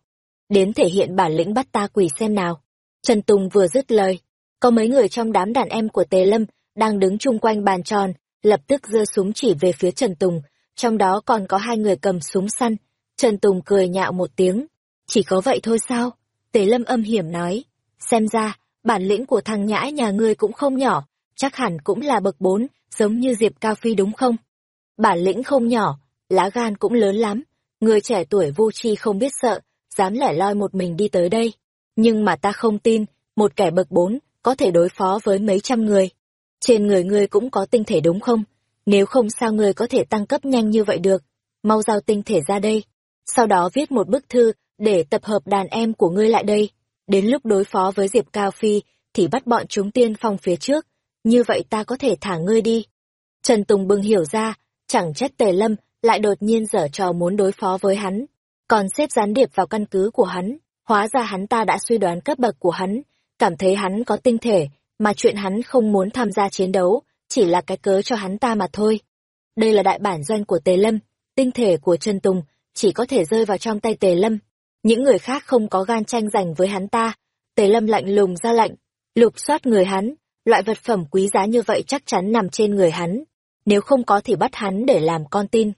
Speaker 1: Đến thể hiện bản lĩnh bắt ta quỳ xem nào. Trần Tùng vừa dứt lời. Có mấy người trong đám đàn em của Tề Lâm đang đứng chung quanh bàn tròn, lập tức giơ súng chỉ về phía Trần Tùng. Trong đó còn có hai người cầm súng săn. Trần Tùng cười nhạo một tiếng. Chỉ có vậy thôi sao? Tề Lâm âm hiểm nói. Xem ra, bản lĩnh của thằng nhãi nhà ngươi cũng không nhỏ, chắc hẳn cũng là bậc bốn, giống như Diệp Cao Phi đúng không? Bản lĩnh không nhỏ, lá gan cũng lớn lắm, người trẻ tuổi vô tri không biết sợ, dám lẻ loi một mình đi tới đây. Nhưng mà ta không tin, một kẻ bậc bốn có thể đối phó với mấy trăm người. Trên người ngươi cũng có tinh thể đúng không? Nếu không sao ngươi có thể tăng cấp nhanh như vậy được? Mau giao tinh thể ra đây. Sau đó viết một bức thư để tập hợp đàn em của ngươi lại đây. Đến lúc đối phó với Diệp Cao Phi, thì bắt bọn chúng tiên phong phía trước, như vậy ta có thể thả ngươi đi. Trần Tùng bừng hiểu ra, chẳng trách Tề Lâm lại đột nhiên dở trò muốn đối phó với hắn, còn xếp gián điệp vào căn cứ của hắn, hóa ra hắn ta đã suy đoán cấp bậc của hắn, cảm thấy hắn có tinh thể, mà chuyện hắn không muốn tham gia chiến đấu, chỉ là cái cớ cho hắn ta mà thôi. Đây là đại bản doanh của Tề Lâm, tinh thể của Trần Tùng chỉ có thể rơi vào trong tay Tề Lâm, những người khác không có gan tranh giành với hắn ta. Tề Lâm lạnh lùng ra lệnh, lục soát người hắn, loại vật phẩm quý giá như vậy chắc chắn nằm trên người hắn. Nếu không có thì bắt hắn để làm con tin.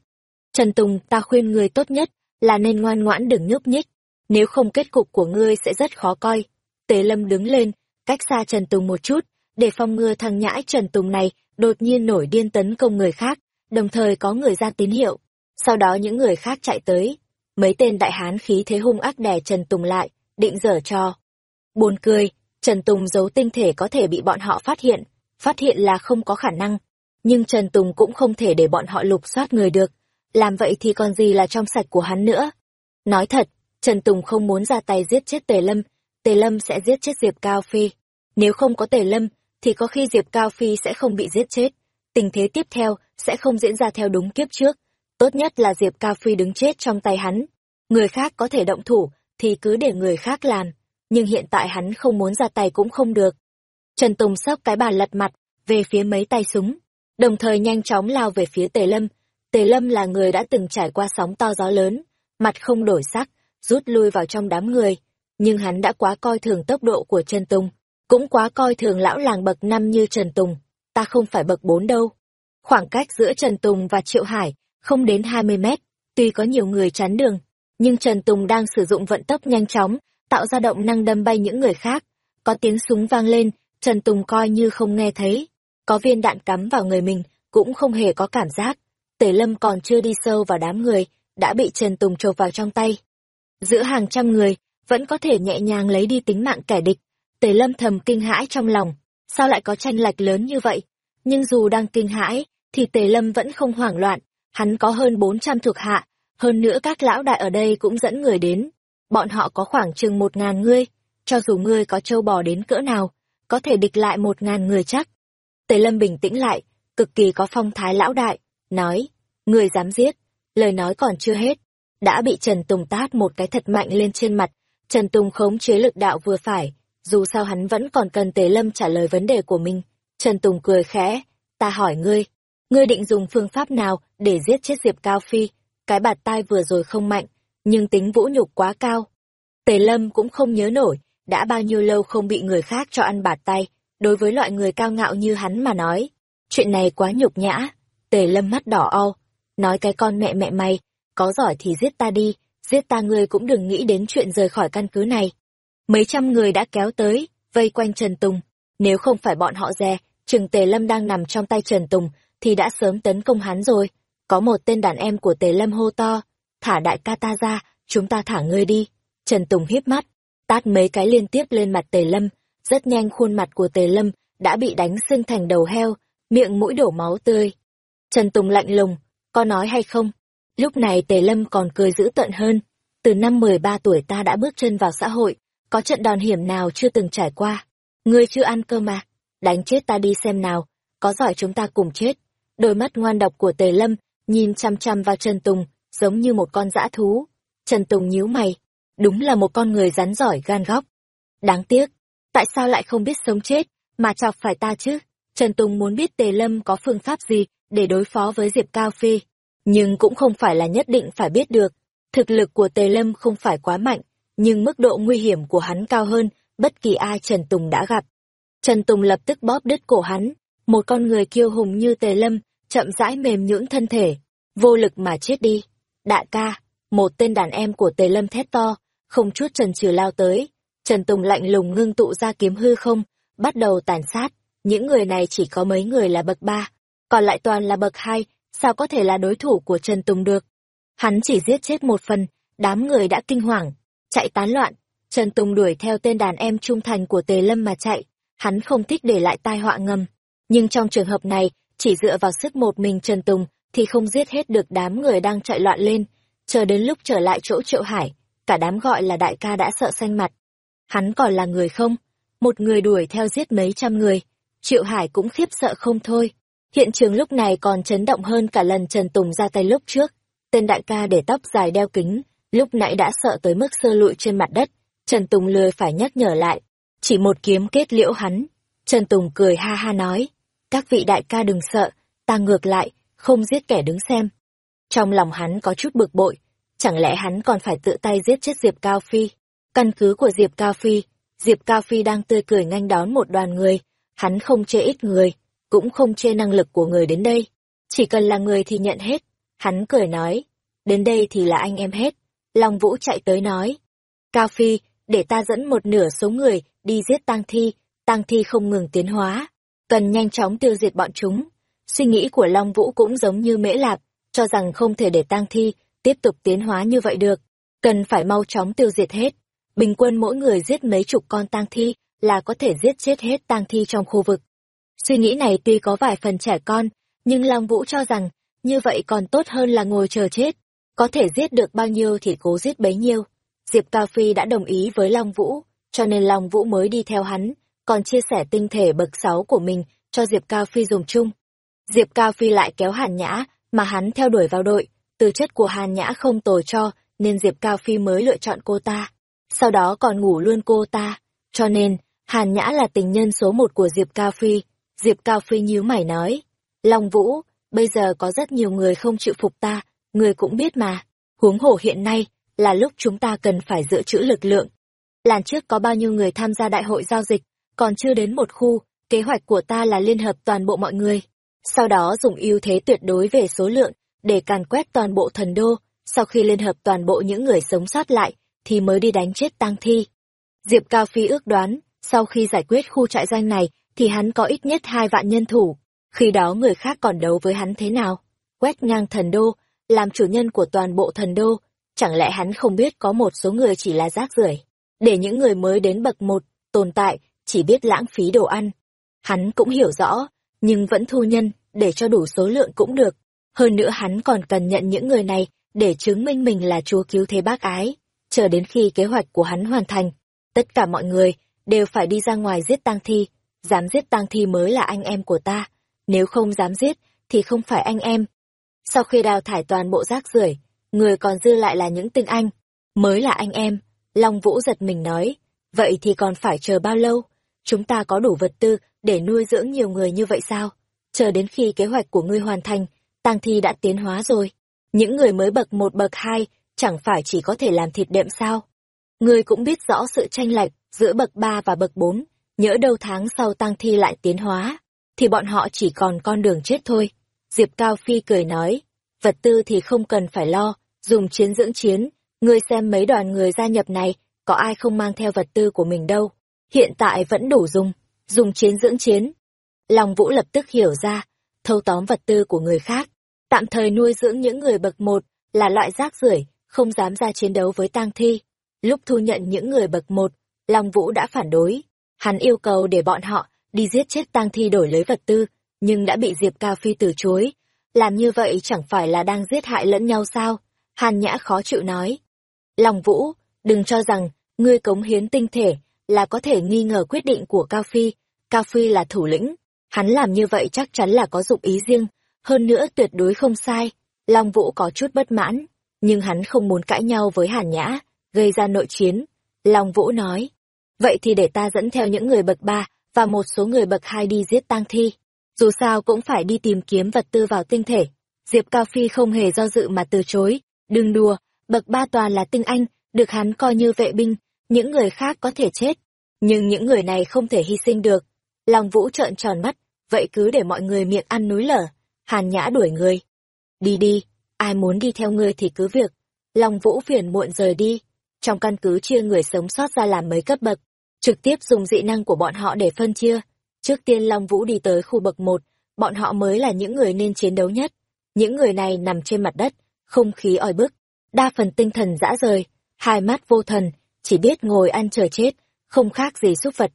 Speaker 1: Trần Tùng, ta khuyên ngươi tốt nhất là nên ngoan ngoãn đừng nhúc nhích. Nếu không kết cục của ngươi sẽ rất khó coi. Tề Lâm đứng lên, cách xa Trần Tùng một chút, để phòng ngừa thằng nhãi Trần Tùng này đột nhiên nổi điên tấn công người khác, đồng thời có người ra tín hiệu. Sau đó những người khác chạy tới, mấy tên đại hán khí thế hung ác đè Trần Tùng lại, định dở cho. Buồn cười, Trần Tùng giấu tinh thể có thể bị bọn họ phát hiện, phát hiện là không có khả năng. Nhưng Trần Tùng cũng không thể để bọn họ lục soát người được, làm vậy thì còn gì là trong sạch của hắn nữa. Nói thật, Trần Tùng không muốn ra tay giết chết Tề Lâm, Tề Lâm sẽ giết chết Diệp Cao Phi. Nếu không có Tề Lâm, thì có khi Diệp Cao Phi sẽ không bị giết chết. Tình thế tiếp theo sẽ không diễn ra theo đúng kiếp trước. Tốt nhất là Diệp Cao Phi đứng chết trong tay hắn. Người khác có thể động thủ, thì cứ để người khác làm. Nhưng hiện tại hắn không muốn ra tay cũng không được. Trần Tùng sóc cái bàn lật mặt, về phía mấy tay súng. Đồng thời nhanh chóng lao về phía Tề Lâm. Tề Lâm là người đã từng trải qua sóng to gió lớn. mặt không đổi sắc, rút lui vào trong đám người. Nhưng hắn đã quá coi thường tốc độ của Trần Tùng, cũng quá coi thường lão làng bậc năm như Trần Tùng. Ta không phải bậc bốn đâu. Khoảng cách giữa Trần Tùng và Triệu Hải không đến 20 mét, tuy có nhiều người chắn đường, nhưng Trần Tùng đang sử dụng vận tốc nhanh chóng, tạo ra động năng đâm bay những người khác. Có tiếng súng vang lên, Trần Tùng coi như không nghe thấy. Có viên đạn cắm vào người mình, cũng không hề có cảm giác. Tề Lâm còn chưa đi sâu vào đám người, đã bị Trần Tùng chộp vào trong tay. Giữa hàng trăm người, vẫn có thể nhẹ nhàng lấy đi tính mạng kẻ địch. Tề Lâm thầm kinh hãi trong lòng, sao lại có tranh lệch lớn như vậy? Nhưng dù đang kinh hãi, thì Tề Lâm vẫn không hoảng loạn, hắn có hơn 400 thuộc hạ, hơn nữa các lão đại ở đây cũng dẫn người đến. Bọn họ có khoảng chừng một ngàn ngươi, cho dù ngươi có trâu bò đến cỡ nào, có thể địch lại một ngàn người chắc. Tề Lâm bình tĩnh lại, cực kỳ có phong thái lão đại, nói, người dám giết, lời nói còn chưa hết, đã bị Trần Tùng tát một cái thật mạnh lên trên mặt, Trần Tùng khống chế lực đạo vừa phải, dù sao hắn vẫn còn cần Tề Lâm trả lời vấn đề của mình. Trần Tùng cười khẽ, ta hỏi ngươi, ngươi định dùng phương pháp nào để giết chết Diệp Cao Phi? Cái bạt tai vừa rồi không mạnh, nhưng tính vũ nhục quá cao. Tề Lâm cũng không nhớ nổi, đã bao nhiêu lâu không bị người khác cho ăn bạt tay, đối với loại người cao ngạo như hắn mà nói. Chuyện này quá nhục nhã. Tề Lâm mắt đỏ o, nói cái con mẹ mẹ mày, có giỏi thì giết ta đi, giết ta ngươi cũng đừng nghĩ đến chuyện rời khỏi căn cứ này. Mấy trăm người đã kéo tới, vây quanh Trần Tùng. Nếu không phải bọn họ dè, Trường Tề Lâm đang nằm trong tay Trần Tùng, thì đã sớm tấn công hắn rồi. Có một tên đàn em của Tề Lâm hô to, thả đại ca ta ra, chúng ta thả ngươi đi. Trần Tùng hiếp mắt, tát mấy cái liên tiếp lên mặt Tề Lâm, rất nhanh khuôn mặt của Tề Lâm đã bị đánh sưng thành đầu heo, miệng mũi đổ máu tươi. Trần Tùng lạnh lùng, có nói hay không? Lúc này Tề Lâm còn cười dữ tận hơn. Từ năm 13 tuổi ta đã bước chân vào xã hội, có trận đòn hiểm nào chưa từng trải qua. Ngươi chưa ăn cơm mà, đánh chết ta đi xem nào, có giỏi chúng ta cùng chết. Đôi mắt ngoan độc của Tề Lâm nhìn chăm chăm vào Trần Tùng, giống như một con dã thú. Trần Tùng nhíu mày, đúng là một con người rắn giỏi gan góc. Đáng tiếc, tại sao lại không biết sống chết, mà chọc phải ta chứ? Trần Tùng muốn biết Tề Lâm có phương pháp gì để đối phó với Diệp Cao Phi, nhưng cũng không phải là nhất định phải biết được. Thực lực của Tề Lâm không phải quá mạnh, nhưng mức độ nguy hiểm của hắn cao hơn bất kỳ ai Trần Tùng đã gặp. Trần Tùng lập tức bóp đứt cổ hắn, một con người kiêu hùng như Tề Lâm, chậm rãi mềm nhưỡng thân thể, vô lực mà chết đi. Đại ca, một tên đàn em của Tề Lâm thét to, không chút trần trừ lao tới. Trần Tùng lạnh lùng ngưng tụ ra kiếm hư không, bắt đầu tàn sát. Những người này chỉ có mấy người là bậc ba, còn lại toàn là bậc hai, sao có thể là đối thủ của Trần Tùng được. Hắn chỉ giết chết một phần, đám người đã kinh hoàng, chạy tán loạn. Trần Tùng đuổi theo tên đàn em trung thành của Tề Lâm mà chạy, hắn không thích để lại tai họa ngầm. Nhưng trong trường hợp này, chỉ dựa vào sức một mình Trần Tùng thì không giết hết được đám người đang chạy loạn lên. Chờ đến lúc trở lại chỗ Triệu Hải, cả đám gọi là đại ca đã sợ xanh mặt. Hắn còn là người không? Một người đuổi theo giết mấy trăm người. Triệu Hải cũng khiếp sợ không thôi. Hiện trường lúc này còn chấn động hơn cả lần Trần Tùng ra tay lúc trước. Tên đại ca để tóc dài đeo kính, lúc nãy đã sợ tới mức sơ lụi trên mặt đất. Trần Tùng lười phải nhắc nhở lại. Chỉ một kiếm kết liễu hắn. Trần Tùng cười ha ha nói. Các vị đại ca đừng sợ, ta ngược lại, không giết kẻ đứng xem. Trong lòng hắn có chút bực bội, chẳng lẽ hắn còn phải tự tay giết chết Diệp Cao Phi? Căn cứ của Diệp Cao Phi, Diệp Cao Phi đang tươi cười nghênh đón một đoàn người, hắn không chê ít người, cũng không chê năng lực của người đến đây. Chỉ cần là người thì nhận hết. Hắn cười nói, đến đây thì là anh em hết. Long Vũ chạy tới nói, Cao Phi, để ta dẫn một nửa số người đi giết tang thi, tang thi không ngừng tiến hóa, cần nhanh chóng tiêu diệt bọn chúng. Suy nghĩ của Long Vũ cũng giống như Mễ Lạp, cho rằng không thể để tang thi tiếp tục tiến hóa như vậy được, cần phải mau chóng tiêu diệt hết. Bình quân mỗi người giết mấy chục con tang thi là có thể giết chết hết tang thi trong khu vực. Suy nghĩ này tuy có vài phần trẻ con, nhưng Long Vũ cho rằng, như vậy còn tốt hơn là ngồi chờ chết. Có thể giết được bao nhiêu thì cố giết bấy nhiêu. Diệp Cao Phi đã đồng ý với Long Vũ, cho nên Long Vũ mới đi theo hắn, còn chia sẻ tinh thể bậc 6 của mình cho Diệp Cao Phi dùng chung. Diệp Cao Phi lại kéo Hàn Nhã, mà hắn theo đuổi vào đội, từ chất của Hàn Nhã không tồi cho, nên Diệp Cao Phi mới lựa chọn cô ta. Sau đó còn ngủ luôn cô ta, cho nên, Hàn Nhã là tình nhân số một của Diệp Cao Phi. Diệp Cao Phi nhíu mày nói, Long Vũ, bây giờ có rất nhiều người không chịu phục ta, người cũng biết mà. Huống hồ hiện nay, là lúc chúng ta cần phải dự trữ lực lượng. Làn trước có bao nhiêu người tham gia đại hội giao dịch, còn chưa đến một khu, kế hoạch của ta là liên hợp toàn bộ mọi người. Sau đó dùng ưu thế tuyệt đối về số lượng, để càn quét toàn bộ thần đô, sau khi liên hợp toàn bộ những người sống sót lại, thì mới đi đánh chết tang thi. Diệp Cao Phi ước đoán, sau khi giải quyết khu trại doanh này, thì hắn có ít nhất hai vạn nhân thủ. Khi đó người khác còn đấu với hắn thế nào? Quét ngang thần đô, làm chủ nhân của toàn bộ thần đô, chẳng lẽ hắn không biết có một số người chỉ là rác rưởi? Để những người mới đến bậc một tồn tại chỉ biết lãng phí đồ ăn. Hắn cũng hiểu rõ nhưng vẫn thu nhân để cho đủ số lượng cũng được. Hơn nữa hắn còn cần nhận những người này để chứng minh mình là chúa cứu thế bác ái. Chờ đến khi kế hoạch của hắn hoàn thành tất cả mọi người đều phải đi ra ngoài giết tang thi dám giết tang thi mới là anh em của ta nếu không dám giết thì không phải anh em sau khi đào thải toàn bộ rác rưởi người còn dư lại là những tinh anh, mới là anh em. Long Vũ giật mình nói, vậy thì còn phải chờ bao lâu? Chúng ta có đủ vật tư để nuôi dưỡng nhiều người như vậy sao? Chờ đến khi kế hoạch của ngươi hoàn thành, tang thi đã tiến hóa rồi. Những người mới bậc một bậc hai chẳng phải chỉ có thể làm thịt đệm sao? Ngươi cũng biết rõ sự tranh lệch giữa bậc ba và bậc bốn nhỡ đâu tháng sau tang thi lại tiến hóa, thì bọn họ chỉ còn con đường chết thôi. Diệp Cao Phi cười nói, vật tư thì không cần phải lo, dùng chiến dưỡng chiến, ngươi xem mấy đoàn người gia nhập này, có ai không mang theo vật tư của mình đâu. Hiện tại vẫn đủ dùng, dùng chiến dưỡng chiến. Long Vũ lập tức hiểu ra, thâu tóm vật tư của người khác, tạm thời nuôi dưỡng những người bậc một là loại rác rưởi, không dám ra chiến đấu với tang thi. Lúc thu nhận những người bậc một, Long Vũ đã phản đối. Hắn yêu cầu để bọn họ đi giết chết tang thi đổi lấy vật tư, nhưng đã bị Diệp Cao Phi từ chối. Làm như vậy chẳng phải là đang giết hại lẫn nhau sao? Hàn Nhã khó chịu nói. Lòng Vũ, đừng cho rằng, ngươi cống hiến tinh thể, là có thể nghi ngờ quyết định của Cao Phi. Cao Phi là thủ lĩnh, hắn làm như vậy chắc chắn là có dụng ý riêng, hơn nữa tuyệt đối không sai. Long Vũ có chút bất mãn, nhưng hắn không muốn cãi nhau với Hàn Nhã, gây ra nội chiến. Long Vũ nói, vậy thì để ta dẫn theo những người bậc ba và một số người bậc hai đi giết tang thi. Dù sao cũng phải đi tìm kiếm vật tư vào tinh thể. Diệp Cao Phi không hề do dự mà từ chối, Đừng đùa, bậc ba toàn là tinh anh, được hắn coi như vệ binh, những người khác có thể chết. Nhưng những người này không thể hy sinh được. Long Vũ trợn tròn mắt, vậy cứ để mọi người miệng ăn núi lở. Hàn Nhã đuổi người. Đi đi, ai muốn đi theo ngươi thì cứ việc. Long Vũ phiền muộn rời đi. Trong căn cứ chia người sống sót ra làm mấy cấp bậc, trực tiếp dùng dị năng của bọn họ để phân chia. Trước tiên Long Vũ đi tới khu bậc một, bọn họ mới là những người nên chiến đấu nhất. Những người này nằm trên mặt đất, không khí oi bức, đa phần tinh thần dã rời, hai mắt vô thần, chỉ biết ngồi ăn chờ chết, không khác gì súc vật.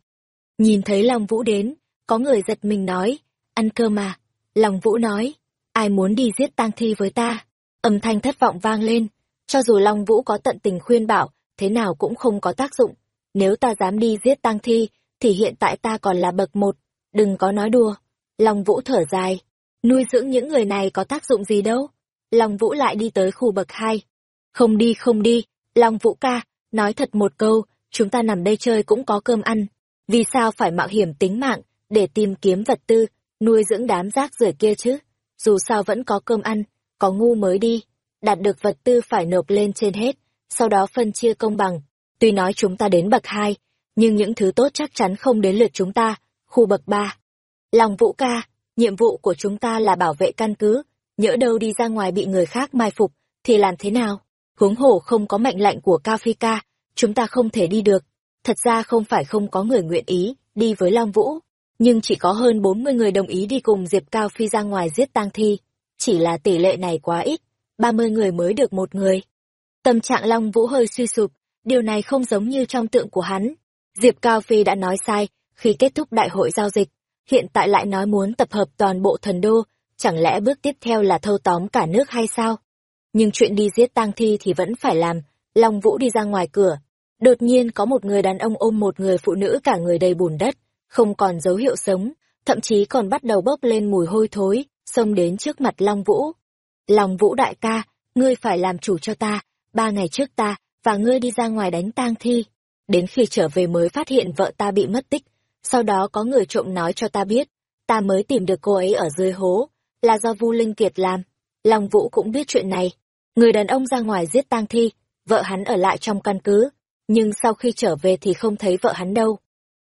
Speaker 1: Nhìn thấy Long Vũ đến, có người giật mình nói, ăn cơm mà. Long Vũ nói, ai muốn đi giết tang thi với ta? Âm thanh thất vọng vang lên, cho dù Long Vũ có tận tình khuyên bảo, thế nào cũng không có tác dụng. Nếu ta dám đi giết tang thi, thì hiện tại ta còn là bậc một, đừng có nói đùa. Long Vũ thở dài, nuôi dưỡng những người này có tác dụng gì đâu. Long Vũ lại đi tới khu bậc hai. Không đi không đi, Long Vũ ca, nói thật một câu, chúng ta nằm đây chơi cũng có cơm ăn. Vì sao phải mạo hiểm tính mạng, để tìm kiếm vật tư, nuôi dưỡng đám rác rưởi kia chứ? Dù sao vẫn có cơm ăn, có ngu mới đi. Đạt được vật tư phải nộp lên trên hết, sau đó phân chia công bằng. Tuy nói chúng ta đến bậc hai, nhưng những thứ tốt chắc chắn không đến lượt chúng ta, khu bậc ba. Long Vũ ca, nhiệm vụ của chúng ta là bảo vệ căn cứ, nhỡ đâu đi ra ngoài bị người khác mai phục, thì làm thế nào? Huống hồ không có mệnh lệnh của Cao Phi ca, chúng ta không thể đi được. Thật ra không phải không có người nguyện ý đi với Long Vũ, nhưng chỉ có hơn 40 người đồng ý đi cùng Diệp Cao Phi ra ngoài giết tang thi. Chỉ là tỷ lệ này quá ít, 30 người mới được một người. Tâm trạng Long Vũ hơi suy sụp, điều này không giống như trong tượng của hắn. Diệp Cao Phi đã nói sai khi kết thúc đại hội giao dịch, hiện tại lại nói muốn tập hợp toàn bộ thần đô chẳng lẽ bước tiếp theo là thâu tóm cả nước hay sao? Nhưng chuyện đi giết tang thi thì vẫn phải làm, Long Vũ đi ra ngoài cửa. Đột nhiên có một người đàn ông ôm một người phụ nữ cả người đầy bùn đất, không còn dấu hiệu sống, thậm chí còn bắt đầu bốc lên mùi hôi thối, xông đến trước mặt Long Vũ. Long Vũ đại ca, ngươi phải làm chủ cho ta, ba ngày trước ta, và ngươi đi ra ngoài đánh tang thi. Đến khi trở về mới phát hiện vợ ta bị mất tích, sau đó có người trộm nói cho ta biết, ta mới tìm được cô ấy ở dưới hố, là do Vu Linh Kiệt làm. Long Vũ cũng biết chuyện này. Người đàn ông ra ngoài giết tang thi, vợ hắn ở lại trong căn cứ, nhưng sau khi trở về thì không thấy vợ hắn đâu.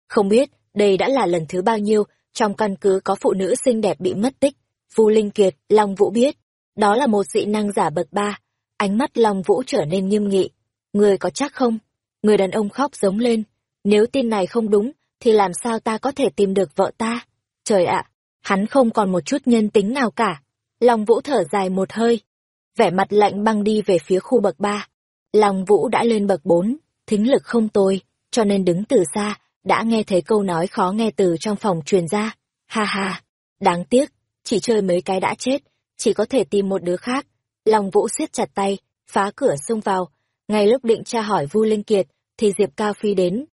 Speaker 1: Không biết, đây đã là lần thứ bao nhiêu, trong căn cứ có phụ nữ xinh đẹp bị mất tích. Vu Linh Kiệt, Long Vũ biết, đó là một dị năng giả bậc ba. Ánh mắt Long Vũ trở nên nghiêm nghị. Người có chắc không? Người đàn ông khóc giống lên. Nếu tin này không đúng, thì làm sao ta có thể tìm được vợ ta? Trời ạ, hắn không còn một chút nhân tính nào cả. Long Vũ thở dài một hơi. Vẻ mặt lạnh băng đi về phía khu bậc ba. Long Vũ đã lên bậc bốn, thính lực không tồi, cho nên đứng từ xa, đã nghe thấy câu nói khó nghe từ trong phòng truyền ra. Ha ha, đáng tiếc, chỉ chơi mấy cái đã chết, chỉ có thể tìm một đứa khác. Long Vũ siết chặt tay, phá cửa xông vào. Ngay lúc định tra hỏi Vu Linh Kiệt, thì Diệp Cao Phi đến.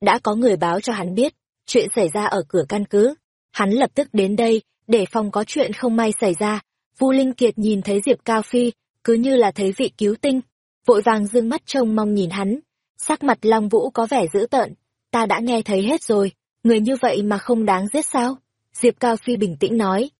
Speaker 1: Đã có người báo cho hắn biết, chuyện xảy ra ở cửa căn cứ. Hắn lập tức đến đây, để phòng có chuyện không may xảy ra. Vu Linh Kiệt nhìn thấy Diệp Cao Phi, cứ như là thấy vị cứu tinh. Vội vàng dương mắt trông mong nhìn hắn. Sắc mặt Long Vũ có vẻ dữ tợn. Ta đã nghe thấy hết rồi, người như vậy mà không đáng giết sao? Diệp Cao Phi bình tĩnh nói.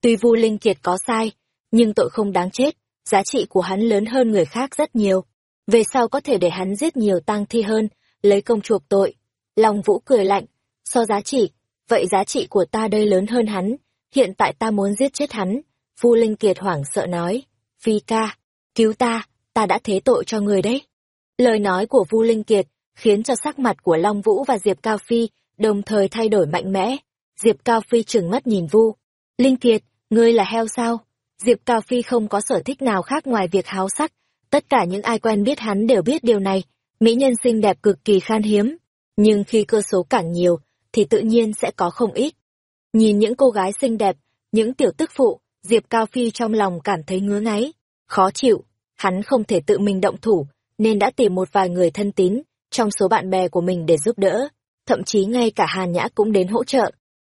Speaker 1: Tuy Vu Linh Kiệt có sai, nhưng tội không đáng chết, giá trị của hắn lớn hơn người khác rất nhiều. Về sau có thể để hắn giết nhiều tang thi hơn, lấy công chuộc tội. Long Vũ cười lạnh, so giá trị, vậy giá trị của ta đây lớn hơn hắn, hiện tại ta muốn giết chết hắn. Vu Linh Kiệt hoảng sợ nói, Phi ca, cứu ta, ta đã thế tội cho người đấy. Lời nói của Vu Linh Kiệt khiến cho sắc mặt của Long Vũ và Diệp Cao Phi đồng thời thay đổi mạnh mẽ. Diệp Cao Phi trừng mắt nhìn Vu. Linh Kiệt, ngươi là heo sao? Diệp Cao Phi không có sở thích nào khác ngoài việc háo sắc. Tất cả những ai quen biết hắn đều biết điều này. Mỹ nhân xinh đẹp cực kỳ khan hiếm. Nhưng khi cơ số càng nhiều, thì tự nhiên sẽ có không ít. Nhìn những cô gái xinh đẹp, những tiểu tức phụ, Diệp Cao Phi trong lòng cảm thấy ngứa ngáy, khó chịu. Hắn không thể tự mình động thủ, nên đã tìm một vài người thân tín, trong số bạn bè của mình để giúp đỡ. Thậm chí ngay cả Hàn Nhã cũng đến hỗ trợ.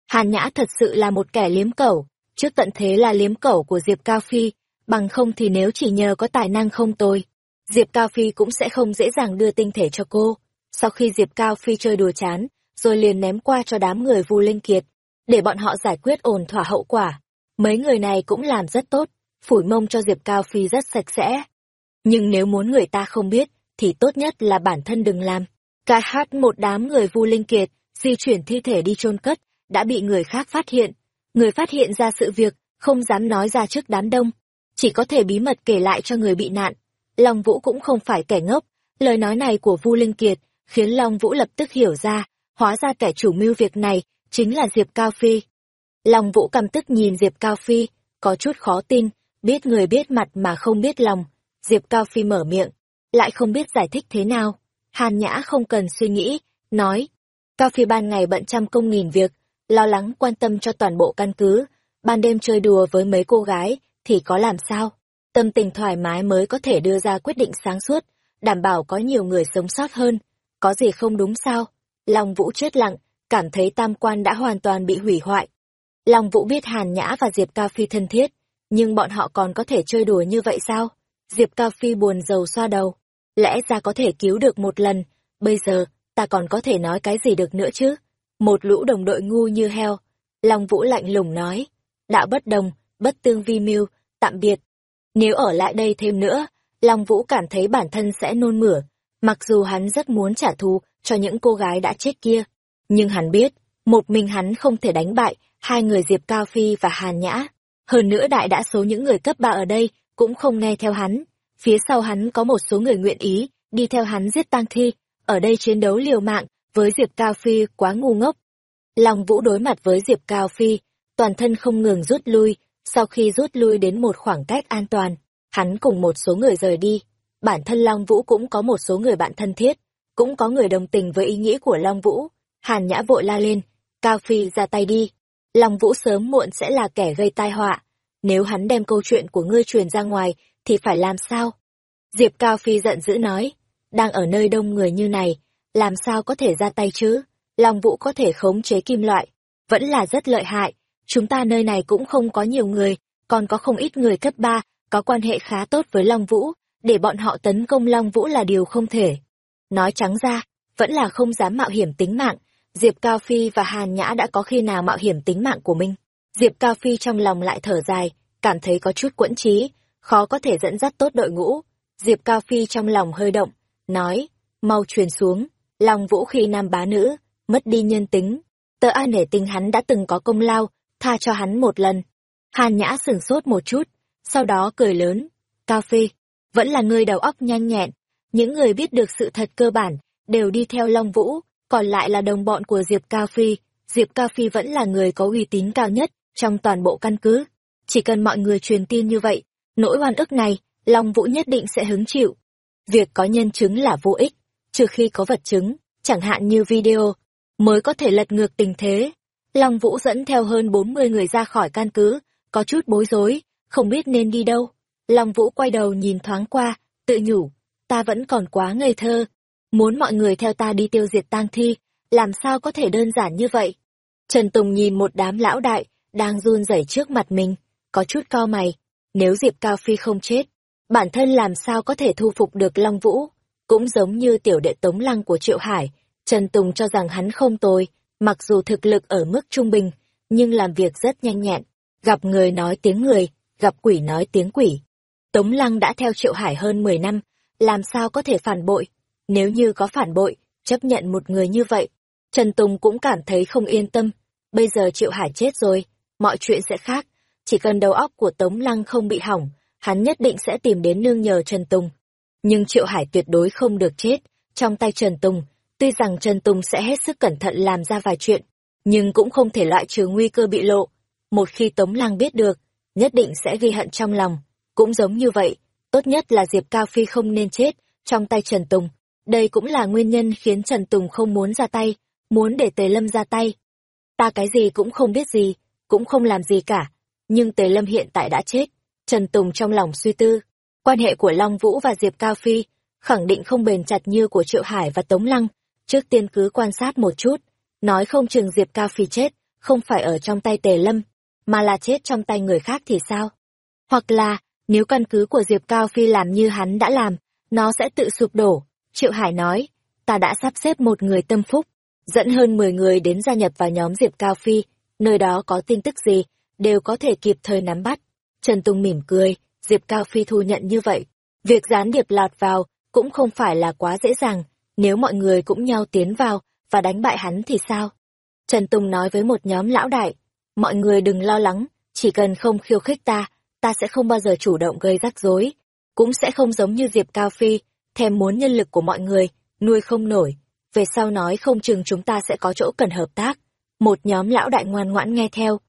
Speaker 1: Hàn Nhã thật sự là một kẻ liếm cẩu, trước tận thế là liếm cẩu của Diệp Cao Phi, bằng không thì nếu chỉ nhờ có tài năng không tồi, Diệp Cao Phi cũng sẽ không dễ dàng đưa tinh thể cho cô. Sau khi Diệp Cao Phi chơi đùa chán, rồi liền ném qua cho đám người Vu Linh Kiệt, để bọn họ giải quyết ổn thỏa hậu quả. Mấy người này cũng làm rất tốt, phủi mông cho Diệp Cao Phi rất sạch sẽ. Nhưng nếu muốn người ta không biết, thì tốt nhất là bản thân đừng làm. Cái hát một đám người Vu Linh Kiệt, di chuyển thi thể đi chôn cất, đã bị người khác phát hiện. Người phát hiện ra sự việc, không dám nói ra trước đám đông, chỉ có thể bí mật kể lại cho người bị nạn. Long Vũ cũng không phải kẻ ngốc, lời nói này của Vu Linh Kiệt khiến Long Vũ lập tức hiểu ra, hóa ra kẻ chủ mưu việc này chính là Diệp Cao Phi. Long Vũ căm tức nhìn Diệp Cao Phi, có chút khó tin, biết người biết mặt mà không biết lòng. Diệp Cao Phi mở miệng, lại không biết giải thích thế nào. Hàn Nhã không cần suy nghĩ, nói, Cao Phi ban ngày bận trăm công nghìn việc, lo lắng quan tâm cho toàn bộ căn cứ, ban đêm chơi đùa với mấy cô gái, thì có làm sao? Tâm tình thoải mái mới có thể đưa ra quyết định sáng suốt, đảm bảo có nhiều người sống sót hơn. Có gì không đúng sao? Long Vũ chết lặng, cảm thấy tam quan đã hoàn toàn bị hủy hoại. Long Vũ biết Hàn Nhã và Diệp Cao Phi thân thiết, nhưng bọn họ còn có thể chơi đùa như vậy sao? Diệp Cao Phi buồn rầu xoa đầu. Lẽ ra có thể cứu được một lần, bây giờ, ta còn có thể nói cái gì được nữa chứ? Một lũ đồng đội ngu như heo. Long Vũ lạnh lùng nói. Đạo bất đồng, bất tương vi mưu, tạm biệt. Nếu ở lại đây thêm nữa, Long Vũ cảm thấy bản thân sẽ nôn mửa. Mặc dù hắn rất muốn trả thù cho những cô gái đã chết kia. Nhưng hắn biết, một mình hắn không thể đánh bại hai người Diệp Cao Phi và Hàn Nhã. Hơn nữa đại đã số những người cấp ba ở đây cũng không nghe theo hắn. Phía sau hắn có một số người nguyện ý đi theo hắn giết tang thi, ở đây chiến đấu liều mạng với Diệp Cao Phi quá ngu ngốc. Long Vũ đối mặt với Diệp Cao Phi, toàn thân không ngừng rút lui, sau khi rút lui đến một khoảng cách an toàn, hắn cùng một số người rời đi. Bản thân Long Vũ cũng có một số người bạn thân thiết, cũng có người đồng tình với ý nghĩ của Long Vũ. Hàn Nhã vội la lên, Cao Phi ra tay đi. Long Vũ sớm muộn sẽ là kẻ gây tai họa. Nếu hắn đem câu chuyện của ngươi truyền ra ngoài, thì phải làm sao? Diệp Cao Phi giận dữ nói, đang ở nơi đông người như này, làm sao có thể ra tay chứ? Long Vũ có thể khống chế kim loại, vẫn là rất lợi hại. Chúng ta nơi này cũng không có nhiều người, còn có không ít người cấp 3, có quan hệ khá tốt với Long Vũ, để bọn họ tấn công Long Vũ là điều không thể. Nói trắng ra, vẫn là không dám mạo hiểm tính mạng, Diệp Cao Phi và Hàn Nhã đã có khi nào mạo hiểm tính mạng của mình. Diệp Cao Phi trong lòng lại thở dài, cảm thấy có chút quẫn trí, khó có thể dẫn dắt tốt đội ngũ. Diệp Cao Phi trong lòng hơi động, nói, mau truyền xuống, Long Vũ khi nam bá nữ, mất đi nhân tính. Tớ ai nể tình hắn đã từng có công lao, tha cho hắn một lần. Hàn Nhã sửng sốt một chút, sau đó cười lớn. Cao Phi, vẫn là người đầu óc nhanh nhẹn. Những người biết được sự thật cơ bản, đều đi theo Long Vũ, còn lại là đồng bọn của Diệp Cao Phi. Diệp Cao Phi vẫn là người có uy tín cao nhất trong toàn bộ căn cứ. Chỉ cần mọi người truyền tin như vậy, nỗi oan ức này, Long Vũ nhất định sẽ hứng chịu. Việc có nhân chứng là vô ích, trừ khi có vật chứng, chẳng hạn như video, mới có thể lật ngược tình thế. Long Vũ dẫn theo hơn 40 người ra khỏi căn cứ, có chút bối rối, không biết nên đi đâu. Long Vũ quay đầu nhìn thoáng qua, tự nhủ, ta vẫn còn quá ngây thơ. Muốn mọi người theo ta đi tiêu diệt tang thi, làm sao có thể đơn giản như vậy? Trần Tùng nhìn một đám lão đại, đang run rẩy trước mặt mình, có chút co mày. Nếu Diệp Cao Phi không chết, bản thân làm sao có thể thu phục được Long Vũ? Cũng giống như tiểu đệ tống lăng của Triệu Hải, Trần Tùng cho rằng hắn không tồi, mặc dù thực lực ở mức trung bình, nhưng làm việc rất nhanh nhẹn, gặp người nói tiếng người, gặp quỷ nói tiếng quỷ. Tống Lăng đã theo Triệu Hải hơn 10 năm, làm sao có thể phản bội? Nếu như có phản bội, chấp nhận một người như vậy, Trần Tùng cũng cảm thấy không yên tâm. Bây giờ Triệu Hải chết rồi, mọi chuyện sẽ khác. Chỉ cần đầu óc của Tống Lăng không bị hỏng, hắn nhất định sẽ tìm đến nương nhờ Trần Tùng. Nhưng Triệu Hải tuyệt đối không được chết, trong tay Trần Tùng, tuy rằng Trần Tùng sẽ hết sức cẩn thận làm ra vài chuyện, nhưng cũng không thể loại trừ nguy cơ bị lộ. Một khi Tống lang biết được, nhất định sẽ ghi hận trong lòng. Cũng giống như vậy, tốt nhất là Diệp Cao Phi không nên chết trong tay Trần Tùng. Đây cũng là nguyên nhân khiến Trần Tùng không muốn ra tay, muốn để Tề Lâm ra tay. Ta cái gì cũng không biết gì, cũng không làm gì cả, nhưng Tề Lâm hiện tại đã chết. Trần Tùng trong lòng suy tư, quan hệ của Long Vũ và Diệp Cao Phi khẳng định không bền chặt như của Triệu Hải và Tống Lăng, trước tiên cứ quan sát một chút, nói không chừng Diệp Cao Phi chết, không phải ở trong tay Tề Lâm, mà là chết trong tay người khác thì sao? Hoặc là, nếu căn cứ của Diệp Cao Phi làm như hắn đã làm, nó sẽ tự sụp đổ. Triệu Hải nói, ta đã sắp xếp một người tâm phúc, dẫn hơn 10 người đến gia nhập vào nhóm Diệp Cao Phi, nơi đó có tin tức gì, đều có thể kịp thời nắm bắt. Trần Tùng mỉm cười, Diệp Cao Phi thu nhận như vậy. Việc gián điệp lọt vào cũng không phải là quá dễ dàng, nếu mọi người cũng nhau tiến vào và đánh bại hắn thì sao? Trần Tùng nói với một nhóm lão đại, mọi người đừng lo lắng, chỉ cần không khiêu khích ta, ta sẽ không bao giờ chủ động gây rắc rối, cũng sẽ không giống như Diệp Cao Phi, thèm muốn nhân lực của mọi người, nuôi không nổi, về sau nói không chừng chúng ta sẽ có chỗ cần hợp tác. Một nhóm lão đại ngoan ngoãn nghe theo,